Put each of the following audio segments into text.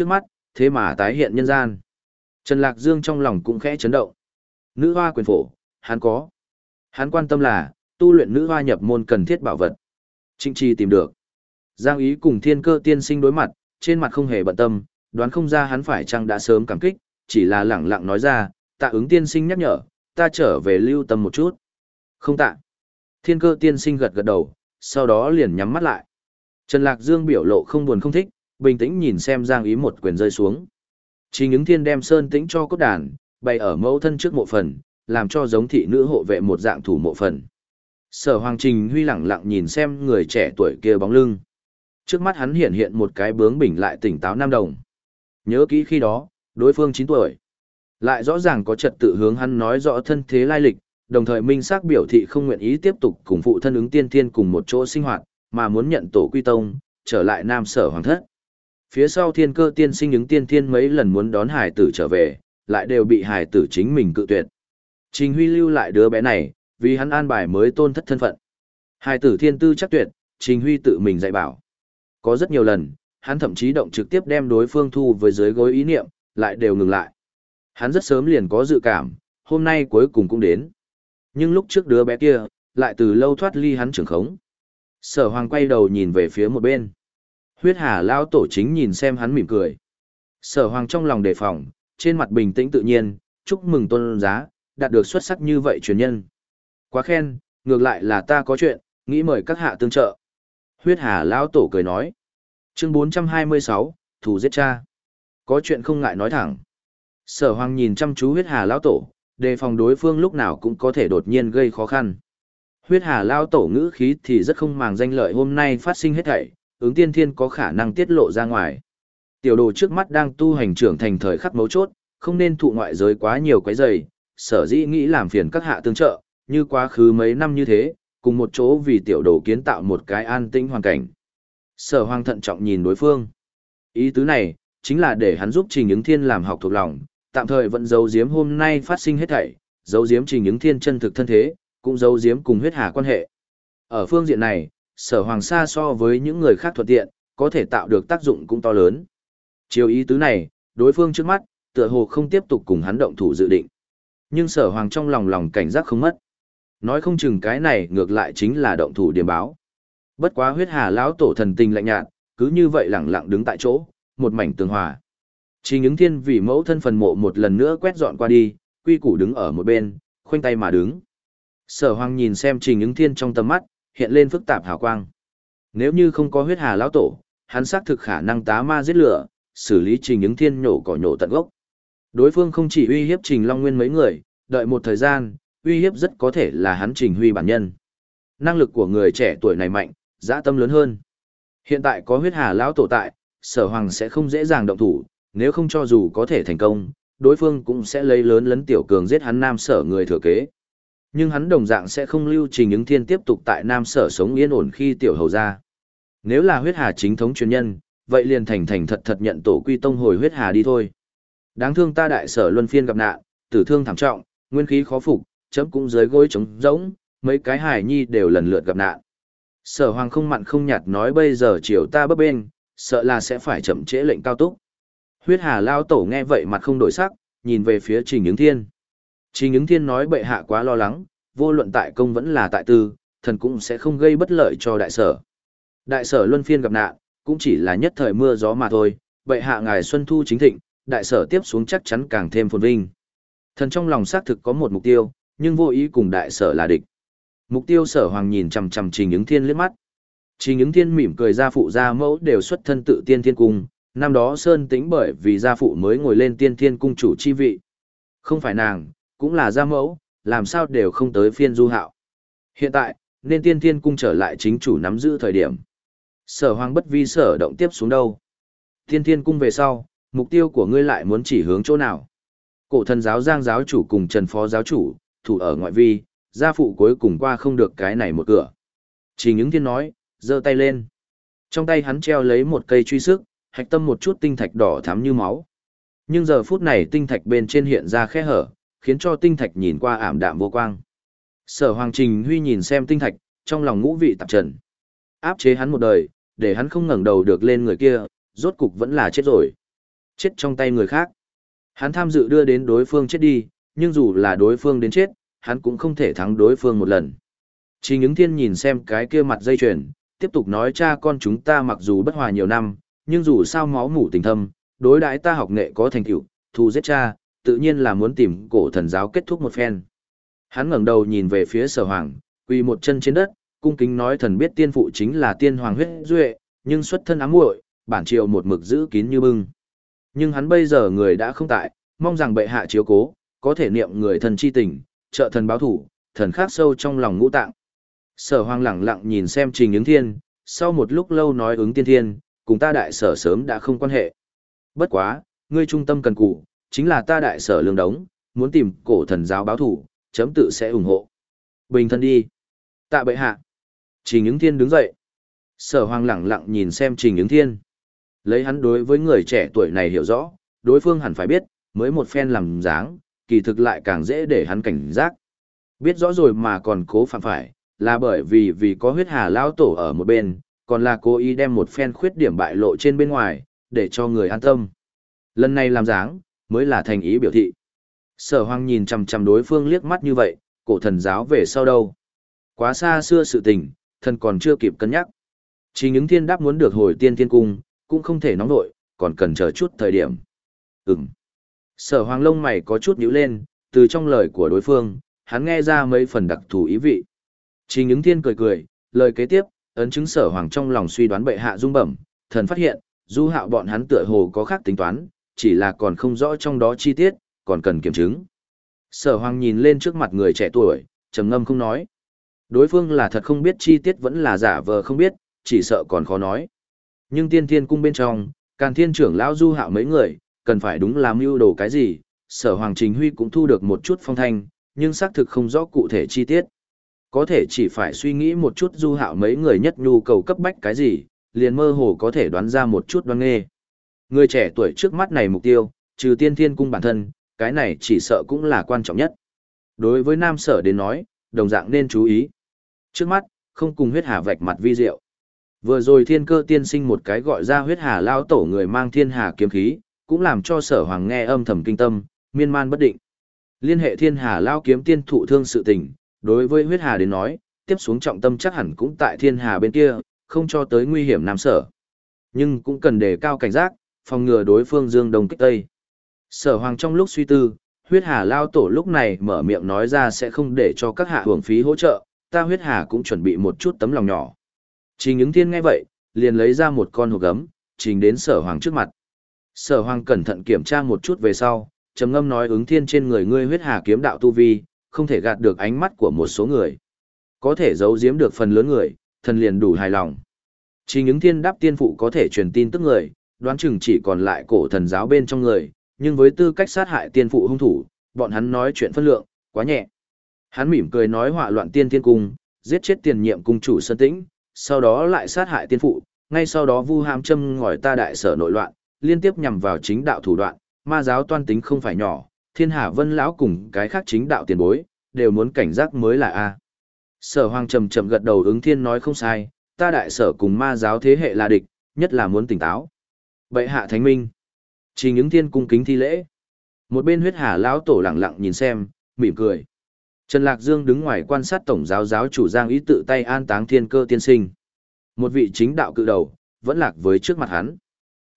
Trước mắt, thế mà tái hiện nhân gian. Trần Lạc Dương trong lòng cũng khẽ chấn động. Nữ hoa quyền phổ, hắn có. Hắn quan tâm là, tu luyện nữ hoa nhập môn cần thiết bảo vật. Trịnh trì tìm được. Giang ý cùng thiên cơ tiên sinh đối mặt, trên mặt không hề bận tâm, đoán không ra hắn phải chăng đã sớm cảm kích, chỉ là lẳng lặng nói ra, tạ ứng tiên sinh nhắc nhở, ta trở về lưu tâm một chút. Không tạ. Thiên cơ tiên sinh gật gật đầu, sau đó liền nhắm mắt lại. Trần Lạc Dương biểu lộ không buồn không thích, bình tĩnh nhìn xem Giang ý một quyền rơi xuống. Chỉ những thiên đem sơn tĩnh cho cốt đàn, bày ở mẫu thân trước mộ phần, làm cho giống thị nữ hộ vệ một dạng thủ mộ phần. Sở Hoàng Trình Huy lẳng lặng nhìn xem người trẻ tuổi kia bóng lưng. Trước mắt hắn hiện hiện một cái bướng bỉnh lại tỉnh táo nam đồng. Nhớ kỹ khi đó, đối phương 9 tuổi. Lại rõ ràng có trật tự hướng hắn nói rõ thân thế lai lịch, đồng thời minh xác biểu thị không nguyện ý tiếp tục cùng phụ thân ứng tiên thiên cùng một chỗ sinh hoạt, mà muốn nhận tổ quy tông, trở lại nam sở hoàng thất. Phía sau thiên cơ tiên sinh ứng tiên thiên mấy lần muốn đón hải tử trở về, lại đều bị hải tử chính mình cự tuyệt. Trình Huy lưu lại đứa bé này, vì hắn an bài mới tôn thất thân phận. Hải tử thiên tư chắc tuyệt, Trình Huy tự mình dạy bảo. Có rất nhiều lần, hắn thậm chí động trực tiếp đem đối phương thu với dưới gối ý niệm, lại đều ngừng lại. Hắn rất sớm liền có dự cảm, hôm nay cuối cùng cũng đến. Nhưng lúc trước đứa bé kia, lại từ lâu thoát ly hắn trưởng khống. Sở hoàng quay đầu nhìn về phía một bên. Huyết hà lao tổ chính nhìn xem hắn mỉm cười. Sở hoàng trong lòng đề phòng, trên mặt bình tĩnh tự nhiên, chúc mừng tôn giá, đạt được xuất sắc như vậy truyền nhân. Quá khen, ngược lại là ta có chuyện, nghĩ mời các hạ tương trợ. Huyết hà lao tổ cười nói. Chương 426, Thủ giết cha. Có chuyện không ngại nói thẳng. Sở hoàng nhìn chăm chú huyết hà lao tổ, đề phòng đối phương lúc nào cũng có thể đột nhiên gây khó khăn. Huyết hà lao tổ ngữ khí thì rất không màng danh lợi hôm nay phát sinh hết thảy, ứng tiên thiên có khả năng tiết lộ ra ngoài. Tiểu đồ trước mắt đang tu hành trưởng thành thời khắc mấu chốt, không nên thụ ngoại giới quá nhiều quấy rầy, sở dĩ nghĩ làm phiền các hạ tương trợ, như quá khứ mấy năm như thế, cùng một chỗ vì tiểu đồ kiến tạo một cái an tĩnh hoàn cảnh. Sở Hoang thận trọng nhìn đối phương. Ý tứ này, chính là để hắn giúp trình ứng thiên làm học thuộc lòng, tạm thời vẫn giấu giếm hôm nay phát sinh hết thảy, giấu giếm trình ứng thiên chân thực thân thế, cũng giấu giếm cùng huyết hà quan hệ. Ở phương diện này, sở hoàng sa so với những người khác thuận tiện, có thể tạo được tác dụng cũng to lớn. Chiều ý tứ này, đối phương trước mắt, tựa hồ không tiếp tục cùng hắn động thủ dự định. Nhưng sở hoàng trong lòng lòng cảnh giác không mất. Nói không chừng cái này ngược lại chính là động thủ điểm báo. Bất quá huyết hà lão tổ thần tình lạnh nhạt, cứ như vậy lẳng lặng đứng tại chỗ, một mảnh tường hòa. Trình những thiên vì mẫu thân phần mộ một lần nữa quét dọn qua đi, quy củ đứng ở một bên, khoanh tay mà đứng. Sở hoàng nhìn xem trình ứng thiên trong tầm mắt, hiện lên phức tạp hào quang. Nếu như không có huyết hà lão tổ, hắn xác thực khả năng tá ma giết lửa, xử lý trình những thiên nhổ cỏ nhổ tận gốc. Đối phương không chỉ uy hiếp trình long nguyên mấy người, đợi một thời gian, uy hiếp rất có thể là hắn trình huy bản nhân. Năng lực của người trẻ tuổi này mạnh, dã tâm lớn hơn. Hiện tại có huyết hà lão tổ tại, sở hoàng sẽ không dễ dàng động thủ, nếu không cho dù có thể thành công, đối phương cũng sẽ lấy lớn lấn tiểu cường giết hắn nam sở người thừa kế. Nhưng hắn đồng dạng sẽ không lưu trình ứng thiên tiếp tục tại nam sở sống yên ổn khi tiểu hầu ra. Nếu là huyết hà chính thống truyền nhân, vậy liền thành thành thật thật nhận tổ quy tông hồi huyết hà đi thôi. Đáng thương ta đại sở luân phiên gặp nạn, tử thương thảm trọng, nguyên khí khó phục, chấm cũng dưới gối trống rỗng, mấy cái hài nhi đều lần lượt gặp nạn. Sở hoàng không mặn không nhạt nói bây giờ chiều ta bấp bên, sợ là sẽ phải chậm trễ lệnh cao túc. Huyết hà lao tổ nghe vậy mặt không đổi sắc, nhìn về phía trình ứng thiên. Trình ứng thiên nói bệ hạ quá lo lắng, vô luận tại công vẫn là tại tư, thần cũng sẽ không gây bất lợi cho đại sở. Đại sở luân phiên gặp nạn, cũng chỉ là nhất thời mưa gió mà thôi, bệ hạ ngài xuân thu chính thịnh, đại sở tiếp xuống chắc chắn càng thêm phồn vinh. Thần trong lòng xác thực có một mục tiêu, nhưng vô ý cùng đại sở là địch. Mục tiêu sở hoàng nhìn chằm chằm trình ứng thiên liếc mắt. Trình ứng thiên mỉm cười ra phụ gia mẫu đều xuất thân tự tiên thiên cung, năm đó Sơn tính bởi vì gia phụ mới ngồi lên tiên thiên cung chủ chi vị. Không phải nàng, cũng là gia mẫu, làm sao đều không tới phiên du hạo. Hiện tại, nên tiên thiên cung trở lại chính chủ nắm giữ thời điểm. Sở hoàng bất vi sở động tiếp xuống đâu. Tiên thiên cung về sau, mục tiêu của ngươi lại muốn chỉ hướng chỗ nào. Cổ thần giáo giang giáo chủ cùng trần phó giáo chủ, thủ ở ngoại vi, gia phụ cuối cùng qua không được cái này một cửa. Chỉ những thiên nói, giơ tay lên. Trong tay hắn treo lấy một cây truy sức, hạch tâm một chút tinh thạch đỏ thắm như máu. Nhưng giờ phút này tinh thạch bên trên hiện ra khe hở, khiến cho tinh thạch nhìn qua ảm đạm vô quang. Sở Hoàng Trình Huy nhìn xem tinh thạch, trong lòng ngũ vị tạp trần. Áp chế hắn một đời, để hắn không ngẩng đầu được lên người kia, rốt cục vẫn là chết rồi. Chết trong tay người khác. Hắn tham dự đưa đến đối phương chết đi, nhưng dù là đối phương đến chết, hắn cũng không thể thắng đối phương một lần. Chỉ những thiên nhìn xem cái kia mặt dây chuyền, tiếp tục nói cha con chúng ta mặc dù bất hòa nhiều năm, nhưng dù sao máu mủ tình thâm, đối đãi ta học nghệ có thành tựu, thù giết cha, tự nhiên là muốn tìm cổ thần giáo kết thúc một phen. Hắn ngẩng đầu nhìn về phía sở hoàng, quỳ một chân trên đất, cung kính nói thần biết tiên phụ chính là tiên hoàng huyết duệ, nhưng xuất thân ám muội, bản triều một mực giữ kín như bưng. Nhưng hắn bây giờ người đã không tại, mong rằng bệ hạ chiếu cố, có thể niệm người thần chi tình, trợ thần báo thủ, thần khác sâu trong lòng ngũ tạng. Sở hoàng lẳng lặng nhìn xem trình ứng thiên, sau một lúc lâu nói ứng tiên thiên, cùng ta đại sở sớm đã không quan hệ. Bất quá, ngươi trung tâm cần cụ, chính là ta đại sở lương đống, muốn tìm cổ thần giáo báo thủ, chấm tự sẽ ủng hộ. Bình thân đi. Tạ bệ hạ. Trình ứng thiên đứng dậy. Sở hoàng lẳng lặng nhìn xem trình ứng thiên. Lấy hắn đối với người trẻ tuổi này hiểu rõ, đối phương hẳn phải biết, mới một phen làm dáng, kỳ thực lại càng dễ để hắn cảnh giác. Biết rõ rồi mà còn cố phạm phải, là bởi vì vì có huyết hà lao tổ ở một bên, còn là cố ý đem một phen khuyết điểm bại lộ trên bên ngoài, để cho người an tâm. Lần này làm dáng, mới là thành ý biểu thị. Sở Hoang nhìn chằm chằm đối phương liếc mắt như vậy, cổ thần giáo về sau đâu. Quá xa xưa sự tình, thần còn chưa kịp cân nhắc. Chỉ những thiên đáp muốn được hồi tiên thiên cung, cũng không thể nóng nội, còn cần chờ chút thời điểm. Ừm. Sở hoàng lông mày có chút nhíu lên, từ trong lời của đối phương, hắn nghe ra mấy phần đặc thù ý vị. Chỉ những thiên cười cười, lời kế tiếp, ấn chứng sở hoàng trong lòng suy đoán bệ hạ dung bẩm, thần phát hiện, du hạo bọn hắn tựa hồ có khác tính toán, chỉ là còn không rõ trong đó chi tiết, còn cần kiểm chứng. Sở hoàng nhìn lên trước mặt người trẻ tuổi, trầm ngâm không nói. Đối phương là thật không biết chi tiết vẫn là giả vờ không biết, chỉ sợ còn khó nói. Nhưng tiên thiên cung bên trong, càn thiên trưởng lão du hạo mấy người, cần phải đúng làm mưu đồ cái gì, sở hoàng trình huy cũng thu được một chút phong thanh, nhưng xác thực không rõ cụ thể chi tiết. Có thể chỉ phải suy nghĩ một chút du hạo mấy người nhất nhu cầu cấp bách cái gì, liền mơ hồ có thể đoán ra một chút đoan nghê. Người trẻ tuổi trước mắt này mục tiêu, trừ tiên thiên cung bản thân, cái này chỉ sợ cũng là quan trọng nhất. Đối với nam sở đến nói, đồng dạng nên chú ý. Trước mắt, không cùng huyết hà vạch mặt vi diệu. Vừa rồi thiên cơ tiên sinh một cái gọi ra huyết hà lao tổ người mang thiên hà kiếm khí, cũng làm cho sở hoàng nghe âm thầm kinh tâm, miên man bất định. Liên hệ thiên hà lao kiếm tiên thụ thương sự tình, đối với huyết hà đến nói, tiếp xuống trọng tâm chắc hẳn cũng tại thiên hà bên kia, không cho tới nguy hiểm nam sở. Nhưng cũng cần đề cao cảnh giác, phòng ngừa đối phương dương đông kích tây. Sở hoàng trong lúc suy tư, huyết hà lao tổ lúc này mở miệng nói ra sẽ không để cho các hạ hưởng phí hỗ trợ, ta huyết hà cũng chuẩn bị một chút tấm lòng nhỏ. Trình ứng thiên nghe vậy, liền lấy ra một con hộp gấm, trình đến sở hoàng trước mặt. Sở hoàng cẩn thận kiểm tra một chút về sau, trầm ngâm nói ứng thiên trên người ngươi huyết hà kiếm đạo tu vi, không thể gạt được ánh mắt của một số người. Có thể giấu giếm được phần lớn người, thần liền đủ hài lòng. Trình ứng thiên đáp tiên phụ có thể truyền tin tức người, đoán chừng chỉ còn lại cổ thần giáo bên trong người, nhưng với tư cách sát hại tiên phụ hung thủ, bọn hắn nói chuyện phân lượng, quá nhẹ. Hắn mỉm cười nói họa loạn tiên thiên cung, giết chết tiền nhiệm cung chủ Sơn Tĩnh, sau đó lại sát hại tiên phụ, ngay sau đó vu ham châm ngòi ta đại sở nội loạn, liên tiếp nhằm vào chính đạo thủ đoạn, ma giáo toan tính không phải nhỏ, thiên hà vân lão cùng cái khác chính đạo tiền bối, đều muốn cảnh giác mới là A. Sở hoàng trầm trầm gật đầu ứng thiên nói không sai, ta đại sở cùng ma giáo thế hệ là địch, nhất là muốn tỉnh táo. Bệ hạ thánh minh. Chỉ những thiên cung kính thi lễ. Một bên huyết hà lão tổ lặng lặng nhìn xem, mỉm cười. Trần Lạc Dương đứng ngoài quan sát tổng giáo giáo chủ Giang ý tự tay an táng thiên cơ tiên sinh. Một vị chính đạo cự đầu, vẫn lạc với trước mặt hắn.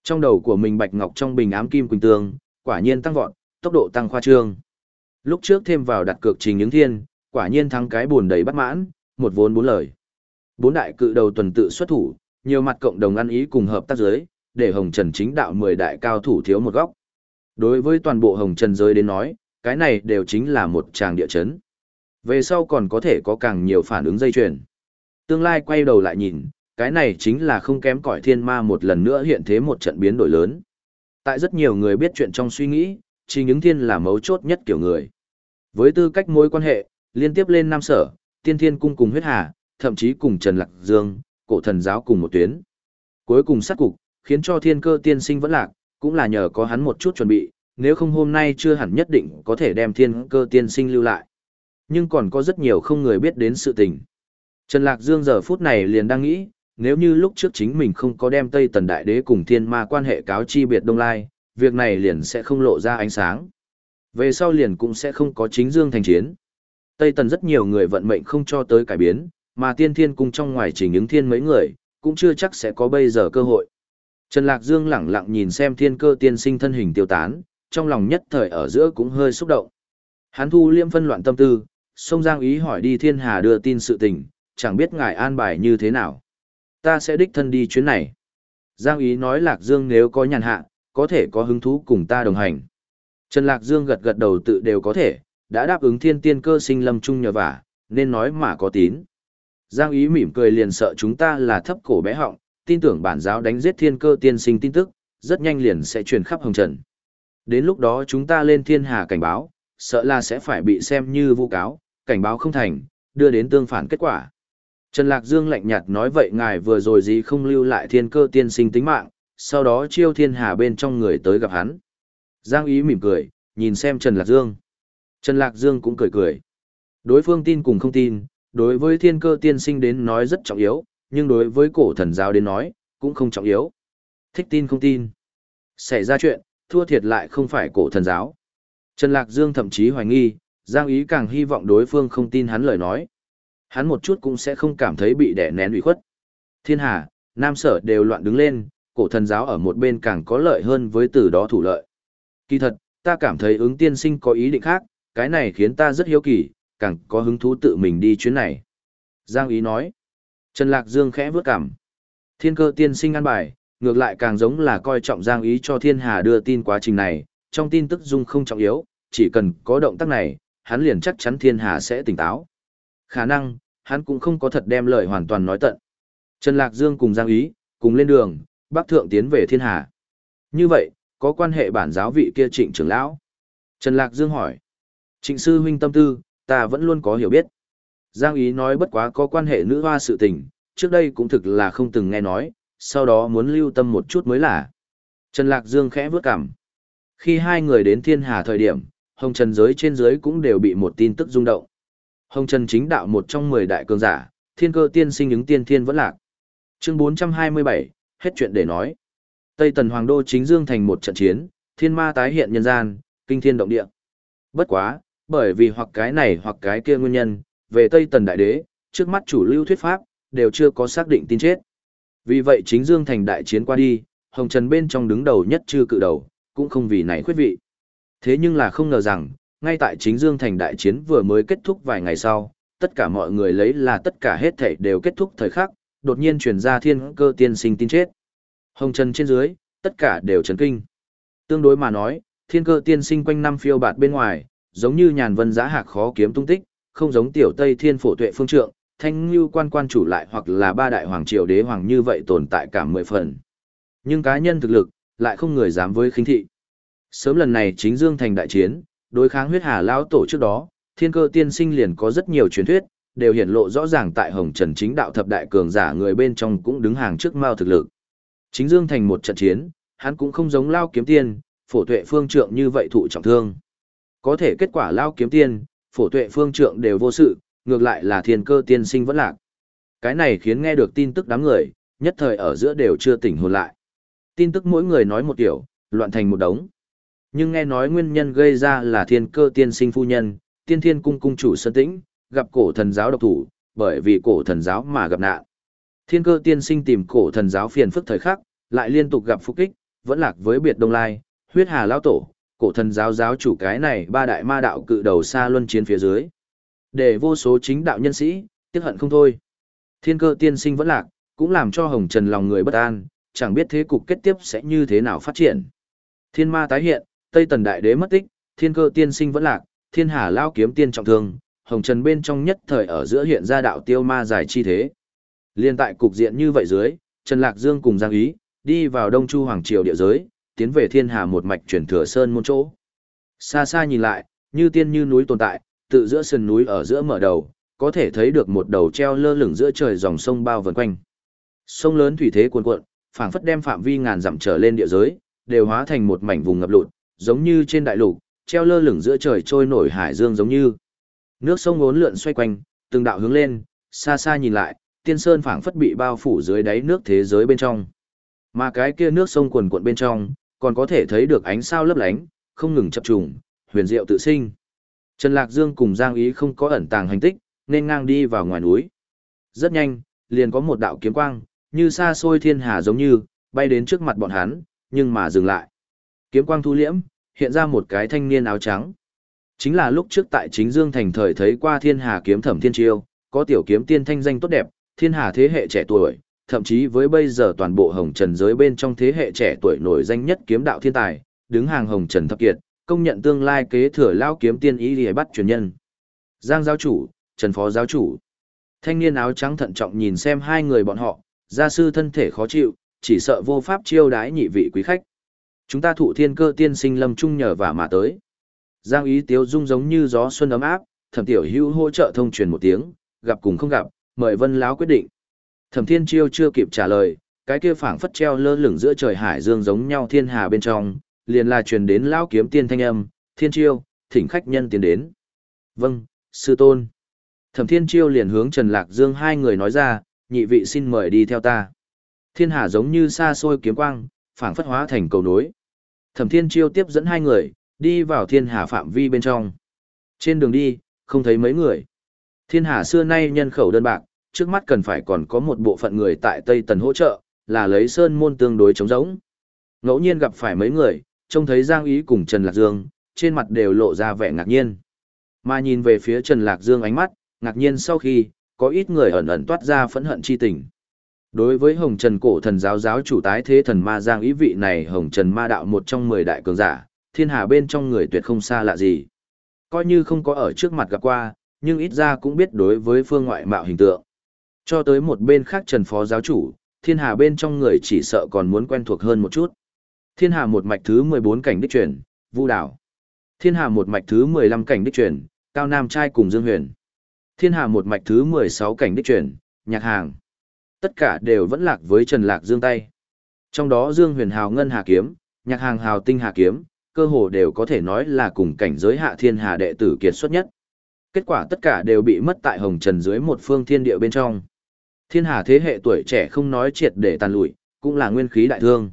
Trong đầu của mình bạch ngọc trong bình ám kim quỳnh tương, quả nhiên tăng vọt, tốc độ tăng khoa trương. Lúc trước thêm vào đặt cược trình những thiên, quả nhiên thắng cái buồn đầy bất mãn, một vốn bốn lời. Bốn đại cự đầu tuần tự xuất thủ, nhiều mặt cộng đồng ăn ý cùng hợp tác giới, để Hồng Trần chính đạo 10 đại cao thủ thiếu một góc. Đối với toàn bộ Hồng Trần giới đến nói, cái này đều chính là một tràng địa chấn. Về sau còn có thể có càng nhiều phản ứng dây chuyền. Tương lai quay đầu lại nhìn, cái này chính là không kém cỏi thiên ma một lần nữa hiện thế một trận biến đổi lớn. Tại rất nhiều người biết chuyện trong suy nghĩ, chỉ những Thiên là mấu chốt nhất kiểu người. Với tư cách mối quan hệ, liên tiếp lên Nam Sở, Tiên Thiên Cung cùng huyết hà, thậm chí cùng Trần Lạc Dương, cổ thần giáo cùng một tuyến. Cuối cùng sát cục, khiến cho thiên cơ tiên sinh vẫn lạc, cũng là nhờ có hắn một chút chuẩn bị, nếu không hôm nay chưa hẳn nhất định có thể đem thiên cơ tiên sinh lưu lại. Nhưng còn có rất nhiều không người biết đến sự tình. Trần Lạc Dương giờ phút này liền đang nghĩ, nếu như lúc trước chính mình không có đem Tây Tần Đại Đế cùng Thiên Ma quan hệ cáo chi biệt Đông Lai, việc này liền sẽ không lộ ra ánh sáng. Về sau liền cũng sẽ không có chính dương thành chiến. Tây Tần rất nhiều người vận mệnh không cho tới cải biến, mà tiên thiên cung trong ngoài chỉ những thiên mấy người, cũng chưa chắc sẽ có bây giờ cơ hội. Trần Lạc Dương lẳng lặng nhìn xem thiên cơ tiên sinh thân hình tiêu tán, trong lòng nhất thời ở giữa cũng hơi xúc động. Hắn thu liêm phân loạn tâm tư, sông Giang ý hỏi đi thiên hà đưa tin sự tình, chẳng biết ngài an bài như thế nào. Ta sẽ đích thân đi chuyến này. Giang ý nói Lạc Dương nếu có nhàn hạ, có thể có hứng thú cùng ta đồng hành. Trần Lạc Dương gật gật đầu tự đều có thể, đã đáp ứng thiên tiên cơ sinh lâm chung nhờ vả, nên nói mà có tín. Giang ý mỉm cười liền sợ chúng ta là thấp cổ bé họng, tin tưởng bản giáo đánh giết thiên cơ tiên sinh tin tức, rất nhanh liền sẽ truyền khắp hồng trần. Đến lúc đó chúng ta lên thiên hà cảnh báo, sợ là sẽ phải bị xem như vu cáo, cảnh báo không thành, đưa đến tương phản kết quả. Trần Lạc Dương lạnh nhạt nói vậy ngài vừa rồi gì không lưu lại thiên cơ tiên sinh tính mạng, sau đó chiêu thiên hà bên trong người tới gặp hắn. Giang ý mỉm cười, nhìn xem Trần Lạc Dương. Trần Lạc Dương cũng cười cười. Đối phương tin cùng không tin, đối với thiên cơ tiên sinh đến nói rất trọng yếu, nhưng đối với cổ thần giáo đến nói, cũng không trọng yếu. Thích tin không tin. Xảy ra chuyện, thua thiệt lại không phải cổ thần giáo. Trần Lạc Dương thậm chí hoài nghi, Giang Ý càng hy vọng đối phương không tin hắn lời nói. Hắn một chút cũng sẽ không cảm thấy bị đẻ nén ủy khuất. Thiên Hà, Nam Sở đều loạn đứng lên, cổ thần giáo ở một bên càng có lợi hơn với từ đó thủ lợi. Kỳ thật, ta cảm thấy ứng tiên sinh có ý định khác, cái này khiến ta rất hiếu kỳ, càng có hứng thú tự mình đi chuyến này. Giang Ý nói. Trần Lạc Dương khẽ vước cảm. Thiên cơ tiên sinh ăn bài, ngược lại càng giống là coi trọng Giang Ý cho Thiên Hà đưa tin quá trình này, trong tin tức dung không trọng yếu, chỉ cần có động tác này, hắn liền chắc chắn Thiên Hà sẽ tỉnh táo. Khả năng, hắn cũng không có thật đem lời hoàn toàn nói tận. Trần Lạc Dương cùng Giang Ý, cùng lên đường, Bắc Thượng tiến về Thiên Hà. Như vậy, có quan hệ bản giáo vị kia trịnh trưởng lão? Trần Lạc Dương hỏi. Trịnh sư huynh tâm tư, ta vẫn luôn có hiểu biết. Giang Ý nói bất quá có quan hệ nữ hoa sự tình, trước đây cũng thực là không từng nghe nói, sau đó muốn lưu tâm một chút mới là. Trần Lạc Dương khẽ vướt cằm. Khi hai người đến thiên hà thời điểm, hồng trần giới trên giới cũng đều bị một tin tức rung động. Hồng trần chính đạo một trong mười đại cường giả, thiên cơ tiên sinh ứng tiên thiên vẫn lạc. Chương 427, hết chuyện để nói. Tây Tần Hoàng Đô chính dương thành một trận chiến, thiên ma tái hiện nhân gian, kinh thiên động địa. Bất quá, bởi vì hoặc cái này hoặc cái kia nguyên nhân, về Tây Tần Đại Đế, trước mắt chủ lưu thuyết pháp, đều chưa có xác định tin chết. Vì vậy chính Dương thành đại chiến qua đi, Hồng Trần bên trong đứng đầu nhất chưa cự đầu, cũng không vì này khuyết vị. Thế nhưng là không ngờ rằng, ngay tại chính Dương thành đại chiến vừa mới kết thúc vài ngày sau, tất cả mọi người lấy là tất cả hết thảy đều kết thúc thời khắc, đột nhiên truyền ra thiên cơ tiên sinh tin chết. Hồng Trần trên dưới, tất cả đều chấn kinh. Tương đối mà nói, thiên cơ tiên sinh quanh năm phiêu bạt bên ngoài, giống như nhàn vân giã hạc khó kiếm tung tích, không giống tiểu Tây Thiên phổ tuệ phương trượng, thanh như quan quan chủ lại hoặc là ba đại hoàng triều đế hoàng như vậy tồn tại cả mười phần. Nhưng cá nhân thực lực, lại không người dám với khinh thị. Sớm lần này chính Dương thành đại chiến, đối kháng huyết hà lao tổ trước đó, thiên cơ tiên sinh liền có rất nhiều truyền thuyết, đều hiển lộ rõ ràng tại Hồng Trần chính đạo thập đại cường giả người bên trong cũng đứng hàng trước mao thực lực. Chính Dương thành một trận chiến, hắn cũng không giống lao kiếm tiên, phổ tuệ phương trượng như vậy thụ trọng thương. Có thể kết quả lao kiếm tiên, phổ tuệ phương trượng đều vô sự, ngược lại là thiên cơ tiên sinh vẫn lạc. Cái này khiến nghe được tin tức đám người, nhất thời ở giữa đều chưa tỉnh hồn lại. Tin tức mỗi người nói một kiểu, loạn thành một đống. Nhưng nghe nói nguyên nhân gây ra là thiên cơ tiên sinh phu nhân, tiên thiên cung cung chủ sơn tĩnh, gặp cổ thần giáo độc thủ, bởi vì cổ thần giáo mà gặp nạn. Thiên cơ tiên sinh tìm cổ thần giáo phiền phức thời khắc, lại liên tục gặp phục kích, vẫn lạc với biệt đông lai, huyết hà lao tổ, cổ thần giáo giáo chủ cái này ba đại ma đạo cự đầu xa luân chiến phía dưới. Để vô số chính đạo nhân sĩ, tiếc hận không thôi. Thiên cơ tiên sinh vẫn lạc, cũng làm cho hồng trần lòng người bất an, chẳng biết thế cục kết tiếp sẽ như thế nào phát triển. Thiên ma tái hiện, Tây Tần Đại Đế mất tích, thiên cơ tiên sinh vẫn lạc, thiên hà lao kiếm tiên trọng thương, hồng trần bên trong nhất thời ở giữa hiện ra đạo tiêu ma giải chi thế. Liên tại cục diện như vậy dưới, Trần Lạc Dương cùng Giang Ý, đi vào Đông Chu Hoàng Triều địa giới, tiến về thiên hà một mạch chuyển thừa sơn môn chỗ. Xa xa nhìn lại, như tiên như núi tồn tại, tự giữa sườn núi ở giữa mở đầu, có thể thấy được một đầu treo lơ lửng giữa trời dòng sông bao vần quanh. Sông lớn thủy thế cuồn cuộn, phảng phất đem phạm vi ngàn dặm trở lên địa giới, đều hóa thành một mảnh vùng ngập lụt, giống như trên đại lục, treo lơ lửng giữa trời trôi nổi hải dương giống như. Nước sông ngốn lượn xoay quanh, từng đạo hướng lên, xa xa nhìn lại, tiên sơn phảng phất bị bao phủ dưới đáy nước thế giới bên trong. Mà cái kia nước sông cuồn cuộn bên trong, còn có thể thấy được ánh sao lấp lánh, không ngừng chập trùng, huyền diệu tự sinh. Trần Lạc Dương cùng Giang Ý không có ẩn tàng hành tích, nên ngang đi vào ngoài núi. Rất nhanh, liền có một đạo kiếm quang, như xa xôi thiên hà giống như, bay đến trước mặt bọn hắn, nhưng mà dừng lại. Kiếm quang thu liễm, hiện ra một cái thanh niên áo trắng. Chính là lúc trước tại chính Dương thành thời thấy qua thiên hà kiếm thẩm thiên triêu, có tiểu kiếm tiên thanh danh tốt đẹp, thiên hà thế hệ trẻ tuổi, thậm chí với bây giờ toàn bộ hồng trần giới bên trong thế hệ trẻ tuổi nổi danh nhất kiếm đạo thiên tài, đứng hàng hồng trần thập kiệt, công nhận tương lai kế thừa lao kiếm tiên ý để bắt truyền nhân. Giang giáo chủ, Trần phó giáo chủ. Thanh niên áo trắng thận trọng nhìn xem hai người bọn họ, gia sư thân thể khó chịu, chỉ sợ vô pháp chiêu đái nhị vị quý khách. Chúng ta thụ thiên cơ tiên sinh lâm trung nhờ và mà tới. Giang ý tiếu dung giống như gió xuân ấm áp, thẩm tiểu hữu hỗ trợ thông truyền một tiếng, gặp cùng không gặp, mời vân láo quyết định. Thẩm thiên chiêu chưa kịp trả lời, cái kia phảng phất treo lơ lửng giữa trời hải dương giống nhau thiên hà bên trong, liền là truyền đến lão kiếm tiên thanh âm, thiên chiêu, thỉnh khách nhân tiến đến. Vâng, sư tôn. Thẩm thiên chiêu liền hướng Trần Lạc Dương hai người nói ra, nhị vị xin mời đi theo ta. Thiên hà giống như xa xôi kiếm quang, phảng phất hóa thành cầu nối. Thẩm thiên chiêu tiếp dẫn hai người, đi vào thiên hà phạm vi bên trong. Trên đường đi, không thấy mấy người. Thiên hà xưa nay nhân khẩu đơn bạc, trước mắt cần phải còn có một bộ phận người tại Tây Tần hỗ trợ, là lấy sơn môn tương đối chống giống. Ngẫu nhiên gặp phải mấy người, trông thấy Giang Ý cùng Trần Lạc Dương, trên mặt đều lộ ra vẻ ngạc nhiên. Mà nhìn về phía Trần Lạc Dương ánh mắt, ngạc nhiên sau khi, có ít người ẩn ẩn toát ra phẫn hận chi tình. Đối với Hồng Trần cổ thần giáo giáo chủ tái thế thần ma Giang Ý vị này Hồng Trần ma đạo một trong mười đại cường giả, thiên hà bên trong người tuyệt không xa lạ gì. Coi như không có ở trước mặt gặp qua, nhưng ít ra cũng biết đối với phương ngoại mạo hình tượng. Cho tới một bên khác Trần Phó giáo chủ, thiên hà bên trong người chỉ sợ còn muốn quen thuộc hơn một chút. Thiên hà một mạch thứ 14 cảnh đích truyền, Vu Đảo. Thiên hà một mạch thứ 15 cảnh đích truyền, Cao Nam Trai cùng Dương Huyền. Thiên hà một mạch thứ 16 cảnh đích truyền, Nhạc Hàng. Tất cả đều vẫn lạc với Trần Lạc Dương tay. Trong đó Dương Huyền hào ngân hà kiếm, Nhạc Hàng hào tinh hà kiếm, cơ hồ đều có thể nói là cùng cảnh giới hạ thiên hà đệ tử kiệt xuất nhất. Kết quả tất cả đều bị mất tại hồng trần dưới một phương thiên địa bên trong. Thiên hà thế hệ tuổi trẻ không nói triệt để tàn lụi, cũng là nguyên khí đại thương.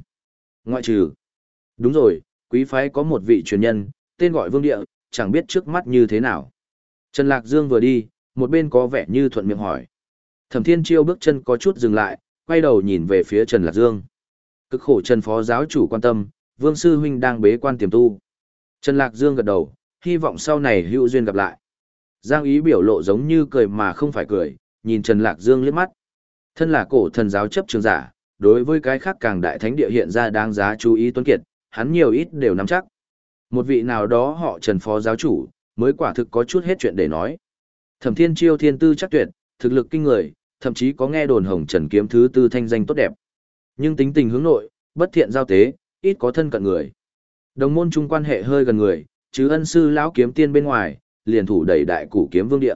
Ngoại trừ. Đúng rồi, quý phái có một vị truyền nhân, tên gọi Vương Địa, chẳng biết trước mắt như thế nào. Trần Lạc Dương vừa đi, một bên có vẻ như thuận miệng hỏi. Thẩm Thiên Chiêu bước chân có chút dừng lại, quay đầu nhìn về phía Trần Lạc Dương. Cực khổ Trần Phó giáo chủ quan tâm, Vương Sư Huynh đang bế quan tiềm tu. Trần Lạc Dương gật đầu, hy vọng sau này hữu duyên gặp lại. Giang ý biểu lộ giống như cười mà không phải cười, nhìn Trần Lạc Dương liếc mắt. Thân là cổ thần giáo chấp trường giả, đối với cái khác càng đại thánh địa hiện ra đáng giá chú ý tuấn kiệt, hắn nhiều ít đều nắm chắc. Một vị nào đó họ Trần Phó giáo chủ, mới quả thực có chút hết chuyện để nói. Thẩm Thiên Chiêu thiên tư chắc tuyệt, thực lực kinh người, thậm chí có nghe đồn Hồng Trần kiếm thứ tư thanh danh tốt đẹp. Nhưng tính tình hướng nội, bất thiện giao tế, ít có thân cận người. Đồng môn chung quan hệ hơi gần người, chứ ân sư lão kiếm tiên bên ngoài, liền thủ đẩy đại củ kiếm vương địa.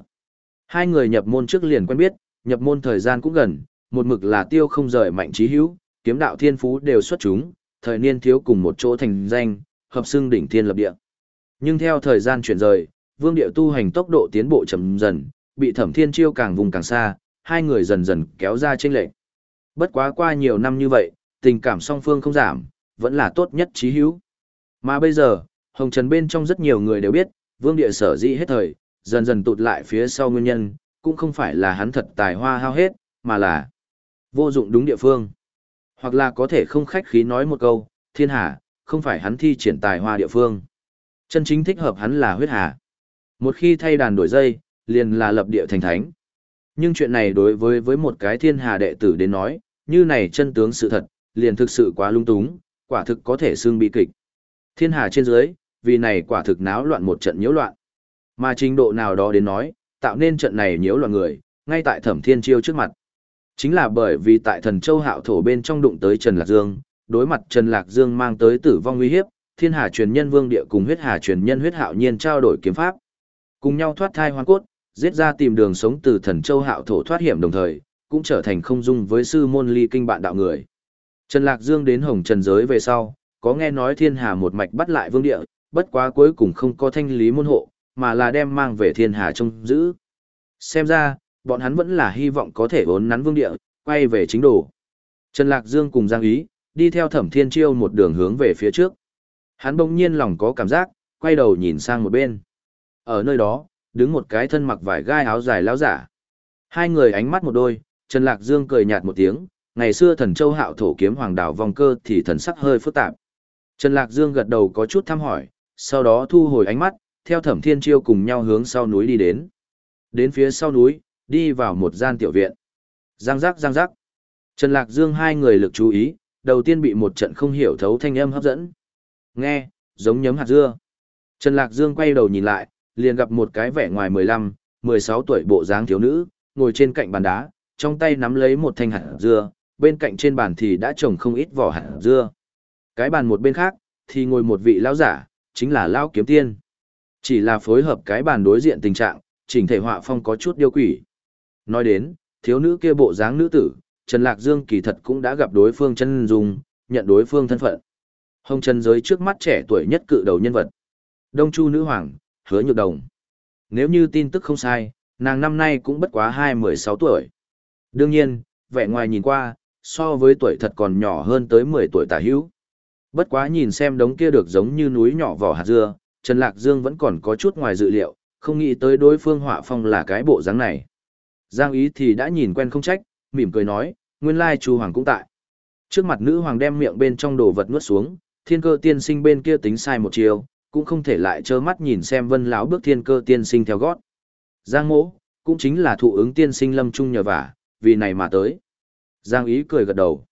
Hai người nhập môn trước liền quen biết, nhập môn thời gian cũng gần, một mực là tiêu không rời mạnh trí hữu, kiếm đạo thiên phú đều xuất chúng, thời niên thiếu cùng một chỗ thành danh, hợp xưng đỉnh thiên lập địa. Nhưng theo thời gian chuyển rời, vương địa tu hành tốc độ tiến bộ chậm dần, bị thẩm thiên chiêu càng vùng càng xa, hai người dần dần kéo ra chênh lệch. Bất quá qua nhiều năm như vậy, tình cảm song phương không giảm, vẫn là tốt nhất trí hữu. Mà bây giờ, Hồng Trần bên trong rất nhiều người đều biết, vương địa sở dĩ hết thời, dần dần tụt lại phía sau nguyên nhân, cũng không phải là hắn thật tài hoa hao hết, mà là vô dụng đúng địa phương. Hoặc là có thể không khách khí nói một câu, thiên hà, không phải hắn thi triển tài hoa địa phương. Chân chính thích hợp hắn là huyết hà. Một khi thay đàn đổi dây, liền là lập địa thành thánh. Nhưng chuyện này đối với với một cái thiên hà đệ tử đến nói, như này chân tướng sự thật, liền thực sự quá lung túng, quả thực có thể xương bị kịch. Thiên hà trên dưới, vì này quả thực náo loạn một trận nhiễu loạn. Mà trình độ nào đó đến nói, tạo nên trận này nhiễu loạn người, ngay tại thẩm thiên chiêu trước mặt. Chính là bởi vì tại thần châu hạo thổ bên trong đụng tới Trần Lạc Dương, đối mặt Trần Lạc Dương mang tới tử vong nguy hiếp, thiên hà truyền nhân vương địa cùng huyết hà truyền nhân huyết hạo nhiên trao đổi kiếm pháp. Cùng nhau thoát thai hoàn cốt, giết ra tìm đường sống từ thần châu hạo thổ thoát hiểm đồng thời, cũng trở thành không dung với sư môn ly kinh bạn đạo người. Trần Lạc Dương đến hồng trần giới về sau, có nghe nói thiên hà một mạch bắt lại vương địa, bất quá cuối cùng không có thanh lý môn hộ, mà là đem mang về thiên hà trông giữ. Xem ra, bọn hắn vẫn là hy vọng có thể vốn nắn vương địa, quay về chính đồ. Trần Lạc Dương cùng Giang Ý, đi theo thẩm thiên chiêu một đường hướng về phía trước. Hắn bỗng nhiên lòng có cảm giác, quay đầu nhìn sang một bên. Ở nơi đó, đứng một cái thân mặc vải gai áo dài lão giả. Hai người ánh mắt một đôi, Trần Lạc Dương cười nhạt một tiếng, ngày xưa thần châu hạo thổ kiếm hoàng đảo vòng cơ thì thần sắc hơi phức tạp. Trần Lạc Dương gật đầu có chút thăm hỏi, sau đó thu hồi ánh mắt, theo thẩm thiên chiêu cùng nhau hướng sau núi đi đến. Đến phía sau núi, đi vào một gian tiểu viện. Giang giác giang giác. Trần Lạc Dương hai người lực chú ý, đầu tiên bị một trận không hiểu thấu thanh âm hấp dẫn. Nghe, giống nhấm hạt dưa. Trần Lạc Dương quay đầu nhìn lại, liền gặp một cái vẻ ngoài 15, 16 tuổi bộ dáng thiếu nữ, ngồi trên cạnh bàn đá, trong tay nắm lấy một thanh hạt dưa, bên cạnh trên bàn thì đã trồng không ít vỏ hạt dưa. Cái bàn một bên khác, thì ngồi một vị lão giả, chính là lão kiếm tiên. Chỉ là phối hợp cái bàn đối diện tình trạng, chỉnh thể họa phong có chút điêu quỷ. Nói đến, thiếu nữ kia bộ dáng nữ tử, Trần Lạc Dương kỳ thật cũng đã gặp đối phương chân dung, nhận đối phương thân phận. Hồng Trần giới trước mắt trẻ tuổi nhất cự đầu nhân vật. Đông Chu nữ hoàng, hứa nhược đồng. Nếu như tin tức không sai, nàng năm nay cũng bất quá hai mười sáu tuổi. Đương nhiên, vẻ ngoài nhìn qua, so với tuổi thật còn nhỏ hơn tới mười tuổi tả hữu. Bất quá nhìn xem đống kia được giống như núi nhỏ vỏ hạt dưa, Trần Lạc Dương vẫn còn có chút ngoài dự liệu, không nghĩ tới đối phương họa phong là cái bộ dáng này. Giang ý thì đã nhìn quen không trách, mỉm cười nói, nguyên lai Chu Hoàng cũng tại. Trước mặt nữ hoàng đem miệng bên trong đồ vật nuốt xuống, thiên cơ tiên sinh bên kia tính sai một chiều, cũng không thể lại trơ mắt nhìn xem vân lão bước thiên cơ tiên sinh theo gót. Giang mỗ, cũng chính là thụ ứng tiên sinh lâm trung nhờ vả, vì này mà tới. Giang ý cười gật đầu.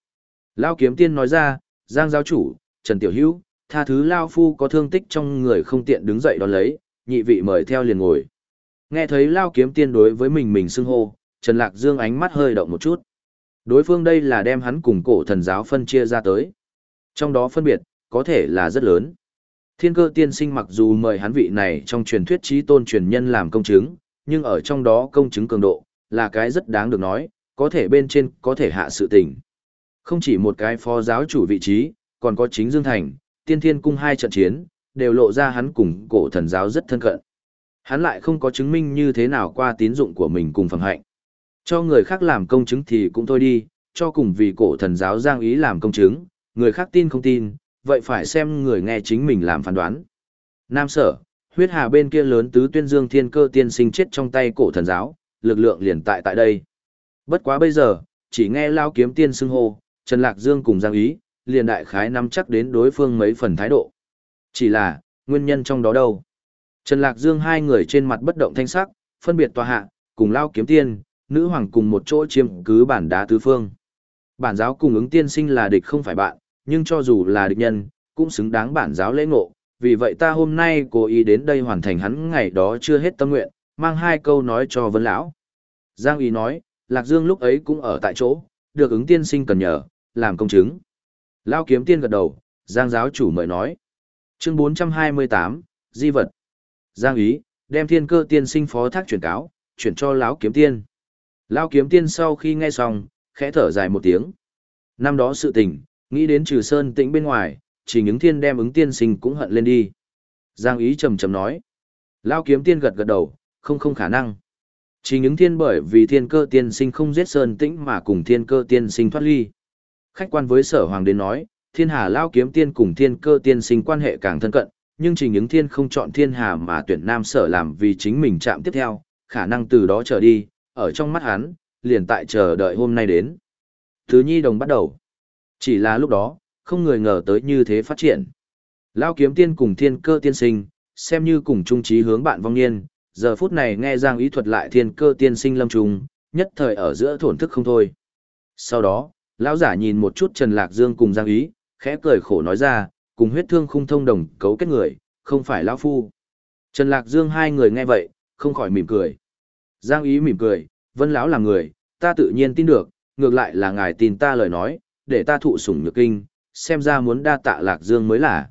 Lao kiếm tiên nói ra, Giang giáo chủ, Trần Tiểu Hữu, tha thứ Lao Phu có thương tích trong người không tiện đứng dậy đón lấy, nhị vị mời theo liền ngồi. Nghe thấy Lao kiếm tiên đối với mình mình xưng hô, Trần Lạc Dương ánh mắt hơi động một chút. Đối phương đây là đem hắn cùng cổ thần giáo phân chia ra tới. Trong đó phân biệt, có thể là rất lớn. Thiên cơ tiên sinh mặc dù mời hắn vị này trong truyền thuyết trí tôn truyền nhân làm công chứng, nhưng ở trong đó công chứng cường độ, là cái rất đáng được nói, có thể bên trên có thể hạ sự tình. Không chỉ một cái phó giáo chủ vị trí, còn có chính Dương Thành, tiên thiên cung hai trận chiến, đều lộ ra hắn cùng cổ thần giáo rất thân cận. Hắn lại không có chứng minh như thế nào qua tín dụng của mình cùng phẩm hạnh. Cho người khác làm công chứng thì cũng thôi đi, cho cùng vì cổ thần giáo giang ý làm công chứng, người khác tin không tin, vậy phải xem người nghe chính mình làm phán đoán. Nam sở, huyết hà bên kia lớn tứ tuyên dương thiên cơ tiên sinh chết trong tay cổ thần giáo, lực lượng liền tại tại đây. Bất quá bây giờ, chỉ nghe lao kiếm tiên xưng hô, Trần Lạc Dương cùng Giang Ý, liền đại khái nắm chắc đến đối phương mấy phần thái độ. Chỉ là, nguyên nhân trong đó đâu? Trần Lạc Dương hai người trên mặt bất động thanh sắc, phân biệt tòa hạ, cùng lao kiếm tiên, nữ hoàng cùng một chỗ chiếm cứ bản đá tứ phương. Bản giáo cùng ứng tiên sinh là địch không phải bạn, nhưng cho dù là địch nhân, cũng xứng đáng bản giáo lễ ngộ. Vì vậy ta hôm nay cố ý đến đây hoàn thành hắn ngày đó chưa hết tâm nguyện, mang hai câu nói cho Vân Lão. Giang ý nói, Lạc Dương lúc ấy cũng ở tại chỗ, được ứng tiên sinh cần nhờ, làm công chứng. Lao kiếm tiên gật đầu, Giang giáo chủ mời nói. Chương 428, Di vật. Giang ý, đem thiên cơ tiên sinh phó thác chuyển cáo, chuyển cho lão kiếm tiên. Lao kiếm tiên sau khi nghe xong, khẽ thở dài một tiếng. Năm đó sự tình, nghĩ đến trừ sơn tĩnh bên ngoài, chỉ những thiên đem ứng tiên sinh cũng hận lên đi. Giang ý trầm trầm nói. Lao kiếm tiên gật gật đầu, không không khả năng. Chỉ những thiên bởi vì thiên cơ tiên sinh không giết sơn tĩnh mà cùng thiên cơ tiên sinh thoát ly. Khách quan với sở hoàng đến nói, thiên hà lao kiếm tiên cùng thiên cơ tiên sinh quan hệ càng thân cận, nhưng chỉ những thiên không chọn thiên hà mà tuyển nam sở làm vì chính mình chạm tiếp theo, khả năng từ đó trở đi, ở trong mắt hắn, liền tại chờ đợi hôm nay đến. Thứ nhi đồng bắt đầu. Chỉ là lúc đó, không người ngờ tới như thế phát triển. Lao kiếm tiên cùng thiên cơ tiên sinh, xem như cùng trung trí hướng bạn vong niên, giờ phút này nghe Giang ý thuật lại thiên cơ tiên sinh lâm trùng, nhất thời ở giữa thổn thức không thôi. Sau đó, lão giả nhìn một chút Trần Lạc Dương cùng Giang ý, khẽ cười khổ nói ra, cùng huyết thương khung thông đồng cấu kết người, không phải lão phu. Trần Lạc Dương hai người nghe vậy, không khỏi mỉm cười. Giang ý mỉm cười, vân lão là người, ta tự nhiên tin được, ngược lại là ngài tin ta lời nói, để ta thụ sủng nhược kinh, xem ra muốn đa tạ Lạc Dương mới là.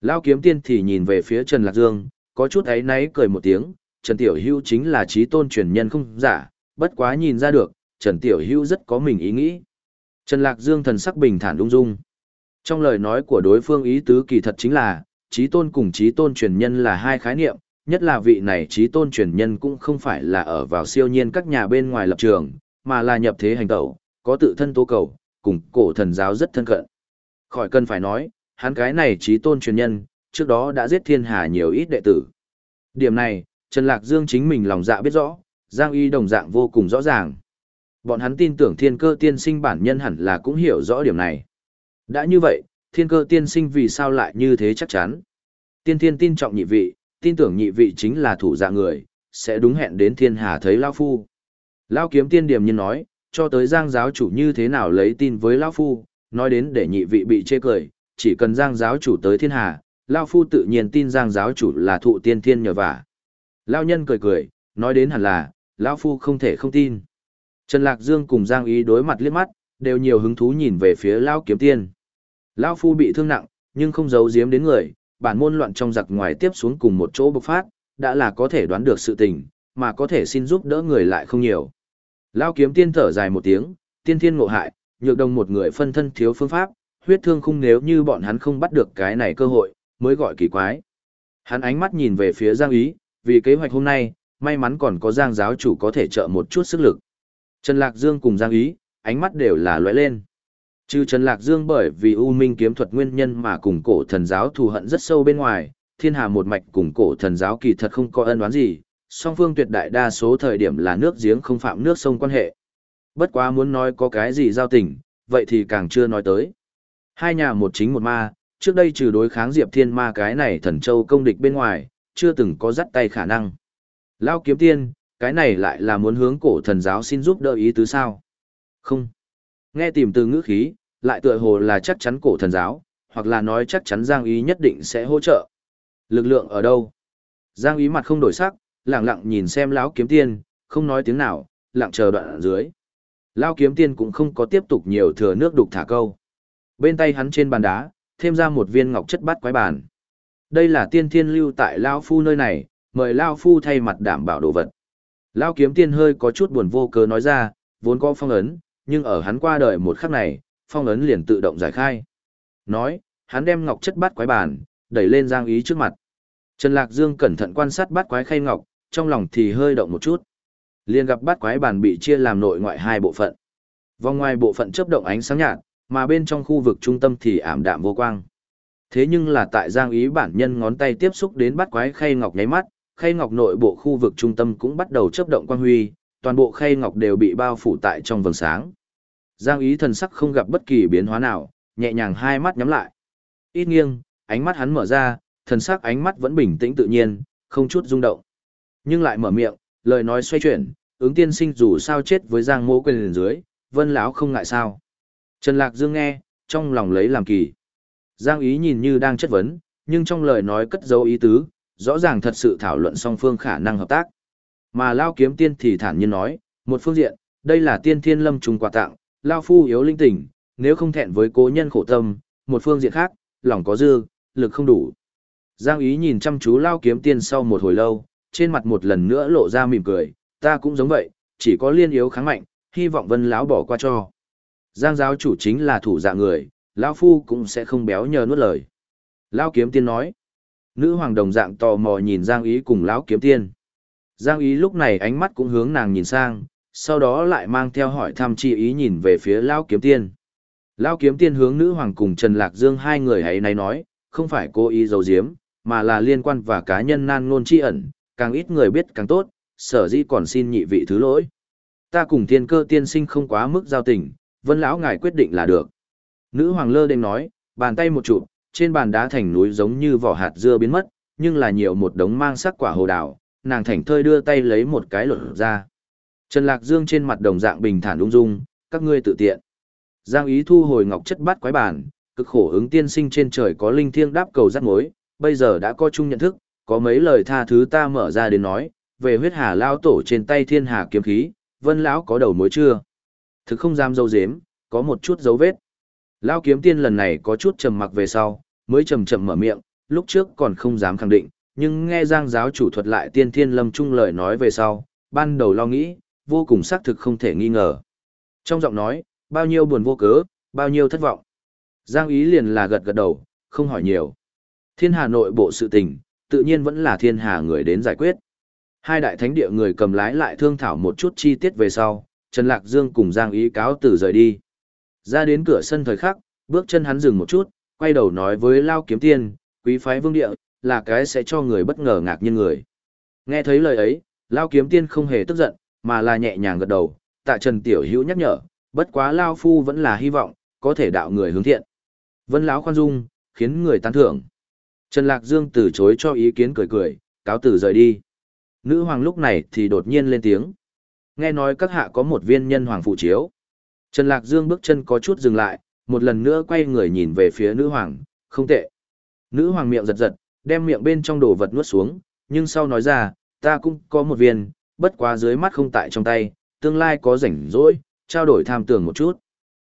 Lão kiếm tiên thì nhìn về phía Trần Lạc Dương, có chút ấy náy cười một tiếng, Trần Tiểu Hưu chính là trí tôn truyền nhân không giả, bất quá nhìn ra được, Trần Tiểu Hưu rất có mình ý nghĩ. Trần Lạc Dương thần sắc bình thản ung dung. Trong lời nói của đối phương ý tứ kỳ thật chính là, trí tôn cùng trí tôn truyền nhân là hai khái niệm, nhất là vị này trí tôn truyền nhân cũng không phải là ở vào siêu nhiên các nhà bên ngoài lập trường, mà là nhập thế hành tẩu, có tự thân tố cầu, cùng cổ thần giáo rất thân cận. Khỏi cần phải nói, hắn cái này trí tôn truyền nhân, trước đó đã giết thiên hà nhiều ít đệ tử. Điểm này, Trần Lạc Dương chính mình lòng dạ biết rõ, Giang Y đồng dạng vô cùng rõ ràng. Bọn hắn tin tưởng thiên cơ tiên sinh bản nhân hẳn là cũng hiểu rõ điểm này. Đã như vậy, thiên cơ tiên sinh vì sao lại như thế chắc chắn. Tiên thiên tin trọng nhị vị, tin tưởng nhị vị chính là thủ dạ người, sẽ đúng hẹn đến thiên hà thấy Lao Phu. Lao kiếm tiên điểm nhân nói, cho tới giang giáo chủ như thế nào lấy tin với Lao Phu, nói đến để nhị vị bị chê cười, chỉ cần giang giáo chủ tới thiên hà, Lao Phu tự nhiên tin giang giáo chủ là thụ tiên thiên nhờ vả. Lao nhân cười cười, nói đến hẳn là, Lao Phu không thể không tin. Trần Lạc Dương cùng Giang Ý đối mặt liếc mắt, đều nhiều hứng thú nhìn về phía Lao kiếm tiên. Lao Phu bị thương nặng, nhưng không giấu giếm đến người, bản môn loạn trong giặc ngoài tiếp xuống cùng một chỗ bộc phát, đã là có thể đoán được sự tình, mà có thể xin giúp đỡ người lại không nhiều. Lao kiếm tiên thở dài một tiếng, tiên thiên ngộ hại, nhược đồng một người phân thân thiếu phương pháp, huyết thương khung nếu như bọn hắn không bắt được cái này cơ hội, mới gọi kỳ quái. Hắn ánh mắt nhìn về phía Giang Ý, vì kế hoạch hôm nay, may mắn còn có Giang giáo chủ có thể trợ một chút sức lực. Trần Lạc Dương cùng Giang Ý, ánh mắt đều là lóe lên. Trừ Trần Lạc Dương bởi vì U Minh kiếm thuật nguyên nhân mà cùng cổ thần giáo thù hận rất sâu bên ngoài, thiên hà một mạch cùng cổ thần giáo kỳ thật không có ân oán gì, song phương tuyệt đại đa số thời điểm là nước giếng không phạm nước sông quan hệ. Bất quá muốn nói có cái gì giao tình, vậy thì càng chưa nói tới. Hai nhà một chính một ma, trước đây trừ đối kháng Diệp Thiên Ma cái này thần châu công địch bên ngoài, chưa từng có dắt tay khả năng. Lao kiếm tiên, cái này lại là muốn hướng cổ thần giáo xin giúp đỡ ý tứ sao? Không. Nghe tìm từ ngữ khí, lại tựa hồ là chắc chắn cổ thần giáo, hoặc là nói chắc chắn Giang Ý nhất định sẽ hỗ trợ. Lực lượng ở đâu? Giang Ý mặt không đổi sắc, lặng lặng nhìn xem lão kiếm tiên, không nói tiếng nào, lặng chờ đoạn ở dưới. Lão kiếm tiên cũng không có tiếp tục nhiều thừa nước đục thả câu. Bên tay hắn trên bàn đá, thêm ra một viên ngọc chất bát quái bàn. Đây là tiên thiên lưu tại Lão Phu nơi này, mời Lão Phu thay mặt đảm bảo đồ vật. Lao kiếm tiên hơi có chút buồn vô cớ nói ra, vốn có phong ấn, nhưng ở hắn qua đời một khắc này, phong ấn liền tự động giải khai. Nói, hắn đem ngọc chất bát quái bàn, đẩy lên Giang Ý trước mặt. Trần Lạc Dương cẩn thận quan sát bát quái khay ngọc, trong lòng thì hơi động một chút. Liền gặp bát quái bàn bị chia làm nội ngoại hai bộ phận. Vòng ngoài bộ phận chớp động ánh sáng nhạt, mà bên trong khu vực trung tâm thì ảm đạm vô quang. Thế nhưng là tại Giang Ý bản nhân ngón tay tiếp xúc đến bát quái khay ngọc nháy mắt, khay ngọc nội bộ khu vực trung tâm cũng bắt đầu chớp động quang huy, toàn bộ khay ngọc đều bị bao phủ tại trong vầng sáng. Giang Ý thần sắc không gặp bất kỳ biến hóa nào, nhẹ nhàng hai mắt nhắm lại. Ít nghiêng, ánh mắt hắn mở ra, thần sắc ánh mắt vẫn bình tĩnh tự nhiên, không chút rung động. Nhưng lại mở miệng, lời nói xoay chuyển, ứng tiên sinh dù sao chết với Giang Mô quyền dưới, Vân lão không ngại sao? Trần Lạc Dương nghe, trong lòng lấy làm kỳ. Giang ý nhìn như đang chất vấn, nhưng trong lời nói cất dấu ý tứ, rõ ràng thật sự thảo luận song phương khả năng hợp tác. Mà Lao kiếm tiên thì thản nhiên nói, một phương diện, đây là tiên thiên lâm trùng quà tặng, Lao phu yếu linh tỉnh, nếu không thẹn với cố nhân khổ tâm, một phương diện khác, lòng có dư, lực không đủ. Giang ý nhìn chăm chú Lao kiếm tiên sau một hồi lâu, trên mặt một lần nữa lộ ra mỉm cười, ta cũng giống vậy, chỉ có liên yếu kháng mạnh, hy vọng vân lão bỏ qua cho. Giang giáo chủ chính là thủ dạ người, lão phu cũng sẽ không béo nhờ nuốt lời. Lão kiếm tiên nói. Nữ hoàng đồng dạng tò mò nhìn Giang ý cùng lão kiếm tiên. Giang ý lúc này ánh mắt cũng hướng nàng nhìn sang, sau đó lại mang theo hỏi thăm chi ý nhìn về phía lão kiếm tiên. Lão kiếm tiên hướng nữ hoàng cùng Trần Lạc Dương hai người hãy này nói, không phải cố ý giấu giếm, mà là liên quan và cá nhân nan ngôn chi ẩn, càng ít người biết càng tốt, sở dĩ còn xin nhị vị thứ lỗi. Ta cùng thiên cơ tiên sinh không quá mức giao tình, vân lão ngài quyết định là được nữ hoàng lơ đênh nói bàn tay một chụp trên bàn đá thành núi giống như vỏ hạt dưa biến mất nhưng là nhiều một đống mang sắc quả hồ đào nàng thảnh thơi đưa tay lấy một cái lột ra. Trần lạc dương trên mặt đồng dạng bình thản ung dung các ngươi tự tiện. Giang ý thu hồi ngọc chất bát quái bản cực khổ ứng tiên sinh trên trời có linh thiêng đáp cầu rắc mối bây giờ đã có chung nhận thức có mấy lời tha thứ ta mở ra đến nói về huyết hà lao tổ trên tay thiên hà kiếm khí vân lão có đầu mối chưa? Thực không dám dâu dếm, có một chút dấu vết. Lao kiếm tiên lần này có chút trầm mặc về sau, mới chậm chậm mở miệng, lúc trước còn không dám khẳng định, nhưng nghe Giang giáo chủ thuật lại tiên thiên lâm trung lời nói về sau, ban đầu lo nghĩ, vô cùng xác thực không thể nghi ngờ. Trong giọng nói, bao nhiêu buồn vô cớ, bao nhiêu thất vọng. Giang ý liền là gật gật đầu, không hỏi nhiều. Thiên hà nội bộ sự tình, tự nhiên vẫn là thiên hà người đến giải quyết. Hai đại thánh địa người cầm lái lại thương thảo một chút chi tiết về sau, Trần Lạc Dương cùng Giang Ý cáo từ rời đi. Ra đến cửa sân thời khắc, Bước chân hắn dừng một chút, quay đầu nói với Lao Kiếm Tiên, quý phái vương địa, là cái sẽ cho người bất ngờ ngạc nhiên người. Nghe thấy lời ấy, Lao Kiếm Tiên không hề tức giận, mà là nhẹ nhàng gật đầu, tạ Trần Tiểu Hữu nhắc nhở, bất quá Lao Phu vẫn là hy vọng, có thể đạo người hướng thiện. Vân Lão khoan dung, khiến người tán thưởng. Trần Lạc Dương từ chối cho ý kiến cười cười, cáo tử rời đi. Nữ hoàng lúc này thì đột nhiên lên tiếng. Nghe nói các hạ có một viên nhân hoàng phụ chiếu. Trần Lạc Dương bước chân có chút dừng lại, một lần nữa quay người nhìn về phía nữ hoàng, không tệ. Nữ hoàng miệng giật giật, đem miệng bên trong đồ vật nuốt xuống, nhưng sau nói ra, ta cũng có một viên, bất quá dưới mắt không tại trong tay, tương lai có rảnh rỗi, trao đổi tham tưởng một chút.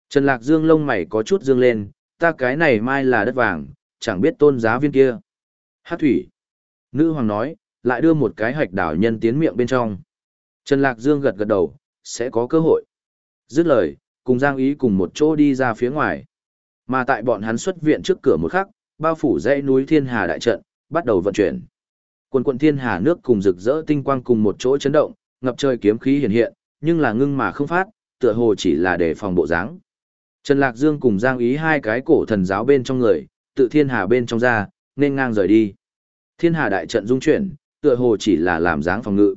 Trần Lạc Dương lông mày có chút dương lên, ta cái này mai là đất vàng, chẳng biết tôn giá viên kia. Hát thủy. Nữ hoàng nói, lại đưa một cái hạch đảo nhân tiến miệng bên trong. Trần Lạc Dương gật gật đầu, sẽ có cơ hội. Dứt lời, cùng Giang Ý cùng một chỗ đi ra phía ngoài. Mà tại bọn hắn xuất viện trước cửa một khắc, bao phủ dãy núi Thiên Hà đại trận, bắt đầu vận chuyển. Quần quần Thiên Hà nước cùng rực rỡ tinh quang cùng một chỗ chấn động, ngập trời kiếm khí hiện hiện, nhưng là ngưng mà không phát, tựa hồ chỉ là để phòng bộ dáng. Trần Lạc Dương cùng Giang Ý hai cái cổ thần giáo bên trong người, tự Thiên Hà bên trong ra, nên ngang rời đi. Thiên Hà đại trận dung chuyển, tựa hồ chỉ là làm dáng phòng ngự.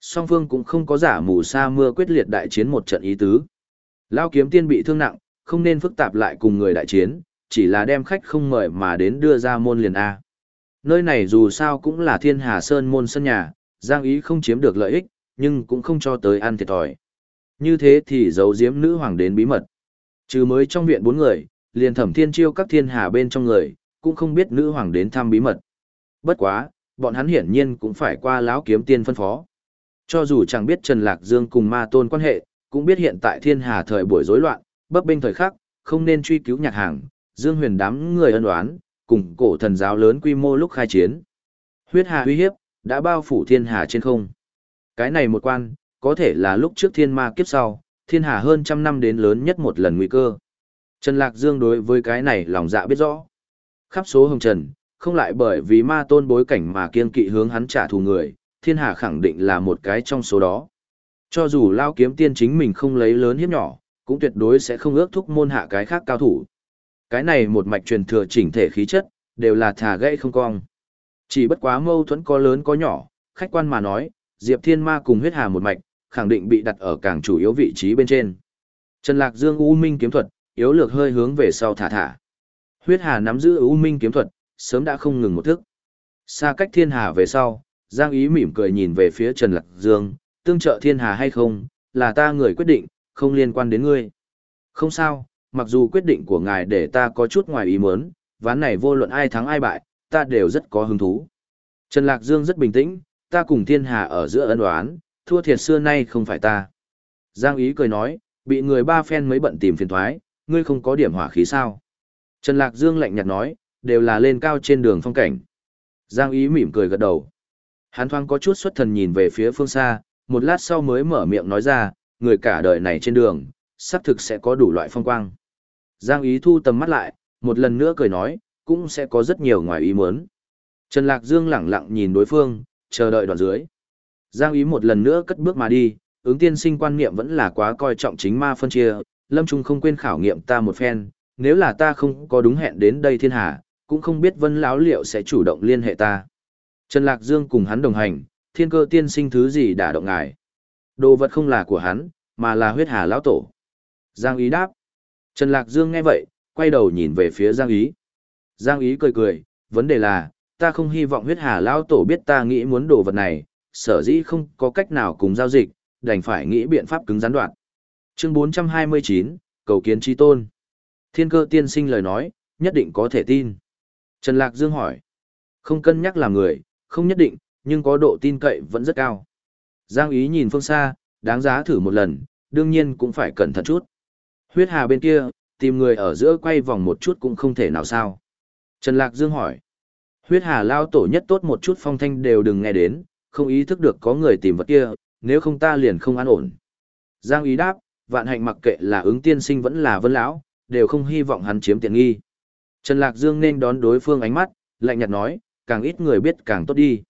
Song phương cũng không có giả mù sa mưa quyết liệt đại chiến một trận ý tứ. Lao kiếm tiên bị thương nặng, không nên phức tạp lại cùng người đại chiến, chỉ là đem khách không mời mà đến đưa ra môn liền A. Nơi này dù sao cũng là thiên hà sơn môn sân nhà, giang ý không chiếm được lợi ích, nhưng cũng không cho tới ăn thiệt thòi. Như thế thì giấu giếm nữ hoàng đến bí mật. Trừ mới trong viện bốn người, liền thẩm thiên chiêu các thiên hà bên trong người, cũng không biết nữ hoàng đến thăm bí mật. Bất quá, bọn hắn hiển nhiên cũng phải qua lão kiếm tiên phân phó. Cho dù chẳng biết Trần Lạc Dương cùng ma tôn quan hệ, cũng biết hiện tại thiên hà thời buổi rối loạn, bấp bênh thời khắc, không nên truy cứu nhạc hàng, Dương Huyền đám người ân oán, cùng cổ thần giáo lớn quy mô lúc khai chiến. Huyết hà uy hiếp, đã bao phủ thiên hà trên không. Cái này một quan, có thể là lúc trước thiên ma kiếp sau, thiên hà hơn trăm năm đến lớn nhất một lần nguy cơ. Trần Lạc Dương đối với cái này lòng dạ biết rõ. Khắp số hồng trần, không lại bởi vì ma tôn bối cảnh mà kiên kỵ hướng hắn trả thù người, thiên hà khẳng định là một cái trong số đó. Cho dù lao kiếm tiên chính mình không lấy lớn hiếp nhỏ, cũng tuyệt đối sẽ không ước thúc môn hạ cái khác cao thủ. Cái này một mạch truyền thừa chỉnh thể khí chất, đều là thả gãy không cong. Chỉ bất quá mâu thuẫn có lớn có nhỏ, khách quan mà nói, Diệp Thiên Ma cùng huyết hà một mạch, khẳng định bị đặt ở càng chủ yếu vị trí bên trên. Trần Lạc Dương U Minh kiếm thuật, yếu lược hơi hướng về sau thả thả. Huyết hà nắm giữ U Minh kiếm thuật, sớm đã không ngừng một thức. Xa cách thiên hà về sau, Giang Ý mỉm cười nhìn về phía Trần Lạc Dương, tương trợ thiên hà hay không, là ta người quyết định, không liên quan đến ngươi. Không sao, mặc dù quyết định của ngài để ta có chút ngoài ý muốn, ván này vô luận ai thắng ai bại, ta đều rất có hứng thú. Trần Lạc Dương rất bình tĩnh, ta cùng thiên hà ở giữa ân oán, thua thiệt xưa nay không phải ta. Giang Ý cười nói, bị người ba phen mới bận tìm phiền thoái, ngươi không có điểm hỏa khí sao. Trần Lạc Dương lạnh nhạt nói, đều là lên cao trên đường phong cảnh. Giang Ý mỉm cười gật đầu. Hán thoáng có chút xuất thần nhìn về phía phương xa, một lát sau mới mở miệng nói ra, người cả đời này trên đường, xác thực sẽ có đủ loại phong quang. Giang Ý thu tầm mắt lại, một lần nữa cười nói, cũng sẽ có rất nhiều ngoài ý muốn. Trần Lạc Dương lẳng lặng nhìn đối phương, chờ đợi đoạn dưới. Giang Ý một lần nữa cất bước mà đi, ứng tiên sinh quan niệm vẫn là quá coi trọng chính ma phân chia, Lâm Trung không quên khảo nghiệm ta một phen, nếu là ta không có đúng hẹn đến đây thiên hà, cũng không biết Vân Lão liệu sẽ chủ động liên hệ ta. Trần Lạc Dương cùng hắn đồng hành, thiên cơ tiên sinh thứ gì đã động ngài. Đồ vật không là của hắn, mà là huyết hà lão tổ. Giang Ý đáp. Trần Lạc Dương nghe vậy, quay đầu nhìn về phía Giang Ý. Giang Ý cười cười, vấn đề là, ta không hy vọng huyết hà lão tổ biết ta nghĩ muốn đồ vật này, sở dĩ không có cách nào cùng giao dịch, đành phải nghĩ biện pháp cứng gián đoạn. Chương 429, cầu kiến chi tôn. Thiên cơ tiên sinh lời nói, nhất định có thể tin. Trần Lạc Dương hỏi. Không cân nhắc làm người, không nhất định, nhưng có độ tin cậy vẫn rất cao. Giang ý nhìn phương xa, đáng giá thử một lần, đương nhiên cũng phải cẩn thận chút. Huyết hà bên kia, tìm người ở giữa quay vòng một chút cũng không thể nào sao. Trần Lạc Dương hỏi. Huyết hà lao tổ nhất tốt một chút phong thanh đều đừng nghe đến, không ý thức được có người tìm vật kia, nếu không ta liền không an ổn. Giang ý đáp, vạn hạnh mặc kệ là ứng tiên sinh vẫn là vân lão, đều không hy vọng hắn chiếm tiện nghi. Trần Lạc Dương nên đón đối phương ánh mắt, lạnh nhạt nói, càng ít người biết càng tốt đi.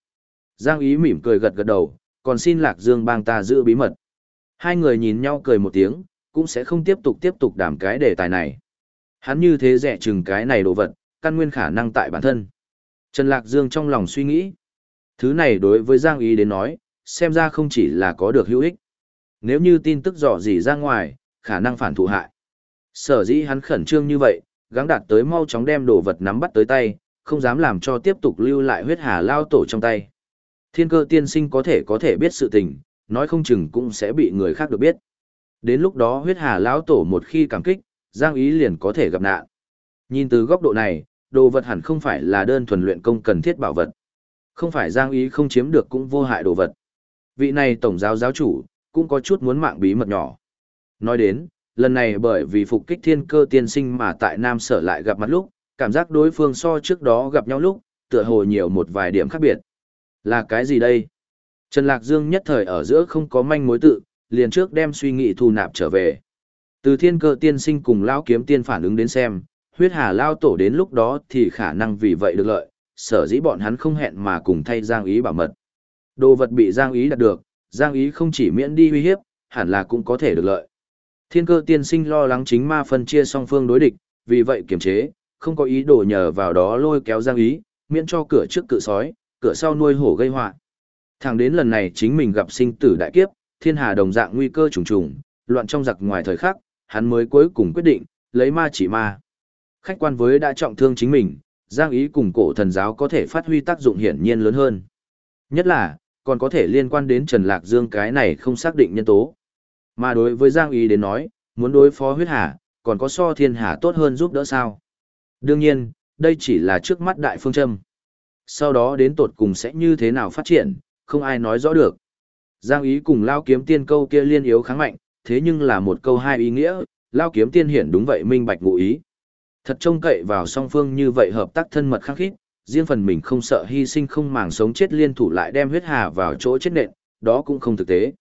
Giang ý mỉm cười gật gật đầu, còn xin Lạc Dương bang ta giữ bí mật. Hai người nhìn nhau cười một tiếng, cũng sẽ không tiếp tục tiếp tục đàm cái đề tài này. Hắn như thế rẻ chừng cái này đồ vật, căn nguyên khả năng tại bản thân. Trần Lạc Dương trong lòng suy nghĩ. Thứ này đối với Giang Ý đến nói, xem ra không chỉ là có được hữu ích. Nếu như tin tức dò dỉ ra ngoài, khả năng phản thụ hại. Sở dĩ hắn khẩn trương như vậy, gắng đạt tới mau chóng đem đồ vật nắm bắt tới tay, không dám làm cho tiếp tục lưu lại huyết hà lao tổ trong tay. Thiên cơ tiên sinh có thể có thể biết sự tình, nói không chừng cũng sẽ bị người khác được biết. Đến lúc đó huyết hà lão tổ một khi cảm kích, Giang Ý liền có thể gặp nạn. Nhìn từ góc độ này, đồ vật hẳn không phải là đơn thuần luyện công cần thiết bảo vật. Không phải Giang Ý không chiếm được cũng vô hại đồ vật. Vị này tổng giáo giáo chủ, cũng có chút muốn mạng bí mật nhỏ. Nói đến, lần này bởi vì phục kích thiên cơ tiên sinh mà tại Nam Sở lại gặp mặt lúc, cảm giác đối phương so trước đó gặp nhau lúc, tựa hồ nhiều một vài điểm khác biệt. Là cái gì đây? Trần Lạc Dương nhất thời ở giữa không có manh mối tự, liền trước đem suy nghĩ thu nạp trở về. Từ thiên cơ tiên sinh cùng lão kiếm tiên phản ứng đến xem, huyết hà lao tổ đến lúc đó thì khả năng vì vậy được lợi, sở dĩ bọn hắn không hẹn mà cùng thay Giang Ý bảo mật. Đồ vật bị Giang Ý đạt được, Giang Ý không chỉ miễn đi uy hiếp, hẳn là cũng có thể được lợi. Thiên cơ tiên sinh lo lắng chính ma phân chia song phương đối địch, vì vậy kiềm chế, không có ý đồ nhờ vào đó lôi kéo Giang Ý, miễn cho cửa trước cự sói, cửa sau nuôi hổ gây họa. Thẳng đến lần này chính mình gặp sinh tử đại kiếp, thiên hà đồng dạng nguy cơ trùng trùng, loạn trong giặc ngoài thời khắc, hắn mới cuối cùng quyết định, lấy ma chỉ ma. Khách quan với đã trọng thương chính mình, Giang Ý cùng cổ thần giáo có thể phát huy tác dụng hiển nhiên lớn hơn. Nhất là, còn có thể liên quan đến Trần Lạc Dương cái này không xác định nhân tố. Mà đối với Giang Ý đến nói, muốn đối phó huyết hà, còn có so thiên hà tốt hơn giúp đỡ sao. Đương nhiên, đây chỉ là trước mắt đại phương châm. Sau đó đến tột cùng sẽ như thế nào phát triển, không ai nói rõ được. Giang ý cùng lao kiếm tiên câu kia liên yếu kháng mạnh, thế nhưng là một câu hai ý nghĩa, lao kiếm tiên hiển đúng vậy minh bạch ngụ ý. Thật trông cậy vào song phương như vậy hợp tác thân mật khắc khít, riêng phần mình không sợ hy sinh không màng sống chết liên thủ lại đem huyết hà vào chỗ chết nện, đó cũng không thực tế.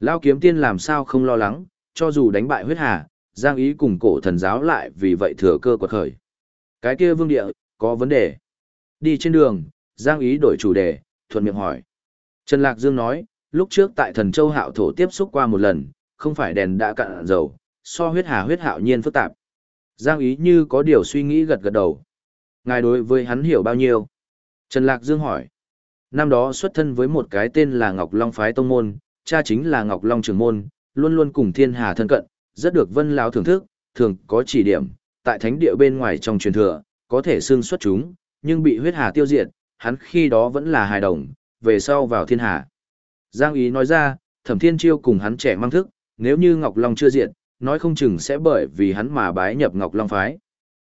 Lao kiếm tiên làm sao không lo lắng, cho dù đánh bại huyết hà, Giang ý cùng cổ thần giáo lại vì vậy thừa cơ quật khởi. Cái kia vương địa, có vấn đề. Đi trên đường, Giang ý đổi chủ đề, thuận miệng hỏi. Trần Lạc Dương nói, lúc trước tại thần châu hạo thổ tiếp xúc qua một lần, không phải đèn đã cạn dầu, so huyết hà huyết hạo nhiên phức tạp. Giang ý như có điều suy nghĩ gật gật đầu. Ngài đối với hắn hiểu bao nhiêu? Trần Lạc Dương hỏi. Năm đó xuất thân với một cái tên là Ngọc Long Phái Tông Môn, cha chính là Ngọc Long Trường Môn, luôn luôn cùng thiên hà thân cận, rất được vân lao thưởng thức, thường có chỉ điểm, tại thánh địa bên ngoài trong truyền thừa, có thể xương xuất chúng, nhưng bị huyết hà tiêu diệt, hắn khi đó vẫn là hài đồng, về sau vào thiên hà. Giang ý nói ra, thẩm thiên chiêu cùng hắn trẻ mang thức, nếu như Ngọc Long chưa diệt nói không chừng sẽ bởi vì hắn mà bái nhập Ngọc Long phái.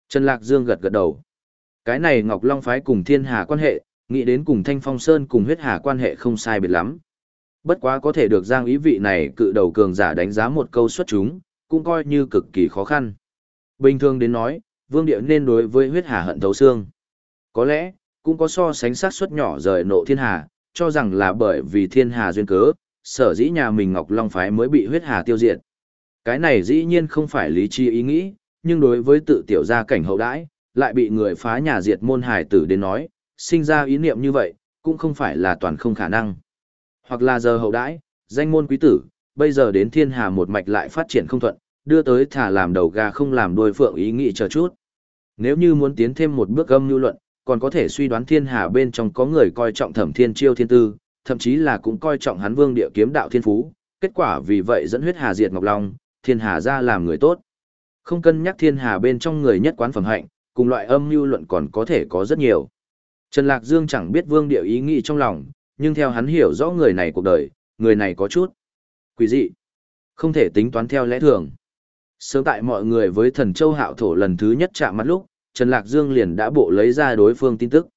Trần Lạc Dương gật gật đầu. Cái này Ngọc Long phái cùng thiên hà quan hệ, nghĩ đến cùng Thanh Phong Sơn cùng huyết hà quan hệ không sai biệt lắm. Bất quá có thể được Giang ý vị này cự đầu cường giả đánh giá một câu xuất chúng, cũng coi như cực kỳ khó khăn. Bình thường đến nói, Vương Địa nên đối với huyết hà hận thấu xương. Có lẽ, cũng có so sánh sát suất nhỏ rời nộ thiên hà, cho rằng là bởi vì thiên hà duyên cớ, sở dĩ nhà mình Ngọc Long Phái mới bị huyết hà tiêu diệt. Cái này dĩ nhiên không phải lý trí ý nghĩ, nhưng đối với tự tiểu gia cảnh hậu đãi, lại bị người phá nhà diệt môn hải tử đến nói, sinh ra ý niệm như vậy, cũng không phải là toàn không khả năng. Hoặc là giờ hậu đãi, danh môn quý tử, bây giờ đến thiên hà một mạch lại phát triển không thuận, đưa tới thả làm đầu gà không làm đuôi phượng ý nghĩ chờ chút. Nếu như muốn tiến thêm một bước âm lưu luận, còn có thể suy đoán thiên hà bên trong có người coi trọng thẩm thiên chiêu thiên tư, thậm chí là cũng coi trọng hắn vương địa kiếm đạo thiên phú, kết quả vì vậy dẫn huyết hà diệt ngọc long, thiên hà ra làm người tốt. Không cân nhắc thiên hà bên trong người nhất quán phẩm hạnh, cùng loại âm mưu luận còn có thể có rất nhiều. Trần Lạc Dương chẳng biết vương địa ý nghĩ trong lòng, nhưng theo hắn hiểu rõ người này cuộc đời, người này có chút quý dị, không thể tính toán theo lẽ thường. Sớm tại mọi người với thần châu hạo thổ lần thứ nhất chạm mặt lúc, Trần Lạc Dương liền đã bộ lấy ra đối phương tin tức.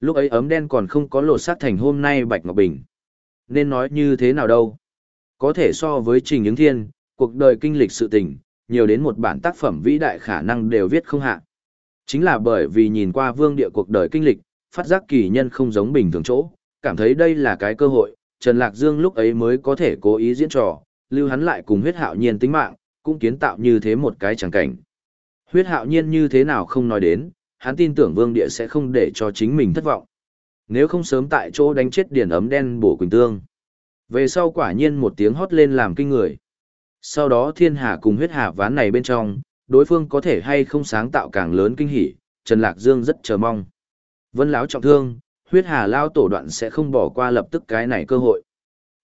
Lúc ấy ấm đen còn không có lột xác thành hôm nay Bạch Ngọc Bình. Nên nói như thế nào đâu? Có thể so với Trình Ứng Thiên, cuộc đời kinh lịch sự tình, nhiều đến một bản tác phẩm vĩ đại khả năng đều viết không hạ. Chính là bởi vì nhìn qua vương địa cuộc đời kinh lịch, phát giác kỳ nhân không giống bình thường chỗ, cảm thấy đây là cái cơ hội, Trần Lạc Dương lúc ấy mới có thể cố ý diễn trò, lưu hắn lại cùng huyết hạo nhiên tính mạng, cũng kiến tạo như thế một cái chẳng cảnh. Huyết hạo nhiên như thế nào không nói đến, hắn tin tưởng vương địa sẽ không để cho chính mình thất vọng. Nếu không sớm tại chỗ đánh chết điển ấm đen bổ quỳnh tương. Về sau quả nhiên một tiếng hót lên làm kinh người. Sau đó thiên hà cùng huyết hà ván này bên trong, đối phương có thể hay không sáng tạo càng lớn kinh hỉ, Trần Lạc Dương rất chờ mong. Vân lão trọng thương, huyết hà lao tổ đoạn sẽ không bỏ qua lập tức cái này cơ hội.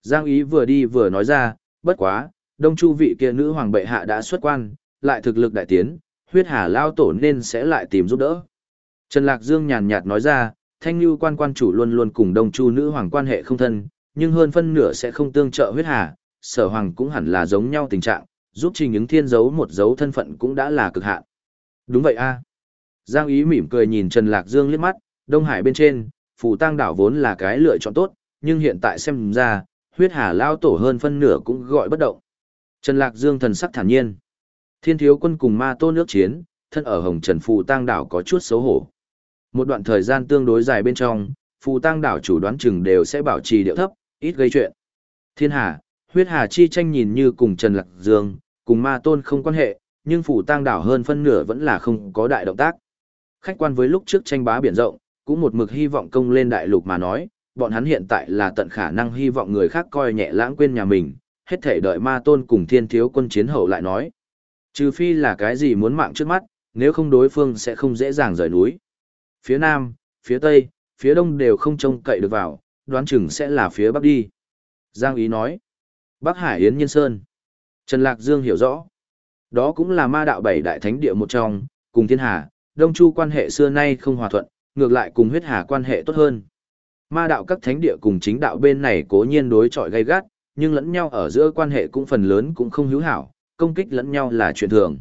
Giang ý vừa đi vừa nói ra, bất quá, đông chu vị kia nữ hoàng bệ hạ đã xuất quan, lại thực lực đại tiến, huyết hà lao tổ nên sẽ lại tìm giúp đỡ. Trần Lạc Dương nhàn nhạt nói ra, thanh lưu quan quan chủ luôn luôn cùng đông chu nữ hoàng quan hệ không thân, nhưng hơn phân nửa sẽ không tương trợ huyết hà, sở hoàng cũng hẳn là giống nhau tình trạng, giúp trình những thiên dấu một dấu thân phận cũng đã là cực hạn. Đúng vậy a Giang ý mỉm cười nhìn Trần Lạc Dương liếc mắt, Đông Hải bên trên, phù tang đảo vốn là cái lựa chọn tốt, nhưng hiện tại xem ra, huyết hà lao tổ hơn phân nửa cũng gọi bất động. Trần Lạc Dương thần sắc thản nhiên. Thiên thiếu quân cùng ma tô nước chiến, thân ở hồng trần phù tang đảo có chút xấu hổ. Một đoạn thời gian tương đối dài bên trong, phù tang đảo chủ đoán chừng đều sẽ bảo trì điệu thấp, ít gây chuyện. Thiên hà, huyết hà chi tranh nhìn như cùng Trần Lạc Dương, cùng ma tôn không quan hệ, nhưng phù tang đảo hơn phân nửa vẫn là không có đại động tác. Khách quan với lúc trước tranh bá biển rộng, cũng một mực hy vọng công lên đại lục mà nói, bọn hắn hiện tại là tận khả năng hy vọng người khác coi nhẹ lãng quên nhà mình, hết thể đợi ma tôn cùng thiên thiếu quân chiến hậu lại nói. Trừ phi là cái gì muốn mạng trước mắt, nếu không đối phương sẽ không dễ dàng rời núi. Phía nam, phía tây, phía đông đều không trông cậy được vào, đoán chừng sẽ là phía bắc đi. Giang ý nói. Bắc Hải Yến Nhân Sơn. Trần Lạc Dương hiểu rõ. Đó cũng là ma đạo bảy đại thánh địa một trong, cùng thiên hà, đông chu quan hệ xưa nay không hòa thuận, ngược lại cùng huyết hà quan hệ tốt hơn. Ma đạo các thánh địa cùng chính đạo bên này cố nhiên đối chọi gay gắt, nhưng lẫn nhau ở giữa quan hệ cũng phần lớn cũng không hữu hảo, công kích lẫn nhau là chuyện thường.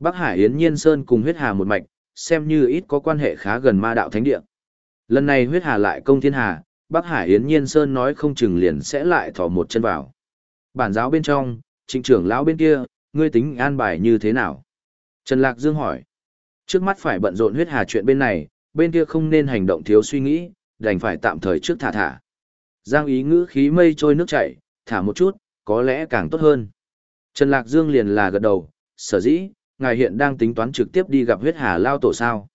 Bắc Hải Yến Nhiên Sơn cùng huyết hà một mạch, xem như ít có quan hệ khá gần ma đạo thánh địa. Lần này huyết hà lại công thiên hà, Bắc Hải Yến Nhiên Sơn nói không chừng liền sẽ lại thò một chân vào. Bản giáo bên trong, trịnh trưởng lão bên kia, ngươi tính an bài như thế nào? Trần Lạc Dương hỏi. Trước mắt phải bận rộn huyết hà chuyện bên này, bên kia không nên hành động thiếu suy nghĩ, đành phải tạm thời trước thả thả. Giang ý ngữ khí mây trôi nước chảy, thả một chút, có lẽ càng tốt hơn. Trần Lạc Dương liền là gật đầu, sở dĩ, ngài hiện đang tính toán trực tiếp đi gặp huyết hà lao tổ sao.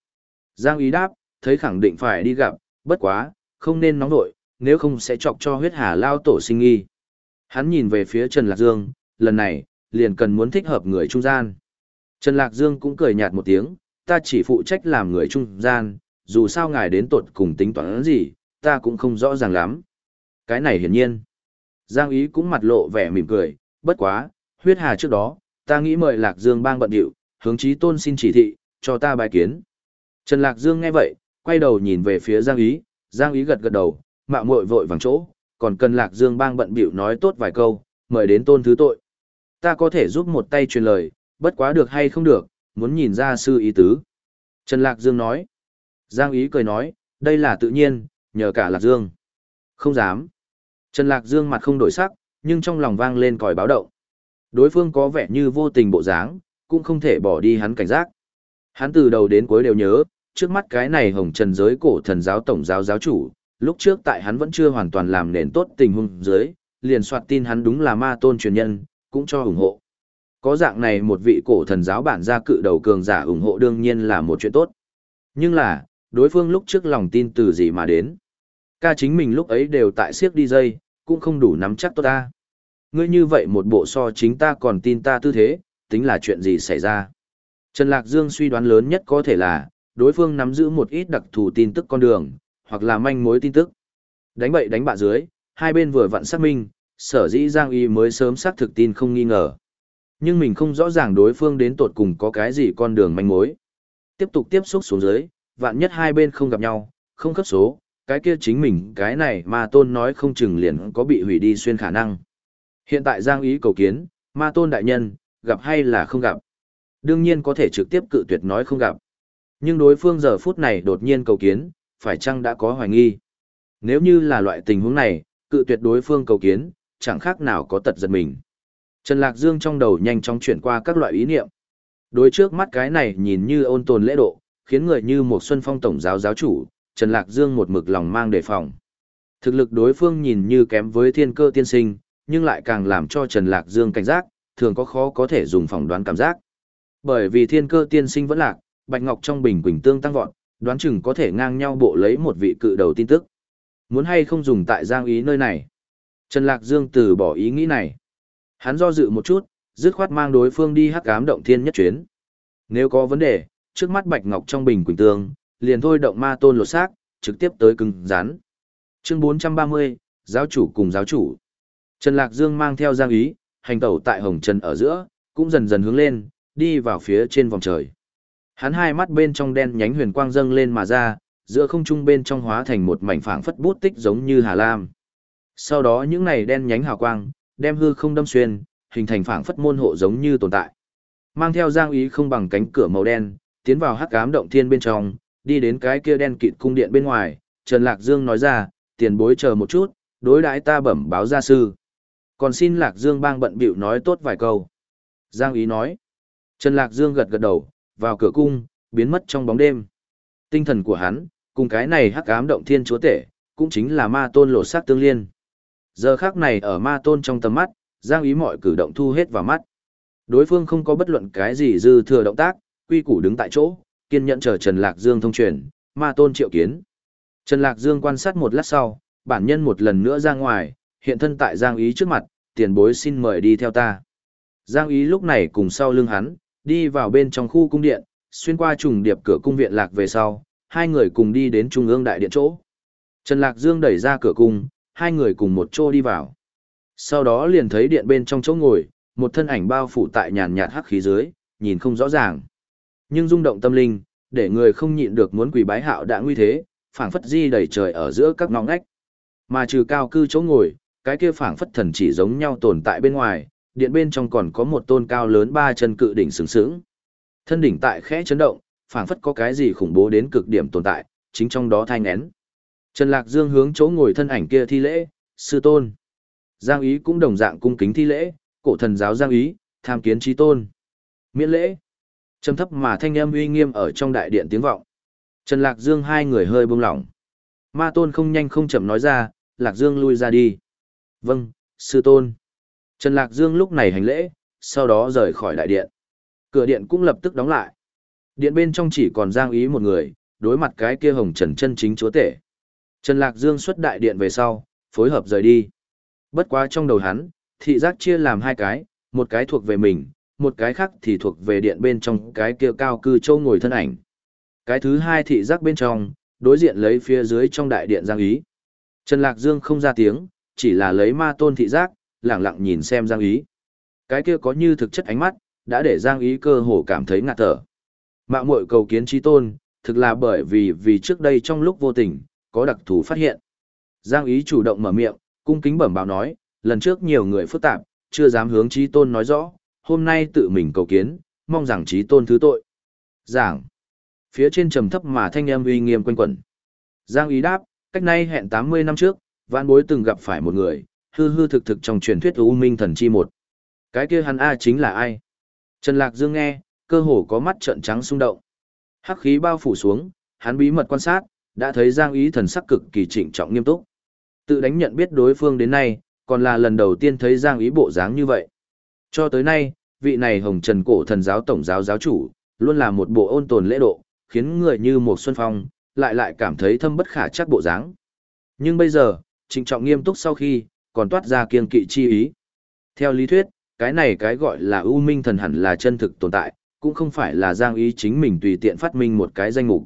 Giang ý đáp, thấy khẳng định phải đi gặp, bất quá, không nên nóng nội, nếu không sẽ chọc cho huyết hà lao tổ sinh nghi. Hắn nhìn về phía Trần Lạc Dương, lần này, liền cần muốn thích hợp người trung gian. Trần Lạc Dương cũng cười nhạt một tiếng, ta chỉ phụ trách làm người trung gian, dù sao ngài đến tột cùng tính toán gì, ta cũng không rõ ràng lắm. Cái này hiển nhiên. Giang ý cũng mặt lộ vẻ mỉm cười, bất quá, huyết hà trước đó, ta nghĩ mời Lạc Dương bang bận điệu, hướng chí tôn xin chỉ thị, cho ta bài kiến. Trần Lạc Dương nghe vậy, quay đầu nhìn về phía Giang ý, Giang ý gật gật đầu, mạo muội vội vàng chỗ, còn cần Lạc Dương bang bận biểu nói tốt vài câu, mời đến tôn thứ tội. Ta có thể giúp một tay truyền lời, bất quá được hay không được, muốn nhìn ra sư ý tứ. Trần Lạc Dương nói. Giang ý cười nói, đây là tự nhiên, nhờ cả Lạc Dương. Không dám. Trần Lạc Dương mặt không đổi sắc, nhưng trong lòng vang lên còi báo động. Đối phương có vẻ như vô tình bộ dáng, cũng không thể bỏ đi hắn cảnh giác. Hắn từ đầu đến cuối đều nhớ, trước mắt cái này hồng trần giới cổ thần giáo tổng giáo giáo chủ, lúc trước tại hắn vẫn chưa hoàn toàn làm nền tốt tình huống dưới, liền soạt tin hắn đúng là ma tôn truyền nhân, cũng cho ủng hộ. Có dạng này một vị cổ thần giáo bản gia cự đầu cường giả ủng hộ đương nhiên là một chuyện tốt. Nhưng là, đối phương lúc trước lòng tin từ gì mà đến. Ca chính mình lúc ấy đều tại siếc đi dây, cũng không đủ nắm chắc tốt ta. Ngươi như vậy một bộ so chính ta còn tin ta tư thế, tính là chuyện gì xảy ra. Trần Lạc Dương suy đoán lớn nhất có thể là, đối phương nắm giữ một ít đặc thù tin tức con đường, hoặc là manh mối tin tức. Đánh bậy đánh bạ dưới, hai bên vừa vặn xác minh, sở dĩ Giang Y mới sớm xác thực tin không nghi ngờ. Nhưng mình không rõ ràng đối phương đến tột cùng có cái gì con đường manh mối. Tiếp tục tiếp xúc xuống dưới, vạn nhất hai bên không gặp nhau, không khớp số, cái kia chính mình cái này mà tôn nói không chừng liền có bị hủy đi xuyên khả năng. Hiện tại Giang ý cầu kiến, ma tôn đại nhân, gặp hay là không gặp. Đương nhiên có thể trực tiếp cự tuyệt nói không gặp. Nhưng đối phương giờ phút này đột nhiên cầu kiến, phải chăng đã có hoài nghi. Nếu như là loại tình huống này, cự tuyệt đối phương cầu kiến, chẳng khác nào có tật giật mình. Trần Lạc Dương trong đầu nhanh chóng chuyển qua các loại ý niệm. Đối trước mắt cái này nhìn như ôn tồn lễ độ, khiến người như một xuân phong tổng giáo giáo chủ, Trần Lạc Dương một mực lòng mang đề phòng. Thực lực đối phương nhìn như kém với thiên cơ tiên sinh, nhưng lại càng làm cho Trần Lạc Dương cảnh giác, thường có khó có thể dùng phỏng đoán cảm giác. Bởi vì thiên cơ tiên sinh vẫn lạc, Bạch Ngọc trong bình quỳnh tương tăng vọt, đoán chừng có thể ngang nhau bộ lấy một vị cự đầu tin tức. Muốn hay không dùng tại Giang Ý nơi này. Trần Lạc Dương từ bỏ ý nghĩ này. Hắn do dự một chút, dứt khoát mang đối phương đi hắc ám động thiên nhất chuyến. Nếu có vấn đề, trước mắt Bạch Ngọc trong bình quỳnh tương, liền thôi động ma tôn lột xác, trực tiếp tới cứng rắn. Chương 430, giáo chủ cùng giáo chủ. Trần Lạc Dương mang theo Giang Ý, hành tẩu tại Hồng Trần ở giữa, cũng dần dần hướng lên, đi vào phía trên vòng trời. Hắn hai mắt bên trong đen nhánh huyền quang dâng lên mà ra, giữa không trung bên trong hóa thành một mảnh phảng phất bút tích giống như hà lam. Sau đó những này đen nhánh hào quang, đem hư không đâm xuyên, hình thành phảng phất môn hộ giống như tồn tại. Mang theo Giang Ý không bằng cánh cửa màu đen, tiến vào hắc ám động thiên bên trong, đi đến cái kia đen kịt cung điện bên ngoài, Trần Lạc Dương nói ra, tiền bối chờ một chút, đối đãi ta bẩm báo gia sư. Còn xin Lạc Dương bang bận bịu nói tốt vài câu. Giang Ý nói. Trần Lạc Dương gật gật đầu, vào cửa cung, biến mất trong bóng đêm. Tinh thần của hắn, cùng cái này hắc ám động thiên chúa tể, cũng chính là ma tôn lột xác tương liên. Giờ khác này ở ma tôn trong tầm mắt, Giang Ý mọi cử động thu hết vào mắt. Đối phương không có bất luận cái gì dư thừa động tác, quy củ đứng tại chỗ, kiên nhẫn chờ Trần Lạc Dương thông truyền, ma tôn triệu kiến. Trần Lạc Dương quan sát một lát sau, bản nhân một lần nữa ra ngoài, hiện thân tại Giang Ý trước mặt, tiền bối xin mời đi theo ta. Giang Ý lúc này cùng sau lưng hắn, đi vào bên trong khu cung điện, xuyên qua trùng điệp cửa cung viện lạc về sau, hai người cùng đi đến trung ương đại điện chỗ. Trần Lạc Dương đẩy ra cửa cung, hai người cùng một chỗ đi vào. Sau đó liền thấy điện bên trong chỗ ngồi, một thân ảnh bao phủ tại nhàn nhạt hắc khí dưới, nhìn không rõ ràng. Nhưng rung động tâm linh, để người không nhịn được muốn quỳ bái hạo đã nguy thế, phảng phất di đầy trời ở giữa các ngõ ngách. Mà trừ cao cư chỗ ngồi, cái kia phảng phất thần chỉ giống nhau tồn tại bên ngoài, điện bên trong còn có một tôn cao lớn ba chân cự đỉnh sừng sững. Thân đỉnh tại khẽ chấn động, phảng phất có cái gì khủng bố đến cực điểm tồn tại, chính trong đó thanh nén. Trần Lạc Dương hướng chỗ ngồi thân ảnh kia thi lễ, sư tôn. Giang ý cũng đồng dạng cung kính thi lễ, cổ thần giáo Giang ý, tham kiến trí tôn. Miễn lễ. Trầm thấp mà thanh âm uy nghiêm ở trong đại điện tiếng vọng. Trần Lạc Dương hai người hơi buông lỏng. Ma tôn không nhanh không chậm nói ra, Lạc Dương lui ra đi. Vâng, sư tôn. Trần Lạc Dương lúc này hành lễ, sau đó rời khỏi đại điện. Cửa điện cũng lập tức đóng lại. Điện bên trong chỉ còn Giang Ý một người, đối mặt cái kia hồng trần chân chính chúa tể. Trần Lạc Dương xuất đại điện về sau, phối hợp rời đi. Bất quá trong đầu hắn, thị giác chia làm hai cái, một cái thuộc về mình, một cái khác thì thuộc về điện bên trong cái kia cao cư châu ngồi thân ảnh. Cái thứ hai thị giác bên trong, đối diện lấy phía dưới trong đại điện Giang Ý. Trần Lạc Dương không ra tiếng, chỉ là lấy ma tôn thị giác, lẳng lặng nhìn xem Giang Ý. Cái kia có như thực chất ánh mắt, đã để Giang Ý cơ hồ cảm thấy ngạt thở. Mạo muội cầu kiến trí tôn, thực là bởi vì vì trước đây trong lúc vô tình, có đặc thù phát hiện. Giang Ý chủ động mở miệng, cung kính bẩm báo nói, lần trước nhiều người phức tạp, chưa dám hướng trí tôn nói rõ, hôm nay tự mình cầu kiến, mong rằng trí tôn thứ tội. Giảng. Phía trên trầm thấp mà thanh em uy nghiêm quanh quẩn. Giang Ý đáp, cách nay hẹn 80 năm trước, vạn bối từng gặp phải một người, hư hư thực thực trong truyền thuyết U Minh Thần Chi một. Cái kia hắn A chính là ai? Trần Lạc Dương nghe, cơ hồ có mắt trợn trắng xung động. Hắc khí bao phủ xuống, hắn bí mật quan sát, đã thấy Giang Ý thần sắc cực kỳ trịnh trọng nghiêm túc. Tự đánh nhận biết đối phương đến nay, còn là lần đầu tiên thấy Giang Ý bộ dáng như vậy. Cho tới nay, vị này Hồng Trần Cổ Thần giáo tổng giáo giáo chủ, luôn là một bộ ôn tồn lễ độ, khiến người như một xuân phong, lại lại cảm thấy thâm bất khả chắc bộ dáng. Nhưng bây giờ, trịnh trọng nghiêm túc sau khi, còn toát ra kiên kỵ chi ý. Theo lý thuyết, cái này cái gọi là ưu minh thần hẳn là chân thực tồn tại, cũng không phải là giang ý chính mình tùy tiện phát minh một cái danh mục.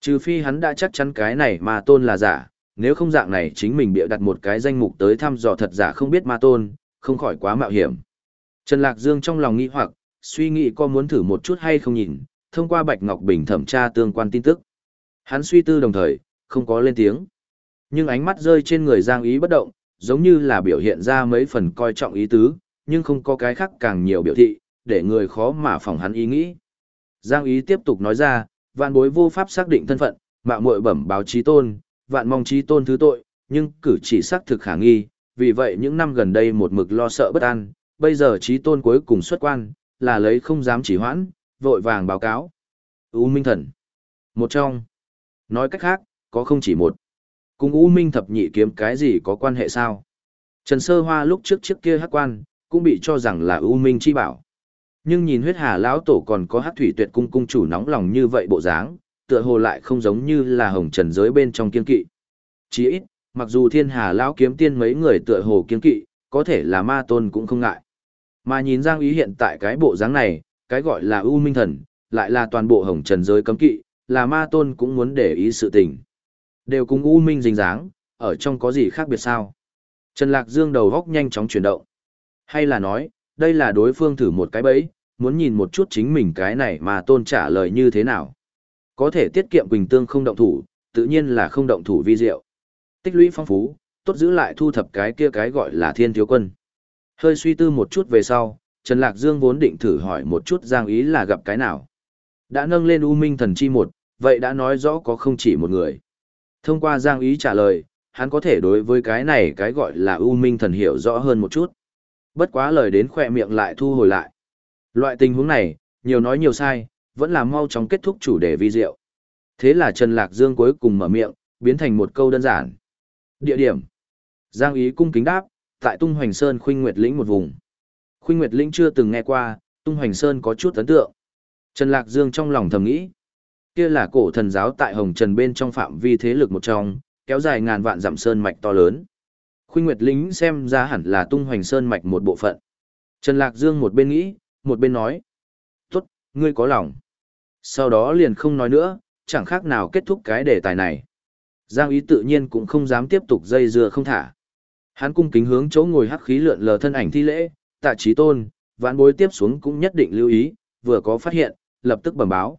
Trừ phi hắn đã chắc chắn cái này ma tôn là giả, nếu không dạng này chính mình bịa đặt một cái danh mục tới thăm dò thật giả không biết ma tôn, không khỏi quá mạo hiểm. Trần Lạc Dương trong lòng nghĩ hoặc, suy nghĩ có muốn thử một chút hay không nhìn, thông qua Bạch Ngọc Bình thẩm tra tương quan tin tức. Hắn suy tư đồng thời, không có lên tiếng. Nhưng ánh mắt rơi trên người Giang Ý bất động, giống như là biểu hiện ra mấy phần coi trọng ý tứ, nhưng không có cái khác càng nhiều biểu thị, để người khó mà phỏng hắn ý nghĩ. Giang Ý tiếp tục nói ra, vạn bối vô pháp xác định thân phận, mạo muội bẩm báo trí tôn, vạn mong trí tôn thứ tội, nhưng cử chỉ xác thực khả nghi, vì vậy những năm gần đây một mực lo sợ bất an, bây giờ trí tôn cuối cùng xuất quan, là lấy không dám chỉ hoãn, vội vàng báo cáo. U Minh Thần. Một trong. Nói cách khác, có không chỉ một. Cùng U Minh Thập Nhị kiếm cái gì có quan hệ sao? Trần Sơ Hoa lúc trước trước kia hắc quan, cũng bị cho rằng là U Minh chi bảo. Nhưng nhìn huyết hà lão tổ còn có hắc thủy tuyệt cung cung chủ nóng lòng như vậy bộ dáng, tựa hồ lại không giống như là hồng trần giới bên trong kiên kỵ. Chỉ ít, mặc dù thiên hà lão kiếm tiên mấy người tựa hồ kiên kỵ, có thể là ma tôn cũng không ngại. Mà nhìn Giang Ý hiện tại cái bộ dáng này, cái gọi là U Minh Thần, lại là toàn bộ hồng trần giới cấm kỵ, là ma tôn cũng muốn để ý sự tình. Đều cùng U Minh dính dáng, ở trong có gì khác biệt sao? Trần Lạc Dương đầu góc nhanh chóng chuyển động. Hay là nói, đây là đối phương thử một cái bẫy, muốn nhìn một chút chính mình cái này mà tôn trả lời như thế nào. Có thể tiết kiệm Quỳnh Tương không động thủ, tự nhiên là không động thủ vi diệu. Tích lũy phong phú, tốt giữ lại thu thập cái kia cái gọi là thiên thiếu quân. Hơi suy tư một chút về sau, Trần Lạc Dương vốn định thử hỏi một chút Giang Ý là gặp cái nào. Đã nâng lên U Minh thần chi một, vậy đã nói rõ có không chỉ một người. Thông qua Giang Ý trả lời, hắn có thể đối với cái này cái gọi là U Minh thần hiểu rõ hơn một chút. Bất quá lời đến khỏe miệng lại thu hồi lại. Loại tình huống này, nhiều nói nhiều sai, vẫn là mau chóng kết thúc chủ đề vi diệu. Thế là Trần Lạc Dương cuối cùng mở miệng, biến thành một câu đơn giản. Địa điểm. Giang Ý cung kính đáp, tại Tung Hoành Sơn Khuynh Nguyệt Lĩnh một vùng. Khuynh Nguyệt Lĩnh chưa từng nghe qua, Tung Hoành Sơn có chút ấn tượng. Trần Lạc Dương trong lòng thầm nghĩ. Kia là cổ thần giáo tại Hồng Trần bên trong phạm vi thế lực một trong, kéo dài ngàn vạn dặm sơn mạch to lớn. Khuynh Nguyệt Lính xem ra hẳn là Tung Hoành Sơn mạch một bộ phận. Trần Lạc Dương một bên nghĩ, một bên nói. Tốt, ngươi có lòng. Sau đó liền không nói nữa, chẳng khác nào kết thúc cái đề tài này. Giang ý tự nhiên cũng không dám tiếp tục dây dưa không thả. Hắn cung kính hướng chỗ ngồi hắc khí lượn lờ thân ảnh thi lễ, tạ trí tôn, vãn bối tiếp xuống cũng nhất định lưu ý, vừa có phát hiện, lập tức bẩm báo.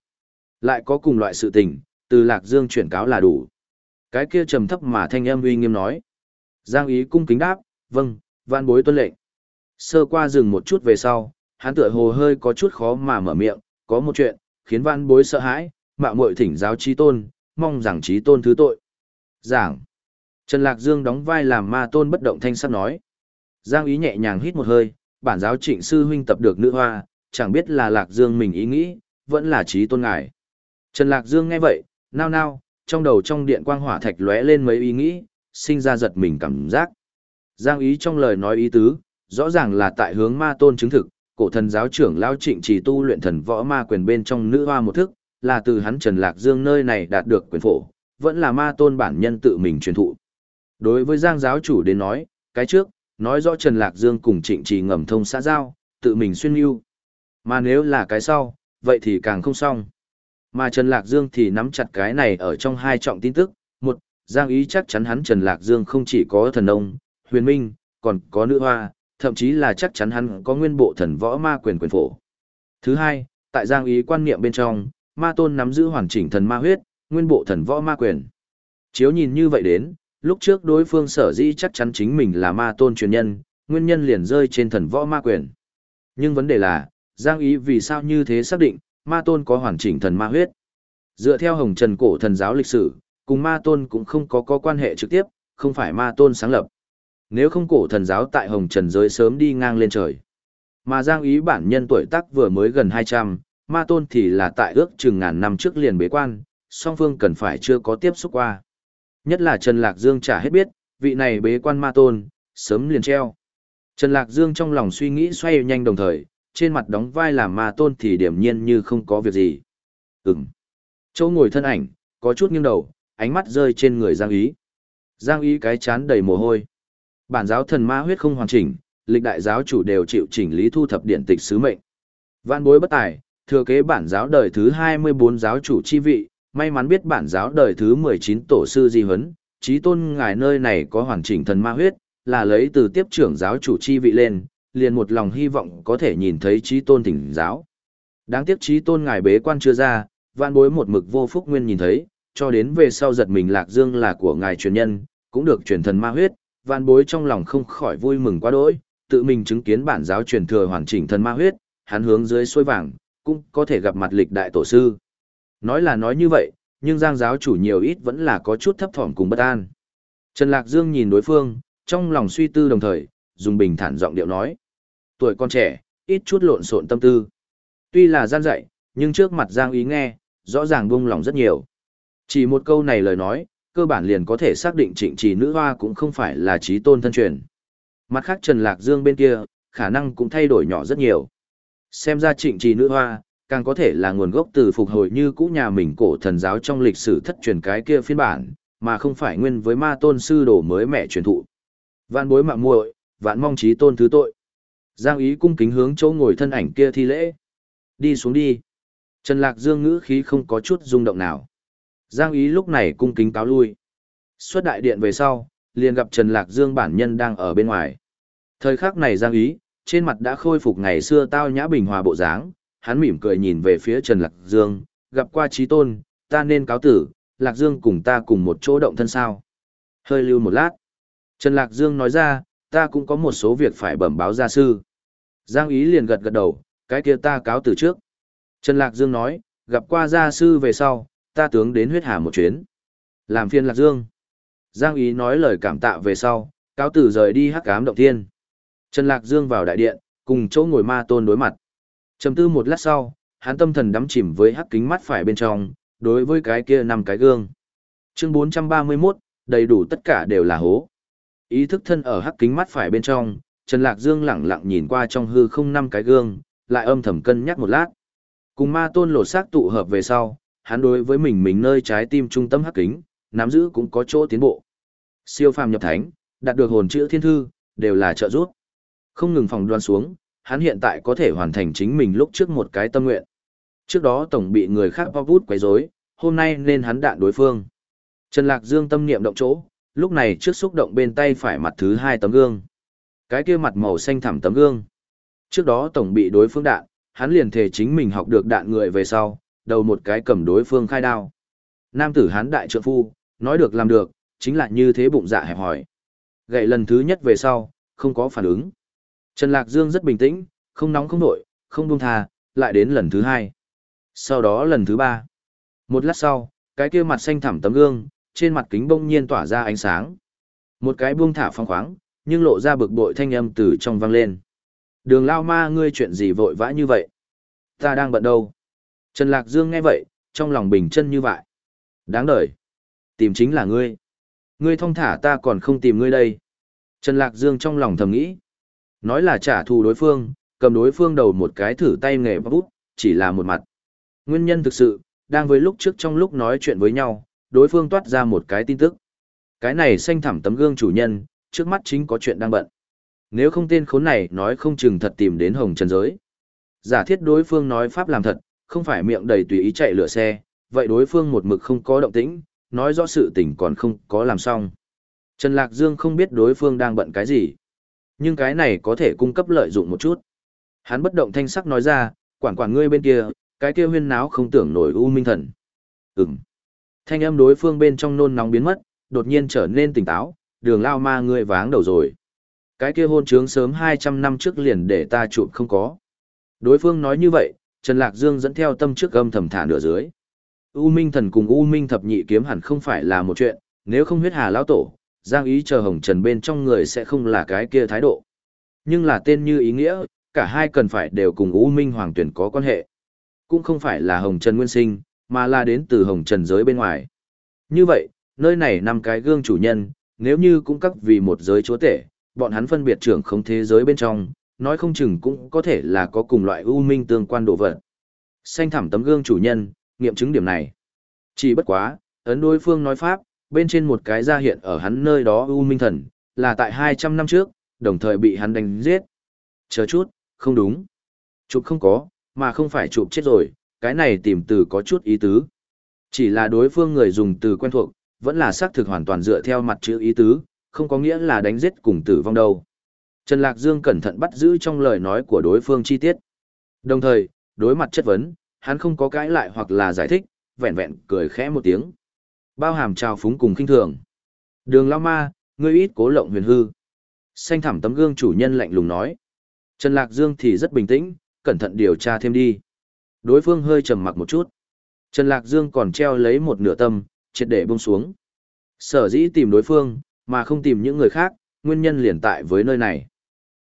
Lại có cùng loại sự tình, từ Lạc Dương chuyển cáo là đủ. Cái kia trầm thấp mà thanh âm uy nghiêm nói. Giang ý cung kính đáp, vâng, vãn bối tuân lệnh. Sơ qua dừng một chút về sau, hắn tựa hồ hơi có chút khó mà mở miệng, có một chuyện, khiến vãn bối sợ hãi, mạo muội thỉnh giáo trí tôn, mong rằng trí tôn thứ tội. Giảng. Trần Lạc Dương đóng vai làm ma tôn bất động thanh sắc nói. Giang ý nhẹ nhàng hít một hơi, bản giáo trịnh sư huynh tập được nữ hoa, chẳng biết là Lạc Dương mình ý nghĩ, vẫn là trí tôn ngài. Trần Lạc Dương nghe vậy, nao nao, trong đầu trong điện quang hỏa thạch lóe lên mấy ý nghĩ, sinh ra giật mình cảm giác. Giang ý trong lời nói ý tứ, rõ ràng là tại hướng ma tôn chứng thực, cổ thần giáo trưởng lao trịnh chỉ tu luyện thần võ ma quyền bên trong nữ hoa một thức, là từ hắn Trần Lạc Dương nơi này đạt được quyền phổ, vẫn là ma tôn bản nhân tự mình truyền thụ. Đối với Giang giáo chủ đến nói, cái trước, nói rõ Trần Lạc Dương cùng trịnh trì ngầm thông xã giao, tự mình xuyên lưu. Mà nếu là cái sau, vậy thì càng không xong. Mà Trần Lạc Dương thì nắm chặt cái này ở trong hai trọng tin tức. Một, Giang ý chắc chắn hắn Trần Lạc Dương không chỉ có thần ông, huyền minh, còn có nữ hoa, thậm chí là chắc chắn hắn có nguyên bộ thần võ ma quyền quyền phổ. Thứ hai, tại Giang ý quan niệm bên trong, ma tôn nắm giữ hoàn chỉnh thần ma huyết, nguyên bộ thần võ ma quyền. Chiếu nhìn như vậy đến, lúc trước đối phương sở dĩ chắc chắn chính mình là ma tôn truyền nhân, nguyên nhân liền rơi trên thần võ ma quyền. Nhưng vấn đề là, Giang Ý vì sao như thế xác định, ma tôn có hoàn chỉnh thần ma huyết. Dựa theo hồng trần cổ thần giáo lịch sử, cùng ma tôn cũng không có có quan hệ trực tiếp, không phải ma tôn sáng lập. Nếu không cổ thần giáo tại hồng trần giới sớm đi ngang lên trời. Mà Giang Ý bản nhân tuổi tác vừa mới gần 200, ma tôn thì là tại ước chừng ngàn năm trước liền bế quan, song phương cần phải chưa có tiếp xúc qua. Nhất là Trần Lạc Dương chả hết biết, vị này bế quan ma tôn, sớm liền treo. Trần Lạc Dương trong lòng suy nghĩ xoay nhanh đồng thời, trên mặt đóng vai làm ma tôn thì điểm nhiên như không có việc gì. Ừm. Chỗ ngồi thân ảnh, có chút nghiêng đầu, ánh mắt rơi trên người Giang Ý. Giang Ý cái chán đầy mồ hôi. Bản giáo thần ma huyết không hoàn chỉnh, lịch đại giáo chủ đều chịu chỉnh lý thu thập điện tịch sứ mệnh. Vạn bối bất tài, thừa kế bản giáo đời thứ 24 giáo chủ chi vị, may mắn biết bản giáo đời thứ 19 tổ sư di huấn, trí tôn ngài nơi này có hoàn chỉnh thần ma huyết, là lấy từ tiếp trưởng giáo chủ chi vị lên, liền một lòng hy vọng có thể nhìn thấy trí tôn thỉnh giáo. Đáng tiếc trí tôn ngài bế quan chưa ra, vạn bối một mực vô phúc nguyên nhìn thấy, cho đến về sau giật mình lạc dương là của ngài truyền nhân, cũng được truyền thần ma huyết, vạn bối trong lòng không khỏi vui mừng quá đỗi, tự mình chứng kiến bản giáo truyền thừa hoàn chỉnh thần ma huyết, hắn hướng dưới xuôi vàng, cũng có thể gặp mặt lịch đại tổ sư. Nói là nói như vậy, nhưng Giang giáo chủ nhiều ít vẫn là có chút thấp thỏm cùng bất an. Trần Lạc Dương nhìn đối phương, trong lòng suy tư đồng thời, dùng bình thản giọng điệu nói. Tuổi con trẻ, ít chút lộn xộn tâm tư. Tuy là gian dạy, nhưng trước mặt Giang ý nghe, rõ ràng buông lòng rất nhiều. Chỉ một câu này lời nói, cơ bản liền có thể xác định trịnh trì nữ hoa cũng không phải là trí tôn thân truyền. Mặt khác Trần Lạc Dương bên kia, khả năng cũng thay đổi nhỏ rất nhiều. Xem ra trịnh trì nữ hoa, càng có thể là nguồn gốc từ phục hồi như cũ nhà mình cổ thần giáo trong lịch sử thất truyền cái kia phiên bản, mà không phải nguyên với ma tôn sư đồ mới mẹ truyền thụ. Vạn bối mạng muội, vạn mong trí tôn thứ tội. Giang ý cung kính hướng chỗ ngồi thân ảnh kia thi lễ. Đi xuống đi. Trần Lạc Dương ngữ khí không có chút rung động nào. Giang ý lúc này cung kính cáo lui. Xuất đại điện về sau, liền gặp Trần Lạc Dương bản nhân đang ở bên ngoài. Thời khắc này Giang ý, trên mặt đã khôi phục ngày xưa tao nhã bình hòa bộ dáng, hắn mỉm cười nhìn về phía Trần Lạc Dương, gặp qua trí tôn, ta nên cáo tử, Lạc Dương cùng ta cùng một chỗ động thân sao. Hơi lưu một lát. Trần Lạc Dương nói ra, ta cũng có một số việc phải bẩm báo gia sư. Giang ý liền gật gật đầu, cái kia ta cáo từ trước. Trần Lạc Dương nói, gặp qua gia sư về sau, ta tướng đến huyết hà một chuyến. Làm phiên Lạc Dương. Giang ý nói lời cảm tạ về sau, cáo tử rời đi hắc ám động thiên. Trần Lạc Dương vào đại điện, cùng chỗ ngồi ma tôn đối mặt. Trầm tư một lát sau, hắn tâm thần đắm chìm với hắc kính mắt phải bên trong, đối với cái kia năm cái gương. Chương 431, đầy đủ tất cả đều là hố. Ý thức thân ở hắc kính mắt phải bên trong, Trần Lạc Dương lẳng lặng nhìn qua trong hư không năm cái gương, lại âm thầm cân nhắc một lát. Cùng ma tôn lột xác tụ hợp về sau, hắn đối với mình mình nơi trái tim trung tâm hắc kính, nắm giữ cũng có chỗ tiến bộ. Siêu phàm nhập thánh, đạt được hồn chữ thiên thư, đều là trợ giúp. Không ngừng phòng đoan xuống, hắn hiện tại có thể hoàn thành chính mình lúc trước một cái tâm nguyện. Trước đó tổng bị người khác bao vút quấy rối, hôm nay nên hắn đạn đối phương. Trần Lạc Dương tâm niệm động chỗ, lúc này trước xúc động bên tay phải mặt thứ hai tấm gương. Cái kia mặt màu xanh thẳm tấm gương. Trước đó tổng bị đối phương đạn, hắn liền thể chính mình học được đạn người về sau, đầu một cái cầm đối phương khai đao. Nam tử hắn đại trượng phu, nói được làm được, chính là như thế bụng dạ hẹp hỏi. Gậy lần thứ nhất về sau, không có phản ứng. Trần Lạc Dương rất bình tĩnh, không nóng không nổi, không buông tha, lại đến lần thứ hai. Sau đó lần thứ ba. Một lát sau, cái kia mặt xanh thẳm tấm gương, trên mặt kính bông nhiên tỏa ra ánh sáng. Một cái buông thả phong khoáng, nhưng lộ ra bực bội thanh âm từ trong vang lên. Đường lao ma ngươi chuyện gì vội vã như vậy? Ta đang bận đâu? Trần Lạc Dương nghe vậy, trong lòng bình chân như vậy. Đáng đời. Tìm chính là ngươi. Ngươi thông thả ta còn không tìm ngươi đây. Trần Lạc Dương trong lòng thầm nghĩ. Nói là trả thù đối phương, cầm đối phương đầu một cái thử tay nghề bút, chỉ là một mặt. Nguyên nhân thực sự, đang với lúc trước trong lúc nói chuyện với nhau, đối phương toát ra một cái tin tức. Cái này xanh thẳm tấm gương chủ nhân, trước mắt chính có chuyện đang bận. Nếu không tên khốn này nói không chừng thật tìm đến hồng trần giới. Giả thiết đối phương nói pháp làm thật, không phải miệng đầy tùy ý chạy lửa xe, vậy đối phương một mực không có động tĩnh, nói rõ sự tình còn không có làm xong. Trần Lạc Dương không biết đối phương đang bận cái gì, nhưng cái này có thể cung cấp lợi dụng một chút. Hắn bất động thanh sắc nói ra, quản quản ngươi bên kia, cái kia huyên náo không tưởng nổi u minh thần. Ừm. Thanh âm đối phương bên trong nôn nóng biến mất, đột nhiên trở nên tỉnh táo, đường lao ma ngươi váng đầu rồi. Cái kia hôn trướng sớm 200 năm trước liền để ta chụp không có. Đối phương nói như vậy, Trần Lạc Dương dẫn theo tâm trước âm thầm thả nửa dưới. U Minh thần cùng U Minh thập nhị kiếm hẳn không phải là một chuyện, nếu không huyết hà lão tổ, Giang ý chờ hồng trần bên trong người sẽ không là cái kia thái độ. Nhưng là tên như ý nghĩa, cả hai cần phải đều cùng U Minh hoàng tuyển có quan hệ. Cũng không phải là hồng trần nguyên sinh, mà là đến từ hồng trần giới bên ngoài. Như vậy, nơi này năm cái gương chủ nhân, nếu như cũng các vì một giới chúa tể, bọn hắn phân biệt trưởng không thế giới bên trong, nói không chừng cũng có thể là có cùng loại ưu minh tương quan đồ vật. Xanh thẳm tấm gương chủ nhân, nghiệm chứng điểm này. Chỉ bất quá, ấn đối phương nói pháp, bên trên một cái ra hiện ở hắn nơi đó ưu minh thần, là tại 200 năm trước, đồng thời bị hắn đánh giết. Chờ chút, không đúng. Chụp không có, mà không phải chụp chết rồi, cái này tìm từ có chút ý tứ. Chỉ là đối phương người dùng từ quen thuộc, vẫn là xác thực hoàn toàn dựa theo mặt chữ ý tứ, không có nghĩa là đánh giết cùng tử vong đâu. Trần Lạc Dương cẩn thận bắt giữ trong lời nói của đối phương chi tiết. Đồng thời, đối mặt chất vấn, hắn không có cãi lại hoặc là giải thích, vẹn vẹn cười khẽ một tiếng. Bao hàm trào phúng cùng kinh thường. Đường Lao Ma, ngươi ít cố lộng huyền hư. Xanh thẳm tấm gương chủ nhân lạnh lùng nói. Trần Lạc Dương thì rất bình tĩnh, cẩn thận điều tra thêm đi. Đối phương hơi trầm mặc một chút. Trần Lạc Dương còn treo lấy một nửa tâm, triệt để buông xuống. Sở dĩ tìm đối phương, mà không tìm những người khác, nguyên nhân liền tại với nơi này.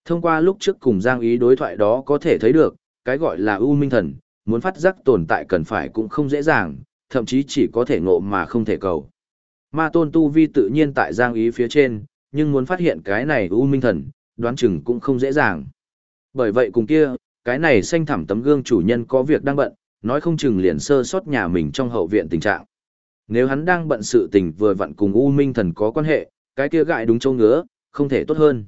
Thông qua lúc trước cùng Giang Ý đối thoại đó có thể thấy được, cái gọi là U Minh Thần, muốn phát giác tồn tại cần phải cũng không dễ dàng, thậm chí chỉ có thể ngộ mà không thể cầu. Ma tôn tu vi tự nhiên tại Giang Ý phía trên, nhưng muốn phát hiện cái này U Minh Thần, đoán chừng cũng không dễ dàng. Bởi vậy cùng kia, cái này xanh thẳm tấm gương chủ nhân có việc đang bận, nói không chừng liền sơ sót nhà mình trong hậu viện tình trạng. Nếu hắn đang bận sự tình vừa vặn cùng U Minh Thần có quan hệ, cái kia gại đúng châu ngứa, không thể tốt hơn.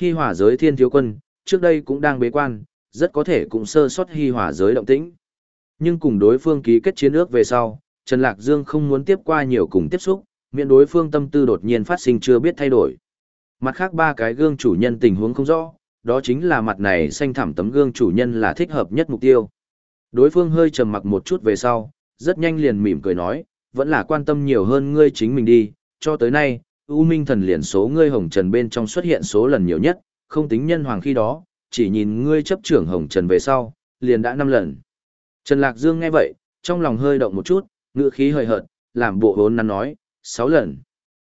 Hi hỏa giới thiên thiếu quân, trước đây cũng đang bế quan, rất có thể cũng sơ sót hi hỏa giới động tĩnh. Nhưng cùng đối phương ký kết chiến ước về sau, Trần Lạc Dương không muốn tiếp qua nhiều cùng tiếp xúc, miễn đối phương tâm tư đột nhiên phát sinh chưa biết thay đổi. Mặt khác ba cái gương chủ nhân tình huống không rõ, đó chính là mặt này xanh thẳm tấm gương chủ nhân là thích hợp nhất mục tiêu. Đối phương hơi trầm mặc một chút về sau, rất nhanh liền mỉm cười nói, vẫn là quan tâm nhiều hơn ngươi chính mình đi, cho tới nay, U Minh thần liền số ngươi hồng trần bên trong xuất hiện số lần nhiều nhất, không tính nhân hoàng khi đó, chỉ nhìn ngươi chấp trưởng hồng trần về sau, liền đã năm lần. Trần Lạc Dương nghe vậy, trong lòng hơi động một chút, ngựa khí hơi hợt, làm bộ hốn nắn nói, sáu lần.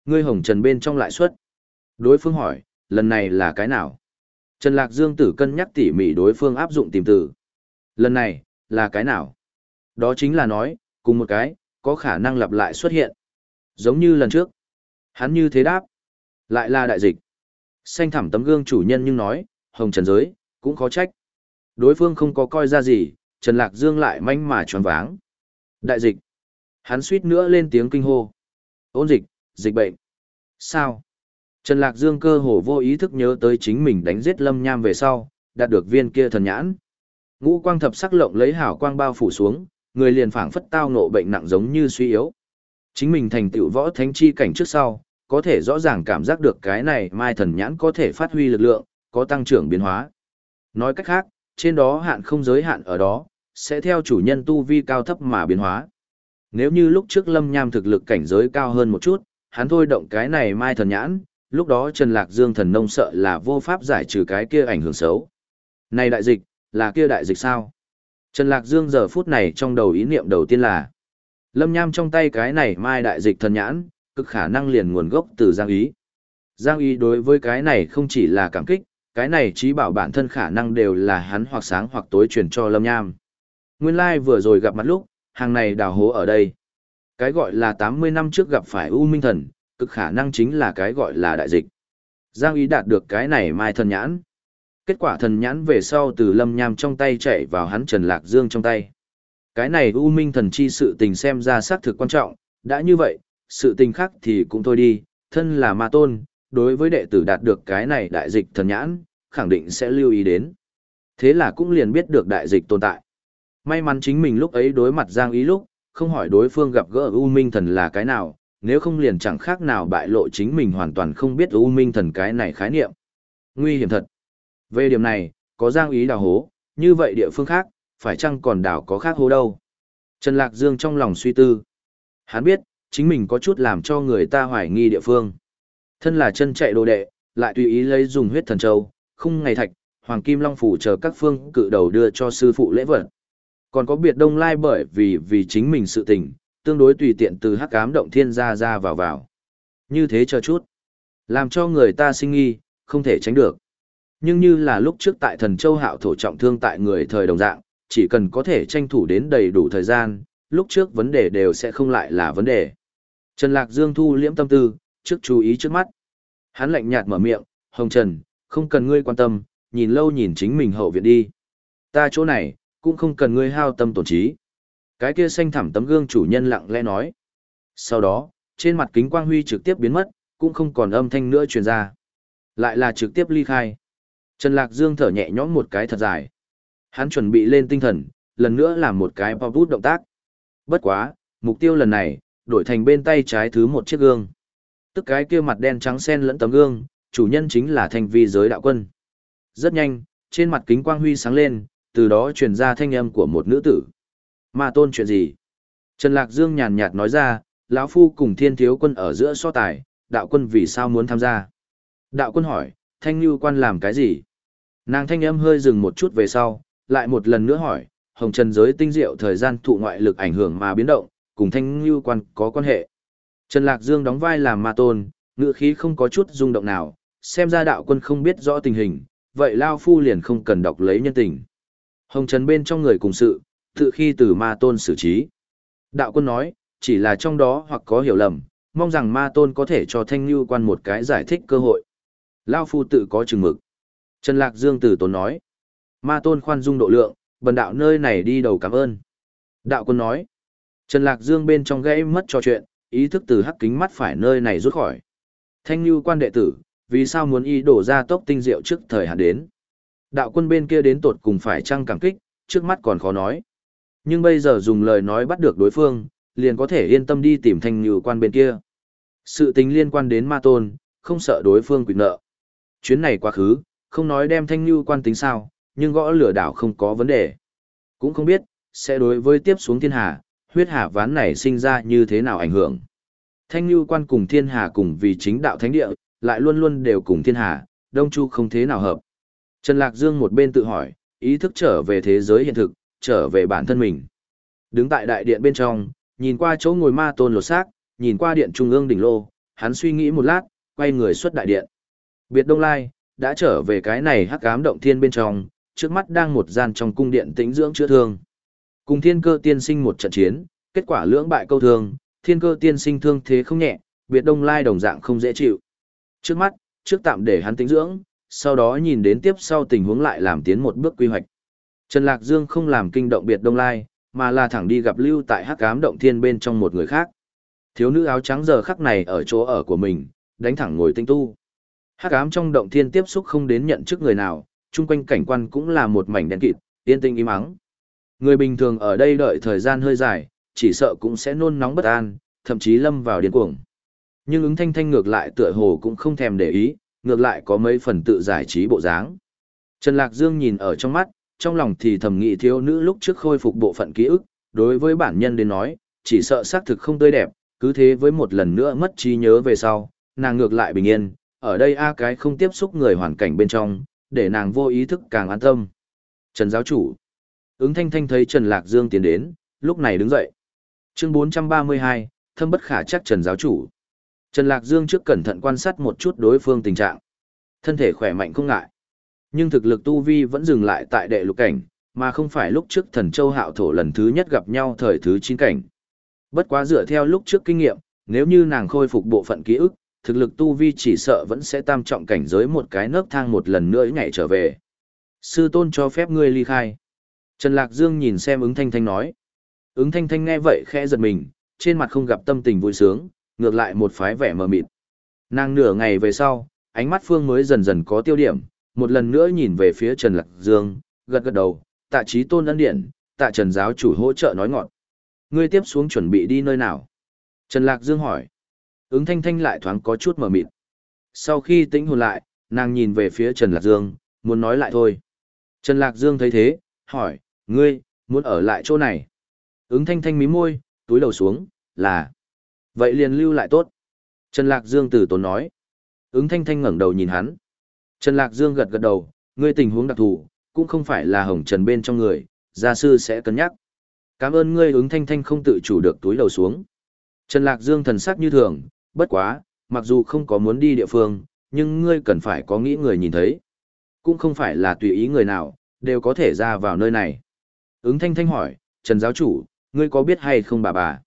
Ngươi hồng trần bên trong lại xuất. Đối phương hỏi, lần này là cái nào? Trần Lạc Dương tử cân nhắc tỉ mỉ đối phương áp dụng tìm từ. Lần này, là cái nào? Đó chính là nói, cùng một cái, có khả năng lặp lại xuất hiện. Giống như lần trước. Hắn như thế đáp. Lại là đại dịch. Xanh thẳm tấm gương chủ nhân nhưng nói, hồng trần giới, cũng khó trách. Đối phương không có coi ra gì, Trần Lạc Dương lại manh mà tròn váng. Đại dịch. Hắn suýt nữa lên tiếng kinh hô. Ôn dịch, dịch bệnh. Sao? Trần Lạc Dương cơ hồ vô ý thức nhớ tới chính mình đánh giết lâm nham về sau, đạt được viên kia thần nhãn. Ngũ quang thập sắc lộng lấy hảo quang bao phủ xuống, người liền phảng phất tao ngộ bệnh nặng giống như suy yếu. Chính mình thành tựu võ thánh chi cảnh trước sau, có thể rõ ràng cảm giác được cái này mai thần nhãn có thể phát huy lực lượng, có tăng trưởng biến hóa. Nói cách khác, trên đó hạn không giới hạn ở đó, sẽ theo chủ nhân tu vi cao thấp mà biến hóa. Nếu như lúc trước lâm nham thực lực cảnh giới cao hơn một chút, hắn thôi động cái này mai thần nhãn, lúc đó Trần Lạc Dương thần nông sợ là vô pháp giải trừ cái kia ảnh hưởng xấu. Này đại dịch, là kia đại dịch sao? Trần Lạc Dương giờ phút này trong đầu ý niệm đầu tiên là Lâm Nham trong tay cái này mai đại dịch thần nhãn, cực khả năng liền nguồn gốc từ Giang Ý. Giang Ý đối với cái này không chỉ là cảm kích, cái này trí bảo bản thân khả năng đều là hắn hoặc sáng hoặc tối truyền cho Lâm Nham. Nguyên lai like vừa rồi gặp mặt lúc, hàng này đào hố ở đây. Cái gọi là 80 năm trước gặp phải U Minh Thần, cực khả năng chính là cái gọi là đại dịch. Giang Ý đạt được cái này mai thần nhãn. Kết quả thần nhãn về sau từ lâm nham trong tay chạy vào hắn Trần Lạc Dương trong tay. Cái này U Minh thần chi sự tình xem ra xác thực quan trọng, đã như vậy, sự tình khác thì cũng thôi đi, thân là ma tôn, đối với đệ tử đạt được cái này đại dịch thần nhãn, khẳng định sẽ lưu ý đến. Thế là cũng liền biết được đại dịch tồn tại. May mắn chính mình lúc ấy đối mặt Giang Ý lúc, không hỏi đối phương gặp gỡ U Minh thần là cái nào, nếu không liền chẳng khác nào bại lộ chính mình hoàn toàn không biết U Minh thần cái này khái niệm. Nguy hiểm thật. Về điểm này, có giang ý đào hố, như vậy địa phương khác, phải chăng còn đảo có khác hố đâu? Trần Lạc Dương trong lòng suy tư. Hắn biết, chính mình có chút làm cho người ta hoài nghi địa phương. Thân là chân chạy đồ đệ, lại tùy ý lấy dùng huyết thần châu, khung ngày thạch, hoàng kim long phủ chờ các phương cự đầu đưa cho sư phụ lễ vật. Còn có biệt đông lai bởi vì vì chính mình sự tình, tương đối tùy tiện từ hắc ám động thiên ra ra vào vào. Như thế cho chút. Làm cho người ta sinh nghi, không thể tránh được nhưng như là lúc trước tại thần châu hạo thổ trọng thương tại người thời đồng dạng, chỉ cần có thể tranh thủ đến đầy đủ thời gian, lúc trước vấn đề đều sẽ không lại là vấn đề. Trần Lạc Dương thu liễm tâm tư, trước chú ý trước mắt. Hắn lạnh nhạt mở miệng, Hồng Trần, không cần ngươi quan tâm, nhìn lâu nhìn chính mình hậu viện đi. Ta chỗ này, cũng không cần ngươi hao tâm tổn trí. Cái kia xanh thẳm tấm gương chủ nhân lặng lẽ nói. Sau đó, trên mặt kính quang huy trực tiếp biến mất, cũng không còn âm thanh nữa truyền ra. Lại là trực tiếp ly khai. Trần Lạc Dương thở nhẹ nhõm một cái thật dài. Hắn chuẩn bị lên tinh thần, lần nữa làm một cái pop bút động tác. Bất quá, mục tiêu lần này, đổi thành bên tay trái thứ một chiếc gương. Tức cái kia mặt đen trắng xen lẫn tấm gương, chủ nhân chính là thành vi giới đạo quân. Rất nhanh, trên mặt kính quang huy sáng lên, từ đó truyền ra thanh âm của một nữ tử. Ma tôn chuyện gì? Trần Lạc Dương nhàn nhạt nói ra, lão phu cùng thiên thiếu quân ở giữa so tài, đạo quân vì sao muốn tham gia? Đạo quân hỏi, thanh như quan làm cái gì? Nàng thanh âm hơi dừng một chút về sau, lại một lần nữa hỏi, hồng trần giới tinh diệu thời gian thụ ngoại lực ảnh hưởng mà biến động, cùng thanh như quan có quan hệ. Trần Lạc Dương đóng vai làm ma tôn, ngựa khí không có chút rung động nào, xem ra đạo quân không biết rõ tình hình, vậy Lao Phu liền không cần đọc lấy nhân tình. Hồng Trần bên trong người cùng sự, tự khi từ ma tôn xử trí. Đạo quân nói, chỉ là trong đó hoặc có hiểu lầm, mong rằng ma tôn có thể cho thanh như quan một cái giải thích cơ hội. Lao Phu tự có chừng mực. Trần Lạc Dương tử tốn nói. Ma tôn khoan dung độ lượng, bần đạo nơi này đi đầu cảm ơn. Đạo quân nói. Trần Lạc Dương bên trong gãy mất trò chuyện, ý thức từ hắc kính mắt phải nơi này rút khỏi. Thanh lưu quan đệ tử, vì sao muốn y đổ ra tốc tinh diệu trước thời hạn đến. Đạo quân bên kia đến tột cùng phải chăng cảm kích, trước mắt còn khó nói. Nhưng bây giờ dùng lời nói bắt được đối phương, liền có thể yên tâm đi tìm thanh như quan bên kia. Sự tình liên quan đến ma tôn, không sợ đối phương quỵt nợ. Chuyến này quá khứ, không nói đem thanh như quan tính sao, nhưng gõ lửa đảo không có vấn đề. Cũng không biết, sẽ đối với tiếp xuống thiên hà, huyết hà ván này sinh ra như thế nào ảnh hưởng. Thanh như quan cùng thiên hà cùng vì chính đạo thánh địa, lại luôn luôn đều cùng thiên hà, đông chu không thế nào hợp. Trần Lạc Dương một bên tự hỏi, ý thức trở về thế giới hiện thực, trở về bản thân mình. Đứng tại đại điện bên trong, nhìn qua chỗ ngồi ma tôn lột xác, nhìn qua điện trung ương đỉnh lô, hắn suy nghĩ một lát, quay người xuất đại điện. Biệt Đông Lai, đã trở về cái này hắc ám động thiên bên trong, trước mắt đang một gian trong cung điện tĩnh dưỡng chữa thương. Cùng thiên cơ tiên sinh một trận chiến, kết quả lưỡng bại câu thương, thiên cơ tiên sinh thương thế không nhẹ, biệt đông lai đồng dạng không dễ chịu. Trước mắt, trước tạm để hắn tĩnh dưỡng, sau đó nhìn đến tiếp sau tình huống lại làm tiến một bước quy hoạch. Trần Lạc Dương không làm kinh động biệt đông lai, mà là thẳng đi gặp lưu tại hắc ám động thiên bên trong một người khác. Thiếu nữ áo trắng giờ khắc này ở chỗ ở của mình, đánh thẳng ngồi tinh tu. Hắc ám trong động thiên tiếp xúc không đến nhận chức người nào, chung quanh cảnh quan cũng là một mảnh đen kịt, yên tĩnh im ắng. Người bình thường ở đây đợi thời gian hơi dài, chỉ sợ cũng sẽ nôn nóng bất an, thậm chí lâm vào điên cuồng. Nhưng ứng thanh thanh ngược lại tựa hồ cũng không thèm để ý, ngược lại có mấy phần tự giải trí bộ dáng. Trần Lạc Dương nhìn ở trong mắt, trong lòng thì thầm nghĩ thiếu nữ lúc trước khôi phục bộ phận ký ức, đối với bản nhân đến nói, chỉ sợ xác thực không tươi đẹp, cứ thế với một lần nữa mất trí nhớ về sau, nàng ngược lại bình yên, ở đây a cái không tiếp xúc người hoàn cảnh bên trong, để nàng vô ý thức càng an tâm. Trần giáo chủ. Ứng thanh thanh thấy Trần Lạc Dương tiến đến, lúc này đứng dậy. Chương 432, thâm bất khả chắc Trần giáo chủ. Trần Lạc Dương trước cẩn thận quan sát một chút đối phương tình trạng. Thân thể khỏe mạnh không ngại. Nhưng thực lực tu vi vẫn dừng lại tại đệ lục cảnh, mà không phải lúc trước thần châu hạo thổ lần thứ nhất gặp nhau thời thứ chín cảnh. Bất quá dựa theo lúc trước kinh nghiệm, nếu như nàng khôi phục bộ phận ký ức, thực lực tu vi chỉ sợ vẫn sẽ tam trọng cảnh giới một cái nấc thang một lần nữa nhảy trở về. Sư tôn cho phép ngươi ly khai. Trần Lạc Dương nhìn xem ứng thanh thanh nói. Ứng thanh thanh nghe vậy khẽ giật mình, trên mặt không gặp tâm tình vui sướng, ngược lại một phái vẻ mờ mịt. Nàng nửa ngày về sau, ánh mắt phương mới dần dần có tiêu điểm, một lần nữa nhìn về phía Trần Lạc Dương, gật gật đầu, tạ trí tôn ân điện, tạ Trần giáo chủ hỗ trợ nói ngọn. Ngươi tiếp xuống chuẩn bị đi nơi nào? Trần Lạc Dương hỏi. Ứng thanh thanh lại thoáng có chút mở mịt. Sau khi tĩnh hồn lại, nàng nhìn về phía Trần Lạc Dương, muốn nói lại thôi. Trần Lạc Dương thấy thế, hỏi, ngươi, muốn ở lại chỗ này. Ứng thanh thanh mí môi, túi đầu xuống, là. Vậy liền lưu lại tốt. Trần Lạc Dương từ tốn nói. Ứng thanh thanh ngẩng đầu nhìn hắn. Trần Lạc Dương gật gật đầu, ngươi tình huống đặc thù, cũng không phải là hồng trần bên trong người, gia sư sẽ cân nhắc. Cảm ơn ngươi ứng thanh thanh không tự chủ được túi đầu xuống. Trần Lạc Dương thần sắc như thường, bất quá, mặc dù không có muốn đi địa phương, nhưng ngươi cần phải có nghĩ người nhìn thấy. Cũng không phải là tùy ý người nào, đều có thể ra vào nơi này. Ứng thanh thanh hỏi, Trần giáo chủ, ngươi có biết hay không bà bà?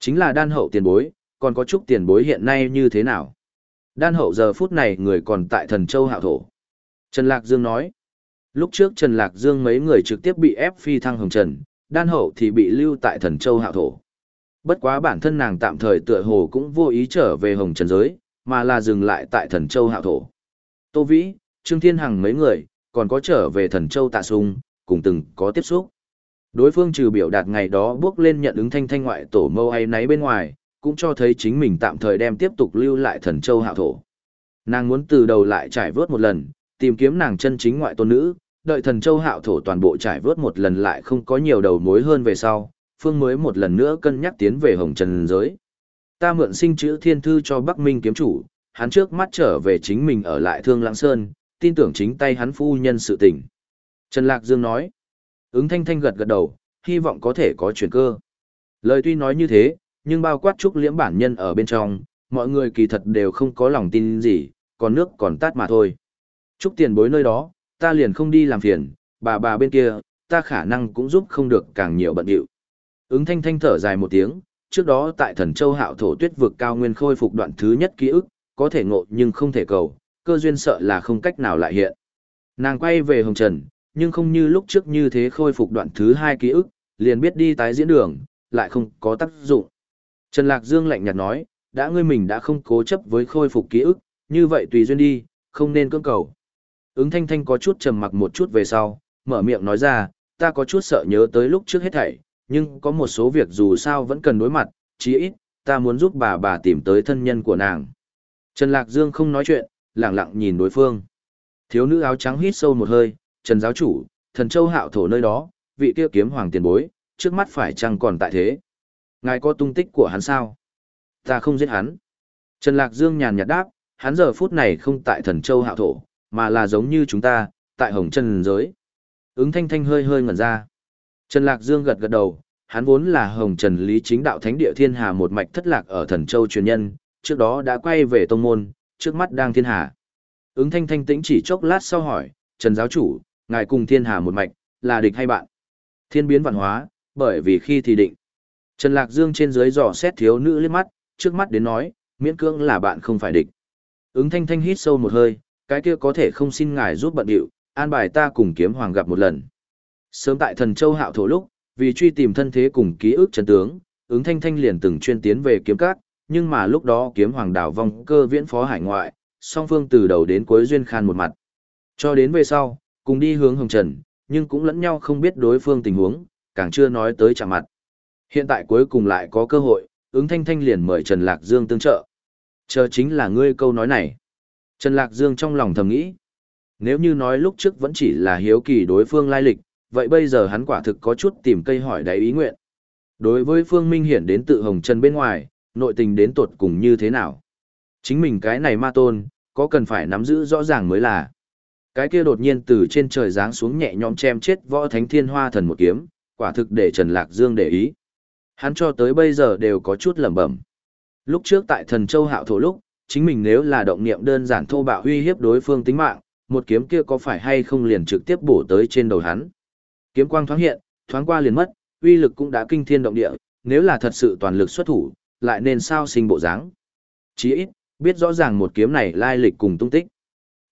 Chính là đan hậu tiền bối, còn có chút tiền bối hiện nay như thế nào? Đan hậu giờ phút này người còn tại thần châu hạo thổ. Trần Lạc Dương nói, lúc trước Trần Lạc Dương mấy người trực tiếp bị ép phi thăng hồng trần, đan hậu thì bị lưu tại thần châu hạo thổ. Bất quá bản thân nàng tạm thời tựa hồ cũng vô ý trở về hồng trần giới, mà là dừng lại tại thần châu hạo thổ. Tô Vĩ, Trương Thiên Hằng mấy người, còn có trở về thần châu tạ sung, cùng từng có tiếp xúc. Đối phương trừ biểu đạt ngày đó bước lên nhận ứng thanh thanh ngoại tổ mâu hay nấy bên ngoài, cũng cho thấy chính mình tạm thời đem tiếp tục lưu lại thần châu hạ thổ. Nàng muốn từ đầu lại trải vớt một lần, tìm kiếm nàng chân chính ngoại tôn nữ, đợi thần châu hạo thổ toàn bộ trải vớt một lần lại không có nhiều đầu mối hơn về sau, phương mới một lần nữa cân nhắc tiến về hồng trần giới. Ta mượn sinh chữ thiên thư cho Bắc Minh kiếm chủ, hắn trước mắt trở về chính mình ở lại Thương Lãng Sơn, tin tưởng chính tay hắn phu nhân sự tình. Trần Lạc Dương nói, ứng thanh thanh gật gật đầu, hy vọng có thể có chuyển cơ. Lời tuy nói như thế, nhưng bao quát trúc liễm bản nhân ở bên trong, mọi người kỳ thật đều không có lòng tin gì, còn nước còn tát mà thôi. Trúc tiền bối nơi đó, ta liền không đi làm phiền, bà bà bên kia, ta khả năng cũng giúp không được càng nhiều bận điệu. Ứng thanh thanh thở dài một tiếng, trước đó tại thần châu hạo thổ tuyết vực cao nguyên khôi phục đoạn thứ nhất ký ức, có thể ngộ nhưng không thể cầu, cơ duyên sợ là không cách nào lại hiện. Nàng quay về hồng trần, nhưng không như lúc trước như thế khôi phục đoạn thứ hai ký ức, liền biết đi tái diễn đường, lại không có tác dụng. Trần Lạc Dương lạnh nhạt nói, đã ngươi mình đã không cố chấp với khôi phục ký ức, như vậy tùy duyên đi, không nên cưỡng cầu. Ứng thanh thanh có chút trầm mặc một chút về sau, mở miệng nói ra, ta có chút sợ nhớ tới lúc trước hết thảy, nhưng có một số việc dù sao vẫn cần đối mặt, chí ít, ta muốn giúp bà bà tìm tới thân nhân của nàng. Trần Lạc Dương không nói chuyện, lặng lặng nhìn đối phương. Thiếu nữ áo trắng hít sâu một hơi, Trần giáo chủ, thần châu hạo thổ nơi đó, vị kia kiếm hoàng tiền bối, trước mắt phải chăng còn tại thế. Ngài có tung tích của hắn sao? Ta không giết hắn. Trần Lạc Dương nhàn nhạt đáp, hắn giờ phút này không tại thần châu hạo thổ, mà là giống như chúng ta, tại hồng trần giới. Ứng thanh thanh hơi hơi ngẩn ra. Trần Lạc Dương gật gật đầu, hắn vốn là hồng trần lý chính đạo thánh địa thiên hà một mạch thất lạc ở thần châu truyền nhân, trước đó đã quay về tông môn, trước mắt đang thiên hà. Ứng thanh thanh tĩnh chỉ chốc lát sau hỏi, Trần giáo chủ, ngài cùng thiên hà một mạch, là địch hay bạn? Thiên biến vạn hóa, bởi vì khi thì định. Trần Lạc Dương trên dưới dò xét thiếu nữ liếc mắt, trước mắt đến nói, miễn cưỡng là bạn không phải địch. Ứng thanh thanh hít sâu một hơi, cái kia có thể không xin ngài giúp bận điệu, an bài ta cùng kiếm hoàng gặp một lần. Sớm tại thần châu hạo thổ lúc, vì truy tìm thân thế cùng ký ức chân tướng, ứng thanh thanh liền từng chuyên tiến về kiếm cát, nhưng mà lúc đó kiếm hoàng đảo vong cơ viễn phó hải ngoại, song phương từ đầu đến cuối duyên khan một mặt. Cho đến về sau, cùng đi hướng hồng trần, nhưng cũng lẫn nhau không biết đối phương tình huống, càng chưa nói tới chạm mặt. Hiện tại cuối cùng lại có cơ hội, ứng thanh thanh liền mời Trần Lạc Dương tương trợ. Chờ chính là ngươi câu nói này. Trần Lạc Dương trong lòng thầm nghĩ. Nếu như nói lúc trước vẫn chỉ là hiếu kỳ đối phương lai lịch, vậy bây giờ hắn quả thực có chút tìm cây hỏi đáy ý nguyện. Đối với Phương Minh Hiển đến tự hồng chân bên ngoài, nội tình đến tột cùng như thế nào? Chính mình cái này ma tôn, có cần phải nắm giữ rõ ràng mới là. Cái kia đột nhiên từ trên trời giáng xuống nhẹ nhõm chém chết võ thánh thiên hoa thần một kiếm, quả thực để Trần Lạc Dương để ý. Hắn cho tới bây giờ đều có chút lẩm bẩm. Lúc trước tại thần châu hạo thổ lúc, chính mình nếu là động niệm đơn giản thô bạo uy hiếp đối phương tính mạng, một kiếm kia có phải hay không liền trực tiếp bổ tới trên đầu hắn. Kiếm quang thoáng hiện, thoáng qua liền mất, uy lực cũng đã kinh thiên động địa, nếu là thật sự toàn lực xuất thủ, lại nên sao sinh bộ dáng. Chí ít, biết rõ ràng một kiếm này lai lịch cùng tung tích.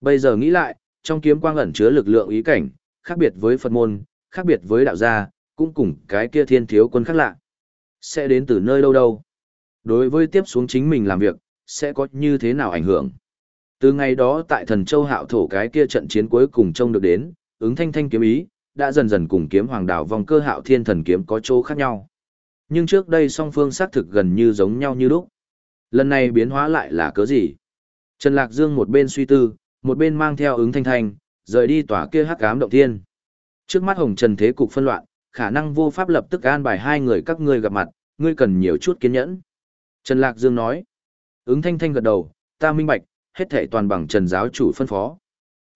Bây giờ nghĩ lại, trong kiếm quang ẩn chứa lực lượng ý cảnh, khác biệt với Phật môn, khác biệt với đạo gia, cũng cùng cái kia thiên thiếu quân khác lạ. Sẽ đến từ nơi đâu đâu. Đối với tiếp xuống chính mình làm việc, sẽ có như thế nào ảnh hưởng. Từ ngày đó tại thần châu hạo thổ cái kia trận chiến cuối cùng trông được đến, ứng thanh thanh kiếm ý, đã dần dần cùng kiếm hoàng đảo vòng cơ hạo thiên thần kiếm có chỗ khác nhau. Nhưng trước đây song phương xác thực gần như giống nhau như lúc. Lần này biến hóa lại là cớ gì? Trần Lạc Dương một bên suy tư, một bên mang theo ứng thanh thanh, rời đi tỏa kia hắc ám động thiên. Trước mắt hồng trần thế cục phân loạn, khả năng vô pháp lập tức an bài hai người các ngươi gặp mặt, ngươi cần nhiều chút kiên nhẫn. Trần Lạc Dương nói. Ứng thanh thanh gật đầu, ta minh bạch, hết thảy toàn bằng Trần giáo chủ phân phó.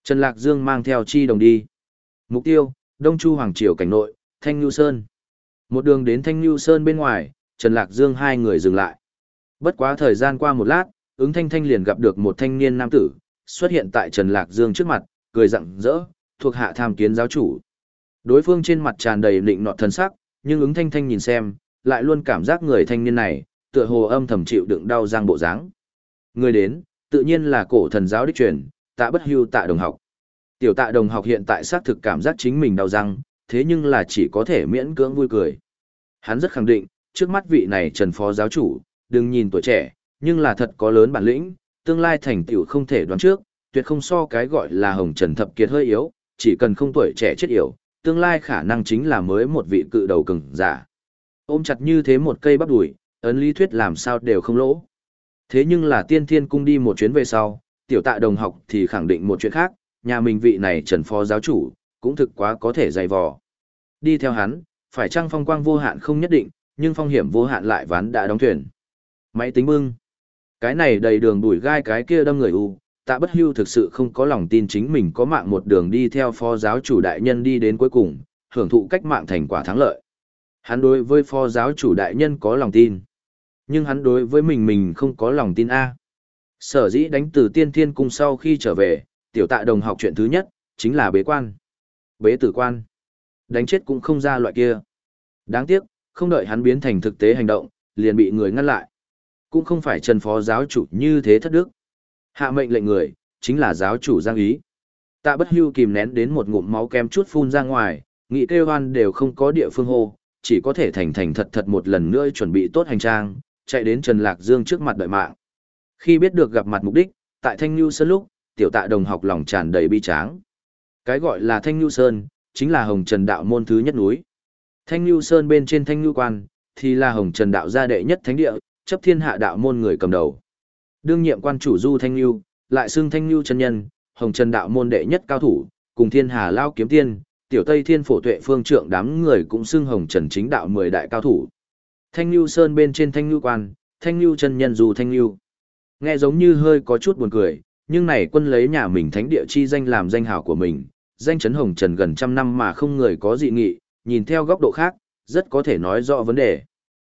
Trần Lạc Dương mang theo chi đồng đi. Mục tiêu, Đông Chu Hoàng Triều cảnh nội, Thanh Nhu Sơn. Một đường đến Thanh Nhu Sơn bên ngoài, Trần Lạc Dương hai người dừng lại. Bất quá thời gian qua một lát, ứng thanh thanh liền gặp được một thanh niên nam tử, xuất hiện tại Trần Lạc Dương trước mặt, cười rặng rỡ, thuộc hạ tham kiến giáo chủ. Đối phương trên mặt tràn đầy lịnh nọt thân sắc, nhưng ứng thanh thanh nhìn xem, lại luôn cảm giác người thanh niên này, tựa hồ âm thầm chịu đựng đau giang bộ dáng. Người đến, tự nhiên là cổ thần giáo đích truyền, tạ bất hưu tạ đồng học. Tiểu tạ đồng học hiện tại xác thực cảm giác chính mình đau răng, thế nhưng là chỉ có thể miễn cưỡng vui cười. Hắn rất khẳng định, trước mắt vị này trần phó giáo chủ, đừng nhìn tuổi trẻ, nhưng là thật có lớn bản lĩnh, tương lai thành tựu không thể đoán trước, tuyệt không so cái gọi là hồng trần thập kiệt hơi yếu, chỉ cần không tuổi trẻ chết yểu, tương lai khả năng chính là mới một vị cự đầu cường giả. Ôm chặt như thế một cây bắp đùi, ấn lý thuyết làm sao đều không lỗ. Thế nhưng là tiên thiên cung đi một chuyến về sau, tiểu tạ đồng học thì khẳng định một chuyện khác, nhà mình vị này trần phó giáo chủ, cũng thực quá có thể dày vò. Đi theo hắn, phải chăng phong quang vô hạn không nhất định, nhưng phong hiểm vô hạn lại ván đã đóng thuyền. Máy tính bưng. Cái này đầy đường đuổi gai cái kia đâm người u, tạ bất hưu thực sự không có lòng tin chính mình có mạng một đường đi theo phó giáo chủ đại nhân đi đến cuối cùng, hưởng thụ cách mạng thành quả thắng lợi. Hắn đối với phó giáo chủ đại nhân có lòng tin. Nhưng hắn đối với mình mình không có lòng tin A. Sở dĩ đánh từ tiên thiên cung sau khi trở về, tiểu tạ đồng học chuyện thứ nhất, chính là bế quan. Bế tử quan. Đánh chết cũng không ra loại kia. Đáng tiếc, không đợi hắn biến thành thực tế hành động, liền bị người ngăn lại. Cũng không phải trần phó giáo chủ như thế thất đức. Hạ mệnh lệnh người, chính là giáo chủ giang ý. Tạ bất hưu kìm nén đến một ngụm máu kem chút phun ra ngoài, nghị kêu hoan đều không có địa phương hô, chỉ có thể thành thành thật thật một lần nữa chuẩn bị tốt hành trang, chạy đến Trần Lạc Dương trước mặt đợi mạng. Khi biết được gặp mặt mục đích, tại Thanh Nhu Sơn lúc, tiểu tạ đồng học lòng tràn đầy bi tráng. Cái gọi là Thanh Nhu Sơn, chính là Hồng Trần Đạo môn thứ nhất núi. Thanh Nhu Sơn bên trên Thanh Nhu Quan, thì là Hồng Trần đạo gia đệ nhất thánh địa, chấp thiên hạ đạo môn người cầm đầu. Đương nhiệm quan chủ Du Thanh Nhu, lại xưng Thanh Nhu chân nhân, Hồng Trần đạo môn đệ nhất cao thủ, cùng Thiên Hà Lao kiếm tiên, Tiểu Tây Thiên Phổ Tuệ Phương Trượng đám người cũng xưng Hồng Trần chính đạo mười đại cao thủ. Thanh Nhu Sơn bên trên Thanh Nhu Quan, Thanh Nhu chân nhân Dù Thanh Nhu. Nghe giống như hơi có chút buồn cười, nhưng này quân lấy nhà mình thánh địa chi danh làm danh hào của mình, danh chấn hồng trần gần trăm năm mà không người có dị nghị, nhìn theo góc độ khác, rất có thể nói rõ vấn đề.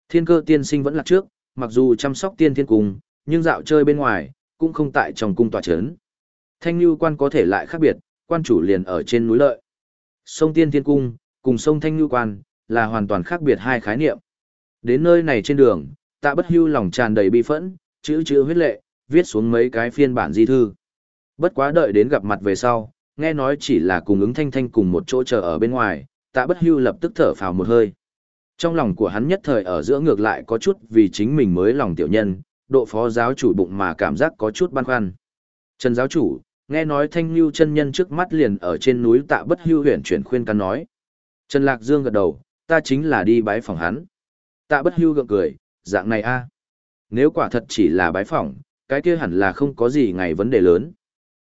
Thiên cơ tiên sinh vẫn là trước, mặc dù chăm sóc tiên thiên cung, nhưng dạo chơi bên ngoài, cũng không tại trong cung tòa chấn. Thanh Nhu quan có thể lại khác biệt, quan chủ liền ở trên núi lợi. Sông Tiên Thiên Cung, cùng sông Thanh Ngư quan, là hoàn toàn khác biệt hai khái niệm. Đến nơi này trên đường, tạ bất hưu lòng tràn đầy bi phẫn, chữ chữ huyết lệ, viết xuống mấy cái phiên bản di thư. Bất quá đợi đến gặp mặt về sau, nghe nói chỉ là cùng ứng thanh thanh cùng một chỗ chờ ở bên ngoài, tạ bất hưu lập tức thở phào một hơi. Trong lòng của hắn nhất thời ở giữa ngược lại có chút vì chính mình mới lòng tiểu nhân, độ phó giáo chủ bụng mà cảm giác có chút băn khoăn. Trần giáo chủ, nghe nói thanh lưu chân nhân trước mắt liền ở trên núi tạ bất hưu huyện chuyển khuyên can nói. Trần Lạc Dương gật đầu, ta chính là đi bái phòng hắn. Tạ bất hưu gượng cười, dạng này a Nếu quả thật chỉ là bái phỏng, cái kia hẳn là không có gì ngày vấn đề lớn.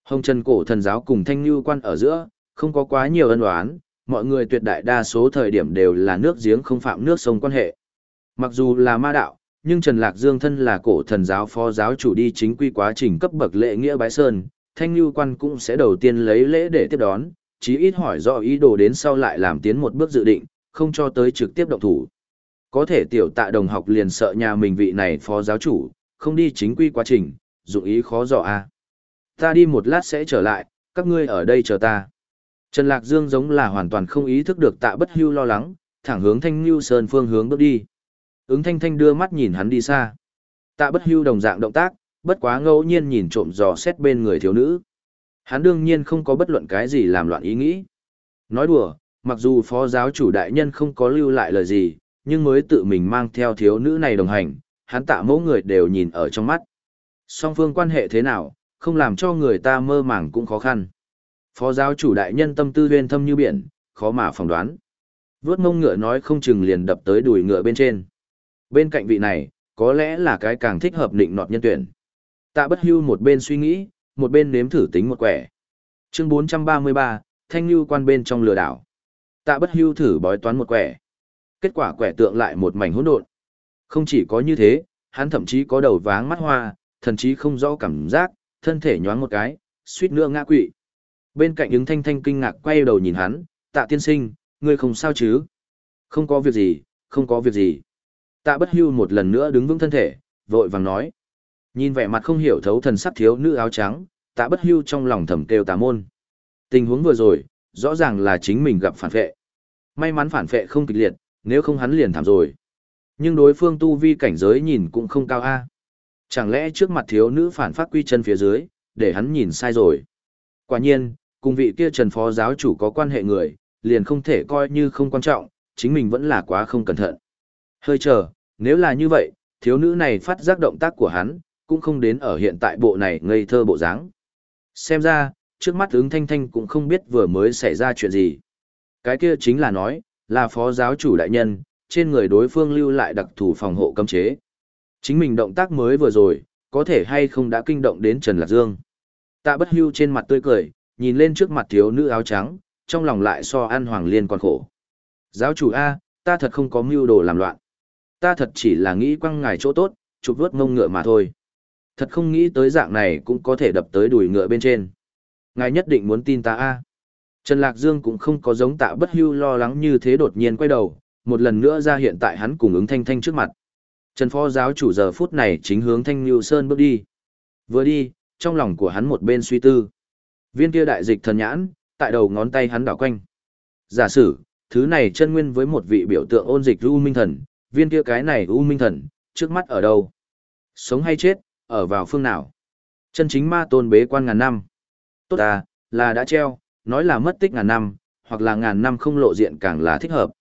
Hồng Trần cổ thần giáo cùng Thanh lưu quan ở giữa, không có quá nhiều ân oán, mọi người tuyệt đại đa số thời điểm đều là nước giếng không phạm nước sông quan hệ. Mặc dù là ma đạo, nhưng Trần Lạc Dương thân là cổ thần giáo phó giáo chủ đi chính quy quá trình cấp bậc lễ nghĩa bái sơn, Thanh Lưu quan cũng sẽ đầu tiên lấy lễ để tiếp đón, chí ít hỏi rõ ý đồ đến sau lại làm tiến một bước dự định, không cho tới trực tiếp động thủ. Có thể tiểu tạ đồng học liền sợ nhà mình vị này phó giáo chủ, không đi chính quy quá trình, dụng ý khó dò a. Ta đi một lát sẽ trở lại, các ngươi ở đây chờ ta. Trần Lạc Dương giống là hoàn toàn không ý thức được tạ bất hưu lo lắng, thẳng hướng thanh lưu sơn phương hướng bước đi. Ứng thanh thanh đưa mắt nhìn hắn đi xa. Tạ bất hưu đồng dạng động tác, bất quá ngẫu nhiên nhìn trộm dò xét bên người thiếu nữ. Hắn đương nhiên không có bất luận cái gì làm loạn ý nghĩ. Nói đùa, mặc dù phó giáo chủ đại nhân không có lưu lại lời gì, nhưng mới tự mình mang theo thiếu nữ này đồng hành, hắn tạ mẫu người đều nhìn ở trong mắt. Song phương quan hệ thế nào, không làm cho người ta mơ màng cũng khó khăn. Phó giáo chủ đại nhân tâm tư huyên thâm như biển, khó mà phỏng đoán. Vốt mông ngựa nói không chừng liền đập tới đùi ngựa bên trên. Bên cạnh vị này, có lẽ là cái càng thích hợp định nọt nhân tuyển. Tạ bất hưu một bên suy nghĩ, một bên nếm thử tính một quẻ. Chương 433, Thanh Lưu quan bên trong lừa đảo. Tạ bất hưu thử bói toán một quẻ. Kết quả quẻ tượng lại một mảnh hỗn độn. Không chỉ có như thế, hắn thậm chí có đầu váng mắt hoa, thậm chí không rõ cảm giác, thân thể nhoáng một cái, suýt nữa ngã quỵ. Bên cạnh ứng thanh thanh kinh ngạc quay đầu nhìn hắn, tạ tiên sinh, ngươi không sao chứ? Không có việc gì, không có việc gì. Tạ bất hưu một lần nữa đứng vững thân thể, vội vàng nói. Nhìn vẻ mặt không hiểu thấu thần sắc thiếu nữ áo trắng, tạ bất hưu trong lòng thầm kêu tà môn. Tình huống vừa rồi, rõ ràng là chính mình gặp phản vệ. May mắn phản vệ không kịch liệt, nếu không hắn liền thảm rồi. Nhưng đối phương tu vi cảnh giới nhìn cũng không cao a. Chẳng lẽ trước mặt thiếu nữ phản phát quy chân phía dưới, để hắn nhìn sai rồi. Quả nhiên, cùng vị kia trần phó giáo chủ có quan hệ người, liền không thể coi như không quan trọng, chính mình vẫn là quá không cẩn thận. Hơi chờ, nếu là như vậy, thiếu nữ này phát giác động tác của hắn, cũng không đến ở hiện tại bộ này ngây thơ bộ dáng. Xem ra, trước mắt ứng thanh thanh cũng không biết vừa mới xảy ra chuyện gì. Cái kia chính là nói, là phó giáo chủ đại nhân, trên người đối phương lưu lại đặc thù phòng hộ cấm chế. Chính mình động tác mới vừa rồi, có thể hay không đã kinh động đến Trần Lạc Dương. Tạ bất hưu trên mặt tươi cười, nhìn lên trước mặt thiếu nữ áo trắng, trong lòng lại so ăn hoàng liên còn khổ. Giáo chủ A, ta thật không có mưu đồ làm loạn. Ta thật chỉ là nghĩ quăng ngài chỗ tốt, chụp vớt ngông ngựa mà thôi. Thật không nghĩ tới dạng này cũng có thể đập tới đùi ngựa bên trên. Ngài nhất định muốn tin ta A. Trần Lạc Dương cũng không có giống tạ bất hưu lo lắng như thế đột nhiên quay đầu, một lần nữa ra hiện tại hắn cùng ứng thanh thanh trước mặt. Trần Phó giáo chủ giờ phút này chính hướng Thanh Nhu Sơn bước đi. Vừa đi, trong lòng của hắn một bên suy tư. Viên kia đại dịch thần nhãn, tại đầu ngón tay hắn đảo quanh. Giả sử, thứ này chân nguyên với một vị biểu tượng ôn dịch U Minh Thần, viên kia cái này U Minh Thần, trước mắt ở đâu? Sống hay chết, ở vào phương nào? Chân chính ma tôn bế quan ngàn năm. Tốt à, là đã treo, nói là mất tích ngàn năm, hoặc là ngàn năm không lộ diện càng là thích hợp.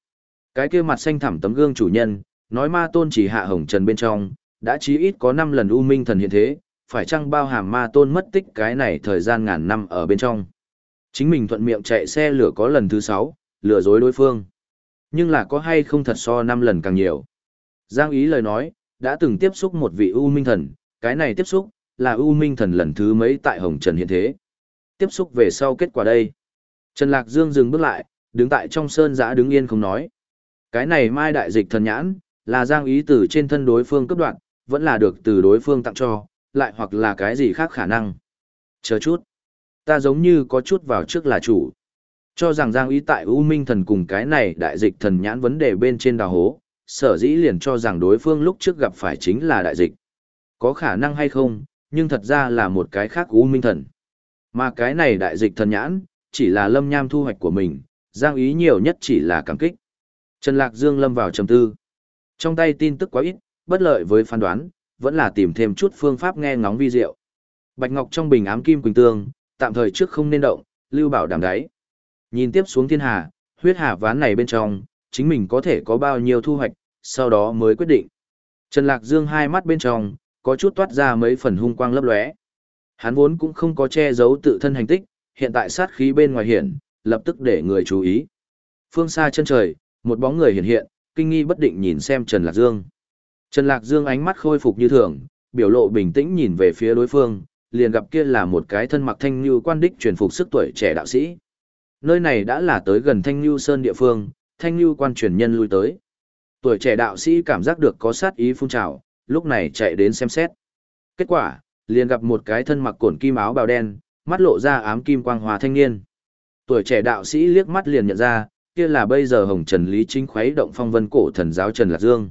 Cái kia mặt xanh thẳm tấm gương chủ nhân, nói ma tôn chỉ hạ hồng trần bên trong, đã chí ít có 5 lần u minh thần hiện thế, phải chăng bao hàm ma tôn mất tích cái này thời gian ngàn năm ở bên trong. Chính mình thuận miệng chạy xe lửa có lần thứ 6, lừa dối đối phương. Nhưng là có hay không thật so năm lần càng nhiều. Giang ý lời nói, đã từng tiếp xúc một vị U Minh Thần, cái này tiếp xúc, là U Minh Thần lần thứ mấy tại Hồng Trần hiện thế. Tiếp xúc về sau kết quả đây. Trần Lạc Dương dừng bước lại, đứng tại trong sơn giã đứng yên không nói. Cái này mai đại dịch thần nhãn, là giang ý từ trên thân đối phương cấp đoạn, vẫn là được từ đối phương tặng cho, lại hoặc là cái gì khác khả năng. Chờ chút. Ta giống như có chút vào trước là chủ. Cho rằng giang ý tại U Minh thần cùng cái này đại dịch thần nhãn vấn đề bên trên đào hố, sở dĩ liền cho rằng đối phương lúc trước gặp phải chính là đại dịch. Có khả năng hay không, nhưng thật ra là một cái khác U Minh thần. Mà cái này đại dịch thần nhãn, chỉ là lâm nham thu hoạch của mình, giang ý nhiều nhất chỉ là cảm kích. Trần Lạc Dương lâm vào trầm tư. Trong tay tin tức quá ít, bất lợi với phán đoán, vẫn là tìm thêm chút phương pháp nghe ngóng vi diệu. Bạch Ngọc trong bình ám kim quỳnh tương, tạm thời trước không nên động, lưu bảo đảm đáy. Nhìn tiếp xuống thiên hà, huyết hà ván này bên trong, chính mình có thể có bao nhiêu thu hoạch, sau đó mới quyết định. Trần Lạc Dương hai mắt bên trong, có chút toát ra mấy phần hung quang lấp lóe. Hắn vốn cũng không có che giấu tự thân hành tích, hiện tại sát khí bên ngoài hiển, lập tức để người chú ý. Phương xa chân trời, một bóng người hiện hiện, kinh nghi bất định nhìn xem Trần Lạc Dương. Trần Lạc Dương ánh mắt khôi phục như thường, biểu lộ bình tĩnh nhìn về phía đối phương, liền gặp kia là một cái thân mặc thanh như quan đích truyền phục sức tuổi trẻ đạo sĩ. Nơi này đã là tới gần thanh lưu sơn địa phương, thanh lưu quan truyền nhân lui tới. Tuổi trẻ đạo sĩ cảm giác được có sát ý phun trào, lúc này chạy đến xem xét. Kết quả, liền gặp một cái thân mặc cổn kim áo bào đen, mắt lộ ra ám kim quang hòa thanh niên. Tuổi trẻ đạo sĩ liếc mắt liền nhận ra, kia là bây giờ Hồng Trần Lý Chính khuấy động phong vân cổ thần giáo Trần Lạc Dương.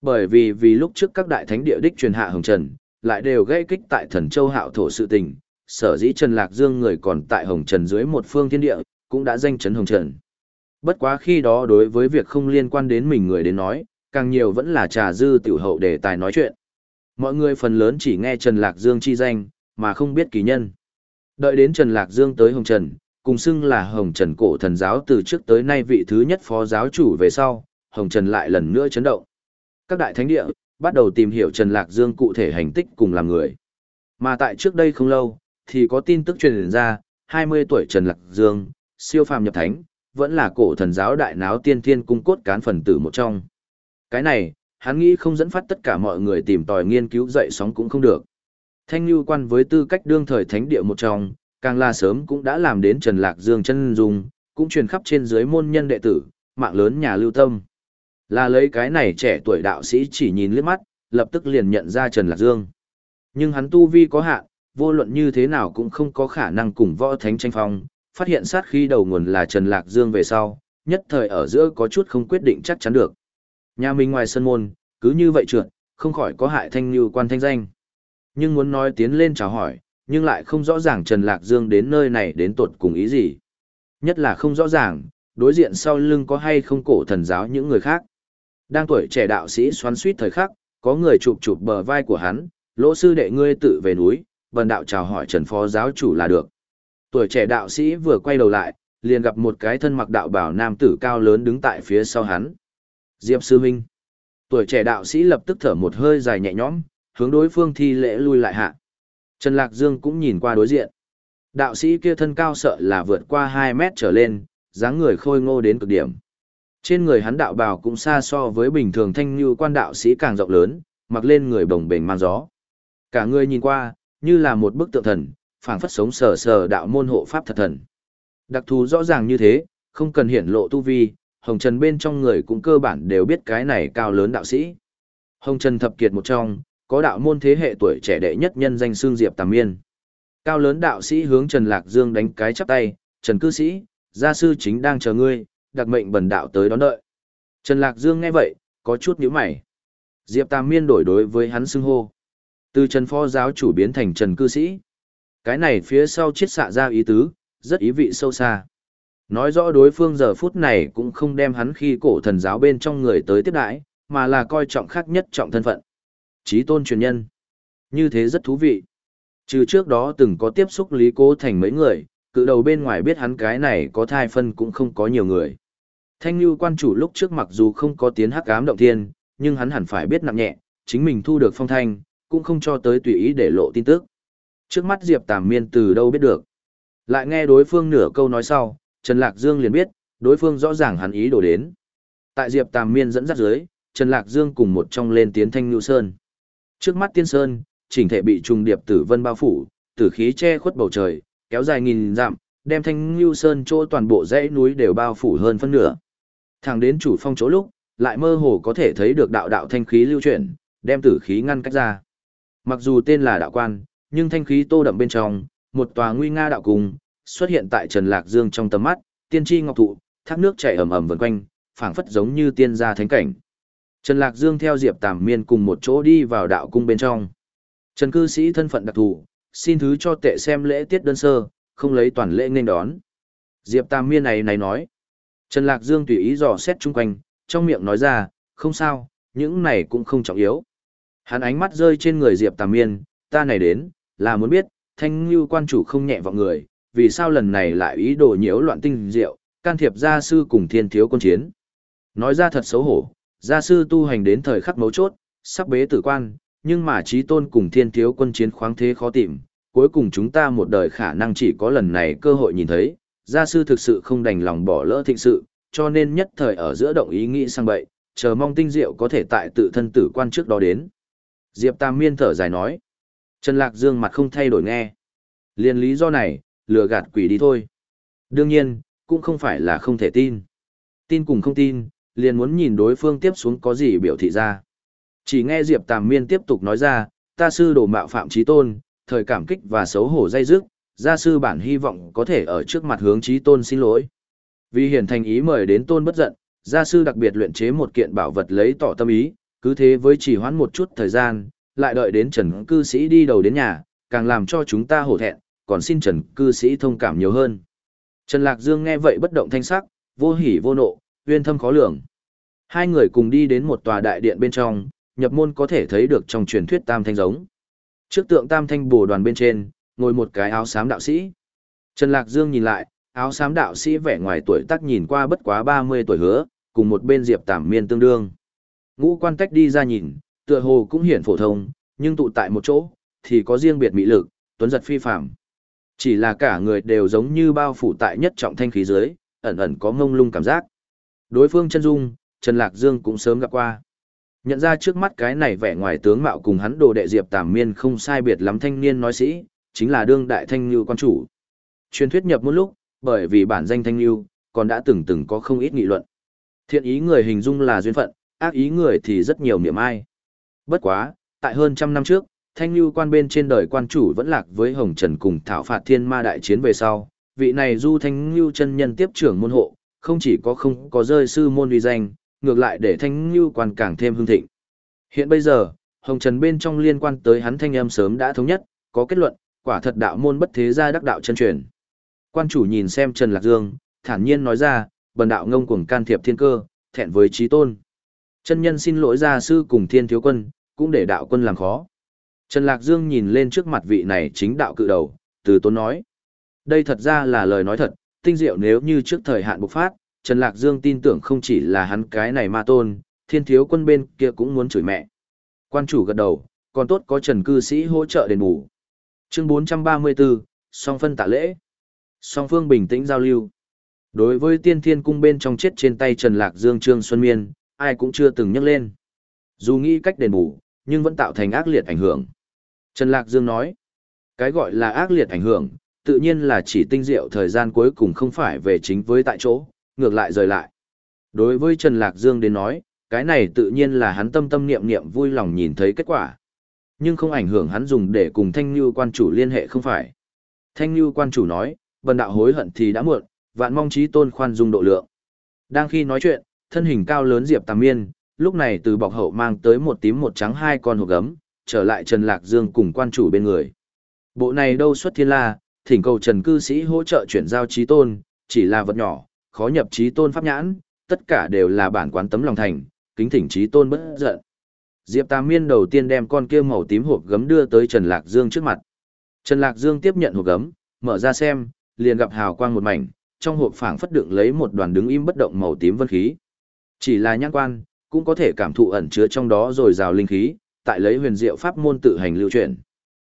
Bởi vì vì lúc trước các đại thánh địa đích truyền hạ Hồng Trần, lại đều gây kích tại thần châu hạo thổ sự tình, sở dĩ Trần Lạc Dương người còn tại Hồng Trần dưới một phương thiên địa, cũng đã danh chấn Hồng Trần. Bất quá khi đó đối với việc không liên quan đến mình người đến nói, càng nhiều vẫn là trà dư tiểu hậu để tài nói chuyện. Mọi người phần lớn chỉ nghe Trần Lạc Dương chi danh, mà không biết kỳ nhân. Đợi đến Trần Lạc Dương tới Hồng Trần, cùng xưng là Hồng Trần cổ thần giáo từ trước tới nay vị thứ nhất phó giáo chủ về sau, Hồng Trần lại lần nữa chấn động. Các đại thánh địa bắt đầu tìm hiểu Trần Lạc Dương cụ thể hành tích cùng làm người. Mà tại trước đây không lâu, thì có tin tức truyền ra, 20 tuổi Trần Lạc Dương, siêu phàm nhập thánh, vẫn là cổ thần giáo đại náo tiên thiên cung cốt cán phần tử một trong. Cái này, hắn nghĩ không dẫn phát tất cả mọi người tìm tòi nghiên cứu dậy sóng cũng không được. Thanh Nhu quan với tư cách đương thời thánh địa một trong, càng là sớm cũng đã làm đến Trần Lạc Dương chân dung, cũng truyền khắp trên dưới môn nhân đệ tử, mạng lớn nhà lưu tâm. Là lấy cái này trẻ tuổi đạo sĩ chỉ nhìn liếc mắt, lập tức liền nhận ra Trần Lạc Dương. Nhưng hắn tu vi có hạn, vô luận như thế nào cũng không có khả năng cùng võ thánh tranh phong, phát hiện sát khi đầu nguồn là Trần Lạc Dương về sau, nhất thời ở giữa có chút không quyết định chắc chắn được. Nhà mình ngoài sân môn, cứ như vậy trượt, không khỏi có hại thanh như quan thanh danh. Nhưng muốn nói tiến lên chào hỏi, nhưng lại không rõ ràng Trần Lạc Dương đến nơi này đến tột cùng ý gì. Nhất là không rõ ràng, đối diện sau lưng có hay không cổ thần giáo những người khác. Đang tuổi trẻ đạo sĩ xoắn suýt thời khắc, có người chụp chụp bờ vai của hắn, lỗ sư đệ ngươi tự về núi, vần đạo chào hỏi Trần Phó giáo chủ là được. Tuổi trẻ đạo sĩ vừa quay đầu lại, liền gặp một cái thân mặc đạo bảo nam tử cao lớn đứng tại phía sau hắn. Diệp Sư Minh. Tuổi trẻ đạo sĩ lập tức thở một hơi dài nhẹ nhõm, hướng đối phương thi lễ lui lại hạ. Trần Lạc Dương cũng nhìn qua đối diện. Đạo sĩ kia thân cao sợ là vượt qua 2 mét trở lên, dáng người khôi ngô đến cực điểm. Trên người hắn đạo bào cũng xa so với bình thường thanh như quan đạo sĩ càng rộng lớn, mặc lên người bồng bềnh mang gió. Cả người nhìn qua, như là một bức tượng thần, phảng phất sống sờ sờ đạo môn hộ pháp thật thần. Đặc thù rõ ràng như thế, không cần hiển lộ tu vi, Hồng Trần bên trong người cũng cơ bản đều biết cái này cao lớn đạo sĩ. Hồng Trần thập kiệt một trong, có đạo môn thế hệ tuổi trẻ đệ nhất nhân danh sương Diệp Tàm Miên. Cao lớn đạo sĩ hướng Trần Lạc Dương đánh cái chắp tay, Trần cư sĩ, gia sư chính đang chờ ngươi, đặc mệnh bần đạo tới đón đợi. Trần Lạc Dương nghe vậy, có chút nhíu mày. Diệp Tàm Miên đổi đối với hắn xưng hô. Từ Trần Phó giáo chủ biến thành Trần cư sĩ. Cái này phía sau chiết xạ ra ý tứ, rất ý vị sâu xa. Nói rõ đối phương giờ phút này cũng không đem hắn khi cổ thần giáo bên trong người tới tiếp đãi, mà là coi trọng khác nhất trọng thân phận. Chí tôn truyền nhân. Như thế rất thú vị. Trừ trước đó từng có tiếp xúc Lý Cố Thành mấy người, cự đầu bên ngoài biết hắn cái này có thai phân cũng không có nhiều người. Thanh Nhu quan chủ lúc trước mặc dù không có tiến hắc ám động thiên, nhưng hắn hẳn phải biết nặng nhẹ, chính mình thu được phong thanh, cũng không cho tới tùy ý để lộ tin tức. Trước mắt Diệp Tàm Miên từ đâu biết được. Lại nghe đối phương nửa câu nói sau, Trần Lạc Dương liền biết, đối phương rõ ràng hắn ý đồ đến. Tại Diệp Tam Miên dẫn dắt dưới, Trần Lạc Dương cùng một trong lên tiến Thanh Nhu Sơn. Trước mắt Tiên Sơn, chỉnh thể bị trùng điệp tử vân bao phủ, tử khí che khuất bầu trời, kéo dài nghìn dặm, đem Thanh Nhu Sơn chỗ toàn bộ dãy núi đều bao phủ hơn phân nửa. Thẳng đến chủ phong chỗ lúc, lại mơ hồ có thể thấy được đạo đạo thanh khí lưu chuyển, đem tử khí ngăn cách ra. Mặc dù tên là đạo quan, nhưng thanh khí tô đậm bên trong, một tòa nguy nga đạo cung xuất hiện tại Trần Lạc Dương trong tầm mắt, tiên tri ngọc thụ, thác nước chảy ầm ầm vần quanh, phảng phất giống như tiên gia thánh cảnh. Trần Lạc Dương theo Diệp Tàm Miên cùng một chỗ đi vào đạo cung bên trong. Trần cư sĩ thân phận đặc thù, xin thứ cho tệ xem lễ tiết đơn sơ, không lấy toàn lễ nên đón. Diệp Tàm Miên này này nói. Trần Lạc Dương tùy ý dò xét chung quanh, trong miệng nói ra, không sao, những này cũng không trọng yếu. Hắn ánh mắt rơi trên người Diệp Tàm Miên, ta này đến, là muốn biết, thanh như quan chủ không nhẹ vào người, vì sao lần này lại ý đồ nhiễu loạn tinh diệu, can thiệp gia sư cùng thiên thiếu quân chiến. Nói ra thật xấu hổ, gia sư tu hành đến thời khắc mấu chốt, sắp bế tử quan, nhưng mà trí tôn cùng thiên thiếu quân chiến khoáng thế khó tìm, cuối cùng chúng ta một đời khả năng chỉ có lần này cơ hội nhìn thấy, gia sư thực sự không đành lòng bỏ lỡ thịnh sự, cho nên nhất thời ở giữa động ý nghĩ sang bậy, chờ mong tinh diệu có thể tại tự thân tử quan trước đó đến. Diệp Tam Miên thở dài nói. Trần Lạc Dương mặt không thay đổi nghe. Liên lý do này, lừa gạt quỷ đi thôi. Đương nhiên, cũng không phải là không thể tin. Tin cùng không tin, liền muốn nhìn đối phương tiếp xuống có gì biểu thị ra. Chỉ nghe Diệp Tàm Miên tiếp tục nói ra, ta sư đổ mạo phạm trí tôn, thời cảm kích và xấu hổ dây dứt, gia sư bản hy vọng có thể ở trước mặt hướng trí tôn xin lỗi. Vì hiển thành ý mời đến tôn bất giận, gia sư đặc biệt luyện chế một kiện bảo vật lấy tỏ tâm ý, cứ thế với chỉ hoãn một chút thời gian, lại đợi đến trần cư sĩ đi đầu đến nhà, càng làm cho chúng ta hổ thẹn, còn xin trần cư sĩ thông cảm nhiều hơn. Trần Lạc Dương nghe vậy bất động thanh sắc, vô hỉ vô nộ, uyên thâm khó lường. Hai người cùng đi đến một tòa đại điện bên trong, nhập môn có thể thấy được trong truyền thuyết tam thanh giống. Trước tượng tam thanh bổ đoàn bên trên, ngồi một cái áo xám đạo sĩ. Trần Lạc Dương nhìn lại, áo xám đạo sĩ vẻ ngoài tuổi tác nhìn qua bất quá 30 tuổi hứa, cùng một bên Diệp Tảm Miên tương đương. Ngũ quan tách đi ra nhìn, tựa hồ cũng hiển phổ thông, nhưng tụ tại một chỗ, thì có riêng biệt mỹ lực, tuấn giật phi phàm. Chỉ là cả người đều giống như bao phủ tại nhất trọng thanh khí dưới, ẩn ẩn có mông lung cảm giác. Đối phương chân dung, Trần Lạc Dương cũng sớm gặp qua. Nhận ra trước mắt cái này vẻ ngoài tướng mạo cùng hắn đồ đệ Diệp Tàm Miên không sai biệt lắm thanh niên nói sĩ, chính là đương đại thanh lưu quan chủ. Truyền thuyết nhập một lúc, bởi vì bản danh thanh lưu, còn đã từng từng có không ít nghị luận. Thiện ý người hình dung là duyên phận, ác ý người thì rất nhiều niệm ai. Bất quá, tại hơn trăm năm trước, thanh lưu quan bên trên đời quan chủ vẫn lạc với Hồng Trần cùng thảo phạt thiên ma đại chiến về sau, vị này du thanh lưu chân nhân tiếp trưởng môn hộ, không chỉ có không có rơi sư môn uy danh, ngược lại để thanh lưu quan càng thêm hưng thịnh. Hiện bây giờ, Hồng Trần bên trong liên quan tới hắn thanh âm sớm đã thống nhất, có kết luận, quả thật đạo môn bất thế gia đắc đạo chân truyền. Quan chủ nhìn xem Trần Lạc Dương, thản nhiên nói ra, bần đạo ngông cuồng can thiệp thiên cơ, thẹn với trí tôn. Chân nhân xin lỗi gia sư cùng thiên thiếu quân, cũng để đạo quân làm khó. Trần Lạc Dương nhìn lên trước mặt vị này chính đạo cự đầu, từ tôn nói. Đây thật ra là lời nói thật, tinh diệu nếu như trước thời hạn bộc phát, Trần Lạc Dương tin tưởng không chỉ là hắn cái này ma tôn, thiên thiếu quân bên kia cũng muốn chửi mẹ. Quan chủ gật đầu, còn tốt có Trần cư sĩ hỗ trợ đền bù. Chương 434, song phân tạ lễ. Song phương bình tĩnh giao lưu. Đối với tiên thiên cung bên trong chết trên tay Trần Lạc Dương Trương Xuân Miên, ai cũng chưa từng nhắc lên. Dù nghĩ cách đền bù, nhưng vẫn tạo thành ác liệt ảnh hưởng. Trần Lạc Dương nói, cái gọi là ác liệt ảnh hưởng, tự nhiên là chỉ tinh diệu thời gian cuối cùng không phải về chính với tại chỗ, ngược lại rời lại. Đối với Trần Lạc Dương đến nói, cái này tự nhiên là hắn tâm tâm niệm niệm vui lòng nhìn thấy kết quả. Nhưng không ảnh hưởng hắn dùng để cùng Thanh Như quan chủ liên hệ không phải. Thanh Như quan chủ nói, bần đạo hối hận thì đã muộn, vạn mong trí tôn khoan dung độ lượng. Đang khi nói chuyện, thân hình cao lớn Diệp Tàm Miên, lúc này từ bọc hậu mang tới một tím một trắng hai con hộp gấm, trở lại Trần Lạc Dương cùng quan chủ bên người. Bộ này đâu xuất thiên la, thỉnh cầu Trần cư sĩ hỗ trợ chuyển giao trí tôn, chỉ là vật nhỏ, khó nhập trí tôn pháp nhãn, tất cả đều là bản quán tấm lòng thành, kính thỉnh trí tôn bất giận. Diệp Tam Miên đầu tiên đem con kia màu tím hộp gấm đưa tới Trần Lạc Dương trước mặt. Trần Lạc Dương tiếp nhận hộp gấm, mở ra xem, liền gặp hào quang một mảnh, trong hộp phảng phất đựng lấy một đoàn đứng im bất động màu tím vân khí. Chỉ là nhãn quan, cũng có thể cảm thụ ẩn chứa trong đó rồi rào linh khí, tại lấy huyền diệu pháp môn tự hành lưu truyền.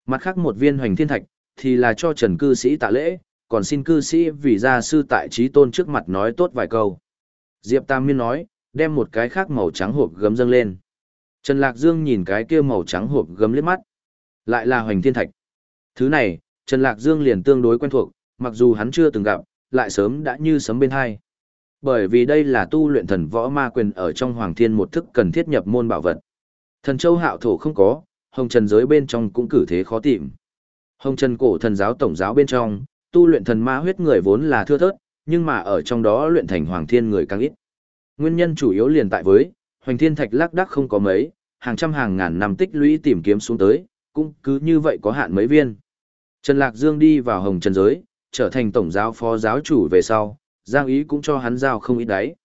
Mặt khác một viên hoành thiên thạch, thì là cho Trần cư sĩ tạ lễ, còn xin cư sĩ vì gia sư tại trí tôn trước mặt nói tốt vài câu. Diệp Tam Miên nói, đem một cái khác màu trắng hộp gấm dâng lên. Trần Lạc Dương nhìn cái kia màu trắng hộp gấm liếc mắt. Lại là hoành thiên thạch. Thứ này, Trần Lạc Dương liền tương đối quen thuộc, mặc dù hắn chưa từng gặp, lại sớm đã như sấm bên hai. Bởi vì đây là tu luyện thần võ ma quyền ở trong hoàng thiên một thức cần thiết nhập môn bảo vật. Thần châu hạo thổ không có, hồng trần giới bên trong cũng cử thế khó tìm. Hồng trần cổ thần giáo tổng giáo bên trong, tu luyện thần ma huyết người vốn là thưa thớt, nhưng mà ở trong đó luyện thành hoàng thiên người càng ít. Nguyên nhân chủ yếu liền tại với, hoành thiên thạch lác đắc không có mấy, hàng trăm hàng ngàn năm tích lũy tìm kiếm xuống tới, cũng cứ như vậy có hạn mấy viên. Trần Lạc Dương đi vào hồng trần giới, trở thành tổng giáo phó giáo chủ về sau, Giang Ý cũng cho hắn giao không ít đấy.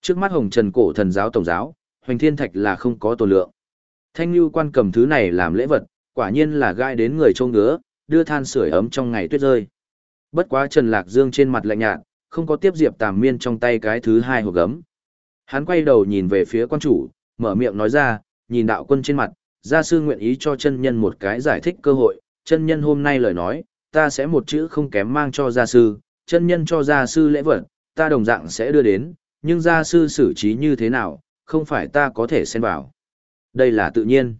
Trước mắt hồng trần cổ thần giáo tổng giáo, hoành thiên thạch là không có tổ lượng. Thanh Lưu quan cầm thứ này làm lễ vật, quả nhiên là gai đến người trông ngứa, đưa than sưởi ấm trong ngày tuyết rơi. Bất quá Trần Lạc Dương trên mặt lạnh nhạt, không có tiếp Diệp Tàm Miên trong tay cái thứ hai hộp gấm. Hắn quay đầu nhìn về phía quan chủ, mở miệng nói ra, nhìn đạo quân trên mặt, gia sư nguyện ý cho chân nhân một cái giải thích cơ hội, chân nhân hôm nay lời nói, ta sẽ một chữ không kém mang cho gia sư, chân nhân cho gia sư lễ vật, ta đồng dạng sẽ đưa đến, nhưng gia sư xử trí như thế nào, không phải ta có thể xen vào. Đây là tự nhiên.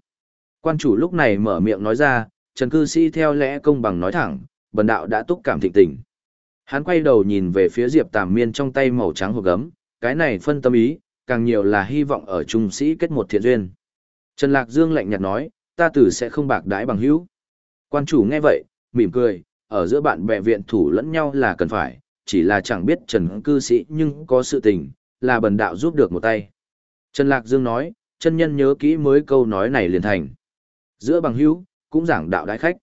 Quan chủ lúc này mở miệng nói ra, Trần cư sĩ theo lẽ công bằng nói thẳng, bần đạo đã túc cảm thịnh tình. Hắn quay đầu nhìn về phía Diệp Tàm Miên trong tay màu trắng hộp gấm, cái này phân tâm ý, càng nhiều là hy vọng ở trung sĩ kết một thiện duyên. Trần Lạc Dương lạnh nhạt nói, ta tử sẽ không bạc đãi bằng hữu. Quan chủ nghe vậy, mỉm cười, ở giữa bạn bè viện thủ lẫn nhau là cần phải, chỉ là chẳng biết Trần cư sĩ nhưng có sự tình, là bần đạo giúp được một tay. Trần Lạc Dương nói, chân nhân nhớ kỹ mới câu nói này liền thành. Giữa bằng hữu, cũng giảng đạo đại khách.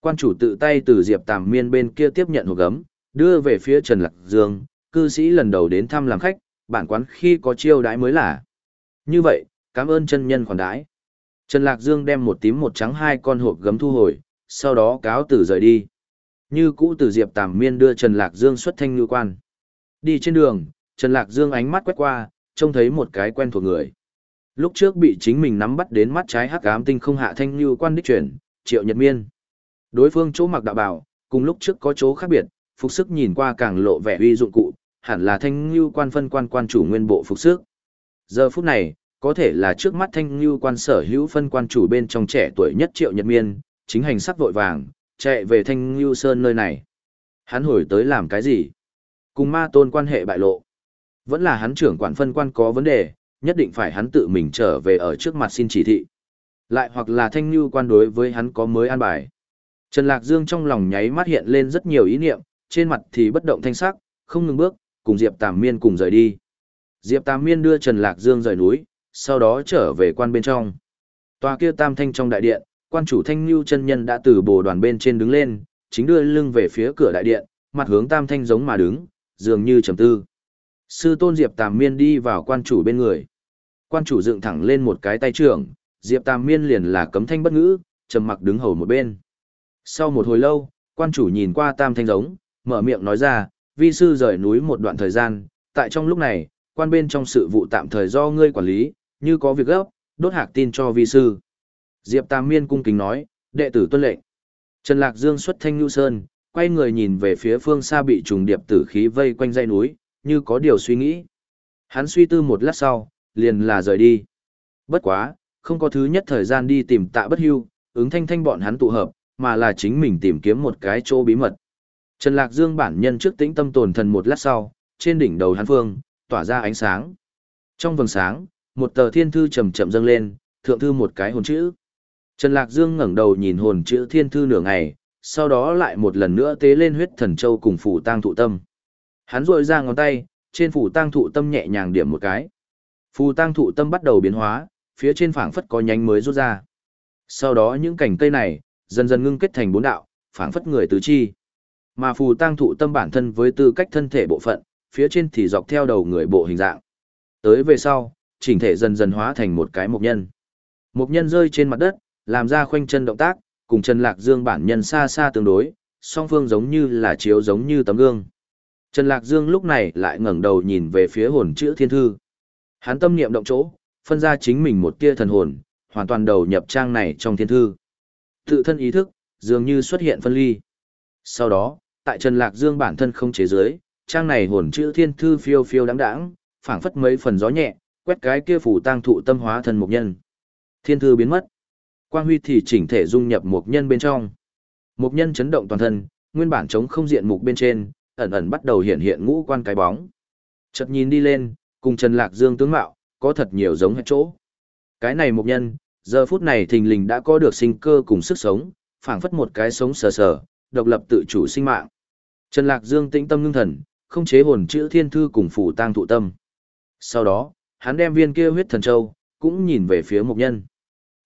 Quan chủ tự tay từ Diệp Tàm Miên bên kia tiếp nhận hộp gấm, đưa về phía Trần Lạc Dương, cư sĩ lần đầu đến thăm làm khách, bản quán khi có chiêu đãi mới là. Như vậy, cảm ơn chân nhân khoản đãi. Trần Lạc Dương đem một tím một trắng hai con hộp gấm thu hồi, sau đó cáo từ rời đi. Như cũ từ Diệp Tàm Miên đưa Trần Lạc Dương xuất thanh ngư quan. Đi trên đường, Trần Lạc Dương ánh mắt quét qua, trông thấy một cái quen thuộc người. Lúc trước bị chính mình nắm bắt đến mắt trái hắc ám tinh không hạ thanh như quan đích chuyển, Triệu Nhật Miên. Đối phương chỗ mặc đạo bảo, cùng lúc trước có chỗ khác biệt, phục sức nhìn qua càng lộ vẻ uy dụng cụ, hẳn là thanh như quan phân quan quan chủ nguyên bộ phục sức. Giờ phút này, có thể là trước mắt thanh như quan sở hữu phân quan chủ bên trong trẻ tuổi nhất triệu nhật miên, chính hành sắc vội vàng, chạy về thanh như sơn nơi này. Hắn hồi tới làm cái gì? Cùng ma tôn quan hệ bại lộ. Vẫn là hắn trưởng quản phân quan có vấn đề, nhất định phải hắn tự mình trở về ở trước mặt xin chỉ thị. Lại hoặc là thanh như quan đối với hắn có mới an bài. Trần Lạc Dương trong lòng nháy mắt hiện lên rất nhiều ý niệm, trên mặt thì bất động thanh sắc, không ngừng bước, cùng Diệp Tàm Miên cùng rời đi. Diệp Tàm Miên đưa Trần Lạc Dương rời núi, sau đó trở về quan bên trong. Tòa kia tam thanh trong đại điện, quan chủ thanh lưu chân nhân đã từ bồ đoàn bên trên đứng lên, chính đưa lưng về phía cửa đại điện, mặt hướng tam thanh giống mà đứng, dường như trầm tư. Sư tôn Diệp Tàm Miên đi vào quan chủ bên người. Quan chủ dựng thẳng lên một cái tay trưởng, Diệp Tam Miên liền là cấm thanh bất ngữ, trầm mặc đứng hầu một bên. Sau một hồi lâu, quan chủ nhìn qua tam thanh giống, mở miệng nói ra, vi sư rời núi một đoạn thời gian, tại trong lúc này, quan bên trong sự vụ tạm thời do ngươi quản lý, như có việc gấp, đốt hạc tin cho vi sư. Diệp Tam Miên cung kính nói, đệ tử tuân lệnh. Trần Lạc Dương xuất thanh nhu sơn, quay người nhìn về phía phương xa bị trùng điệp tử khí vây quanh dãy núi, như có điều suy nghĩ. Hắn suy tư một lát sau, liền là rời đi. Bất quá, không có thứ nhất thời gian đi tìm tạ bất hưu, ứng thanh thanh bọn hắn tụ hợp, mà là chính mình tìm kiếm một cái chỗ bí mật. Trần Lạc Dương bản nhân trước tĩnh tâm tồn thần một lát sau, trên đỉnh đầu hắn phương, tỏa ra ánh sáng. Trong vầng sáng, một tờ thiên thư chậm chậm dâng lên, thượng thư một cái hồn chữ. Trần Lạc Dương ngẩng đầu nhìn hồn chữ thiên thư nửa ngày, sau đó lại một lần nữa tế lên huyết thần châu cùng phủ tang thụ tâm. Hắn rội ra ngón tay, trên phủ tang thụ tâm nhẹ nhàng điểm một cái. Phù tang thụ tâm bắt đầu biến hóa, phía trên phảng phất có nhánh mới rút ra. Sau đó những cành cây này, dần dần ngưng kết thành bốn đạo, phảng phất người tứ chi. Mà phù tăng thụ tâm bản thân với tư cách thân thể bộ phận, phía trên thì dọc theo đầu người bộ hình dạng. Tới về sau, chỉnh thể dần dần hóa thành một cái mục nhân. Mục nhân rơi trên mặt đất, làm ra khoanh chân động tác, cùng Trần Lạc Dương bản nhân xa xa tương đối, song phương giống như là chiếu giống như tấm gương. Trần Lạc Dương lúc này lại ngẩng đầu nhìn về phía hồn chữ thiên thư. Hắn tâm niệm động chỗ, phân ra chính mình một tia thần hồn, hoàn toàn đầu nhập trang này trong thiên thư. Tự thân ý thức, dường như xuất hiện phân ly. Sau đó, tại Trần Lạc Dương bản thân không chế giới, trang này hồn chữ thiên thư phiêu phiêu đáng đáng, phảng phất mấy phần gió nhẹ, quét cái kia phủ tang thụ tâm hóa thân mục nhân. Thiên thư biến mất. Quang huy thì chỉnh thể dung nhập mục nhân bên trong. Mục nhân chấn động toàn thân, nguyên bản chống không diện mục bên trên, ẩn ẩn bắt đầu hiện hiện ngũ quan cái bóng. Chợt nhìn đi lên, cùng Trần Lạc Dương tướng mạo, có thật nhiều giống hết chỗ. Cái này mục nhân, giờ phút này thình lình đã có được sinh cơ cùng sức sống, phảng phất một cái sống sờ sờ, độc lập tự chủ sinh mạng. Trần Lạc Dương tĩnh tâm ngưng thần, không chế hồn chữ thiên thư cùng phủ tang thụ tâm. Sau đó, hắn đem viên kia huyết thần châu, cũng nhìn về phía mục nhân.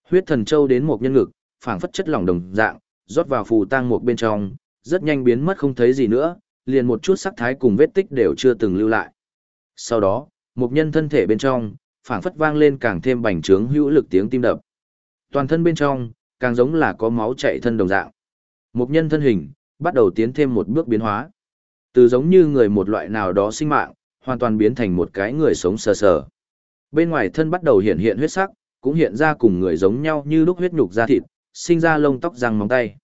Huyết thần châu đến một nhân ngực, phảng phất chất lỏng đồng dạng, rót vào phù tang một bên trong, rất nhanh biến mất không thấy gì nữa, liền một chút sắc thái cùng vết tích đều chưa từng lưu lại. Sau đó, một nhân thân thể bên trong, phảng phất vang lên càng thêm bành trướng hữu lực tiếng tim đập. Toàn thân bên trong, càng giống là có máu chạy thân đồng dạng. Một nhân thân hình, bắt đầu tiến thêm một bước biến hóa. Từ giống như người một loại nào đó sinh mạng, hoàn toàn biến thành một cái người sống sờ sờ. Bên ngoài thân bắt đầu hiện hiện huyết sắc, cũng hiện ra cùng người giống nhau như lúc huyết nhục da thịt, sinh ra lông tóc răng móng tay.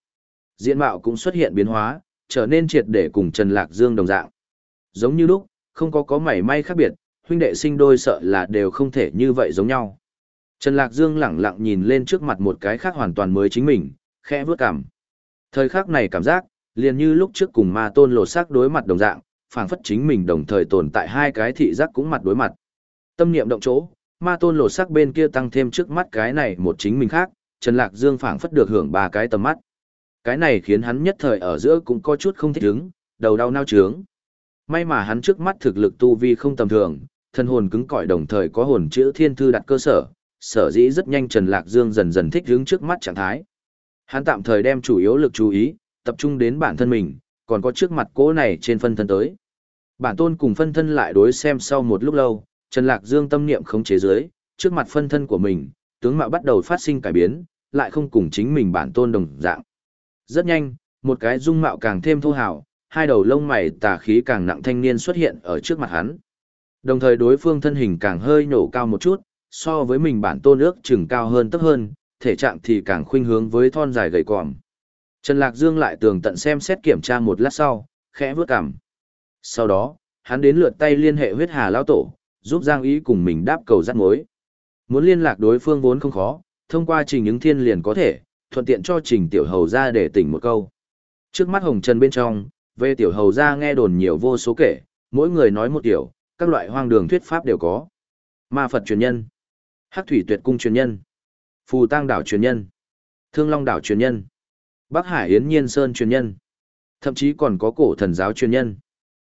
Diện mạo cũng xuất hiện biến hóa, trở nên triệt để cùng Trần Lạc Dương đồng dạng. Giống như lúc, không có có mảy may khác biệt, huynh đệ sinh đôi sợ là đều không thể như vậy giống nhau. Trần Lạc Dương lẳng lặng nhìn lên trước mặt một cái khác hoàn toàn mới chính mình, khẽ vướt cảm. Thời khắc này cảm giác, liền như lúc trước cùng ma tôn lột xác đối mặt đồng dạng, phảng phất chính mình đồng thời tồn tại hai cái thị giác cũng mặt đối mặt. Tâm niệm động chỗ, ma tôn lột xác bên kia tăng thêm trước mắt cái này một chính mình khác, Trần Lạc Dương phảng phất được hưởng ba cái tầm mắt. Cái này khiến hắn nhất thời ở giữa cũng có chút không thích ứng, đầu đau nao trướng. May mà hắn trước mắt thực lực tu vi không tầm thường, thân hồn cứng cỏi đồng thời có hồn chữ thiên thư đặt cơ sở, sở dĩ rất nhanh Trần Lạc Dương dần dần thích ứng trước mắt trạng thái. Hắn tạm thời đem chủ yếu lực chú ý, tập trung đến bản thân mình, còn có trước mặt cố này trên phân thân tới. Bản tôn cùng phân thân lại đối xem sau một lúc lâu, Trần Lạc Dương tâm niệm khống chế dưới, trước mặt phân thân của mình, tướng mạo bắt đầu phát sinh cải biến, lại không cùng chính mình bản tôn đồng dạng. Rất nhanh, một cái dung mạo càng thêm thô hào, hai đầu lông mày tà khí càng nặng thanh niên xuất hiện ở trước mặt hắn. Đồng thời đối phương thân hình càng hơi nổ cao một chút, so với mình bản tôn ước chừng cao hơn tấp hơn, thể trạng thì càng khuynh hướng với thon dài gầy còm. Trần Lạc Dương lại tường tận xem xét kiểm tra một lát sau, khẽ vướt cằm. Sau đó, hắn đến lượt tay liên hệ huyết hà lão tổ, giúp Giang Ý cùng mình đáp cầu dắt mối. Muốn liên lạc đối phương vốn không khó, thông qua trình những thiên liền có thể, thuận tiện cho trình tiểu hầu ra để tỉnh một câu. Trước mắt hồng trần bên trong, về tiểu hầu ra nghe đồn nhiều vô số kể, mỗi người nói một kiểu, các loại hoang đường thuyết pháp đều có. Ma Phật truyền nhân, Hắc thủy tuyệt cung truyền nhân, Phù Tang đảo truyền nhân, Thương Long đảo truyền nhân, Bắc Hải Yến Nhiên Sơn truyền nhân, thậm chí còn có cổ thần giáo truyền nhân.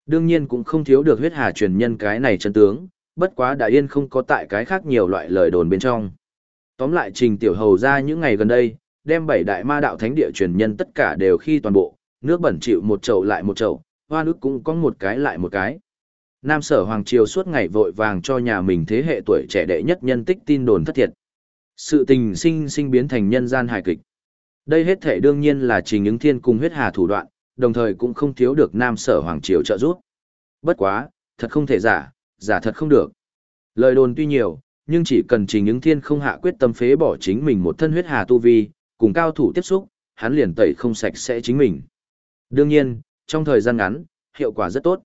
Đương nhiên cũng không thiếu được huyết hà truyền nhân cái này chân tướng, bất quá đại yên không có tại cái khác nhiều loại lời đồn bên trong. Tóm lại trình tiểu hầu ra những ngày gần đây, đem bảy đại ma đạo thánh địa truyền nhân tất cả đều khi toàn bộ, nước bẩn chịu một chậu lại một chậu, hoa nước cũng có một cái lại một cái. Nam sở Hoàng Triều suốt ngày vội vàng cho nhà mình thế hệ tuổi trẻ đệ nhất nhân tích tin đồn thất thiệt. Sự tình sinh sinh biến thành nhân gian hài kịch. Đây hết thể đương nhiên là trình ứng thiên cùng huyết hà thủ đoạn, đồng thời cũng không thiếu được Nam sở Hoàng Triều trợ giúp. Bất quá, thật không thể giả, giả thật không được. Lời đồn tuy nhiều, nhưng chỉ cần trình ứng thiên không hạ quyết tâm phế bỏ chính mình một thân huyết hà tu vi, cùng cao thủ tiếp xúc, hắn liền tẩy không sạch sẽ chính mình. Đương nhiên, trong thời gian ngắn, hiệu quả rất tốt.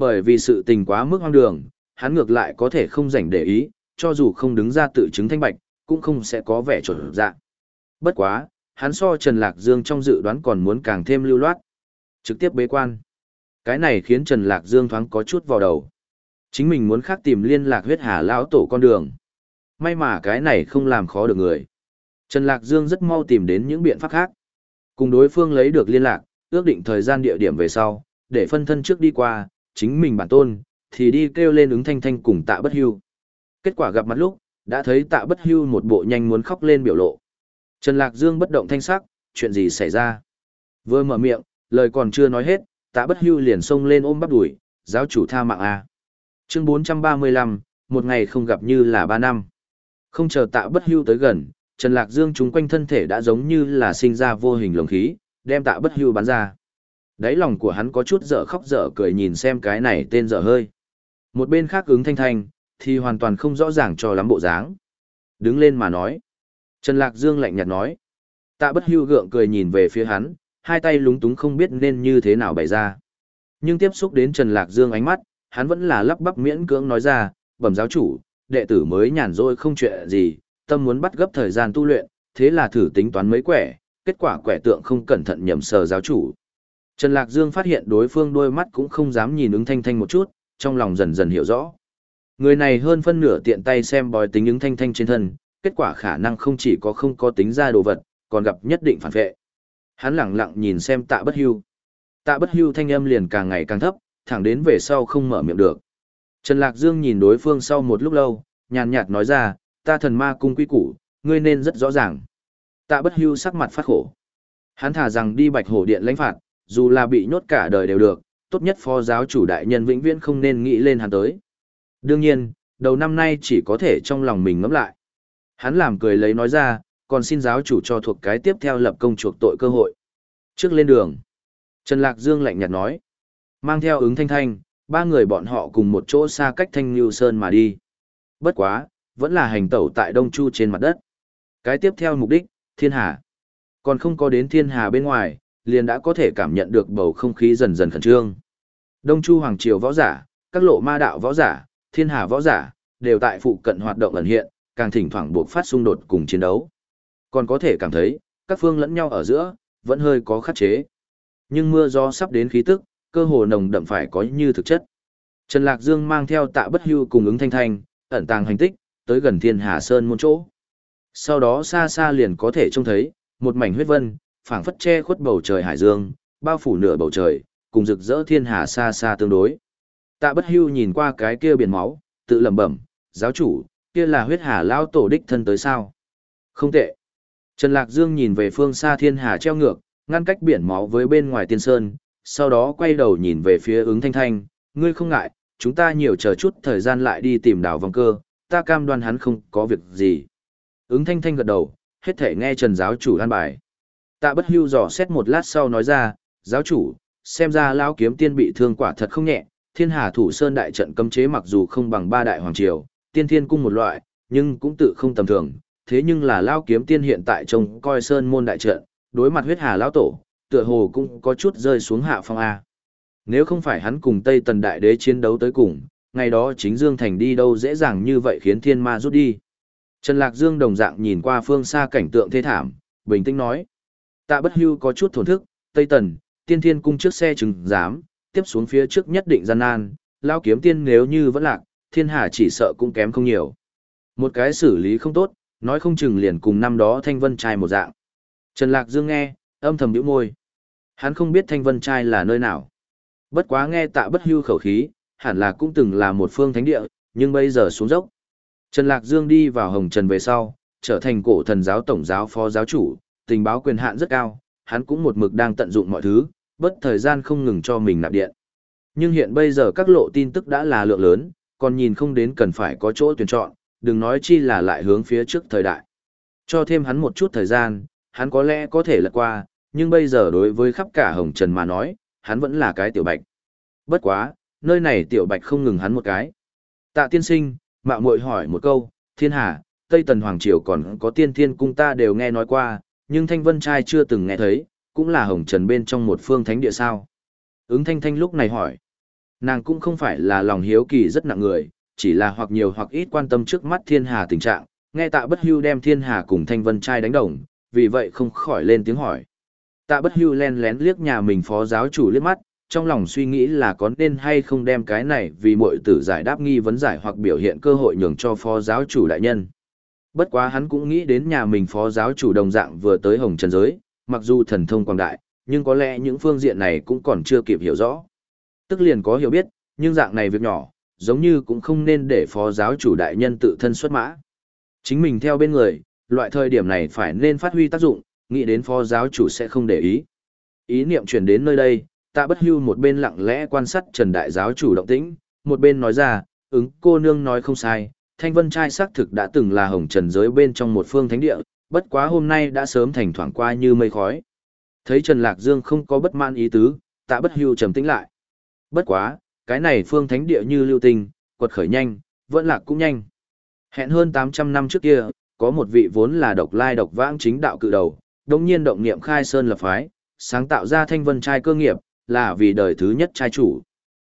Bởi vì sự tình quá mức hoang đường, hắn ngược lại có thể không rảnh để ý, cho dù không đứng ra tự chứng thanh bạch, cũng không sẽ có vẻ trộn dạng. Bất quá, hắn so Trần Lạc Dương trong dự đoán còn muốn càng thêm lưu loát. Trực tiếp bế quan. Cái này khiến Trần Lạc Dương thoáng có chút vào đầu. Chính mình muốn khác tìm liên lạc huyết hà lão tổ con đường. May mà cái này không làm khó được người. Trần Lạc Dương rất mau tìm đến những biện pháp khác. Cùng đối phương lấy được liên lạc, ước định thời gian địa điểm về sau, để phân thân trước đi qua, chính mình bản tôn, thì đi kêu lên ứng thanh thanh cùng tạ bất hưu. Kết quả gặp mặt lúc, đã thấy tạ bất hưu một bộ nhanh muốn khóc lên biểu lộ. Trần Lạc Dương bất động thanh sắc, chuyện gì xảy ra? Vừa mở miệng, lời còn chưa nói hết, tạ bất hưu liền xông lên ôm bắp đuổi, giáo chủ tha mạng A. Chương 435, một ngày không gặp như là ba năm. Không chờ tạ bất hưu tới gần, Trần Lạc Dương chúng quanh thân thể đã giống như là sinh ra vô hình lồng khí, đem tạ bất hưu bắn ra. Đáy lòng của hắn có chút dở khóc dở cười nhìn xem cái này tên dở hơi. Một bên khác ứng thanh thanh, thì hoàn toàn không rõ ràng cho lắm bộ dáng. Đứng lên mà nói. Trần Lạc Dương lạnh nhạt nói. Tạ bất hưu gượng cười nhìn về phía hắn, hai tay lúng túng không biết nên như thế nào bày ra. Nhưng tiếp xúc đến Trần Lạc Dương ánh mắt, hắn vẫn là lắp bắp miễn cưỡng nói ra, bẩm giáo chủ, đệ tử mới nhàn rỗi không chuyện gì, tâm muốn bắt gấp thời gian tu luyện, thế là thử tính toán mấy quẻ, kết quả quẻ tượng không cẩn thận nhầm sờ giáo chủ. Trần Lạc Dương phát hiện đối phương đôi mắt cũng không dám nhìn ứng thanh thanh một chút, trong lòng dần dần hiểu rõ. Người này hơn phân nửa tiện tay xem bói tính ứng thanh thanh trên thân, kết quả khả năng không chỉ có không có tính ra đồ vật, còn gặp nhất định phản vệ. Hắn lặng lặng nhìn xem tạ bất hưu. Tạ bất hưu thanh âm liền càng ngày càng thấp, thẳng đến về sau không mở miệng được. Trần Lạc Dương nhìn đối phương sau một lúc lâu, nhàn nhạt nói ra, ta thần ma cung quy củ, ngươi nên rất rõ ràng. Tạ bất hưu sắc mặt phát khổ. Hắn thả rằng đi bạch hổ điện lãnh phạt, dù là bị nhốt cả đời đều được, tốt nhất phó giáo chủ đại nhân vĩnh viễn không nên nghĩ lên hắn tới. Đương nhiên, đầu năm nay chỉ có thể trong lòng mình ngẫm lại. Hắn làm cười lấy nói ra, còn xin giáo chủ cho thuộc cái tiếp theo lập công chuộc tội cơ hội. Trước lên đường, Trần Lạc Dương lạnh nhạt nói, mang theo ứng thanh thanh, ba người bọn họ cùng một chỗ xa cách thanh như sơn mà đi. Bất quá, vẫn là hành tẩu tại Đông Chu trên mặt đất. Cái tiếp theo mục đích, thiên hà. Còn không có đến thiên hà bên ngoài, liền đã có thể cảm nhận được bầu không khí dần dần khẩn trương. Đông Chu Hoàng Triều võ giả, các lộ ma đạo võ giả, thiên hà võ giả, đều tại phụ cận hoạt động ẩn hiện, càng thỉnh thoảng buộc phát xung đột cùng chiến đấu. Còn có thể cảm thấy, các phương lẫn nhau ở giữa, vẫn hơi có khắc chế. Nhưng mưa gió sắp đến khí tức, cơ hồ nồng đậm phải có như thực chất. Trần Lạc Dương mang theo tạ bất hưu cùng ứng thanh thanh, ẩn tàng hành tích, tới gần thiên hà sơn môn chỗ. Sau đó xa xa liền có thể trông thấy, một mảnh huyết vân, phảng phất che khuất bầu trời hải dương, bao phủ nửa bầu trời, cùng rực rỡ thiên hà xa xa tương đối. Tạ bất hưu nhìn qua cái kia biển máu, tự lẩm bẩm, giáo chủ, kia là huyết hà lao tổ đích thân tới sao. Không tệ. Trần Lạc Dương nhìn về phương xa thiên hà treo ngược, ngăn cách biển máu với bên ngoài tiên sơn, sau đó quay đầu nhìn về phía ứng thanh thanh, ngươi không ngại, chúng ta nhiều chờ chút thời gian lại đi tìm đảo vòng cơ, ta cam đoan hắn không có việc gì. Ứng thanh thanh gật đầu, hết thể nghe Trần giáo chủ an bài. Tạ bất hưu dò xét một lát sau nói ra, giáo chủ, xem ra lão kiếm tiên bị thương quả thật không nhẹ, thiên hà thủ sơn đại trận cấm chế mặc dù không bằng ba đại hoàng triều, tiên thiên cung một loại, nhưng cũng tự không tầm thường, thế nhưng là lão kiếm tiên hiện tại trông coi sơn môn đại trận, đối mặt huyết hà lão tổ, tựa hồ cũng có chút rơi xuống hạ phong A. Nếu không phải hắn cùng Tây Tần Đại Đế chiến đấu tới cùng, ngày đó chính Dương Thành đi đâu dễ dàng như vậy khiến thiên ma rút đi. Trần Lạc Dương đồng dạng nhìn qua phương xa cảnh tượng thê thảm, bình tĩnh nói. Tạ bất hưu có chút thổn thức, Tây Tần, tiên thiên cung trước xe chừng dám, tiếp xuống phía trước nhất định gian nan, lao kiếm tiên nếu như vẫn lạc, thiên hạ chỉ sợ cũng kém không nhiều. Một cái xử lý không tốt, nói không chừng liền cùng năm đó thanh vân trai một dạng. Trần Lạc Dương nghe, âm thầm nhíu môi. Hắn không biết thanh vân trai là nơi nào. Bất quá nghe tạ bất hưu khẩu khí, hẳn là cũng từng là một phương thánh địa, nhưng bây giờ xuống dốc. Trần Lạc Dương đi vào Hồng Trần về sau, trở thành cổ thần giáo tổng giáo phó giáo chủ, tình báo quyền hạn rất cao, hắn cũng một mực đang tận dụng mọi thứ, bất thời gian không ngừng cho mình nạp điện. Nhưng hiện bây giờ các lộ tin tức đã là lượng lớn, còn nhìn không đến cần phải có chỗ tuyển chọn, đừng nói chi là lại hướng phía trước thời đại. Cho thêm hắn một chút thời gian, hắn có lẽ có thể lật qua, nhưng bây giờ đối với khắp cả Hồng Trần mà nói, hắn vẫn là cái tiểu bạch. Bất quá, nơi này tiểu bạch không ngừng hắn một cái. Tạ tiên sinh, mạo muội hỏi một câu, thiên hà, Tây Tần Hoàng Triều còn có tiên thiên cung ta đều nghe nói qua, nhưng Thanh Vân Trai chưa từng nghe thấy, cũng là hồng trần bên trong một phương thánh địa sao. Ứng Thanh Thanh lúc này hỏi, nàng cũng không phải là lòng hiếu kỳ rất nặng người, chỉ là hoặc nhiều hoặc ít quan tâm trước mắt thiên hà tình trạng, nghe tạ bất hưu đem thiên hà cùng Thanh Vân Trai đánh đồng, vì vậy không khỏi lên tiếng hỏi. Tạ bất hưu len lén liếc nhà mình phó giáo chủ liếc mắt, trong lòng suy nghĩ là có nên hay không đem cái này vì mọi tử giải đáp nghi vấn giải hoặc biểu hiện cơ hội nhường cho phó giáo chủ đại nhân. Bất quá hắn cũng nghĩ đến nhà mình phó giáo chủ đồng dạng vừa tới hồng trần giới, mặc dù thần thông quang đại, nhưng có lẽ những phương diện này cũng còn chưa kịp hiểu rõ. Tức liền có hiểu biết, nhưng dạng này việc nhỏ, giống như cũng không nên để phó giáo chủ đại nhân tự thân xuất mã. Chính mình theo bên người, loại thời điểm này phải nên phát huy tác dụng, nghĩ đến phó giáo chủ sẽ không để ý. Ý niệm chuyển đến nơi đây, tạ bất hưu một bên lặng lẽ quan sát trần đại giáo chủ động tĩnh, một bên nói ra, ứng cô nương nói không sai, thanh vân trai xác thực đã từng là hồng trần giới bên trong một phương thánh địa, bất quá hôm nay đã sớm thành thoảng qua như mây khói. Thấy Trần Lạc Dương không có bất mãn ý tứ, tạ bất hưu trầm tĩnh lại. Bất quá, cái này phương thánh địa như lưu tình, quật khởi nhanh, vẫn lạc cũng nhanh. Hẹn hơn 800 năm trước kia, có một vị vốn là độc lai độc vãng chính đạo cự đầu, đồng nhiên động niệm khai sơn lập phái, sáng tạo ra thanh vân trai cơ nghiệp, là vì đời thứ nhất trai chủ.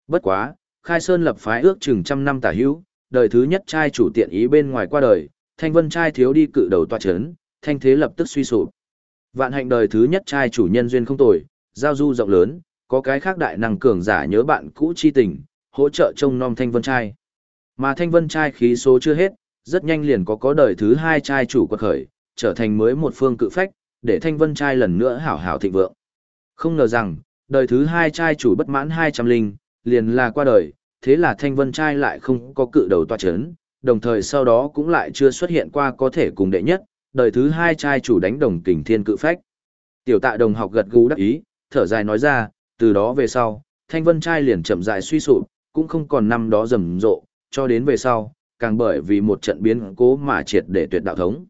Bất quá, khai sơn lập phái ước chừng trăm năm tả hữu, đời thứ nhất trai chủ tiện ý bên ngoài qua đời, thanh vân trai thiếu đi cự đầu tòa chấn, thanh thế lập tức suy sụp. Vạn hạnh đời thứ nhất trai chủ nhân duyên không tồi, giao du rộng lớn, có cái khác đại năng cường giả nhớ bạn cũ chi tình, hỗ trợ trông nom thanh vân trai. Mà thanh vân trai khí số chưa hết, rất nhanh liền có có đời thứ hai trai chủ quật khởi, trở thành mới một phương cự phách, để thanh vân trai lần nữa hảo hảo thịnh vượng. Không ngờ rằng, đời thứ hai trai chủ bất mãn 200 linh, liền là qua đời, thế là thanh vân trai lại không có cự đầu toa chấn, đồng thời sau đó cũng lại chưa xuất hiện qua có thể cùng đệ nhất, đời thứ hai trai chủ đánh đồng kình thiên cự phách. Tiểu tạ đồng học gật gù đắc ý, thở dài nói ra, từ đó về sau, thanh vân trai liền chậm rãi suy sụp, cũng không còn năm đó rầm rộ, cho đến về sau, càng bởi vì một trận biến cố mà triệt để tuyệt đạo thống.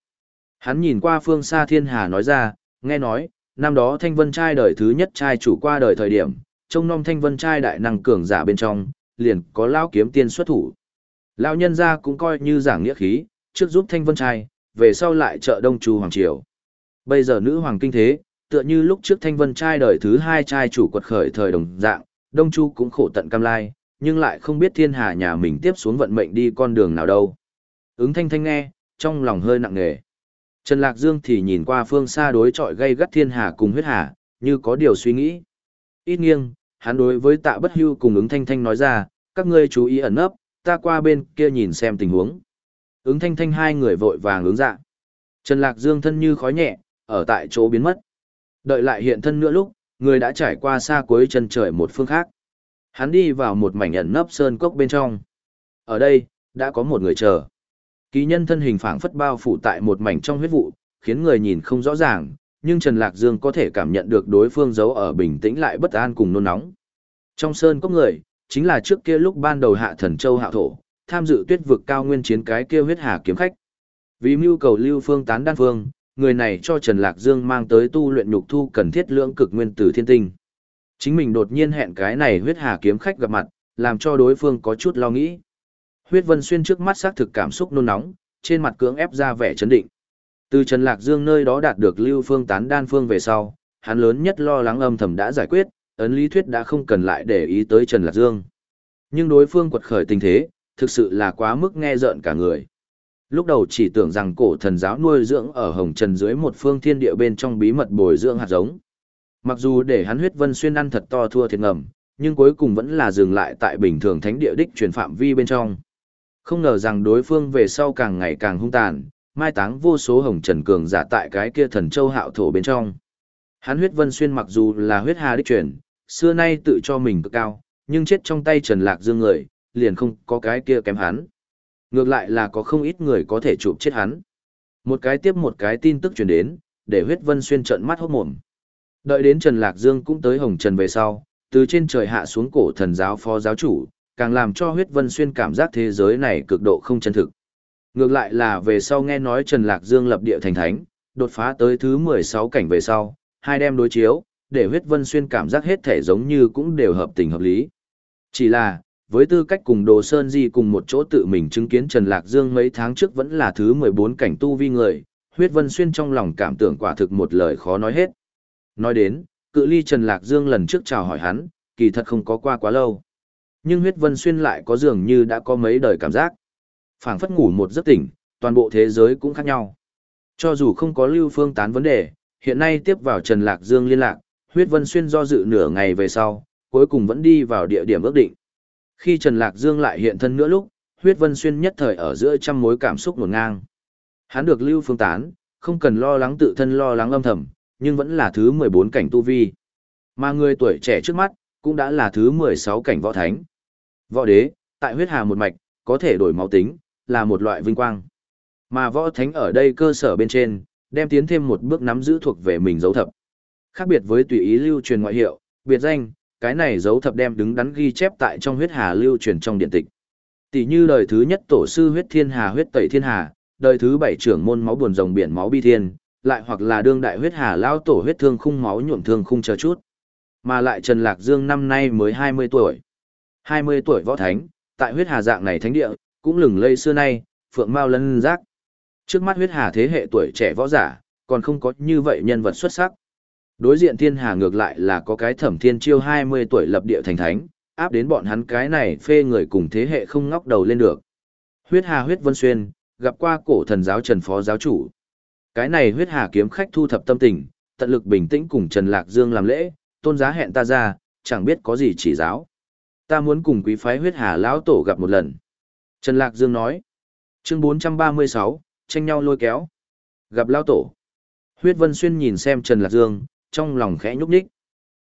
Hắn nhìn qua phương xa thiên hà nói ra, nghe nói, năm đó thanh vân trai đời thứ nhất trai chủ qua đời thời điểm, trông nom thanh vân trai đại năng cường giả bên trong, liền có lao kiếm tiên xuất thủ. Lão nhân gia cũng coi như giảng nghĩa khí, trước giúp thanh vân trai, về sau lại trợ đông chu hoàng triều. Bây giờ nữ hoàng kinh thế, tựa như lúc trước thanh vân trai đời thứ hai trai chủ quật khởi thời đồng dạng, đông chu cũng khổ tận cam lai, nhưng lại không biết thiên hà nhà mình tiếp xuống vận mệnh đi con đường nào đâu. Ứng thanh thanh nghe, trong lòng hơi nặng nề. Trần Lạc Dương thì nhìn qua phương xa đối trọi gây gắt thiên hà cùng huyết hà, như có điều suy nghĩ. Ít nghiêng, hắn đối với tạ bất hưu cùng ứng thanh thanh nói ra, các ngươi chú ý ẩn nấp, ta qua bên kia nhìn xem tình huống. Ứng thanh thanh hai người vội vàng ứng dạ. Trần Lạc Dương thân như khói nhẹ, ở tại chỗ biến mất. Đợi lại hiện thân nữa lúc, người đã trải qua xa cuối chân trời một phương khác. Hắn đi vào một mảnh ẩn nấp sơn cốc bên trong. Ở đây, đã có một người chờ. Ký nhân thân hình phảng phất bao phủ tại một mảnh trong huyết vụ, khiến người nhìn không rõ ràng, nhưng Trần Lạc Dương có thể cảm nhận được đối phương giấu ở bình tĩnh lại bất an cùng nôn nóng. Trong sơn cốc người, chính là trước kia lúc ban đầu hạ thần châu hạ thổ, tham dự tuyết vực cao nguyên chiến cái kia huyết hà kiếm khách. Vì mưu cầu lưu phương tán đan phương, người này cho Trần Lạc Dương mang tới tu luyện nhục thu cần thiết lưỡng cực nguyên tử thiên tinh. Chính mình đột nhiên hẹn cái này huyết hà kiếm khách gặp mặt, làm cho đối phương có chút lo nghĩ. Huyết Vân Xuyên trước mắt xác thực cảm xúc nôn nóng, trên mặt cưỡng ép ra vẻ chấn định. Từ Trần Lạc Dương nơi đó đạt được Lưu Phương tán đan phương về sau, hắn lớn nhất lo lắng âm thầm đã giải quyết, ấn lý thuyết đã không cần lại để ý tới Trần Lạc Dương. Nhưng đối phương quật khởi tình thế, thực sự là quá mức nghe rợn cả người. Lúc đầu chỉ tưởng rằng cổ thần giáo nuôi dưỡng ở Hồng Trần dưới một phương thiên địa bên trong bí mật bồi dưỡng hạt giống. Mặc dù để hắn huyết vân xuyên ăn thật to thua thiệt ngầm, nhưng cuối cùng vẫn là dừng lại tại bình thường thánh địa đích truyền phạm vi bên trong. Không ngờ rằng đối phương về sau càng ngày càng hung tàn, mai táng vô số hồng trần cường giả tại cái kia thần châu hạo thổ bên trong. Hắn huyết vân xuyên mặc dù là huyết hà đích truyền, xưa nay tự cho mình cực cao, nhưng chết trong tay Trần Lạc Dương người, liền không có cái kia kém hắn. Ngược lại là có không ít người có thể chụp chết hắn. Một cái tiếp một cái tin tức truyền đến, để huyết vân xuyên trận mắt hốt mồm. Đợi đến Trần Lạc Dương cũng tới Hồng Trần về sau, từ trên trời hạ xuống cổ thần giáo phó giáo chủ, càng làm cho huyết vân xuyên cảm giác thế giới này cực độ không chân thực. Ngược lại là về sau nghe nói Trần Lạc Dương lập địa thành thánh, đột phá tới thứ 16 cảnh về sau, hai đem đối chiếu, để huyết vân xuyên cảm giác hết thể giống như cũng đều hợp tình hợp lý. Chỉ là, với tư cách cùng Đồ Sơn Di cùng một chỗ tự mình chứng kiến Trần Lạc Dương mấy tháng trước vẫn là thứ 14 cảnh tu vi người, huyết vân xuyên trong lòng cảm tưởng quả thực một lời khó nói hết. Nói đến, cự ly Trần Lạc Dương lần trước chào hỏi hắn, kỳ thật không có qua quá lâu. Nhưng huyết vân xuyên lại có dường như đã có mấy đời cảm giác. phảng phất ngủ một giấc tỉnh, toàn bộ thế giới cũng khác nhau. Cho dù không có lưu phương tán vấn đề, hiện nay tiếp vào Trần Lạc Dương liên lạc, huyết vân xuyên do dự nửa ngày về sau, cuối cùng vẫn đi vào địa điểm ước định. Khi Trần Lạc Dương lại hiện thân nữa lúc, huyết vân xuyên nhất thời ở giữa trăm mối cảm xúc ngổn ngang. Hắn được lưu phương tán, không cần lo lắng tự thân lo lắng âm thầm, nhưng vẫn là thứ 14 cảnh tu vi. Mà người tuổi trẻ trước mắt, cũng đã là thứ 16 cảnh võ thánh. Võ đế, tại huyết hà một mạch, có thể đổi máu tính, là một loại vinh quang. Mà võ thánh ở đây cơ sở bên trên, đem tiến thêm một bước nắm giữ thuộc về mình dấu thập. Khác biệt với tùy ý lưu truyền ngoại hiệu, biệt danh, cái này dấu thập đem đứng đắn ghi chép tại trong huyết hà lưu truyền trong điện tịch. Tỷ như đời thứ nhất tổ sư huyết thiên hà huyết tẩy thiên hà, đời thứ bảy trưởng môn máu buồn rồng biển máu bi thiên, lại hoặc là đương đại huyết hà lao tổ huyết thương khung máu nhuộm thương khung chờ chút. Mà lại Trần Lạc Dương năm nay mới 20 tuổi. 20 tuổi võ thánh, tại huyết hà dạng này thánh địa, cũng lừng lây xưa nay, phượng mau lân giác. Trước mắt huyết hà thế hệ tuổi trẻ võ giả, còn không có như vậy nhân vật xuất sắc. Đối diện thiên hà ngược lại là có cái thẩm thiên chiêu 20 tuổi lập địa thành thánh, áp đến bọn hắn cái này phê người cùng thế hệ không ngóc đầu lên được. Huyết Hà huyết vân xuyên, gặp qua cổ thần giáo Trần Phó giáo chủ. Cái này huyết hà kiếm khách thu thập tâm tình, tận lực bình tĩnh cùng Trần Lạc Dương làm lễ, tôn giá hẹn ta ra, chẳng biết có gì chỉ giáo. Ta muốn cùng quý phái huyết hà lão tổ gặp một lần. Trần Lạc Dương nói. Chương 436, tranh nhau lôi kéo. Gặp lão tổ. Huyết Vân Xuyên nhìn xem Trần Lạc Dương, trong lòng khẽ nhúc nhích.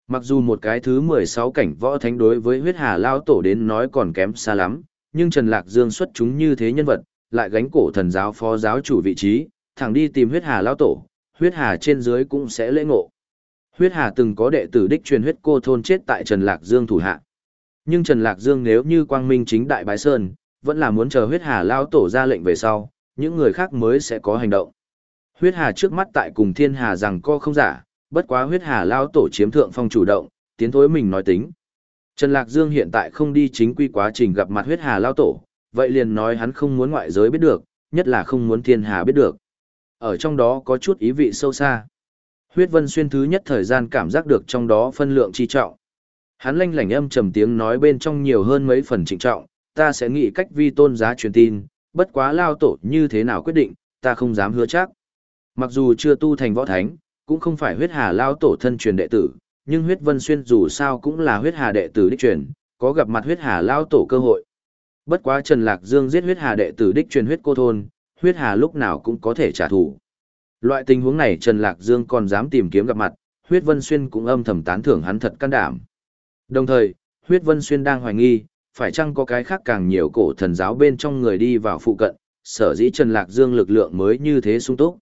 Mặc dù một cái thứ 16 cảnh võ thánh đối với huyết hà lão tổ đến nói còn kém xa lắm, nhưng Trần Lạc Dương xuất chúng như thế nhân vật, lại gánh cổ thần giáo phó giáo chủ vị trí, thẳng đi tìm huyết hà lão tổ, huyết hà trên dưới cũng sẽ lễ ngộ. Huyết hà từng có đệ tử đích truyền huyết cô thôn chết tại Trần Lạc Dương thủ hạ. Nhưng Trần Lạc Dương nếu như quang minh chính đại bái sơn, vẫn là muốn chờ huyết hà lão tổ ra lệnh về sau, những người khác mới sẽ có hành động. Huyết hà trước mắt tại cùng thiên hà rằng co không giả, bất quá huyết hà lao tổ chiếm thượng phong chủ động, tiến thối mình nói tính. Trần Lạc Dương hiện tại không đi chính quy quá trình gặp mặt huyết hà lao tổ, vậy liền nói hắn không muốn ngoại giới biết được, nhất là không muốn thiên hà biết được. Ở trong đó có chút ý vị sâu xa. Huyết Vân Xuyên thứ nhất thời gian cảm giác được trong đó phân lượng chi trọng. Hắn lanh lảnh âm trầm tiếng nói bên trong nhiều hơn mấy phần trịnh trọng, ta sẽ nghĩ cách vi tôn giá truyền tin, bất quá lao tổ như thế nào quyết định, ta không dám hứa chắc. Mặc dù chưa tu thành võ thánh, cũng không phải huyết hà lao tổ thân truyền đệ tử, nhưng huyết vân xuyên dù sao cũng là huyết hà đệ tử đích truyền, có gặp mặt huyết hà lao tổ cơ hội. Bất quá Trần Lạc Dương giết huyết hà đệ tử đích truyền huyết cô thôn, huyết hà lúc nào cũng có thể trả thù. Loại tình huống này Trần Lạc Dương còn dám tìm kiếm gặp mặt, huyết vân xuyên cũng âm thầm tán thưởng hắn thật can đảm. Đồng thời, huyết vân xuyên đang hoài nghi, phải chăng có cái khác càng nhiều cổ thần giáo bên trong người đi vào phụ cận, sở dĩ Trần Lạc Dương lực lượng mới như thế sung túc.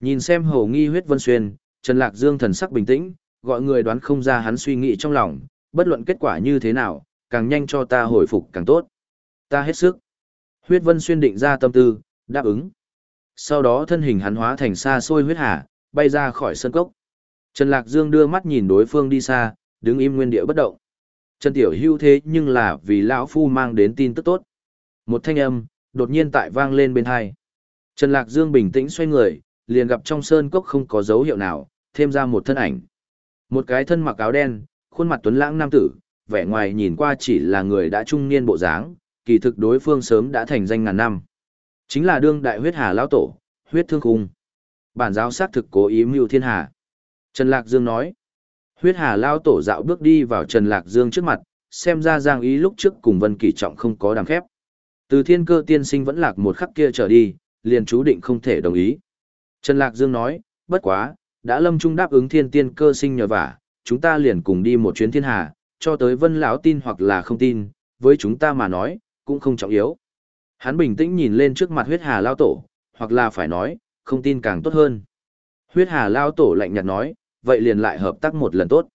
Nhìn xem hầu nghi huyết vân xuyên, Trần Lạc Dương thần sắc bình tĩnh, gọi người đoán không ra hắn suy nghĩ trong lòng, bất luận kết quả như thế nào, càng nhanh cho ta hồi phục càng tốt. Ta hết sức. Huyết vân xuyên định ra tâm tư, đáp ứng. Sau đó thân hình hắn hóa thành xa xôi huyết hà, bay ra khỏi sân cốc. Trần Lạc Dương đưa mắt nhìn đối phương đi xa, đứng im nguyên địa bất động. Trần Tiểu Hưu thế nhưng là vì lão phu mang đến tin tức tốt. Một thanh âm đột nhiên tại vang lên bên hai. Trần Lạc Dương bình tĩnh xoay người, liền gặp trong sơn cốc không có dấu hiệu nào, thêm ra một thân ảnh. Một cái thân mặc áo đen, khuôn mặt tuấn lãng nam tử, vẻ ngoài nhìn qua chỉ là người đã trung niên bộ dáng, kỳ thực đối phương sớm đã thành danh ngàn năm. Chính là đương đại huyết hà lão tổ, huyết thương khung. Bản giáo xác thực cố ý mưu thiên hà. Trần Lạc Dương nói. Huyết hà lão tổ dạo bước đi vào Trần Lạc Dương trước mặt, xem ra giang ý lúc trước cùng Vân Kỳ Trọng không có đàm phép, Từ thiên cơ tiên sinh vẫn lạc một khắc kia trở đi, liền chú định không thể đồng ý. Trần Lạc Dương nói, bất quá, đã lâm trung đáp ứng thiên tiên cơ sinh nhờ vả, chúng ta liền cùng đi một chuyến thiên hà, cho tới vân lão tin hoặc là không tin, với chúng ta mà nói, cũng không trọng yếu. Hắn bình tĩnh nhìn lên trước mặt huyết hà lao tổ, hoặc là phải nói, không tin càng tốt hơn. Huyết hà lao tổ lạnh nhạt nói, vậy liền lại hợp tác một lần tốt.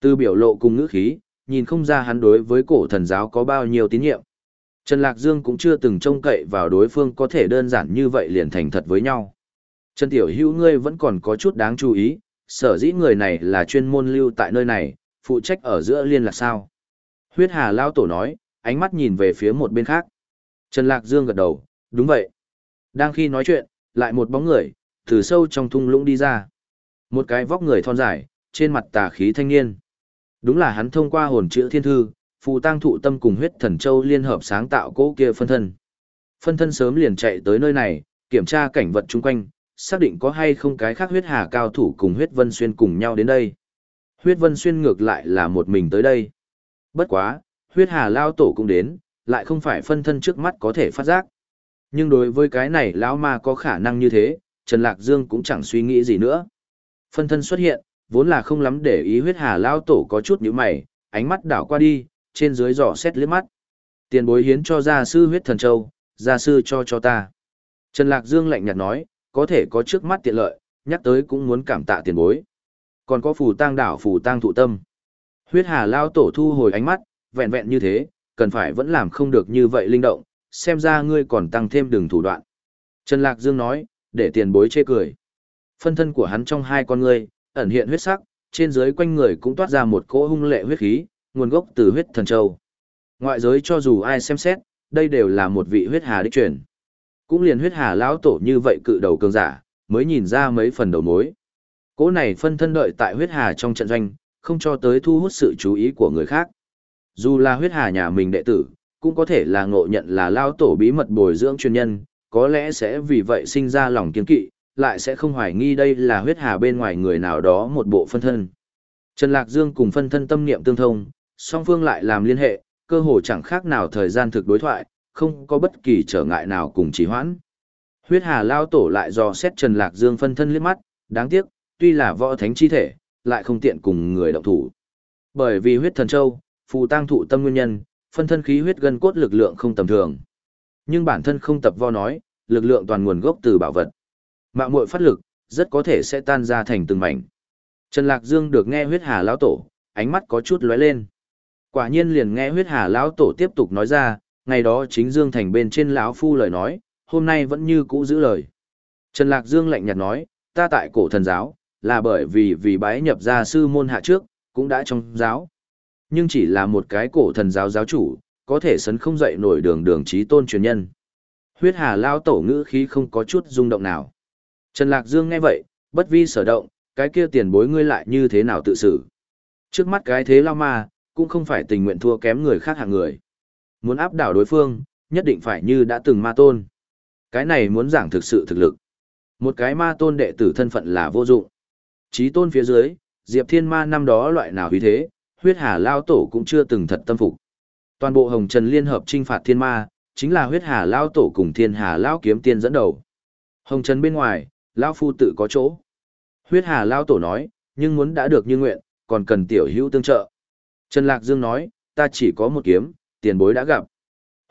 Từ biểu lộ cùng ngữ khí, nhìn không ra hắn đối với cổ thần giáo có bao nhiêu tín nhiệm. Trần Lạc Dương cũng chưa từng trông cậy vào đối phương có thể đơn giản như vậy liền thành thật với nhau. Trần Tiểu Hữu ngươi vẫn còn có chút đáng chú ý, sở dĩ người này là chuyên môn lưu tại nơi này, phụ trách ở giữa liên lạc sao. Huyết Hà Lao Tổ nói, ánh mắt nhìn về phía một bên khác. Trần Lạc Dương gật đầu, đúng vậy. Đang khi nói chuyện, lại một bóng người, từ sâu trong thung lũng đi ra. Một cái vóc người thon dài, trên mặt tà khí thanh niên. Đúng là hắn thông qua hồn chữ thiên thư, phù tăng thụ tâm cùng huyết thần châu liên hợp sáng tạo cố kia phân thân. Phân thân sớm liền chạy tới nơi này, kiểm tra cảnh vật chung quanh, xác định có hay không cái khác huyết hà cao thủ cùng huyết vân xuyên cùng nhau đến đây. Huyết vân xuyên ngược lại là một mình tới đây. Bất quá, huyết hà lao tổ cũng đến, lại không phải phân thân trước mắt có thể phát giác. Nhưng đối với cái này lão ma có khả năng như thế, Trần Lạc Dương cũng chẳng suy nghĩ gì nữa. Phân thân xuất hiện, vốn là không lắm để ý huyết hà lao tổ có chút như mày, ánh mắt đảo qua đi, trên dưới dò xét liếc mắt. Tiền bối hiến cho gia sư huyết thần châu, gia sư cho cho ta. Trần Lạc Dương lạnh nhạt nói, có thể có trước mắt tiện lợi, nhắc tới cũng muốn cảm tạ tiền bối. Còn có phù tang đảo phù tang thụ tâm. Huyết hà lao tổ thu hồi ánh mắt, vẹn vẹn như thế, cần phải vẫn làm không được như vậy linh động, xem ra ngươi còn tăng thêm đường thủ đoạn. Trần Lạc Dương nói, để tiền bối chê cười. Phân thân của hắn trong hai con ngươi, ẩn hiện huyết sắc, trên dưới quanh người cũng toát ra một cỗ hung lệ huyết khí, nguồn gốc từ huyết thần châu. Ngoại giới cho dù ai xem xét, đây đều là một vị huyết hà đích truyền. Cũng liền huyết hà lão tổ như vậy cự đầu cường giả, mới nhìn ra mấy phần đầu mối. Cỗ này phân thân đợi tại huyết hà trong trận doanh, không cho tới thu hút sự chú ý của người khác. Dù là huyết hà nhà mình đệ tử, cũng có thể là ngộ nhận là lao tổ bí mật bồi dưỡng chuyên nhân, có lẽ sẽ vì vậy sinh ra lòng kiên kỵ, lại sẽ không hoài nghi đây là huyết hà bên ngoài người nào đó một bộ phân thân. Trần Lạc Dương cùng phân thân tâm niệm tương thông, song phương lại làm liên hệ, cơ hồ chẳng khác nào thời gian thực đối thoại, không có bất kỳ trở ngại nào cùng trì hoãn. Huyết Hà lao tổ lại dò xét Trần Lạc Dương phân thân liếc mắt, đáng tiếc, tuy là võ thánh chi thể, lại không tiện cùng người động thủ. Bởi vì huyết thần châu, phù tăng thụ tâm nguyên nhân, phân thân khí huyết gân cốt lực lượng không tầm thường. Nhưng bản thân không tập vo nói, lực lượng toàn nguồn gốc từ bảo vật. Mạo muội phát lực, rất có thể sẽ tan ra thành từng mảnh. Trần Lạc Dương được nghe huyết hà lão tổ, ánh mắt có chút lóe lên. Quả nhiên liền nghe huyết hà lão tổ tiếp tục nói ra, ngày đó chính Dương thành bên trên lão phu lời nói, hôm nay vẫn như cũ giữ lời. Trần Lạc Dương lạnh nhạt nói, ta tại cổ thần giáo, là bởi vì vì bái nhập gia sư môn hạ trước, cũng đã trong giáo. Nhưng chỉ là một cái cổ thần giáo giáo chủ, có thể sấn không dậy nổi đường đường trí tôn truyền nhân. Huyết hà lao tổ ngữ khí không có chút rung động nào. Trần Lạc Dương nghe vậy, bất vi sở động, cái kia tiền bối ngươi lại như thế nào tự xử. Trước mắt cái thế lao ma, cũng không phải tình nguyện thua kém người khác hạng người. Muốn áp đảo đối phương, nhất định phải như đã từng ma tôn. Cái này muốn giảng thực sự thực lực. Một cái ma tôn đệ tử thân phận là vô dụng. Chí tôn phía dưới, Diệp Thiên Ma năm đó loại nào vì thế, huyết hà lao tổ cũng chưa từng thật tâm phục. Toàn bộ Hồng Trần liên hợp trinh phạt Thiên Ma, chính là huyết hà lao tổ cùng Thiên Hà lao kiếm tiên dẫn đầu. Hồng Trần bên ngoài, lao phu tự có chỗ. Huyết hà lao tổ nói, nhưng muốn đã được như nguyện, còn cần tiểu hữu tương trợ. Trần Lạc Dương nói, ta chỉ có một kiếm, tiền bối đã gặp.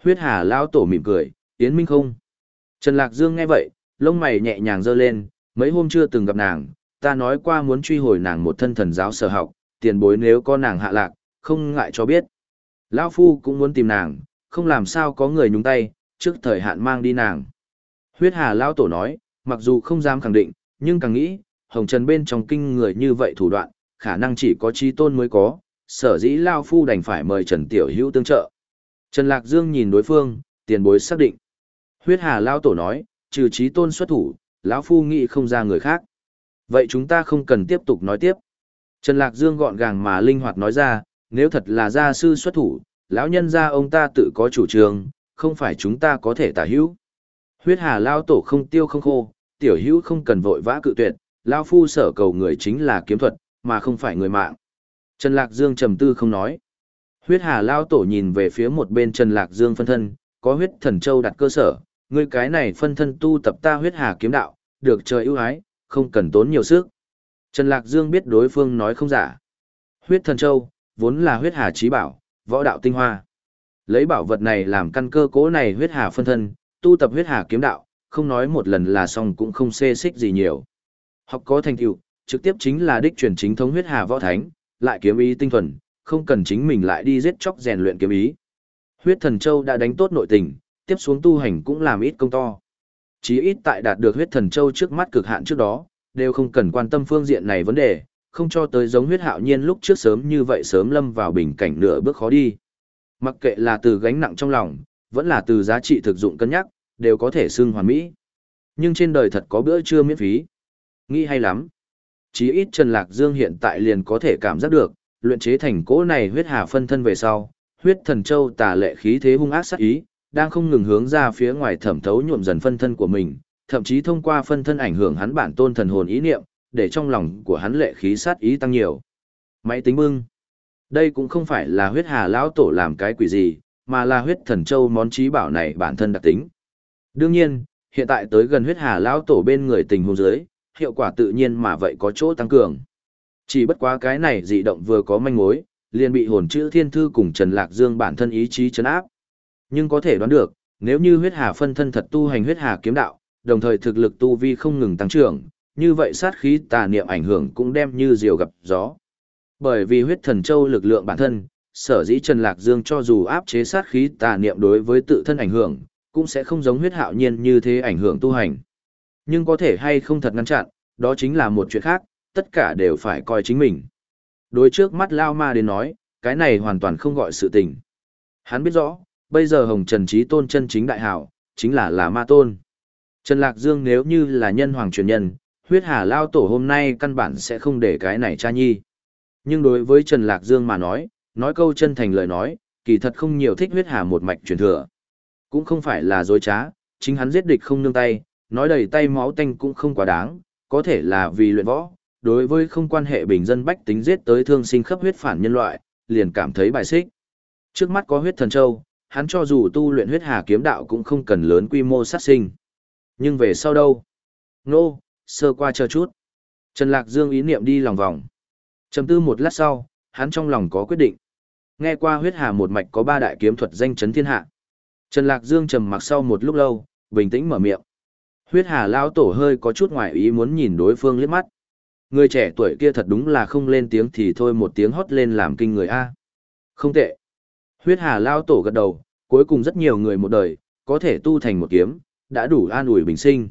Huyết hà lao tổ mỉm cười, tiến minh không. Trần Lạc Dương nghe vậy, lông mày nhẹ nhàng dơ lên, mấy hôm chưa từng gặp nàng, ta nói qua muốn truy hồi nàng một thân thần giáo sở học, tiền bối nếu có nàng hạ lạc, không ngại cho biết. Lão Phu cũng muốn tìm nàng, không làm sao có người nhúng tay, trước thời hạn mang đi nàng. Huyết Hà Lão Tổ nói, mặc dù không dám khẳng định, nhưng càng nghĩ, Hồng Trần bên trong kinh người như vậy thủ đoạn, khả năng chỉ có trí tôn mới có, sở dĩ Lao Phu đành phải mời Trần Tiểu Hữu tương trợ. Trần Lạc Dương nhìn đối phương, tiền bối xác định. Huyết Hà Lao Tổ nói, trừ trí tôn xuất thủ, lão Phu nghĩ không ra người khác. Vậy chúng ta không cần tiếp tục nói tiếp. Trần Lạc Dương gọn gàng mà linh hoạt nói ra, nếu thật là gia sư xuất thủ, lão nhân gia ông ta tự có chủ trương, không phải chúng ta có thể tả hữu. Huyết hà lao tổ không tiêu không khô, tiểu hữu không cần vội vã cự tuyệt, lão phu sở cầu người chính là kiếm thuật, mà không phải người mạng. Trần Lạc Dương trầm tư không nói. Huyết hà lao tổ nhìn về phía một bên Trần Lạc Dương phân thân, có huyết thần châu đặt cơ sở, người cái này phân thân tu tập ta huyết hà kiếm đạo, được trời ưu ái, không cần tốn nhiều sức. Trần Lạc Dương biết đối phương nói không giả. Huyết thần châu, vốn là huyết hà trí bảo, võ đạo tinh hoa. Lấy bảo vật này làm căn cơ cố này huyết hà phân thân, tu tập huyết hà kiếm đạo, không nói một lần là xong cũng không xê xích gì nhiều. Học có thành tựu, trực tiếp chính là đích truyền chính thống huyết hà võ thánh, lại kiếm ý tinh thuần, không cần chính mình lại đi giết chóc rèn luyện kiếm ý. Huyết thần châu đã đánh tốt nội tình, tiếp xuống tu hành cũng làm ít công to chí ít tại đạt được huyết thần châu trước mắt cực hạn trước đó, đều không cần quan tâm phương diện này vấn đề, không cho tới giống huyết hạo nhiên lúc trước sớm như vậy sớm lâm vào bình cảnh nửa bước khó đi. Mặc kệ là từ gánh nặng trong lòng, vẫn là từ giá trị thực dụng cân nhắc, đều có thể xưng hoàn mỹ. Nhưng trên đời thật có bữa trưa miễn phí. Nghĩ hay lắm. Chí ít Trần Lạc Dương hiện tại liền có thể cảm giác được, luyện chế thành cỗ này huyết hà phân thân về sau, huyết thần châu tà lệ khí thế hung ác sát ý, đang không ngừng hướng ra phía ngoài thẩm thấu nhuộm dần phân thân của mình, thậm chí thông qua phân thân ảnh hưởng hắn bản tôn thần hồn ý niệm, để trong lòng của hắn lệ khí sát ý tăng nhiều. Máy tính bưng. Đây cũng không phải là huyết hà lão tổ làm cái quỷ gì, mà là huyết thần châu món trí bảo này bản thân đặc tính. Đương nhiên, hiện tại tới gần huyết hà lão tổ bên người tình huống dưới, hiệu quả tự nhiên mà vậy có chỗ tăng cường. Chỉ bất quá cái này dị động vừa có manh mối, liền bị hồn chữ thiên thư cùng Trần Lạc Dương bản thân ý chí chấn áp. Nhưng có thể đoán được, nếu như huyết hà phân thân thật tu hành huyết hà kiếm đạo, đồng thời thực lực tu vi không ngừng tăng trưởng, như vậy sát khí tà niệm ảnh hưởng cũng đem như diều gặp gió. Bởi vì huyết thần châu lực lượng bản thân, sở dĩ Trần Lạc Dương cho dù áp chế sát khí tà niệm đối với tự thân ảnh hưởng, cũng sẽ không giống huyết hạo nhiên như thế ảnh hưởng tu hành. Nhưng có thể hay không thật ngăn chặn, đó chính là một chuyện khác, tất cả đều phải coi chính mình. Đối trước mắt Lao Ma đến nói, cái này hoàn toàn không gọi sự tình. Hắn biết rõ, bây giờ Hồng Trần Trí Tôn chân chính đại hảo, chính là là ma tôn. Trần Lạc Dương nếu như là nhân hoàng truyền nhân, huyết hà lao tổ hôm nay căn bản sẽ không để cái này cha nhi. Nhưng đối với Trần Lạc Dương mà nói, nói câu chân thành lời nói, kỳ thật không nhiều thích huyết hà một mạch truyền thừa. Cũng không phải là dối trá, chính hắn giết địch không nương tay, nói đầy tay máu tanh cũng không quá đáng, có thể là vì luyện võ, đối với không quan hệ bình dân bách tính giết tới thương sinh khắp huyết phản nhân loại, liền cảm thấy bài xích. Trước mắt có huyết thần châu, hắn cho dù tu luyện huyết hà kiếm đạo cũng không cần lớn quy mô sát sinh. Nhưng về sau đâu? Nô, sơ qua chờ chút. Trần Lạc Dương ý niệm đi lòng vòng. Trầm tư một lát sau, hắn trong lòng có quyết định. Nghe qua huyết hà một mạch có ba đại kiếm thuật danh chấn thiên hạ. Trần Lạc Dương trầm mặc sau một lúc lâu, bình tĩnh mở miệng. Huyết hà lao tổ hơi có chút ngoài ý muốn nhìn đối phương liếc mắt. Người trẻ tuổi kia thật đúng là không lên tiếng thì thôi một tiếng hót lên làm kinh người A. Không tệ. Huyết hà lao tổ gật đầu, cuối cùng rất nhiều người một đời, có thể tu thành một kiếm, đã đủ an ủi bình sinh.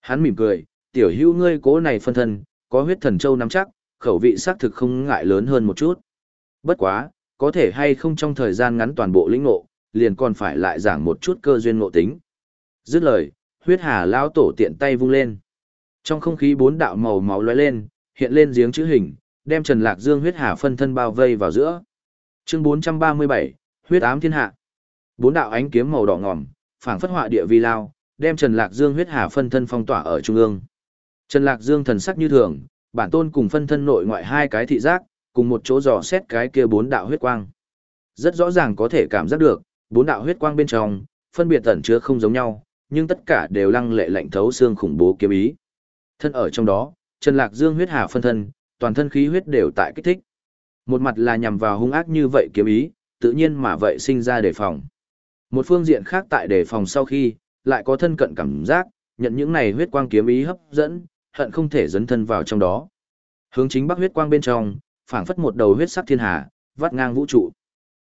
Hắn mỉm cười, tiểu hữu ngươi cố này phân thân, có huyết thần châu nắm chắc, khẩu vị xác thực không ngại lớn hơn một chút. Bất quá, có thể hay không trong thời gian ngắn toàn bộ lĩnh ngộ, liền còn phải lại giảng một chút cơ duyên ngộ tính. Dứt lời, huyết hà lao tổ tiện tay vung lên. Trong không khí bốn đạo màu máu lóe lên, hiện lên giếng chữ hình, đem Trần Lạc Dương huyết hà phân thân bao vây vào giữa. Chương 437, huyết ám thiên hạ. Bốn đạo ánh kiếm màu đỏ ngòm, phảng phất họa địa vi lao, đem Trần Lạc Dương huyết hà phân thân phong tỏa ở trung ương. Trần Lạc Dương thần sắc như thường, bản tôn cùng phân thân nội ngoại hai cái thị giác, cùng một chỗ dò xét cái kia bốn đạo huyết quang. Rất rõ ràng có thể cảm giác được, bốn đạo huyết quang bên trong, phân biệt tẩn chứa không giống nhau, nhưng tất cả đều lăng lệ lạnh thấu xương khủng bố kiếm ý. Thân ở trong đó, Trần Lạc Dương huyết hà phân thân, toàn thân khí huyết đều tại kích thích. Một mặt là nhằm vào hung ác như vậy kiếm ý, tự nhiên mà vậy sinh ra đề phòng. Một phương diện khác tại đề phòng sau khi, lại có thân cận cảm giác, nhận những này huyết quang kiếm ý hấp dẫn, hận không thể dấn thân vào trong đó. Hướng chính bắc huyết quang bên trong, phảng phất một đầu huyết sắc thiên hà, vắt ngang vũ trụ.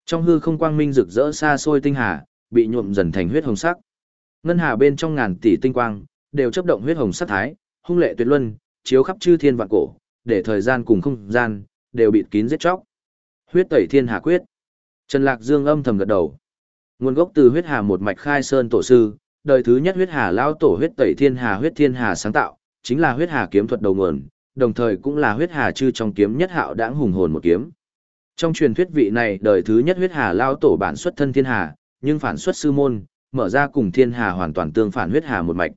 Trong hư không quang minh rực rỡ xa xôi tinh hà, bị nhuộm dần thành huyết hồng sắc. Ngân hà bên trong ngàn tỷ tinh quang, đều chấp động huyết hồng sắc thái, hung lệ tuyệt luân, chiếu khắp chư thiên vạn cổ, để thời gian cùng không gian đều bị kín giết chóc. Huyết tẩy thiên hà quyết. Trần Lạc Dương âm thầm gật đầu. Nguồn gốc từ huyết hà một mạch khai sơn tổ sư, đời thứ nhất huyết hà lao tổ huyết tẩy thiên hà huyết thiên hà sáng tạo, chính là huyết hà kiếm thuật đầu nguồn, đồng thời cũng là huyết hà chư trong kiếm nhất hạo đãng hùng hồn một kiếm. Trong truyền thuyết vị này đời thứ nhất huyết hà lao tổ bản xuất thân thiên hà, nhưng phản xuất sư môn, mở ra cùng thiên hà hoàn toàn tương phản huyết hà một mạch.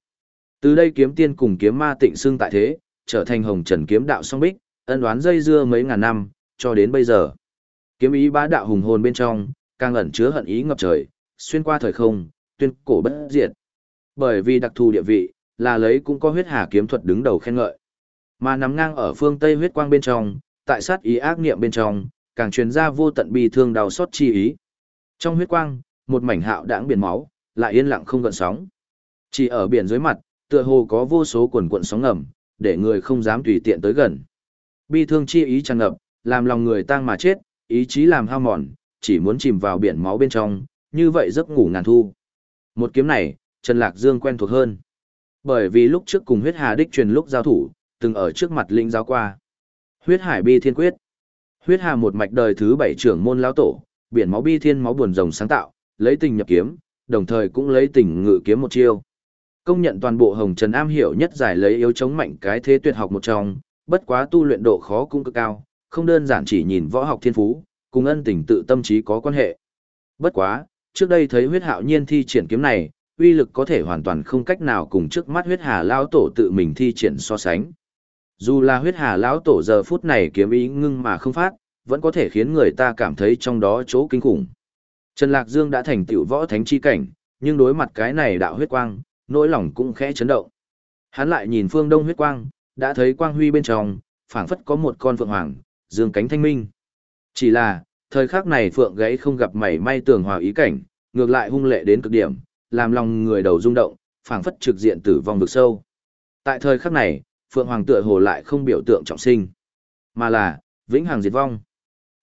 Từ đây kiếm tiên cùng kiếm ma tịnh xưng tại thế, trở thành hồng trần kiếm đạo song bích, ân đoán dây dưa mấy ngàn năm, cho đến bây giờ. Kiếm ý bá đạo hùng hồn bên trong, càng ẩn chứa hận ý ngập trời, xuyên qua thời không, tuyên cổ bất diệt. Bởi vì đặc thù địa vị, là lấy cũng có huyết hà kiếm thuật đứng đầu khen ngợi. Mà nằm ngang ở phương Tây huyết quang bên trong, tại sát ý ác niệm bên trong, càng truyền ra vô tận bi thương đau xót chi ý. Trong huyết quang, một mảnh hạo đãng biển máu, lại yên lặng không gợn sóng. Chỉ ở biển dưới mặt, tựa hồ có vô số quần cuộn sóng ngầm, để người không dám tùy tiện tới gần. Bi thương chi ý tràn ngập, làm lòng người tang mà chết, ý chí làm hao mòn, chỉ muốn chìm vào biển máu bên trong, như vậy giấc ngủ ngàn thu. Một kiếm này, Trần Lạc Dương quen thuộc hơn. Bởi vì lúc trước cùng huyết hà đích truyền lúc giao thủ, từng ở trước mặt linh giáo qua. Huyết hải bi thiên quyết. Huyết hà một mạch đời thứ bảy trưởng môn lão tổ, biển máu bi thiên máu buồn rồng sáng tạo, lấy tình nhập kiếm, đồng thời cũng lấy tình ngự kiếm một chiêu. Công nhận toàn bộ Hồng Trần am hiểu nhất giải lấy yếu chống mạnh cái thế tuyệt học một trong, bất quá tu luyện độ khó cũng cực cao, không đơn giản chỉ nhìn võ học thiên phú, cùng ân tình tự tâm trí có quan hệ. Bất quá, trước đây thấy huyết hạo nhiên thi triển kiếm này, uy lực có thể hoàn toàn không cách nào cùng trước mắt huyết hà lão tổ tự mình thi triển so sánh. Dù là huyết hà lão tổ giờ phút này kiếm ý ngưng mà không phát, vẫn có thể khiến người ta cảm thấy trong đó chỗ kinh khủng. Trần Lạc Dương đã thành tựu võ thánh chi cảnh, nhưng đối mặt cái này đạo huyết quang, nỗi lòng cũng khẽ chấn động. Hắn lại nhìn phương đông huyết quang, đã thấy quang huy bên trong, phảng phất có một con phượng hoàng, dương cánh thanh minh. Chỉ là, thời khắc này phượng gáy không gặp mảy may tường hòa ý cảnh, ngược lại hung lệ đến cực điểm, làm lòng người đầu rung động, phảng phất trực diện tử vong vực sâu. Tại thời khắc này, phượng hoàng tựa hồ lại không biểu tượng trọng sinh, mà là vĩnh hằng diệt vong.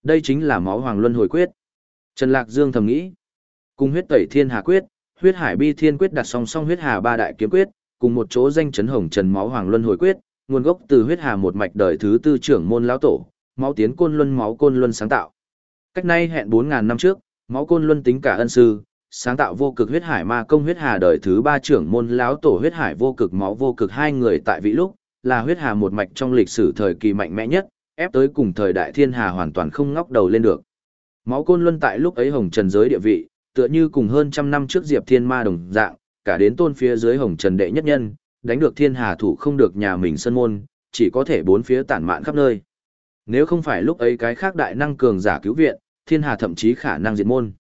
Đây chính là máu hoàng luân hồi quyết. Trần Lạc Dương thầm nghĩ, cùng huyết tẩy thiên hà quyết, huyết hải bi thiên quyết đặt song song huyết hà ba đại kiếm quyết, cùng một chỗ danh chấn hồng trần máu hoàng luân hồi quyết, nguồn gốc từ huyết hà một mạch đời thứ tư trưởng môn lão tổ, máu tiến côn luân máu côn luân sáng tạo. Cách nay hẹn 4000 năm trước, máu côn luân tính cả ân sư, sáng tạo vô cực huyết hải ma công huyết hà đời thứ ba trưởng môn lão tổ huyết hải vô cực máu vô cực hai người tại vị lúc, là huyết hà một mạch trong lịch sử thời kỳ mạnh mẽ nhất, ép tới cùng thời đại thiên hà hoàn toàn không ngóc đầu lên được. Máu côn luân tại lúc ấy hồng trần giới địa vị, tựa như cùng hơn trăm năm trước Diệp Thiên Ma đồng dạng, cả đến tôn phía dưới hồng trần đệ nhất nhân, đánh được thiên hà thủ không được nhà mình sân môn, chỉ có thể bốn phía tản mạn khắp nơi. Nếu không phải lúc ấy cái khác đại năng cường giả cứu viện, thiên hà thậm chí khả năng diệt môn.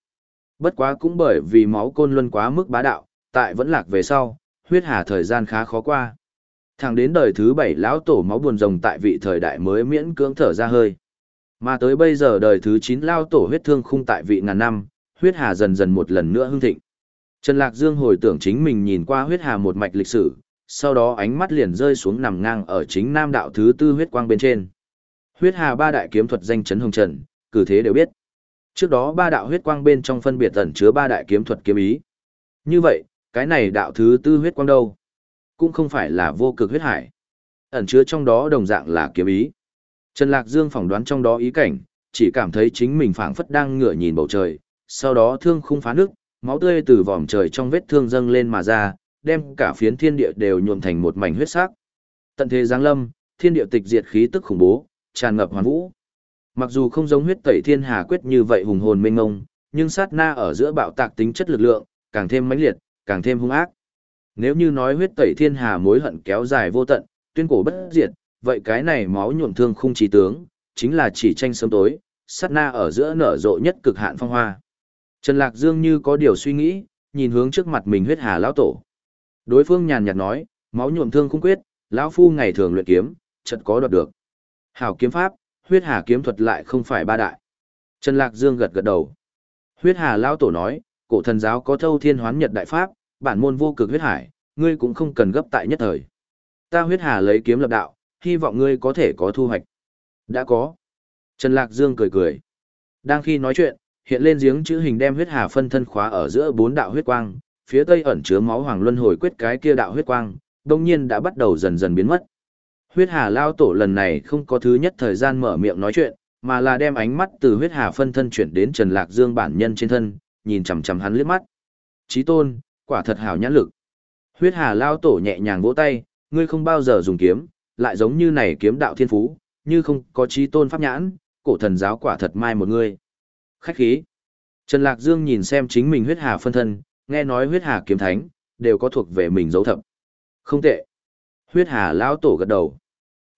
Bất quá cũng bởi vì máu côn luân quá mức bá đạo, tại vẫn lạc về sau, huyết hà thời gian khá khó qua. Thẳng đến đời thứ bảy lão tổ máu buồn rồng tại vị thời đại mới miễn cưỡng thở ra hơi. Mà tới bây giờ đời thứ chín lao tổ huyết thương khung tại vị ngàn năm, huyết hà dần dần một lần nữa hưng thịnh. Trần Lạc Dương hồi tưởng chính mình nhìn qua huyết hà một mạch lịch sử, sau đó ánh mắt liền rơi xuống nằm ngang ở chính nam đạo thứ tư huyết quang bên trên. Huyết hà ba đại kiếm thuật danh chấn hồng trần, cử thế đều biết. Trước đó ba đạo huyết quang bên trong phân biệt ẩn chứa ba đại kiếm thuật kiếm ý. Như vậy, cái này đạo thứ tư huyết quang đâu? Cũng không phải là vô cực huyết hải. Ẩn chứa trong đó đồng dạng là kiếm ý. Trần Lạc Dương phỏng đoán trong đó ý cảnh, chỉ cảm thấy chính mình phảng phất đang ngửa nhìn bầu trời, sau đó thương khung phá nước, máu tươi từ vòm trời trong vết thương dâng lên mà ra, đem cả phiến thiên địa đều nhuộm thành một mảnh huyết sắc. Tận thế giáng lâm, thiên địa tịch diệt khí tức khủng bố, tràn ngập hoàn vũ. Mặc dù không giống huyết tẩy thiên hà quyết như vậy hùng hồn mênh ngông, nhưng sát na ở giữa bạo tạc tính chất lực lượng, càng thêm mãnh liệt, càng thêm hung ác. Nếu như nói huyết tẩy thiên hà mối hận kéo dài vô tận, tuyên cổ bất diệt, vậy cái này máu nhuộm thương khung trí tướng, chính là chỉ tranh sớm tối, sát na ở giữa nở rộ nhất cực hạn phong hoa. Trần Lạc Dương như có điều suy nghĩ, nhìn hướng trước mặt mình huyết hà lão tổ. Đối phương nhàn nhạt nói, máu nhuộm thương không quyết, lão phu ngày thường luyện kiếm, chợt có đoạt được. Hảo kiếm pháp, huyết hà kiếm thuật lại không phải ba đại. Trần Lạc Dương gật gật đầu. Huyết hà lão tổ nói, cổ thần giáo có thâu thiên hoán nhật đại pháp, bản môn vô cực huyết hải, ngươi cũng không cần gấp tại nhất thời. Ta huyết hà lấy kiếm lập đạo, hy vọng ngươi có thể có thu hoạch. Đã có. Trần Lạc Dương cười cười. Đang khi nói chuyện, hiện lên giếng chữ hình đem huyết hà phân thân khóa ở giữa bốn đạo huyết quang, phía tây ẩn chứa máu hoàng luân hồi quyết cái kia đạo huyết quang, đồng nhiên đã bắt đầu dần dần biến mất. Huyết hà lao tổ lần này không có thứ nhất thời gian mở miệng nói chuyện, mà là đem ánh mắt từ huyết hà phân thân chuyển đến Trần Lạc Dương bản nhân trên thân, nhìn chằm chằm hắn liếc mắt. Chí tôn, quả thật hảo nhãn lực. Huyết hà lao tổ nhẹ nhàng vỗ tay, ngươi không bao giờ dùng kiếm, lại giống như này kiếm đạo thiên phú, như không có chí tôn pháp nhãn, cổ thần giáo quả thật mai một người. Khách khí. Trần Lạc Dương nhìn xem chính mình huyết hà phân thân, nghe nói huyết hà kiếm thánh, đều có thuộc về mình dấu thập. Không tệ. Huyết hà lão tổ gật đầu.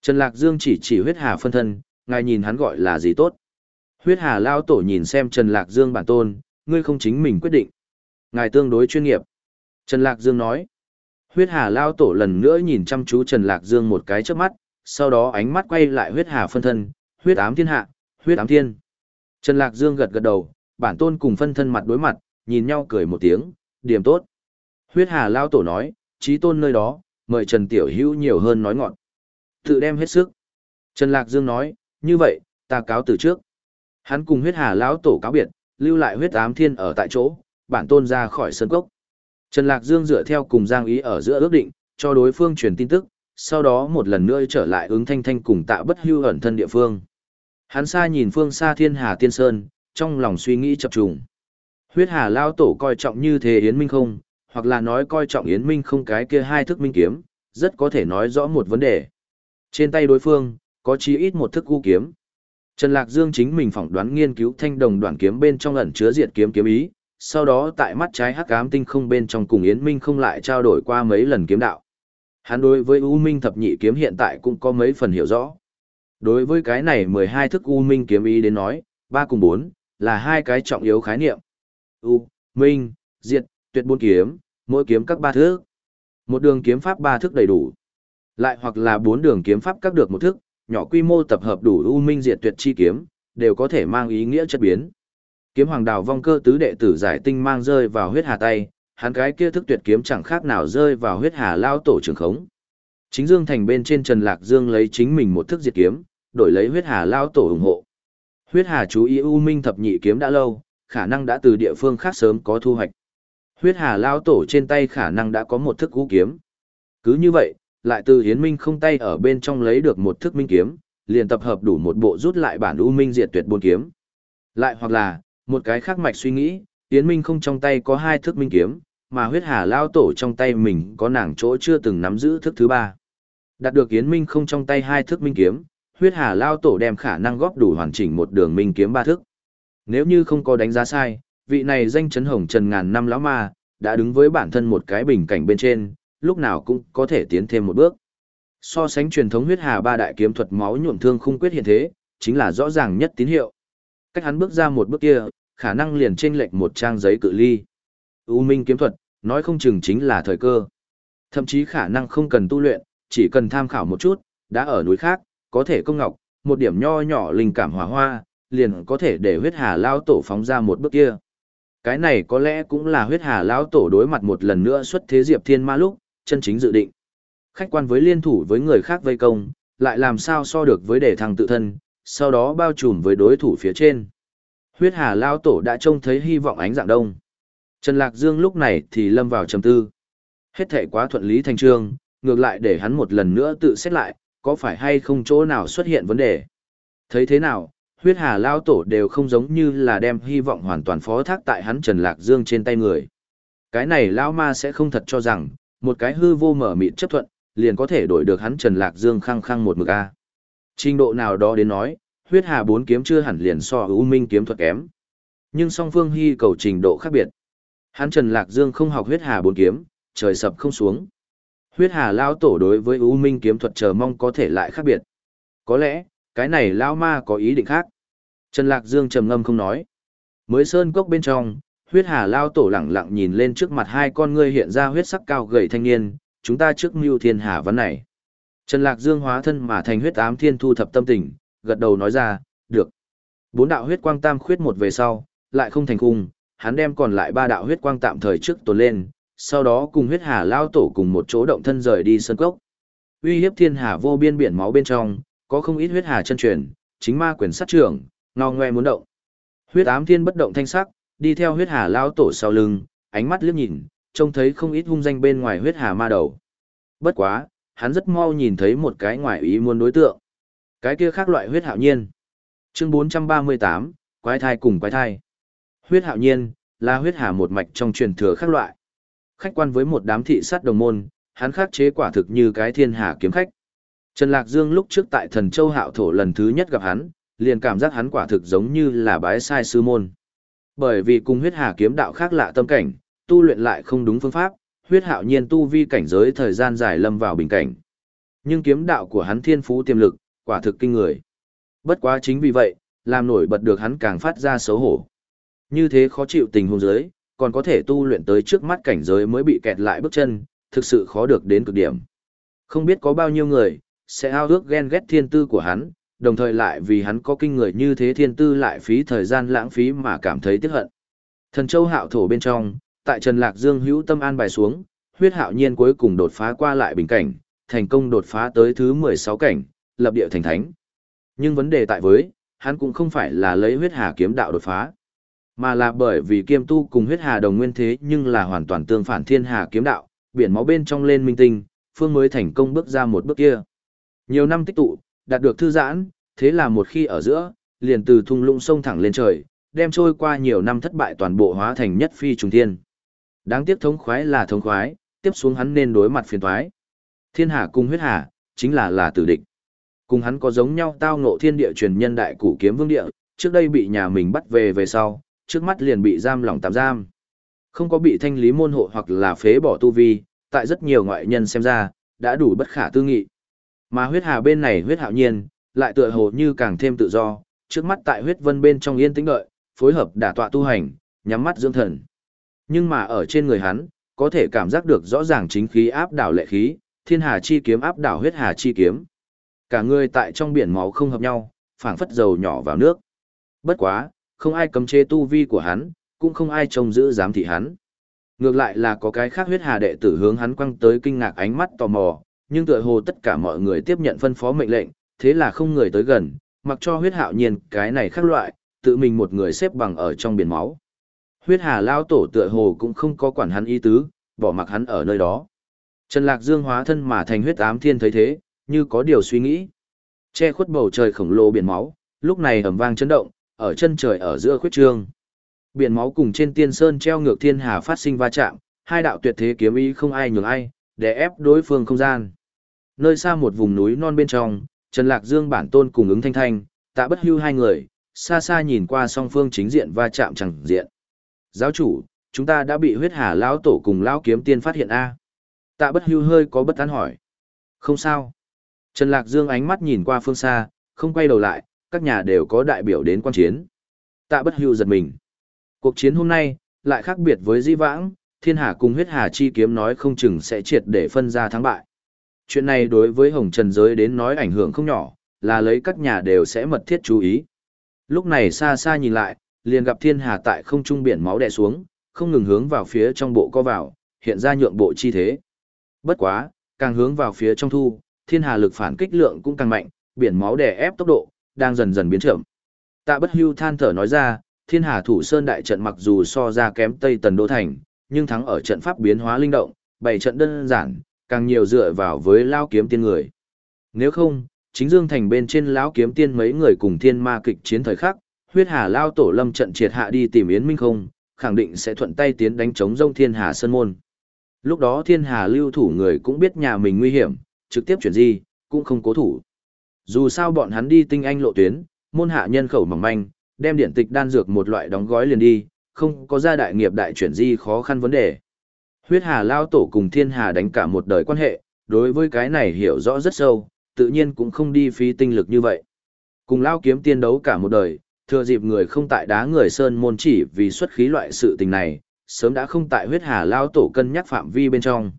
Trần Lạc Dương chỉ chỉ huyết hà phân thân, ngài nhìn hắn gọi là gì tốt. Huyết hà lão tổ nhìn xem Trần Lạc Dương bản tôn, ngươi không chính mình quyết định. Ngài tương đối chuyên nghiệp. Trần Lạc Dương nói. Huyết hà lão tổ lần nữa nhìn chăm chú Trần Lạc Dương một cái trước mắt, sau đó ánh mắt quay lại huyết hà phân thân, huyết ám thiên hạ, huyết ám thiên. Trần Lạc Dương gật gật đầu, bản tôn cùng phân thân mặt đối mặt, nhìn nhau cười một tiếng, điểm tốt. Huyết hà lao tổ nói, trí tôn nơi đó, mời Trần Tiểu Hữu nhiều hơn nói ngọn. Tự đem hết sức. Trần Lạc Dương nói, như vậy, ta cáo từ trước. Hắn cùng huyết hà lão tổ cáo biệt, lưu lại huyết ám thiên ở tại chỗ, bản tôn ra khỏi sân cốc. Trần Lạc Dương dựa theo cùng Giang Ý ở giữa ước định, cho đối phương truyền tin tức, sau đó một lần nữa trở lại ứng thanh thanh cùng tạ bất hưu ẩn thân địa phương. Hắn xa nhìn phương xa thiên hà tiên sơn, trong lòng suy nghĩ chập trùng. Huyết hà lao tổ coi trọng như thế Yến Minh không, hoặc là nói coi trọng Yến Minh không cái kia hai thức minh kiếm, rất có thể nói rõ một vấn đề. Trên tay đối phương, có chí ít một thức u kiếm. Trần Lạc Dương chính mình phỏng đoán nghiên cứu thanh đồng đoạn kiếm bên trong ẩn chứa diệt kiếm kiếm ý, sau đó tại mắt trái hắc ám tinh không bên trong cùng Yến Minh không lại trao đổi qua mấy lần kiếm đạo. Hắn đối với U Minh thập nhị kiếm hiện tại cũng có mấy phần hiểu rõ. Đối với cái này 12 thức U Minh kiếm ý đến nói, 3 cùng 4, là hai cái trọng yếu khái niệm. U, Minh, Diệt, tuyệt bốn kiếm, mỗi kiếm các ba thước. Một đường kiếm pháp ba thước đầy đủ. Lại hoặc là bốn đường kiếm pháp các được một thước, nhỏ quy mô tập hợp đủ U Minh Diệt tuyệt chi kiếm, đều có thể mang ý nghĩa chất biến. Kiếm hoàng đào vong cơ tứ đệ tử giải tinh mang rơi vào huyết hà tay, hắn cái kia thức tuyệt kiếm chẳng khác nào rơi vào huyết hà lao tổ trường khống. Chính Dương Thành bên trên Trần Lạc Dương lấy chính mình một thức diệt kiếm, đổi lấy huyết hà lao tổ ủng hộ. Huyết hà chú ý U Minh thập nhị kiếm đã lâu, khả năng đã từ địa phương khác sớm có thu hoạch. Huyết hà lao tổ trên tay khả năng đã có một thức cũ kiếm. Cứ như vậy, lại từ Hiến Minh không tay ở bên trong lấy được một thức minh kiếm, liền tập hợp đủ một bộ rút lại bản U Minh diệt tuyệt bốn kiếm. Lại hoặc là, một cái khác mạch suy nghĩ, Hiến Minh không trong tay có hai thức minh kiếm, mà huyết hà lao tổ trong tay mình có nàng chỗ chưa từng nắm giữ thức thứ ba. Đạt được Yến Minh không trong tay hai thức minh kiếm, huyết hà lao tổ đem khả năng góp đủ hoàn chỉnh một đường minh kiếm ba thức. Nếu như không có đánh giá sai, vị này danh chấn hồng trần ngàn năm lão ma, đã đứng với bản thân một cái bình cảnh bên trên, lúc nào cũng có thể tiến thêm một bước. So sánh truyền thống huyết hà ba đại kiếm thuật máu nhuộm thương khung quyết hiện thế, chính là rõ ràng nhất tín hiệu. Cách hắn bước ra một bước kia, khả năng liền chênh lệch một trang giấy cự ly. U minh kiếm thuật, nói không chừng chính là thời cơ. Thậm chí khả năng không cần tu luyện, chỉ cần tham khảo một chút, đã ở núi khác, có thể công ngọc, một điểm nho nhỏ linh cảm hỏa hoa, liền có thể để huyết hà lao tổ phóng ra một bước kia. Cái này có lẽ cũng là huyết hà lao tổ đối mặt một lần nữa xuất thế diệp thiên ma lúc, chân chính dự định. Khách quan với liên thủ với người khác vây công, lại làm sao so được với đề thằng tự thân, sau đó bao trùm với đối thủ phía trên. Huyết hà lao tổ đã trông thấy hy vọng ánh dạng đông. Trần Lạc Dương lúc này thì lâm vào trầm tư. Hết thể quá thuận lý thành trương, ngược lại để hắn một lần nữa tự xét lại, có phải hay không chỗ nào xuất hiện vấn đề. Thấy thế nào, huyết hà lao tổ đều không giống như là đem hy vọng hoàn toàn phó thác tại hắn Trần Lạc Dương trên tay người. Cái này lao ma sẽ không thật cho rằng, một cái hư vô mở mịt chấp thuận, liền có thể đổi được hắn Trần Lạc Dương khăng khăng một mực A. Trình độ nào đó đến nói, huyết hà bốn kiếm chưa hẳn liền so ưu minh kiếm thuật kém. Nhưng song phương hy cầu trình độ khác biệt. Hắn Trần Lạc Dương không học huyết hà bốn kiếm, trời sập không xuống. Huyết hà lao tổ đối với ưu minh kiếm thuật chờ mong có thể lại khác biệt. Có lẽ, cái này lao ma có ý định khác. Trần Lạc Dương trầm ngâm không nói. Mới sơn cốc bên trong, huyết hà lao tổ lẳng lặng nhìn lên trước mặt hai con ngươi hiện ra huyết sắc cao gầy thanh niên, chúng ta trước mưu thiên hà vấn này. Trần Lạc Dương hóa thân mà thành huyết ám thiên thu thập tâm tình, gật đầu nói ra, được. Bốn đạo huyết quang tam khuyết một về sau, lại không thành khung, hắn đem còn lại ba đạo huyết quang tạm thời trước tồn lên, sau đó cùng huyết hà lao tổ cùng một chỗ động thân rời đi sân cốc. Uy hiếp thiên hà vô biên biển máu bên trong, có không ít huyết hà chân truyền, chính ma quyền sát trưởng, ngao ngoe muốn động. Huyết ám thiên bất động thanh sắc, đi theo huyết hà lao tổ sau lưng, ánh mắt liếc nhìn, trông thấy không ít hung danh bên ngoài huyết hà ma đầu. Bất quá, hắn rất mau nhìn thấy một cái ngoài ý muốn đối tượng. Cái kia khác loại huyết hạo nhiên. Chương 438, quái thai cùng quái thai. Huyết hạo nhiên, là huyết hà một mạch trong truyền thừa khác loại. Khách quan với một đám thị sát đồng môn, hắn khắc chế quả thực như cái thiên hà kiếm khách. Trần Lạc Dương lúc trước tại thần châu hạo thổ lần thứ nhất gặp hắn, liền cảm giác hắn quả thực giống như là bái sai sư môn. Bởi vì cùng huyết hà kiếm đạo khác lạ tâm cảnh, tu luyện lại không đúng phương pháp, huyết hạo nhiên tu vi cảnh giới thời gian dài lâm vào bình cảnh. Nhưng kiếm đạo của hắn thiên phú tiềm lực, quả thực kinh người. Bất quá chính vì vậy, làm nổi bật được hắn càng phát ra xấu hổ. Như thế khó chịu tình huống giới, còn có thể tu luyện tới trước mắt cảnh giới mới bị kẹt lại bước chân, thực sự khó được đến cực điểm. Không biết có bao nhiêu người, sẽ ao ước ghen ghét thiên tư của hắn, đồng thời lại vì hắn có kinh người như thế thiên tư lại phí thời gian lãng phí mà cảm thấy tiếc hận. Thần châu hạo thổ bên trong, tại Trần Lạc Dương hữu tâm an bài xuống, huyết hạo nhiên cuối cùng đột phá qua lại bình cảnh, thành công đột phá tới thứ 16 cảnh, lập địa thành thánh. Nhưng vấn đề tại với, hắn cũng không phải là lấy huyết hà kiếm đạo đột phá, mà là bởi vì kiêm tu cùng huyết hà đồng nguyên thế nhưng là hoàn toàn tương phản thiên hà kiếm đạo, biển máu bên trong lên minh tinh, phương mới thành công bước ra một bước kia. Nhiều năm tích tụ, đạt được thư giãn, thế là một khi ở giữa, liền từ thung lũng sông thẳng lên trời, đem trôi qua nhiều năm thất bại toàn bộ hóa thành nhất phi trùng thiên. Đáng tiếc thống khoái là thống khoái, tiếp xuống hắn nên đối mặt phiền toái. Thiên hà cùng huyết hà, chính là là tử địch. Cùng hắn có giống nhau tao ngộ thiên địa truyền nhân đại củ kiếm vương địa, trước đây bị nhà mình bắt về về sau, trước mắt liền bị giam lỏng tạm giam. Không có bị thanh lý môn hộ hoặc là phế bỏ tu vi, tại rất nhiều ngoại nhân xem ra, đã đủ bất khả tư nghị. Mà huyết hà bên này huyết hạo nhiên, lại tựa hồ như càng thêm tự do, trước mắt tại huyết vân bên trong yên tĩnh đợi, phối hợp đả tọa tu hành, nhắm mắt dưỡng thần. Nhưng mà ở trên người hắn, có thể cảm giác được rõ ràng chính khí áp đảo lệ khí, thiên hà chi kiếm áp đảo huyết hà chi kiếm. Cả người tại trong biển máu không hợp nhau, phảng phất dầu nhỏ vào nước. Bất quá, không ai cấm chế tu vi của hắn, cũng không ai trông giữ giám thị hắn. Ngược lại là có cái khác huyết hà đệ tử hướng hắn quăng tới kinh ngạc ánh mắt tò mò, nhưng tựa hồ tất cả mọi người tiếp nhận phân phó mệnh lệnh, thế là không người tới gần, mặc cho huyết hạo nhiên cái này khác loại, tự mình một người xếp bằng ở trong biển máu. Huyết hà lao tổ tựa hồ cũng không có quản hắn ý tứ, bỏ mặc hắn ở nơi đó. Trần Lạc Dương hóa thân mà thành huyết ám thiên thấy thế, như có điều suy nghĩ. Che khuất bầu trời khổng lồ biển máu, lúc này ầm vang chấn động, ở chân trời ở giữa khuyết trương. Biển máu cùng trên tiên sơn treo ngược thiên hà phát sinh va chạm, hai đạo tuyệt thế kiếm ý không ai nhường ai, để ép đối phương không gian. Nơi xa một vùng núi non bên trong, Trần Lạc Dương bản tôn cùng ứng thanh thanh, tạ bất hưu hai người, xa xa nhìn qua song phương chính diện va chạm chẳng diện. Giáo chủ, chúng ta đã bị huyết hà lão tổ cùng lão kiếm tiên phát hiện a Tạ bất hưu hơi có bất tán hỏi. Không sao. Trần Lạc Dương ánh mắt nhìn qua phương xa, không quay đầu lại, các nhà đều có đại biểu đến quan chiến. Tạ bất hưu giật mình. Cuộc chiến hôm nay, lại khác biệt với di vãng, thiên hà cùng huyết hà chi kiếm nói không chừng sẽ triệt để phân ra thắng bại. Chuyện này đối với hồng trần giới đến nói ảnh hưởng không nhỏ, là lấy các nhà đều sẽ mật thiết chú ý. Lúc này xa xa nhìn lại, liền gặp thiên hà tại không trung biển máu đè xuống, không ngừng hướng vào phía trong bộ co vào, hiện ra nhượng bộ chi thế. Bất quá, càng hướng vào phía trong thu, thiên hà lực phản kích lượng cũng càng mạnh, biển máu đè ép tốc độ, đang dần dần biến chậm. Tạ bất hưu than thở nói ra, thiên hà thủ sơn đại trận mặc dù so ra kém Tây Tần Đô Thành, nhưng thắng ở trận pháp biến hóa linh động, bảy trận đơn giản, càng nhiều dựa vào với lao kiếm tiên người. Nếu không, chính dương thành bên trên lão kiếm tiên mấy người cùng thiên ma kịch chiến thời khắc, huyết hà lao tổ lâm trận triệt hạ đi tìm yến minh không, khẳng định sẽ thuận tay tiến đánh chống rông thiên hà sơn môn. Lúc đó thiên hà lưu thủ người cũng biết nhà mình nguy hiểm, trực tiếp chuyển di, cũng không cố thủ. Dù sao bọn hắn đi tinh anh lộ tuyến, môn hạ nhân khẩu mỏng manh, đem điện tịch đan dược một loại đóng gói liền đi, không có gia đại nghiệp đại chuyển di khó khăn vấn đề. Huyết hà lao tổ cùng thiên hà đánh cả một đời quan hệ, đối với cái này hiểu rõ rất sâu, tự nhiên cũng không đi phí tinh lực như vậy. Cùng lao kiếm tiên đấu cả một đời, thừa dịp người không tại đá người sơn môn chỉ vì xuất khí loại sự tình này, sớm đã không tại huyết hà lao tổ cân nhắc phạm vi bên trong.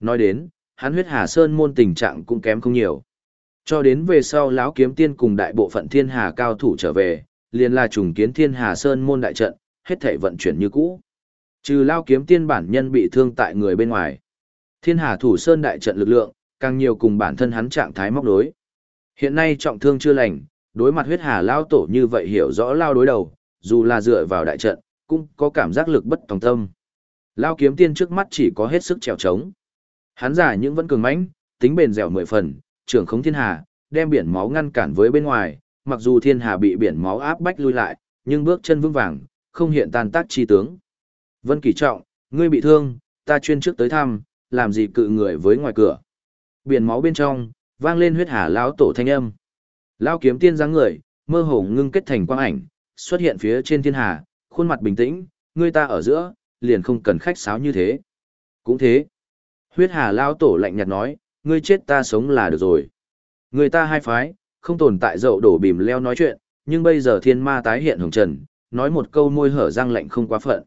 Nói đến, hắn huyết hà sơn môn tình trạng cũng kém không nhiều. Cho đến về sau lão kiếm tiên cùng đại bộ phận thiên hà cao thủ trở về, liền là trùng kiến thiên hà sơn môn đại trận, hết thể vận chuyển như cũ. Trừ lao kiếm tiên bản nhân bị thương tại người bên ngoài. Thiên hà thủ sơn đại trận lực lượng, càng nhiều cùng bản thân hắn trạng thái móc đối. Hiện nay trọng thương chưa lành, đối mặt huyết hà lao tổ như vậy hiểu rõ lao đối đầu, dù là dựa vào đại trận, cũng có cảm giác lực bất tòng tâm. Lao kiếm tiên trước mắt chỉ có hết sức trèo trống. Hắn giả những vẫn cường mãnh, tính bền dẻo mười phần, trưởng khống thiên hà, đem biển máu ngăn cản với bên ngoài, mặc dù thiên hà bị biển máu áp bách lui lại, nhưng bước chân vững vàng, không hiện tan tác chi tướng. Vân Kỳ Trọng, ngươi bị thương, ta chuyên trước tới thăm, làm gì cự người với ngoài cửa. Biển máu bên trong, vang lên huyết hà lão tổ thanh âm. Lão kiếm tiên dáng người, mơ hồ ngưng kết thành quang ảnh, xuất hiện phía trên thiên hà, khuôn mặt bình tĩnh, ngươi ta ở giữa, liền không cần khách sáo như thế. Cũng thế. Huyết hà lão tổ lạnh nhạt nói, ngươi chết ta sống là được rồi. Người ta hai phái, không tồn tại dậu đổ bìm leo nói chuyện, nhưng bây giờ thiên ma tái hiện hồng trần, nói một câu môi hở răng lạnh không quá phận.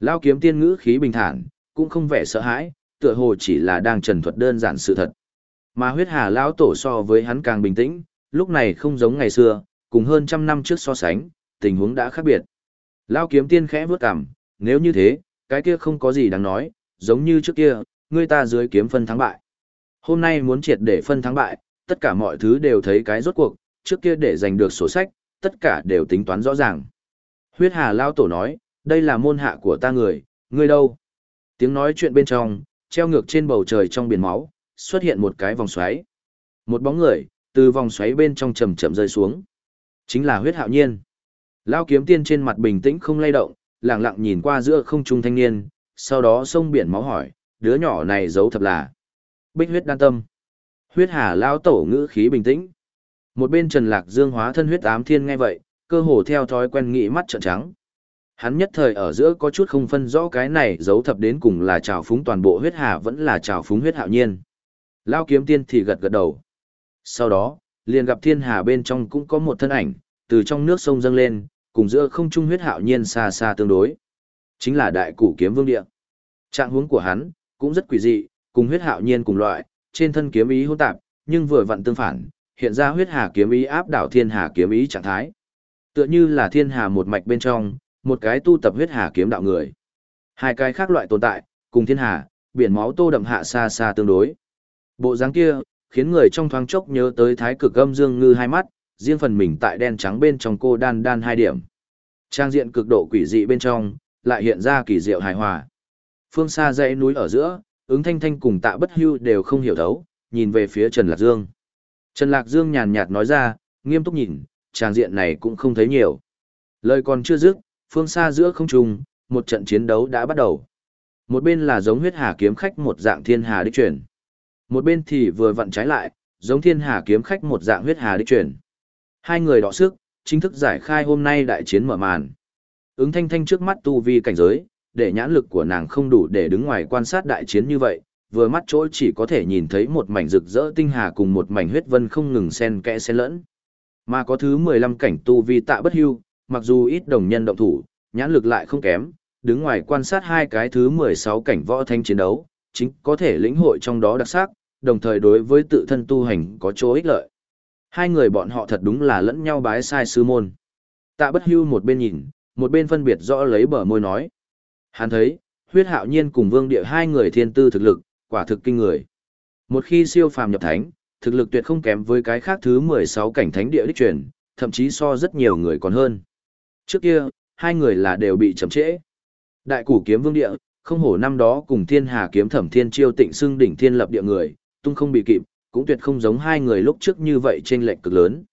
Lao kiếm tiên ngữ khí bình thản, cũng không vẻ sợ hãi, tựa hồ chỉ là đang trần thuật đơn giản sự thật. Mà huyết hà lão tổ so với hắn càng bình tĩnh, lúc này không giống ngày xưa, cùng hơn trăm năm trước so sánh, tình huống đã khác biệt. Lao kiếm tiên khẽ bước cằm, nếu như thế, cái kia không có gì đáng nói, giống như trước kia, người ta dưới kiếm phân thắng bại. Hôm nay muốn triệt để phân thắng bại, tất cả mọi thứ đều thấy cái rốt cuộc, trước kia để giành được sổ sách, tất cả đều tính toán rõ ràng. Huyết Hà Lao Tổ nói, đây là môn hạ của ta người, ngươi đâu? Tiếng nói chuyện bên trong, treo ngược trên bầu trời trong biển máu, xuất hiện một cái vòng xoáy. Một bóng người, từ vòng xoáy bên trong chậm chậm rơi xuống. Chính là huyết hạo nhiên. Lao kiếm tiên trên mặt bình tĩnh không lay động, lặng lặng nhìn qua giữa không trung thanh niên, sau đó sông biển máu hỏi, đứa nhỏ này giấu thật là. Bích huyết đan tâm. Huyết hà lao tổ ngữ khí bình tĩnh. Một bên Trần Lạc Dương hóa thân huyết ám thiên nghe vậy, cơ hồ theo thói quen nghĩ mắt trợn trắng. Hắn nhất thời ở giữa có chút không phân rõ cái này giấu thập đến cùng là trào phúng toàn bộ huyết hà vẫn là trào phúng huyết hạo nhiên. Lao kiếm tiên thì gật gật đầu. Sau đó, liền gặp thiên hà bên trong cũng có một thân ảnh, từ trong nước sông dâng lên, cùng giữa không trung huyết hạo nhiên xa xa tương đối. Chính là đại củ kiếm vương địa. Trạng huống của hắn, cũng rất quỷ dị, cùng huyết hạo nhiên cùng loại, trên thân kiếm ý hỗn tạp, nhưng vừa vặn tương phản, hiện ra huyết hà kiếm ý áp đảo thiên hà kiếm ý trạng thái. Tựa như là thiên hà một mạch bên trong, một cái tu tập huyết hà kiếm đạo người. Hai cái khác loại tồn tại, cùng thiên hà, biển máu tô đậm hạ xa xa tương đối. Bộ dáng kia, khiến người trong thoáng chốc nhớ tới thái cực âm dương ngư hai mắt, riêng phần mình tại đen trắng bên trong cô đan đan hai điểm. Trang diện cực độ quỷ dị bên trong, lại hiện ra kỳ diệu hài hòa. Phương xa dãy núi ở giữa, ứng thanh thanh cùng tạ bất hưu đều không hiểu thấu, nhìn về phía Trần Lạc Dương. Trần Lạc Dương nhàn nhạt nói ra, nghiêm túc nhìn, trang diện này cũng không thấy nhiều. Lời còn chưa dứt, phương xa giữa không trung, một trận chiến đấu đã bắt đầu. Một bên là giống huyết hà kiếm khách một dạng thiên hà đích chuyển. Một bên thì vừa vặn trái lại, giống thiên hà kiếm khách một dạng huyết hà đích chuyển. Hai người đọ sức, chính thức giải khai hôm nay đại chiến mở màn. Ứng thanh thanh trước mắt tu vi cảnh giới, để nhãn lực của nàng không đủ để đứng ngoài quan sát đại chiến như vậy, vừa mắt chỗ chỉ có thể nhìn thấy một mảnh rực rỡ tinh hà cùng một mảnh huyết vân không ngừng xen kẽ xen lẫn. Mà có thứ 15 cảnh tu vi tạ bất hưu, mặc dù ít đồng nhân động thủ, nhãn lực lại không kém, đứng ngoài quan sát hai cái thứ 16 cảnh võ thanh chiến đấu, chính có thể lĩnh hội trong đó đặc sắc, đồng thời đối với tự thân tu hành có chỗ ích lợi. Hai người bọn họ thật đúng là lẫn nhau bái sai sư môn. Tạ bất hưu một bên nhìn, một bên phân biệt rõ lấy bờ môi nói. Hắn thấy, huyết hạo nhiên cùng vương địa hai người thiên tư thực lực, quả thực kinh người. Một khi siêu phàm nhập thánh, thực lực tuyệt không kém với cái khác thứ 16 cảnh thánh địa đích truyền, thậm chí so rất nhiều người còn hơn. Trước kia, hai người là đều bị chậm trễ. Đại củ kiếm vương địa, không hổ năm đó cùng thiên hà kiếm thẩm thiên chiêu tịnh xưng đỉnh thiên lập địa người, tung không bị kịp, cũng tuyệt không giống hai người lúc trước như vậy trên lệnh cực lớn.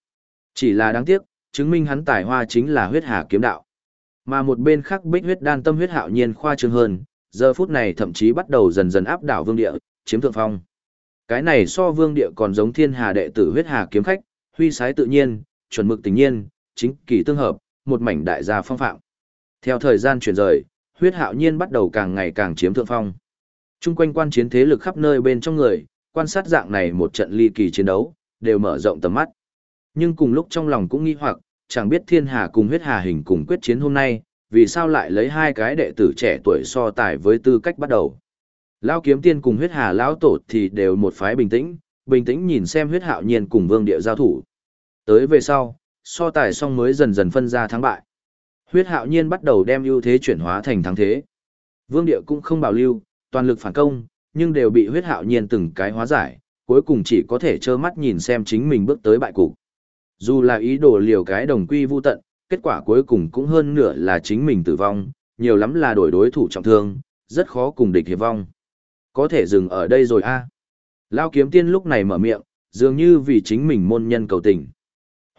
Chỉ là đáng tiếc, chứng minh hắn tài hoa chính là huyết hà kiếm đạo. Mà một bên khác bích huyết đan tâm huyết hạo nhiên khoa trương hơn, giờ phút này thậm chí bắt đầu dần dần áp đảo vương địa, chiếm thượng phong. Cái này so vương địa còn giống thiên hà đệ tử huyết hà kiếm khách, huy sái tự nhiên, chuẩn mực tình nhiên, chính kỳ tương hợp, một mảnh đại gia phong phạm. Theo thời gian chuyển rời, huyết hạo nhiên bắt đầu càng ngày càng chiếm thượng phong. Trung quanh quan chiến thế lực khắp nơi bên trong người, quan sát dạng này một trận ly kỳ chiến đấu, đều mở rộng tầm mắt. Nhưng cùng lúc trong lòng cũng nghi hoặc, chẳng biết thiên hà cùng huyết hà hình cùng quyết chiến hôm nay, vì sao lại lấy hai cái đệ tử trẻ tuổi so tài với tư cách bắt đầu. Lão kiếm tiên cùng huyết hà lão tổ thì đều một phái bình tĩnh, bình tĩnh nhìn xem huyết hạo nhiên cùng vương địa giao thủ. Tới về sau, so tài xong mới dần dần phân ra thắng bại. Huyết hạo nhiên bắt đầu đem ưu thế chuyển hóa thành thắng thế. Vương địa cũng không bảo lưu, toàn lực phản công, nhưng đều bị huyết hạo nhiên từng cái hóa giải, cuối cùng chỉ có thể trơ mắt nhìn xem chính mình bước tới bại cục. Dù là ý đồ liều cái đồng quy vu tận, kết quả cuối cùng cũng hơn nửa là chính mình tử vong, nhiều lắm là đổi đối thủ trọng thương, rất khó cùng địch hiệp vong. Có thể dừng ở đây rồi a. À. Lao kiếm tiên lúc này mở miệng, dường như vì chính mình môn nhân cầu tình.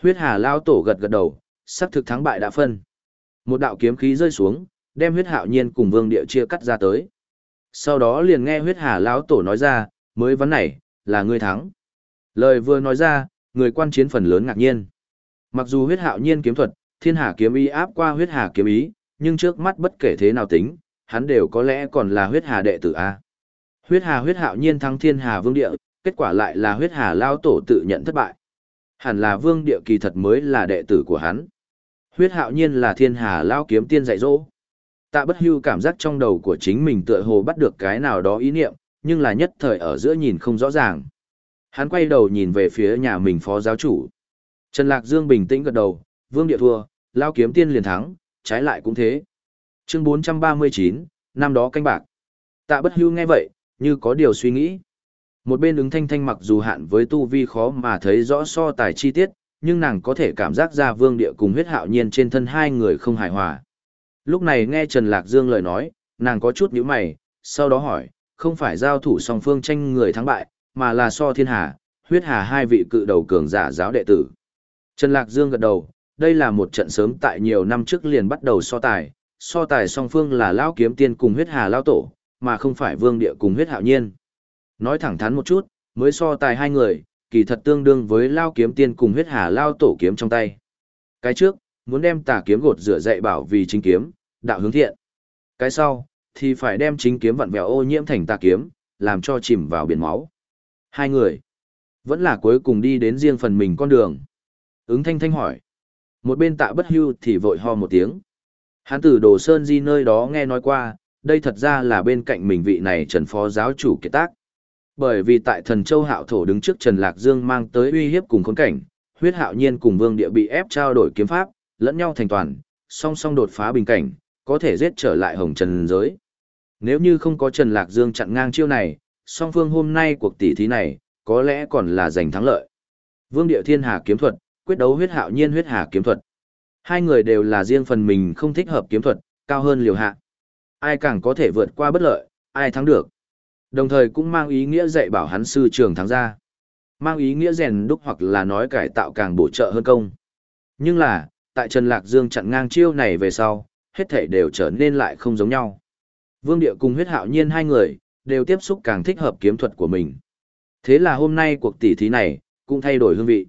Huyết hà lao tổ gật gật đầu, sắp thực thắng bại đã phân. Một đạo kiếm khí rơi xuống, đem huyết hạo nhiên cùng vương địa chia cắt ra tới. Sau đó liền nghe huyết hà lão tổ nói ra, mới vấn này, là ngươi thắng. Lời vừa nói ra, người quan chiến phần lớn ngạc nhiên. Mặc dù huyết hạo nhiên kiếm thuật, thiên hà kiếm ý áp qua huyết hà kiếm ý, nhưng trước mắt bất kể thế nào tính, hắn đều có lẽ còn là huyết hà đệ tử A. Huyết hà huyết hạo nhiên thắng thiên hà vương địa, kết quả lại là huyết hà lao tổ tự nhận thất bại. Hẳn là vương địa kỳ thật mới là đệ tử của hắn. Huyết hạo nhiên là thiên hà lao kiếm tiên dạy dỗ. Tạ bất hưu cảm giác trong đầu của chính mình tựa hồ bắt được cái nào đó ý niệm, nhưng là nhất thời ở giữa nhìn không rõ ràng. Hắn quay đầu nhìn về phía nhà mình phó giáo chủ. Trần Lạc Dương bình tĩnh gật đầu, vương địa thua, lao kiếm tiên liền thắng, trái lại cũng thế. Chương 439, năm đó canh bạc. Tạ bất hưu nghe vậy, như có điều suy nghĩ. Một bên ứng thanh thanh mặc dù hạn với tu vi khó mà thấy rõ so tài chi tiết, nhưng nàng có thể cảm giác ra vương địa cùng huyết hạo nhiên trên thân hai người không hài hòa. Lúc này nghe Trần Lạc Dương lời nói, nàng có chút nhíu mày, sau đó hỏi, không phải giao thủ song phương tranh người thắng bại, mà là so thiên hà, huyết hà hai vị cự đầu cường giả giáo đệ tử. Trần Lạc Dương gật đầu, đây là một trận sớm tại nhiều năm trước liền bắt đầu so tài, so tài song phương là Lão Kiếm Tiên cùng huyết hà Lão Tổ, mà không phải Vương Địa cùng huyết hạo nhiên. Nói thẳng thắn một chút, mới so tài hai người, kỳ thật tương đương với Lão Kiếm Tiên cùng huyết hà Lão Tổ kiếm trong tay. Cái trước, muốn đem tà kiếm gột rửa dạy bảo vì chính kiếm, đạo hướng thiện. Cái sau, thì phải đem chính kiếm vặn vẹo ô nhiễm thành tà kiếm, làm cho chìm vào biển máu. Hai người, vẫn là cuối cùng đi đến riêng phần mình con đường. Ứng thanh thanh hỏi. Một bên tạ bất hưu thì vội ho một tiếng. Hán Tử đồ sơn di nơi đó nghe nói qua, đây thật ra là bên cạnh mình vị này trần phó giáo chủ kiệt tác. Bởi vì tại thần châu hạo thổ đứng trước Trần Lạc Dương mang tới uy hiếp cùng khốn cảnh, huyết hạo nhiên cùng vương địa bị ép trao đổi kiếm pháp, lẫn nhau thành toàn, song song đột phá bình cảnh, có thể giết trở lại hồng trần giới. Nếu như không có Trần Lạc Dương chặn ngang chiêu này, song phương hôm nay cuộc tỷ thí này, có lẽ còn là giành thắng lợi. Vương Địa Thiên Hà kiếm thuật, quyết đấu huyết hạo nhiên huyết hà kiếm thuật. Hai người đều là riêng phần mình không thích hợp kiếm thuật, cao hơn liều hạ. Ai càng có thể vượt qua bất lợi, ai thắng được. Đồng thời cũng mang ý nghĩa dạy bảo hắn sư trường thắng ra. Mang ý nghĩa rèn đúc hoặc là nói cải tạo càng bổ trợ hơn công. Nhưng là, tại Trần Lạc Dương chặn ngang chiêu này về sau, hết thể đều trở nên lại không giống nhau. Vương Địa cùng huyết hạo nhiên hai người, đều tiếp xúc càng thích hợp kiếm thuật của mình. Thế là hôm nay cuộc tỷ thí này, cũng thay đổi hương vị.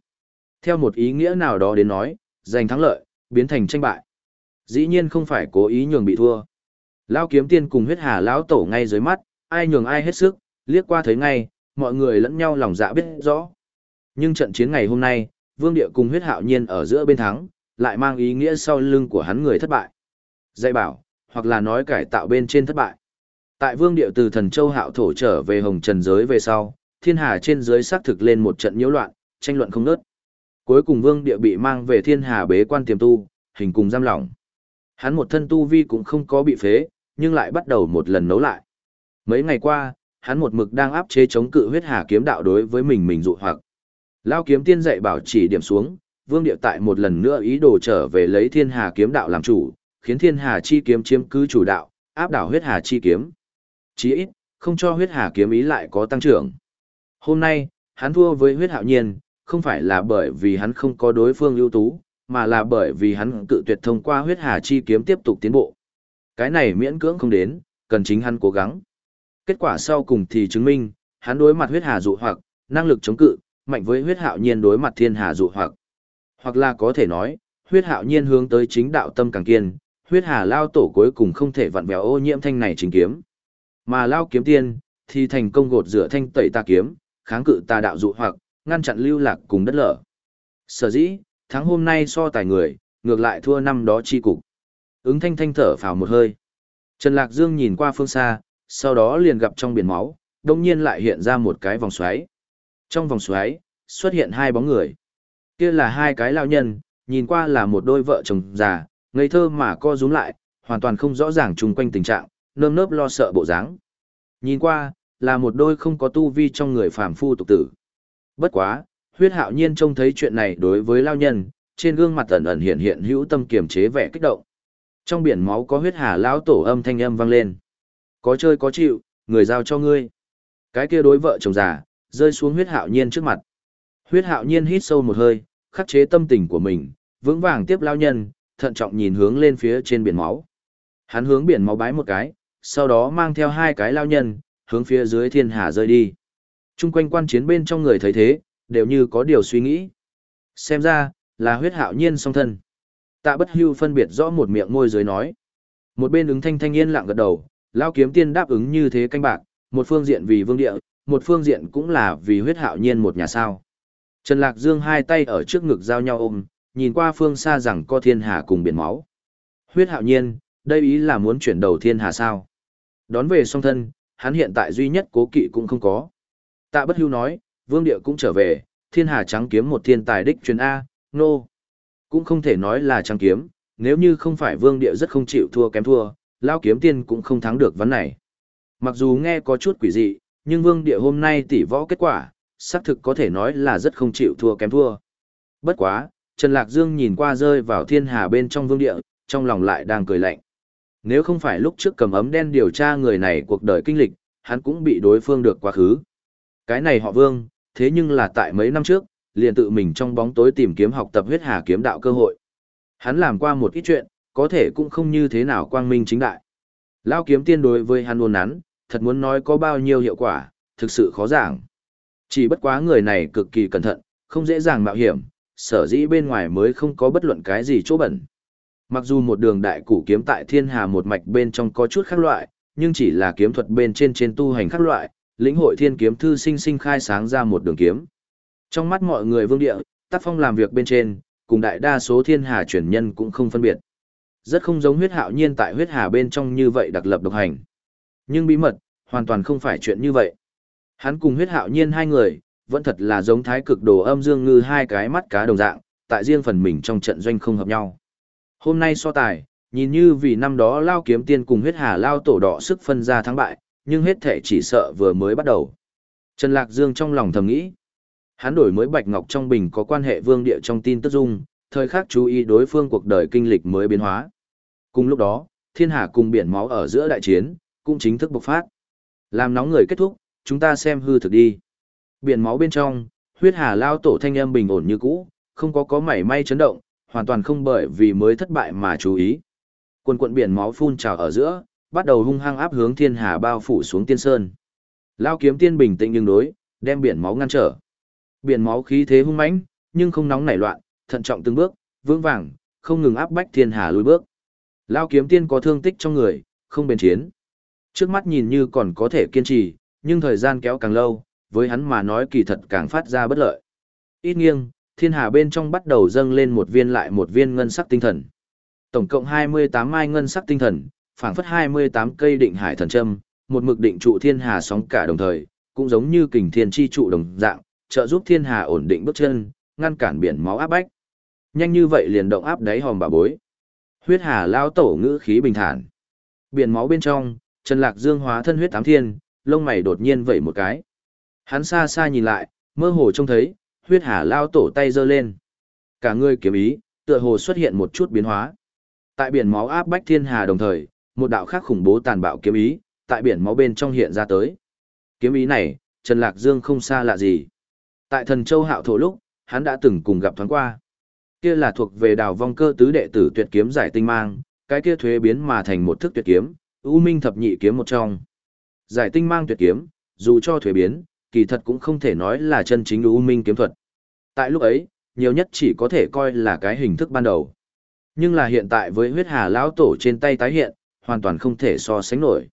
Theo một ý nghĩa nào đó đến nói, giành thắng lợi, biến thành tranh bại. Dĩ nhiên không phải cố ý nhường bị thua. Lão kiếm tiên cùng huyết hà lão tổ ngay dưới mắt, ai nhường ai hết sức, liếc qua thấy ngay, mọi người lẫn nhau lòng dạ biết rõ. Nhưng trận chiến ngày hôm nay, Vương Địa cùng huyết hạo nhiên ở giữa bên thắng, lại mang ý nghĩa sau lưng của hắn người thất bại. Dạy bảo, hoặc là nói cải tạo bên trên thất bại. Tại Vương điệu từ thần châu hạo thổ trở về hồng trần giới về sau, thiên hà trên giới xác thực lên một trận nhiễu loạn, tranh luận không ngớt. Cuối cùng Vương Địa bị mang về thiên hà bế quan tiềm tu, hình cùng giam lỏng. Hắn một thân tu vi cũng không có bị phế, nhưng lại bắt đầu một lần nấu lại. Mấy ngày qua, hắn một mực đang áp chế chống cự huyết hà kiếm đạo đối với mình mình dụ hoặc. Lao kiếm tiên dạy bảo chỉ điểm xuống, Vương Địa tại một lần nữa ý đồ trở về lấy Thiên Hà kiếm đạo làm chủ, khiến Thiên Hà chi kiếm chiếm cứ chủ đạo, áp đảo huyết hà chi kiếm. Chí ít, không cho huyết hà kiếm ý lại có tăng trưởng. Hôm nay, hắn thua với huyết hạo nhiên, không phải là bởi vì hắn không có đối phương ưu tú, mà là bởi vì hắn cự tuyệt thông qua huyết hà chi kiếm tiếp tục tiến bộ. Cái này miễn cưỡng không đến, cần chính hắn cố gắng. Kết quả sau cùng thì chứng minh, hắn đối mặt huyết hà dụ hoặc, năng lực chống cự, mạnh với huyết hạo nhiên đối mặt thiên hà dụ hoặc. Hoặc là có thể nói, huyết hạo nhiên hướng tới chính đạo tâm càng kiên, huyết hà lao tổ cuối cùng không thể vặn vẹo ô nhiễm thanh này chính kiếm. Mà lao kiếm tiên, thì thành công gột rửa thanh tẩy tà kiếm, kháng cự tà đạo dụ hoặc, ngăn chặn lưu lạc cùng đất lở. Sở dĩ, tháng hôm nay so tài người, ngược lại thua năm đó chi cục. Ứng thanh thanh thở phào một hơi. Trần Lạc Dương nhìn qua phương xa, sau đó liền gặp trong biển máu, đồng nhiên lại hiện ra một cái vòng xoáy. Trong vòng xoáy, xuất hiện hai bóng người. Kia là hai cái lao nhân, nhìn qua là một đôi vợ chồng già, ngây thơ mà co rúm lại, hoàn toàn không rõ ràng chung quanh tình trạng, nơm nớp lo sợ bộ dáng. Nhìn qua, là một đôi không có tu vi trong người phàm phu tục tử. Bất quá, huyết hạo nhiên trông thấy chuyện này đối với lao nhân, trên gương mặt ẩn ẩn hiện hiện hữu tâm kiềm chế vẻ kích động. Trong biển máu có huyết hà lão tổ âm thanh âm vang lên. Có chơi có chịu, người giao cho ngươi. Cái kia đối vợ chồng già, rơi xuống huyết hạo nhiên trước mặt. Huyết hạo nhiên hít sâu một hơi, khắc chế tâm tình của mình, vững vàng tiếp lao nhân, thận trọng nhìn hướng lên phía trên biển máu. Hắn hướng biển máu bái một cái, sau đó mang theo hai cái lao nhân, hướng phía dưới thiên hà rơi đi. Trung quanh quan chiến bên trong người thấy thế, đều như có điều suy nghĩ. Xem ra, là huyết hạo nhiên song thân. Tạ bất hưu phân biệt rõ một miệng môi dưới nói. Một bên ứng thanh thanh yên lặng gật đầu, lao kiếm tiên đáp ứng như thế canh bạc, một phương diện vì vương địa, một phương diện cũng là vì huyết hạo nhiên một nhà sao. Trần Lạc Dương hai tay ở trước ngực giao nhau ôm, nhìn qua phương xa rằng có thiên hà cùng biển máu. Huyết hạo nhiên, đây ý là muốn chuyển đầu thiên hà sao. Đón về song thân, hắn hiện tại duy nhất cố kỵ cũng không có. Tạ bất hưu nói, vương địa cũng trở về, thiên hà trắng kiếm một thiên tài đích truyền A, nô. No. Cũng không thể nói là trắng kiếm, nếu như không phải vương địa rất không chịu thua kém thua, lao kiếm tiên cũng không thắng được vấn này. Mặc dù nghe có chút quỷ dị, nhưng vương địa hôm nay tỷ võ kết quả, xác thực có thể nói là rất không chịu thua kém thua. Bất quá, Trần Lạc Dương nhìn qua rơi vào thiên hà bên trong vương địa, trong lòng lại đang cười lạnh. Nếu không phải lúc trước cầm ấm đen điều tra người này cuộc đời kinh lịch, hắn cũng bị đối phương được quá khứ. Cái này họ vương, thế nhưng là tại mấy năm trước, liền tự mình trong bóng tối tìm kiếm học tập huyết hà kiếm đạo cơ hội. Hắn làm qua một ít chuyện, có thể cũng không như thế nào quang minh chính đại. Lao kiếm tiên đối với hắn luôn nắn, thật muốn nói có bao nhiêu hiệu quả, thực sự khó giảng. Chỉ bất quá người này cực kỳ cẩn thận, không dễ dàng mạo hiểm, sở dĩ bên ngoài mới không có bất luận cái gì chỗ bẩn. Mặc dù một đường đại củ kiếm tại thiên hà một mạch bên trong có chút khác loại, nhưng chỉ là kiếm thuật bên trên trên tu hành khác loại, lĩnh hội thiên kiếm thư sinh sinh khai sáng ra một đường kiếm. Trong mắt mọi người vương địa, tác phong làm việc bên trên, cùng đại đa số thiên hà truyền nhân cũng không phân biệt. Rất không giống huyết hạo nhiên tại huyết hà bên trong như vậy đặc lập độc hành. Nhưng bí mật, hoàn toàn không phải chuyện như vậy. Hắn cùng huyết hạo nhiên hai người, vẫn thật là giống thái cực đồ âm dương ngư hai cái mắt cá đồng dạng, tại riêng phần mình trong trận doanh không hợp nhau. Hôm nay so tài, nhìn như vì năm đó lao kiếm tiên cùng huyết hà lao tổ đỏ sức phân ra thắng bại, nhưng hết thể chỉ sợ vừa mới bắt đầu. Trần Lạc Dương trong lòng thầm nghĩ. Hắn đổi mới Bạch Ngọc trong bình có quan hệ vương địa trong tin tức dung, thời khắc chú ý đối phương cuộc đời kinh lịch mới biến hóa. Cùng lúc đó, thiên hà cùng biển máu ở giữa đại chiến, cũng chính thức bộc phát. Làm nóng người kết thúc, chúng ta xem hư thực đi. Biển máu bên trong, huyết hà lao tổ thanh âm bình ổn như cũ, không có có mảy may chấn động, hoàn toàn không bởi vì mới thất bại mà chú ý. Quần quận biển máu phun trào ở giữa, bắt đầu hung hăng áp hướng thiên hà bao phủ xuống tiên sơn. Lao kiếm tiên bình tĩnh nhưng đối, đem biển máu ngăn trở. Biển máu khí thế hung mãnh, nhưng không nóng nảy loạn, thận trọng từng bước, vững vàng, không ngừng áp bách thiên hà lùi bước. Lao kiếm tiên có thương tích trong người, không bền chiến. Trước mắt nhìn như còn có thể kiên trì, nhưng thời gian kéo càng lâu, với hắn mà nói kỳ thật càng phát ra bất lợi. Ít nghiêng, thiên hà bên trong bắt đầu dâng lên một viên lại một viên ngân sắc tinh thần. Tổng cộng 28 mai ngân sắc tinh thần, phảng phất 28 cây định hải thần châm, một mực định trụ thiên hà sóng cả đồng thời, cũng giống như kình thiên chi trụ đồng dạng, trợ giúp thiên hà ổn định bước chân, ngăn cản biển máu áp bách. Nhanh như vậy liền động áp đáy hòm bà bối. Huyết hà lao tổ ngữ khí bình thản. Biển máu bên trong, Trần Lạc Dương hóa thân huyết tám thiên, lông mày đột nhiên vẩy một cái. Hắn xa xa nhìn lại, mơ hồ trông thấy, huyết hà lao tổ tay giơ lên. Cả người kiếm ý, tựa hồ xuất hiện một chút biến hóa. Tại biển máu áp bách thiên hà đồng thời, một đạo khác khủng bố tàn bạo kiếm ý, tại biển máu bên trong hiện ra tới. Kiếm ý này, Trần Lạc Dương không xa lạ gì. Tại thần châu hạo thổ lúc, hắn đã từng cùng gặp thoáng qua. Kia là thuộc về đào vong cơ tứ đệ tử tuyệt kiếm giải tinh mang, cái kia thuế biến mà thành một thức tuyệt kiếm, U Minh thập nhị kiếm một trong. Giải tinh mang tuyệt kiếm, dù cho thuế biến, kỳ thật cũng không thể nói là chân chính U Minh kiếm thuật. Tại lúc ấy, nhiều nhất chỉ có thể coi là cái hình thức ban đầu. Nhưng là hiện tại với huyết hà lão tổ trên tay tái hiện, hoàn toàn không thể so sánh nổi.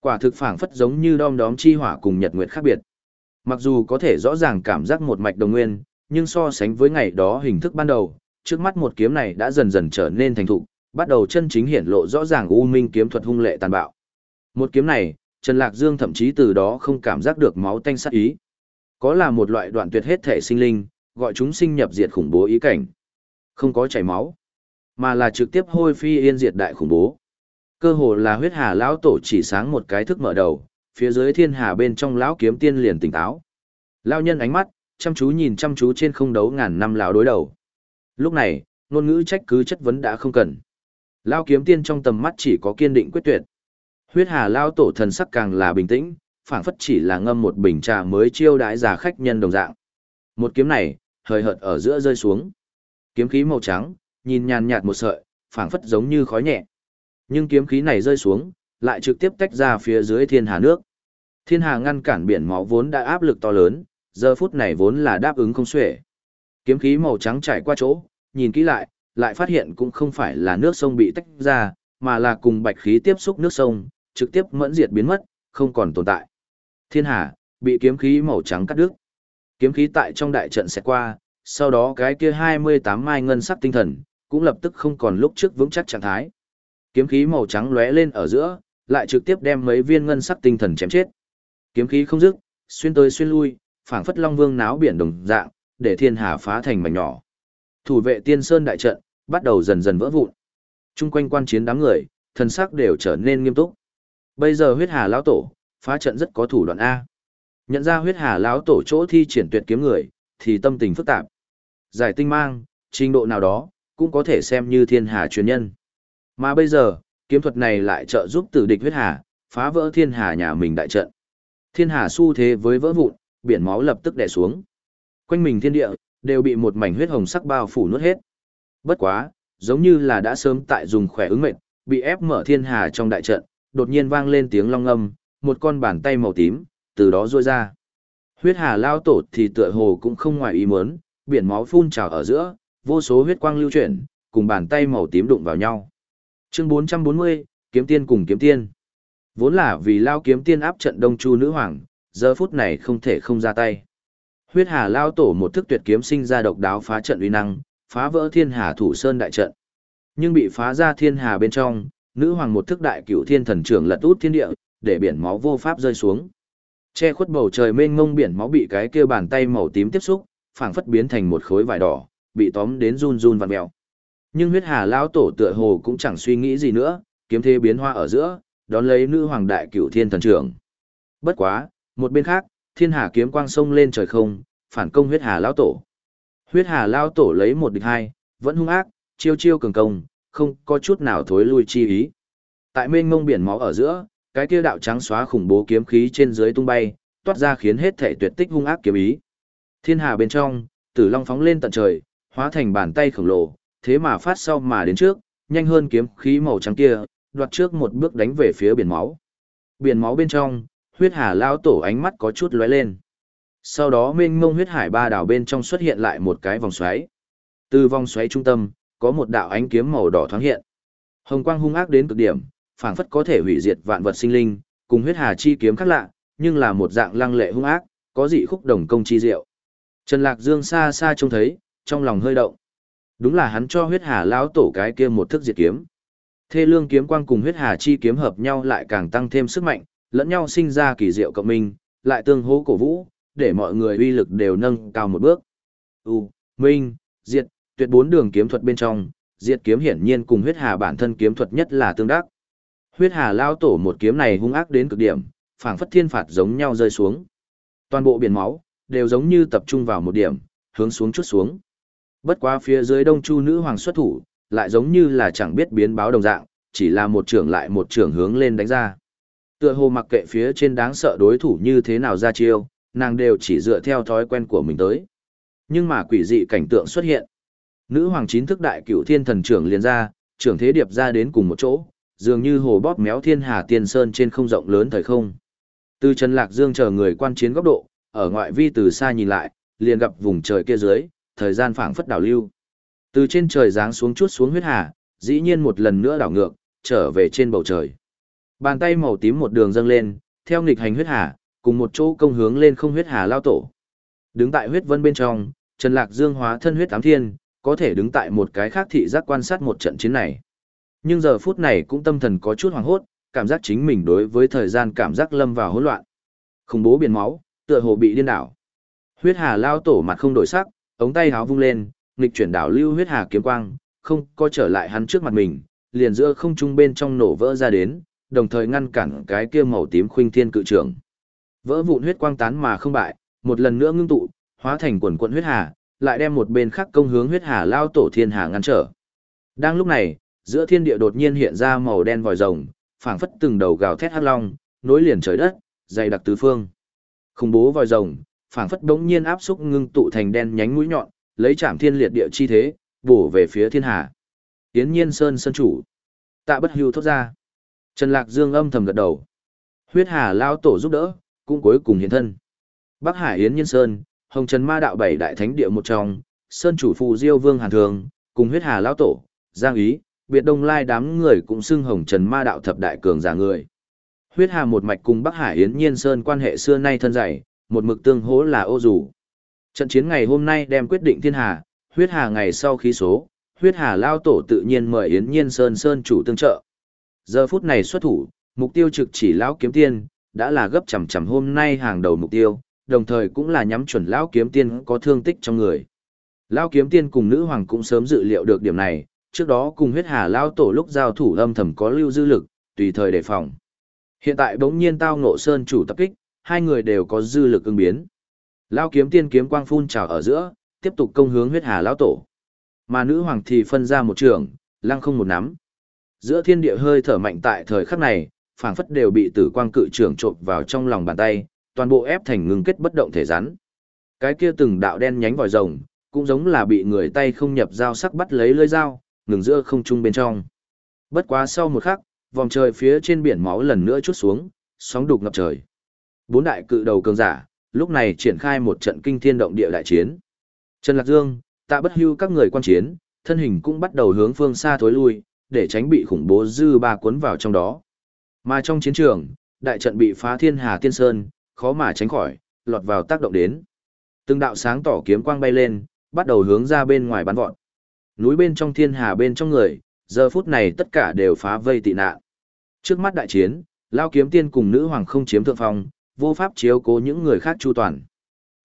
Quả thực phảng phất giống như đom đóm chi hỏa cùng nhật nguyệt khác biệt. Mặc dù có thể rõ ràng cảm giác một mạch đồng nguyên, nhưng so sánh với ngày đó hình thức ban đầu, trước mắt một kiếm này đã dần dần trở nên thành thục, bắt đầu chân chính hiển lộ rõ ràng u minh kiếm thuật hung lệ tàn bạo. Một kiếm này, Trần Lạc Dương thậm chí từ đó không cảm giác được máu tanh sát ý. Có là một loại đoạn tuyệt hết thể sinh linh, gọi chúng sinh nhập diệt khủng bố ý cảnh. Không có chảy máu, mà là trực tiếp hôi phi yên diệt đại khủng bố. Cơ hồ là huyết hà lão tổ chỉ sáng một cái thức mở đầu, phía dưới thiên hà bên trong lão kiếm tiên liền tỉnh táo. Lão nhân ánh mắt, chăm chú nhìn chăm chú trên không đấu ngàn năm lão đối đầu. Lúc này, ngôn ngữ trách cứ chất vấn đã không cần. Lão kiếm tiên trong tầm mắt chỉ có kiên định quyết tuyệt. Huyết hà lao tổ thần sắc càng là bình tĩnh, phảng phất chỉ là ngâm một bình trà mới chiêu đãi giả khách nhân đồng dạng. Một kiếm này, hời hợt ở giữa rơi xuống. Kiếm khí màu trắng, nhìn nhàn nhạt một sợi, phảng phất giống như khói nhẹ. Nhưng kiếm khí này rơi xuống, lại trực tiếp tách ra phía dưới thiên hà nước. Thiên hà ngăn cản biển máu vốn đã áp lực to lớn, giờ phút này vốn là đáp ứng không xuể. Kiếm khí màu trắng trải qua chỗ, nhìn kỹ lại, lại phát hiện cũng không phải là nước sông bị tách ra, mà là cùng bạch khí tiếp xúc nước sông, trực tiếp mẫn diệt biến mất, không còn tồn tại. Thiên hà, bị kiếm khí màu trắng cắt đứt. Kiếm khí tại trong đại trận sẽ qua, sau đó cái kia 28 mai ngân sắc tinh thần, cũng lập tức không còn lúc trước vững chắc trạng thái. Kiếm khí màu trắng lóe lên ở giữa, lại trực tiếp đem mấy viên ngân sắc tinh thần chém chết. Kiếm khí không dứt, xuyên tới xuyên lui, phảng phất long vương náo biển đồng dạng, để thiên hà phá thành mảnh nhỏ. Thủ vệ tiên sơn đại trận, bắt đầu dần dần vỡ vụn. Trung quanh quan chiến đám người, thần sắc đều trở nên nghiêm túc. Bây giờ huyết hà lão tổ, phá trận rất có thủ đoạn A. Nhận ra huyết hà lão tổ chỗ thi triển tuyệt kiếm người, thì tâm tình phức tạp. Giải tinh mang, trình độ nào đó, cũng có thể xem như thiên hà truyền nhân. Mà bây giờ, kiếm thuật này lại trợ giúp tử địch huyết hà, phá vỡ thiên hà nhà mình đại trận. Thiên hà xu thế với vỡ vụn, biển máu lập tức đè xuống. Quanh mình thiên địa, đều bị một mảnh huyết hồng sắc bao phủ nuốt hết. Bất quá, giống như là đã sớm tại dùng khỏe ứng mệnh, bị ép mở thiên hà trong đại trận, đột nhiên vang lên tiếng long âm, một con bàn tay màu tím, từ đó ruôi ra. Huyết hà lao tổ thì tựa hồ cũng không ngoài ý muốn, biển máu phun trào ở giữa, vô số huyết quang lưu chuyển, cùng bàn tay màu tím đụng vào nhau. Chương 440, kiếm tiên cùng kiếm tiên. Vốn là vì lao kiếm tiên áp trận đông chu nữ hoàng, giờ phút này không thể không ra tay. Huyết hà lao tổ một thức tuyệt kiếm sinh ra độc đáo phá trận uy năng, phá vỡ thiên hà thủ sơn đại trận. Nhưng bị phá ra thiên hà bên trong, nữ hoàng một thức đại cửu thiên thần trưởng lật út thiên địa, để biển máu vô pháp rơi xuống. Che khuất bầu trời mênh mông biển máu bị cái kia bàn tay màu tím tiếp xúc, phảng phất biến thành một khối vải đỏ, bị tóm đến run run vặn mèo. Nhưng huyết hà lão tổ tựa hồ cũng chẳng suy nghĩ gì nữa, kiếm thế biến hoa ở giữa, đón lấy nữ hoàng đại cửu thiên thần trưởng. Bất quá, một bên khác, thiên hà kiếm quang sông lên trời không, phản công huyết hà lão tổ. Huyết hà lão tổ lấy một địch hai, vẫn hung ác, chiêu chiêu cường công, không có chút nào thối lui chi ý. Tại mênh mông biển máu ở giữa, cái kia đạo trắng xóa khủng bố kiếm khí trên dưới tung bay, toát ra khiến hết thể tuyệt tích hung ác kiếm ý. Thiên hà bên trong, tử long phóng lên tận trời, hóa thành bàn tay khổng lồ, thế mà phát sau mà đến trước, nhanh hơn kiếm khí màu trắng kia, đoạt trước một bước đánh về phía biển máu. Biển máu bên trong, huyết hà lao tổ ánh mắt có chút lóe lên. Sau đó mênh mông huyết hải ba đảo bên trong xuất hiện lại một cái vòng xoáy. Từ vòng xoáy trung tâm, có một đạo ánh kiếm màu đỏ thoáng hiện. Hồng quang hung ác đến cực điểm, phảng phất có thể hủy diệt vạn vật sinh linh, cùng huyết hà chi kiếm khác lạ, nhưng là một dạng lăng lệ hung ác, có dị khúc đồng công chi diệu. Trần Lạc Dương xa xa trông thấy, trong lòng hơi động. Đúng là hắn cho huyết hà lão tổ cái kia một thức diệt kiếm. Thê lương kiếm quang cùng huyết hà chi kiếm hợp nhau lại càng tăng thêm sức mạnh, lẫn nhau sinh ra kỳ diệu cộng minh, lại tương hỗ cổ vũ, để mọi người uy lực đều nâng cao một bước. U, Minh, Diệt, tuyệt bốn đường kiếm thuật bên trong, Diệt kiếm hiển nhiên cùng huyết hà bản thân kiếm thuật nhất là tương đắc. Huyết hà lao tổ một kiếm này hung ác đến cực điểm, phảng phất thiên phạt giống nhau rơi xuống. Toàn bộ biển máu đều giống như tập trung vào một điểm, hướng xuống chút xuống. Bất quá phía dưới Đông Chu nữ hoàng xuất thủ, lại giống như là chẳng biết biến báo đồng dạng, chỉ là một trưởng lại một trưởng hướng lên đánh ra. Tựa hồ mặc kệ phía trên đáng sợ đối thủ như thế nào ra chiêu, nàng đều chỉ dựa theo thói quen của mình tới. Nhưng mà quỷ dị cảnh tượng xuất hiện. Nữ hoàng chín thức đại cửu thiên thần trưởng liền ra, trưởng thế điệp ra đến cùng một chỗ, dường như hồ bóp méo thiên hà tiên sơn trên không rộng lớn thời không. Từ Trần Lạc Dương chờ người quan chiến góc độ, ở ngoại vi từ xa nhìn lại, liền gặp vùng trời kia dưới, thời gian phảng phất đảo lưu. Từ trên trời giáng xuống chút xuống huyết hà, dĩ nhiên một lần nữa đảo ngược, trở về trên bầu trời. Bàn tay màu tím một đường dâng lên, theo nghịch hành huyết hà, cùng một chỗ công hướng lên không huyết hà lao tổ. Đứng tại huyết vân bên trong, Trần Lạc Dương hóa thân huyết ám thiên, có thể đứng tại một cái khác thị giác quan sát một trận chiến này. Nhưng giờ phút này cũng tâm thần có chút hoảng hốt, cảm giác chính mình đối với thời gian cảm giác lâm vào hỗn loạn. Khủng bố biển máu, tựa hồ bị điên đảo. Huyết hà lao tổ mặt không đổi sắc, ống tay háo vung lên, nghịch chuyển đảo lưu huyết hà kiếm quang, không có trở lại hắn trước mặt mình, liền giữa không trung bên trong nổ vỡ ra đến, đồng thời ngăn cản cái kia màu tím khuynh thiên cự trưởng. Vỡ vụn huyết quang tán mà không bại, một lần nữa ngưng tụ, hóa thành quần quần huyết hà, lại đem một bên khác công hướng huyết hà lao tổ thiên hà ngăn trở. Đang lúc này, giữa thiên địa đột nhiên hiện ra màu đen vòi rồng, phảng phất từng đầu gào thét hắc long, nối liền trời đất, dày đặc tứ phương. Khủng bố vòi rồng, phảng phất đống nhiên áp xúc ngưng tụ thành đen nhánh mũi nhọn, lấy chạm thiên liệt địa chi thế, bổ về phía thiên hà. Yến Nhiên Sơn sơn chủ. Tạ bất hưu thốt ra. Trần Lạc Dương âm thầm gật đầu. Huyết hà lao tổ giúp đỡ, cũng cuối cùng hiện thân. Bắc Hải Yến Nhiên Sơn, Hồng Trần Ma Đạo bảy đại thánh địa một trong, Sơn chủ phù Diêu Vương Hàn Thường, cùng huyết hà lão tổ, Giang Ý, biệt đông lai đám người cũng xưng Hồng Trần Ma Đạo thập đại cường giả người. Huyết hà một mạch cùng Bắc Hải Yến Nhiên Sơn quan hệ xưa nay thân dày, một mực tương hỗ là ô dù. Trận chiến ngày hôm nay đem quyết định thiên hà, huyết hà ngày sau khí số, huyết hà lao tổ tự nhiên mời Yến Nhiên Sơn Sơn chủ tương trợ. Giờ phút này xuất thủ, mục tiêu trực chỉ lão kiếm tiên, đã là gấp chằm chằm hôm nay hàng đầu mục tiêu, đồng thời cũng là nhắm chuẩn lão kiếm tiên có thương tích trong người. Lão kiếm tiên cùng nữ hoàng cũng sớm dự liệu được điểm này, trước đó cùng huyết hà lão tổ lúc giao thủ âm thầm có lưu dư lực, tùy thời đề phòng. Hiện tại bỗng nhiên tao ngộ sơn chủ tập kích, hai người đều có dư lực ứng biến. Lão kiếm tiên kiếm quang phun trào ở giữa, tiếp tục công hướng huyết hà lão tổ. Mà nữ hoàng thì phân ra một trường, lăng không một nắm. Giữa thiên địa hơi thở mạnh tại thời khắc này, phảng phất đều bị tử quang cự trưởng trộn vào trong lòng bàn tay, toàn bộ ép thành ngưng kết bất động thể rắn. Cái kia từng đạo đen nhánh vòi rồng, cũng giống là bị người tay không nhập dao sắc bắt lấy lưỡi dao, ngừng giữa không trung bên trong. Bất quá sau một khắc, vòng trời phía trên biển máu lần nữa chút xuống, sóng đục ngập trời. Bốn đại cự đầu cường giả, lúc này triển khai một trận kinh thiên động địa đại chiến. Trần Lạc Dương, Tạ Bất Hưu các người quan chiến, thân hình cũng bắt đầu hướng phương xa thối lui, để tránh bị khủng bố dư ba cuốn vào trong đó. Mà trong chiến trường, đại trận bị phá thiên hà tiên sơn, khó mà tránh khỏi, lọt vào tác động đến. Từng đạo sáng tỏ kiếm quang bay lên, bắt đầu hướng ra bên ngoài bắn vọt. Núi bên trong thiên hà bên trong người, giờ phút này tất cả đều phá vây tị nạn. Trước mắt đại chiến, lao kiếm tiên cùng nữ hoàng không chiếm thượng phong, vô pháp chiếu cố những người khác chu toàn.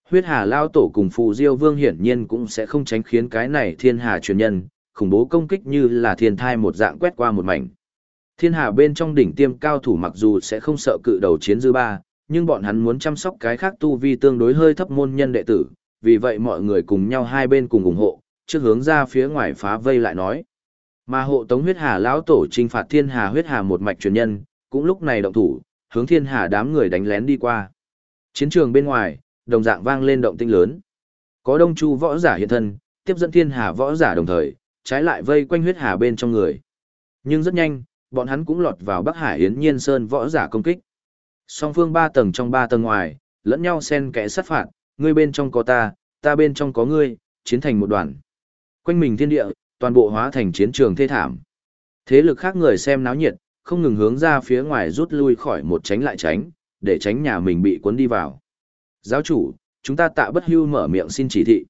Huyết hà lao tổ cùng phù diêu vương hiển nhiên cũng sẽ không tránh khiến cái này thiên hà truyền nhân, khủng bố công kích như là thiên thai một dạng quét qua một mảnh. Thiên hà bên trong đỉnh tiêm cao thủ mặc dù sẽ không sợ cự đầu chiến dư ba, nhưng bọn hắn muốn chăm sóc cái khác tu vi tương đối hơi thấp môn nhân đệ tử, vì vậy mọi người cùng nhau hai bên cùng ủng hộ, trước hướng ra phía ngoài phá vây lại nói. Mà hộ tống huyết hà lão tổ trinh phạt thiên hà huyết hà một mạch truyền nhân, cũng lúc này động thủ, hướng thiên hà đám người đánh lén đi qua. Chiến trường bên ngoài, đồng dạng vang lên động tinh lớn. Có đông chu võ giả hiện thân, tiếp dẫn thiên hà võ giả đồng thời, trái lại vây quanh huyết hà bên trong người. Nhưng rất nhanh, bọn hắn cũng lọt vào Bắc Hải Yến Nhiên Sơn võ giả công kích. Song phương ba tầng trong ba tầng ngoài, lẫn nhau xen kẽ sát phạt, ngươi bên trong có ta, ta bên trong có ngươi, chiến thành một đoàn. Quanh mình thiên địa, toàn bộ hóa thành chiến trường thê thảm. Thế lực khác người xem náo nhiệt, không ngừng hướng ra phía ngoài rút lui khỏi một tránh lại tránh, để tránh nhà mình bị cuốn đi vào. Giáo chủ, chúng ta tạ bất hưu mở miệng xin chỉ thị.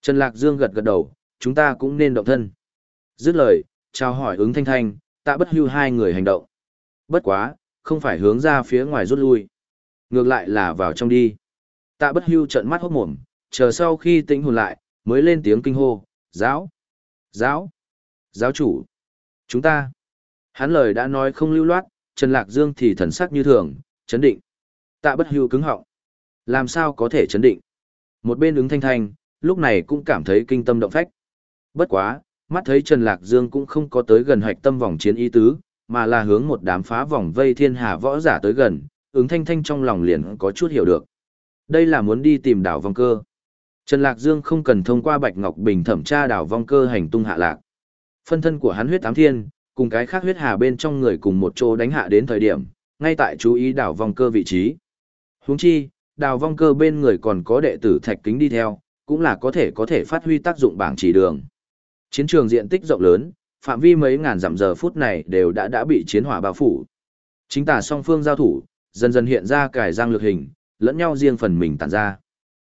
Trần Lạc Dương gật gật đầu, chúng ta cũng nên động thân. Dứt lời, chào hỏi ứng thanh thanh, tạ bất hưu hai người hành động. Bất quá, không phải hướng ra phía ngoài rút lui. Ngược lại là vào trong đi. Tạ bất hưu trận mắt hốt mồm, chờ sau khi tĩnh hồn lại, mới lên tiếng kinh hô, giáo, giáo, giáo chủ, chúng ta. Hắn lời đã nói không lưu loát, Trần Lạc Dương thì thần sắc như thường, chấn định. Tạ bất hưu cứng họng. Làm sao có thể chấn định? Một bên ứng thanh thanh, lúc này cũng cảm thấy kinh tâm động phách. Bất quá, mắt thấy Trần Lạc Dương cũng không có tới gần hạch tâm vòng chiến ý tứ, mà là hướng một đám phá vòng vây thiên hà võ giả tới gần, ứng thanh thanh trong lòng liền có chút hiểu được. Đây là muốn đi tìm đảo vong cơ. Trần Lạc Dương không cần thông qua Bạch Ngọc Bình thẩm tra đảo vong cơ hành tung hạ lạc. Phân thân của hắn huyết ám thiên, cùng cái khác huyết hà bên trong người cùng một chỗ đánh hạ đến thời điểm, ngay tại chú ý đảo vong cơ vị trí. Huống chi, đào vong cơ bên người còn có đệ tử thạch kính đi theo, cũng là có thể có thể phát huy tác dụng bảng chỉ đường. Chiến trường diện tích rộng lớn, phạm vi mấy ngàn dặm giờ phút này đều đã đã bị chiến hỏa bao phủ. Chính tả song phương giao thủ, dần dần hiện ra cải răng lực hình, lẫn nhau riêng phần mình tản ra.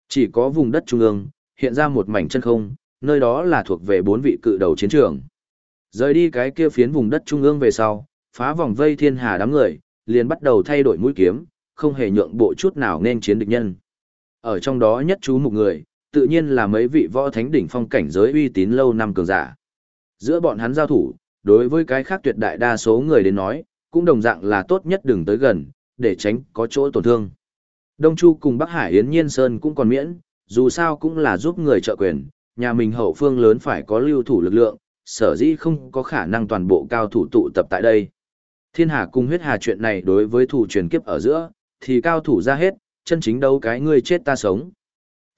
Chỉ có vùng đất trung ương, hiện ra một mảnh chân không, nơi đó là thuộc về bốn vị cự đầu chiến trường. Rời đi cái kia phiến vùng đất trung ương về sau, phá vòng vây thiên hà đám người, liền bắt đầu thay đổi mũi kiếm, không hề nhượng bộ chút nào nên chiến địch nhân. Ở trong đó nhất chú một người, tự nhiên là mấy vị võ thánh đỉnh phong cảnh giới uy tín lâu năm cường giả. Giữa bọn hắn giao thủ, đối với cái khác tuyệt đại đa số người đến nói, cũng đồng dạng là tốt nhất đừng tới gần, để tránh có chỗ tổn thương. Đông Chu cùng Bắc Hải Yến Nhiên Sơn cũng còn miễn, dù sao cũng là giúp người trợ quyền, nhà mình hậu phương lớn phải có lưu thủ lực lượng, sở dĩ không có khả năng toàn bộ cao thủ tụ tập tại đây. Thiên Hà cung huyết hà chuyện này đối với thủ truyền kiếp ở giữa, thì cao thủ ra hết, chân chính đâu cái ngươi chết ta sống.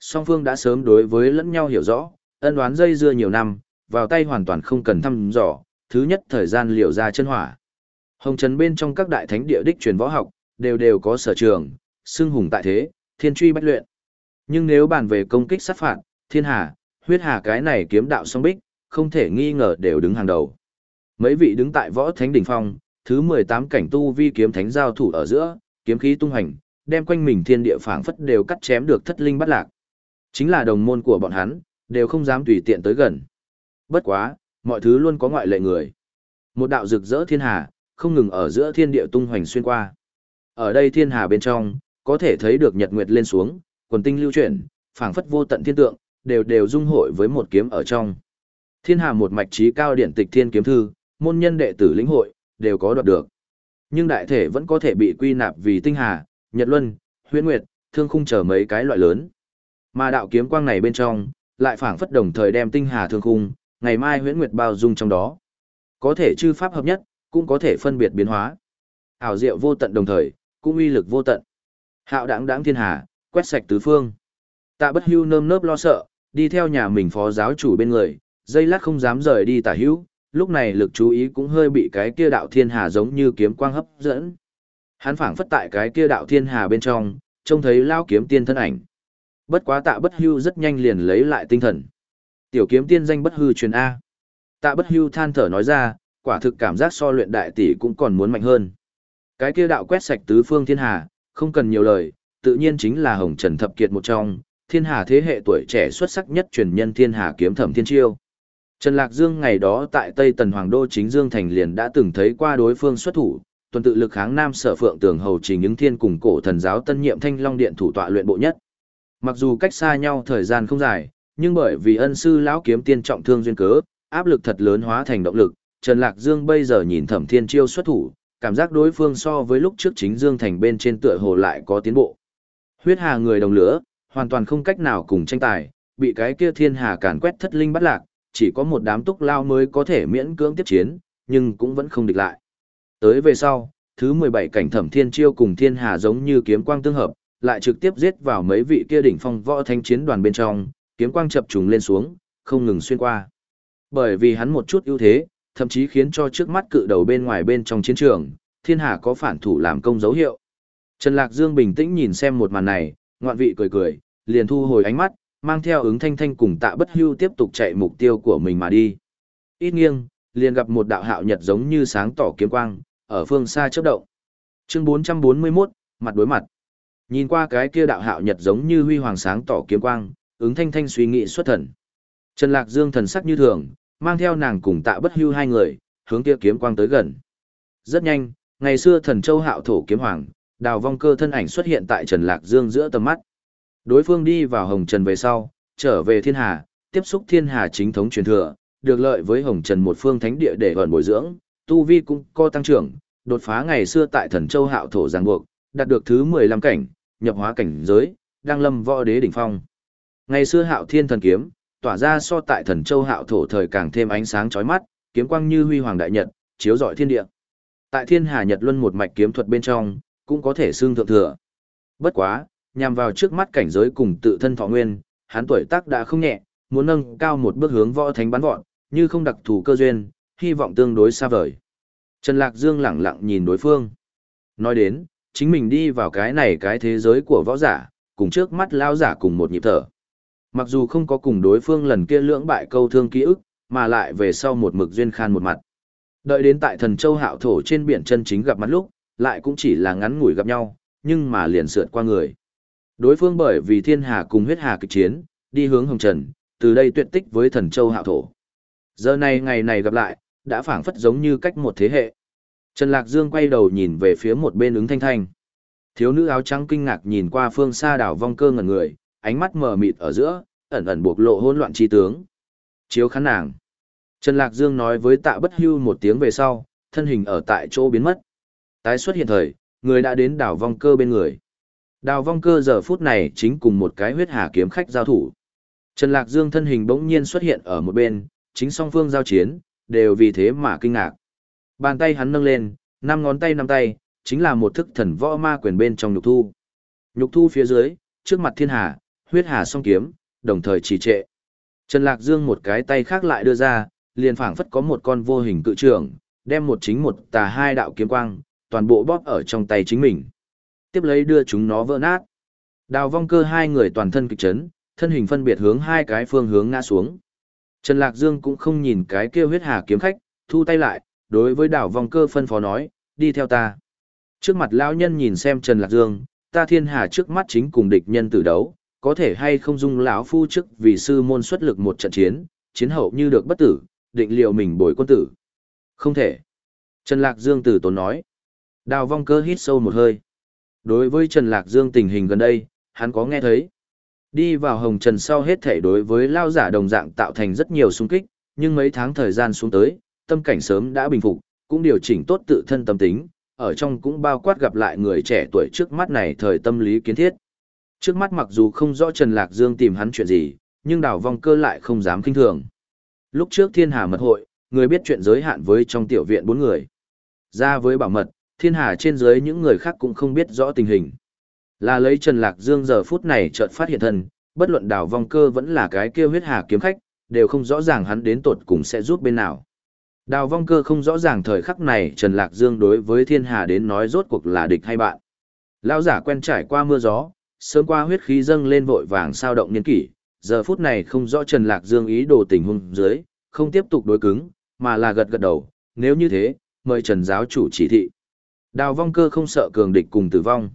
Song phương đã sớm đối với lẫn nhau hiểu rõ, ân đoán dây dưa nhiều năm, vào tay hoàn toàn không cần thăm dò, thứ nhất thời gian liều ra chân hỏa. Hồng Trần bên trong các đại thánh địa đích truyền võ học, đều đều có sở trường, xưng hùng tại thế, thiên truy bách luyện. Nhưng nếu bàn về công kích sát phạt, thiên hà, huyết hà cái này kiếm đạo song bích, không thể nghi ngờ đều đứng hàng đầu. Mấy vị đứng tại võ thánh đỉnh phong, thứ 18 cảnh tu vi kiếm thánh giao thủ ở giữa, kiếm khí tung hành, đem quanh mình thiên địa phảng phất đều cắt chém được thất linh bắt lạc. Chính là đồng môn của bọn hắn, đều không dám tùy tiện tới gần. Bất quá, mọi thứ luôn có ngoại lệ người. Một đạo rực rỡ thiên hà, không ngừng ở giữa thiên địa tung hoành xuyên qua. Ở đây thiên hà bên trong, có thể thấy được nhật nguyệt lên xuống, quần tinh lưu chuyển, phảng phất vô tận thiên tượng, đều đều dung hội với một kiếm ở trong. Thiên hà một mạch trí cao điển tịch thiên kiếm thư, môn nhân đệ tử lĩnh hội, đều có đoạt được. Nhưng đại thể vẫn có thể bị quy nạp vì tinh hà, nhật luân, huyễn nguyệt, thương khung chờ mấy cái loại lớn. Mà đạo kiếm quang này bên trong, lại phảng phất đồng thời đem tinh hà thương khung, ngày mai huyễn nguyệt bao dung trong đó. Có thể chư pháp hợp nhất, cũng có thể phân biệt biến hóa. Ảo diệu vô tận đồng thời, cũng uy lực vô tận. Hạo đãng đãng thiên hà, quét sạch tứ phương. Tạ Bất Hưu nơm nớp lo sợ, đi theo nhà mình phó giáo chủ bên người, dây lát không dám rời đi tả hữu, lúc này lực chú ý cũng hơi bị cái kia đạo thiên hà giống như kiếm quang hấp dẫn. Hắn phảng phất tại cái kia đạo thiên hà bên trong, trông thấy lao kiếm tiên thân ảnh. Bất quá tạ bất hưu rất nhanh liền lấy lại tinh thần. Tiểu kiếm tiên danh bất hư truyền A. Tạ bất hưu than thở nói ra, quả thực cảm giác so luyện đại tỷ cũng còn muốn mạnh hơn. Cái kia đạo quét sạch tứ phương thiên hà, không cần nhiều lời, tự nhiên chính là Hồng Trần Thập Kiệt một trong, thiên hà thế hệ tuổi trẻ xuất sắc nhất truyền nhân thiên hà kiếm thẩm thiên chiêu. Trần Lạc Dương ngày đó tại Tây Tần Hoàng Đô chính Dương Thành liền đã từng thấy qua đối phương xuất thủ, tuần tự lực kháng Nam Sở Phượng Tường Hầu Trình những thiên cùng cổ thần giáo tân nhiệm Thanh Long Điện thủ tọa luyện bộ nhất. Mặc dù cách xa nhau thời gian không dài, nhưng bởi vì ân sư lão kiếm tiên trọng thương duyên cớ, áp lực thật lớn hóa thành động lực, Trần Lạc Dương bây giờ nhìn Thẩm Thiên Chiêu xuất thủ, cảm giác đối phương so với lúc trước chính Dương Thành bên trên tựa hồ lại có tiến bộ. Huyết hà người đồng lửa, hoàn toàn không cách nào cùng tranh tài, bị cái kia thiên hà càn quét thất linh bắt lạc, chỉ có một đám túc lao mới có thể miễn cưỡng tiếp chiến, nhưng cũng vẫn không địch lại. Tới về sau, thứ 17 cảnh thẩm thiên chiêu cùng thiên hà giống như kiếm quang tương hợp, lại trực tiếp giết vào mấy vị kia đỉnh phong võ thanh chiến đoàn bên trong, kiếm quang chập trùng lên xuống, không ngừng xuyên qua. Bởi vì hắn một chút ưu thế, thậm chí khiến cho trước mắt cự đầu bên ngoài bên trong chiến trường, thiên hà có phản thủ làm công dấu hiệu. Trần Lạc Dương bình tĩnh nhìn xem một màn này, ngoạn vị cười cười, liền thu hồi ánh mắt, mang theo ứng thanh thanh cùng tạ bất hưu tiếp tục chạy mục tiêu của mình mà đi. Ít nghiêng, liền gặp một đạo hạo nhật giống như sáng tỏ kiếm quang, ở phương xa chớp động. Chương 441, mặt đối mặt. Nhìn qua cái kia đạo hạo nhật giống như huy hoàng sáng tỏ kiếm quang, ứng thanh thanh suy nghĩ xuất thần. Trần Lạc Dương thần sắc như thường, mang theo nàng cùng tạ bất hưu hai người, hướng kia kiếm quang tới gần. Rất nhanh, ngày xưa thần châu hạo thổ kiếm hoàng, đào vong cơ thân ảnh xuất hiện tại Trần Lạc Dương giữa tầm mắt. Đối phương đi vào hồng trần về sau, trở về thiên hà, tiếp xúc thiên hà chính thống truyền thừa, được lợi với hồng trần một phương thánh địa để gần bồi dưỡng, tu vi cũng có tăng trưởng, đột phá ngày xưa tại thần châu hạo thổ giang buộc, đạt được thứ 15 cảnh, nhập hóa cảnh giới, đang lâm võ đế đỉnh phong. Ngày xưa hạo thiên thần kiếm, tỏa ra so tại thần châu hạo thổ thời càng thêm ánh sáng chói mắt, kiếm quang như huy hoàng đại nhật, chiếu rọi thiên địa. Tại thiên hà nhật luân một mạch kiếm thuật bên trong, cũng có thể xương thượng thừa. Bất quá, nhằm vào trước mắt cảnh giới cùng tự thân thọ nguyên, hắn tuổi tác đã không nhẹ, muốn nâng cao một bước hướng võ thánh bắn vọt, như không đặc thù cơ duyên, hy vọng tương đối xa vời. Trần Lạc Dương lẳng lặng nhìn đối phương. Nói đến, chính mình đi vào cái này cái thế giới của võ giả, cùng trước mắt lao giả cùng một nhịp thở. Mặc dù không có cùng đối phương lần kia lưỡng bại câu thương ký ức, mà lại về sau một mực duyên khan một mặt. Đợi đến tại thần châu hạo thổ trên biển chân chính gặp mặt lúc, lại cũng chỉ là ngắn ngủi gặp nhau, nhưng mà liền sượt qua người. Đối phương bởi vì thiên hà cùng huyết hà kịch chiến, đi hướng hồng trần, từ đây tuyệt tích với thần châu hạo thổ. Giờ này ngày này gặp lại, đã phảng phất giống như cách một thế hệ. Trần Lạc Dương quay đầu nhìn về phía một bên ứng thanh thanh. Thiếu nữ áo trắng kinh ngạc nhìn qua phương xa đảo vong cơ ngẩn người, ánh mắt mờ mịt ở giữa, ẩn ẩn buộc lộ hỗn loạn chi tướng. Chiếu khán nàng. Trần Lạc Dương nói với tạ bất hưu một tiếng về sau, thân hình ở tại chỗ biến mất. Tái xuất hiện thời, người đã đến đảo vong cơ bên người. Đào vong cơ giờ phút này chính cùng một cái huyết hà kiếm khách giao thủ. Trần Lạc Dương thân hình bỗng nhiên xuất hiện ở một bên, chính song phương giao chiến, đều vì thế mà kinh ngạc. Bàn tay hắn nâng lên, năm ngón tay năm tay, chính là một thức thần võ ma quyền bên trong nhục thu. Nhục thu phía dưới, trước mặt thiên hà, huyết hà song kiếm, đồng thời trì trệ. Trần Lạc Dương một cái tay khác lại đưa ra, liền phảng phất có một con vô hình cự trường, đem một chính một tà hai đạo kiếm quang, toàn bộ bóp ở trong tay chính mình. Tiếp lấy đưa chúng nó vỡ nát. Đào vong cơ hai người toàn thân kịch chấn, thân hình phân biệt hướng hai cái phương hướng ngã xuống. Trần Lạc Dương cũng không nhìn cái kêu huyết hà kiếm khách, thu tay lại, đối với đào vong cơ phân phó nói, đi theo ta. Trước mặt lão nhân nhìn xem Trần Lạc Dương, ta thiên hà trước mắt chính cùng địch nhân tử đấu, có thể hay không dung lão phu trước vì sư môn xuất lực một trận chiến, chiến hậu như được bất tử, định liệu mình bồi quân tử. Không thể. Trần Lạc Dương tử tốn nói. Đào vong cơ hít sâu một hơi. Đối với Trần Lạc Dương tình hình gần đây, hắn có nghe thấy. Đi vào hồng trần sau hết thể đối với lao giả đồng dạng tạo thành rất nhiều xung kích, nhưng mấy tháng thời gian xuống tới, tâm cảnh sớm đã bình phục, cũng điều chỉnh tốt tự thân tâm tính, ở trong cũng bao quát gặp lại người trẻ tuổi trước mắt này thời tâm lý kiến thiết. Trước mắt mặc dù không rõ Trần Lạc Dương tìm hắn chuyện gì, nhưng đào vong cơ lại không dám kinh thường. Lúc trước thiên hà mật hội, người biết chuyện giới hạn với trong tiểu viện bốn người. Ra với bảo mật, thiên hà trên dưới những người khác cũng không biết rõ tình hình. Là lấy Trần Lạc Dương giờ phút này chợt phát hiện thân, bất luận đào vong cơ vẫn là cái kêu huyết hà kiếm khách, đều không rõ ràng hắn đến tột cùng sẽ giúp bên nào. Đào vong cơ không rõ ràng thời khắc này Trần Lạc Dương đối với thiên hà đến nói rốt cuộc là địch hay bạn. Lão giả quen trải qua mưa gió, sớm qua huyết khí dâng lên vội vàng sao động niên kỷ, giờ phút này không rõ Trần Lạc Dương ý đồ tình huống dưới, không tiếp tục đối cứng, mà là gật gật đầu, nếu như thế, mời Trần giáo chủ chỉ thị. Đào vong cơ không sợ cường địch cùng tử vong.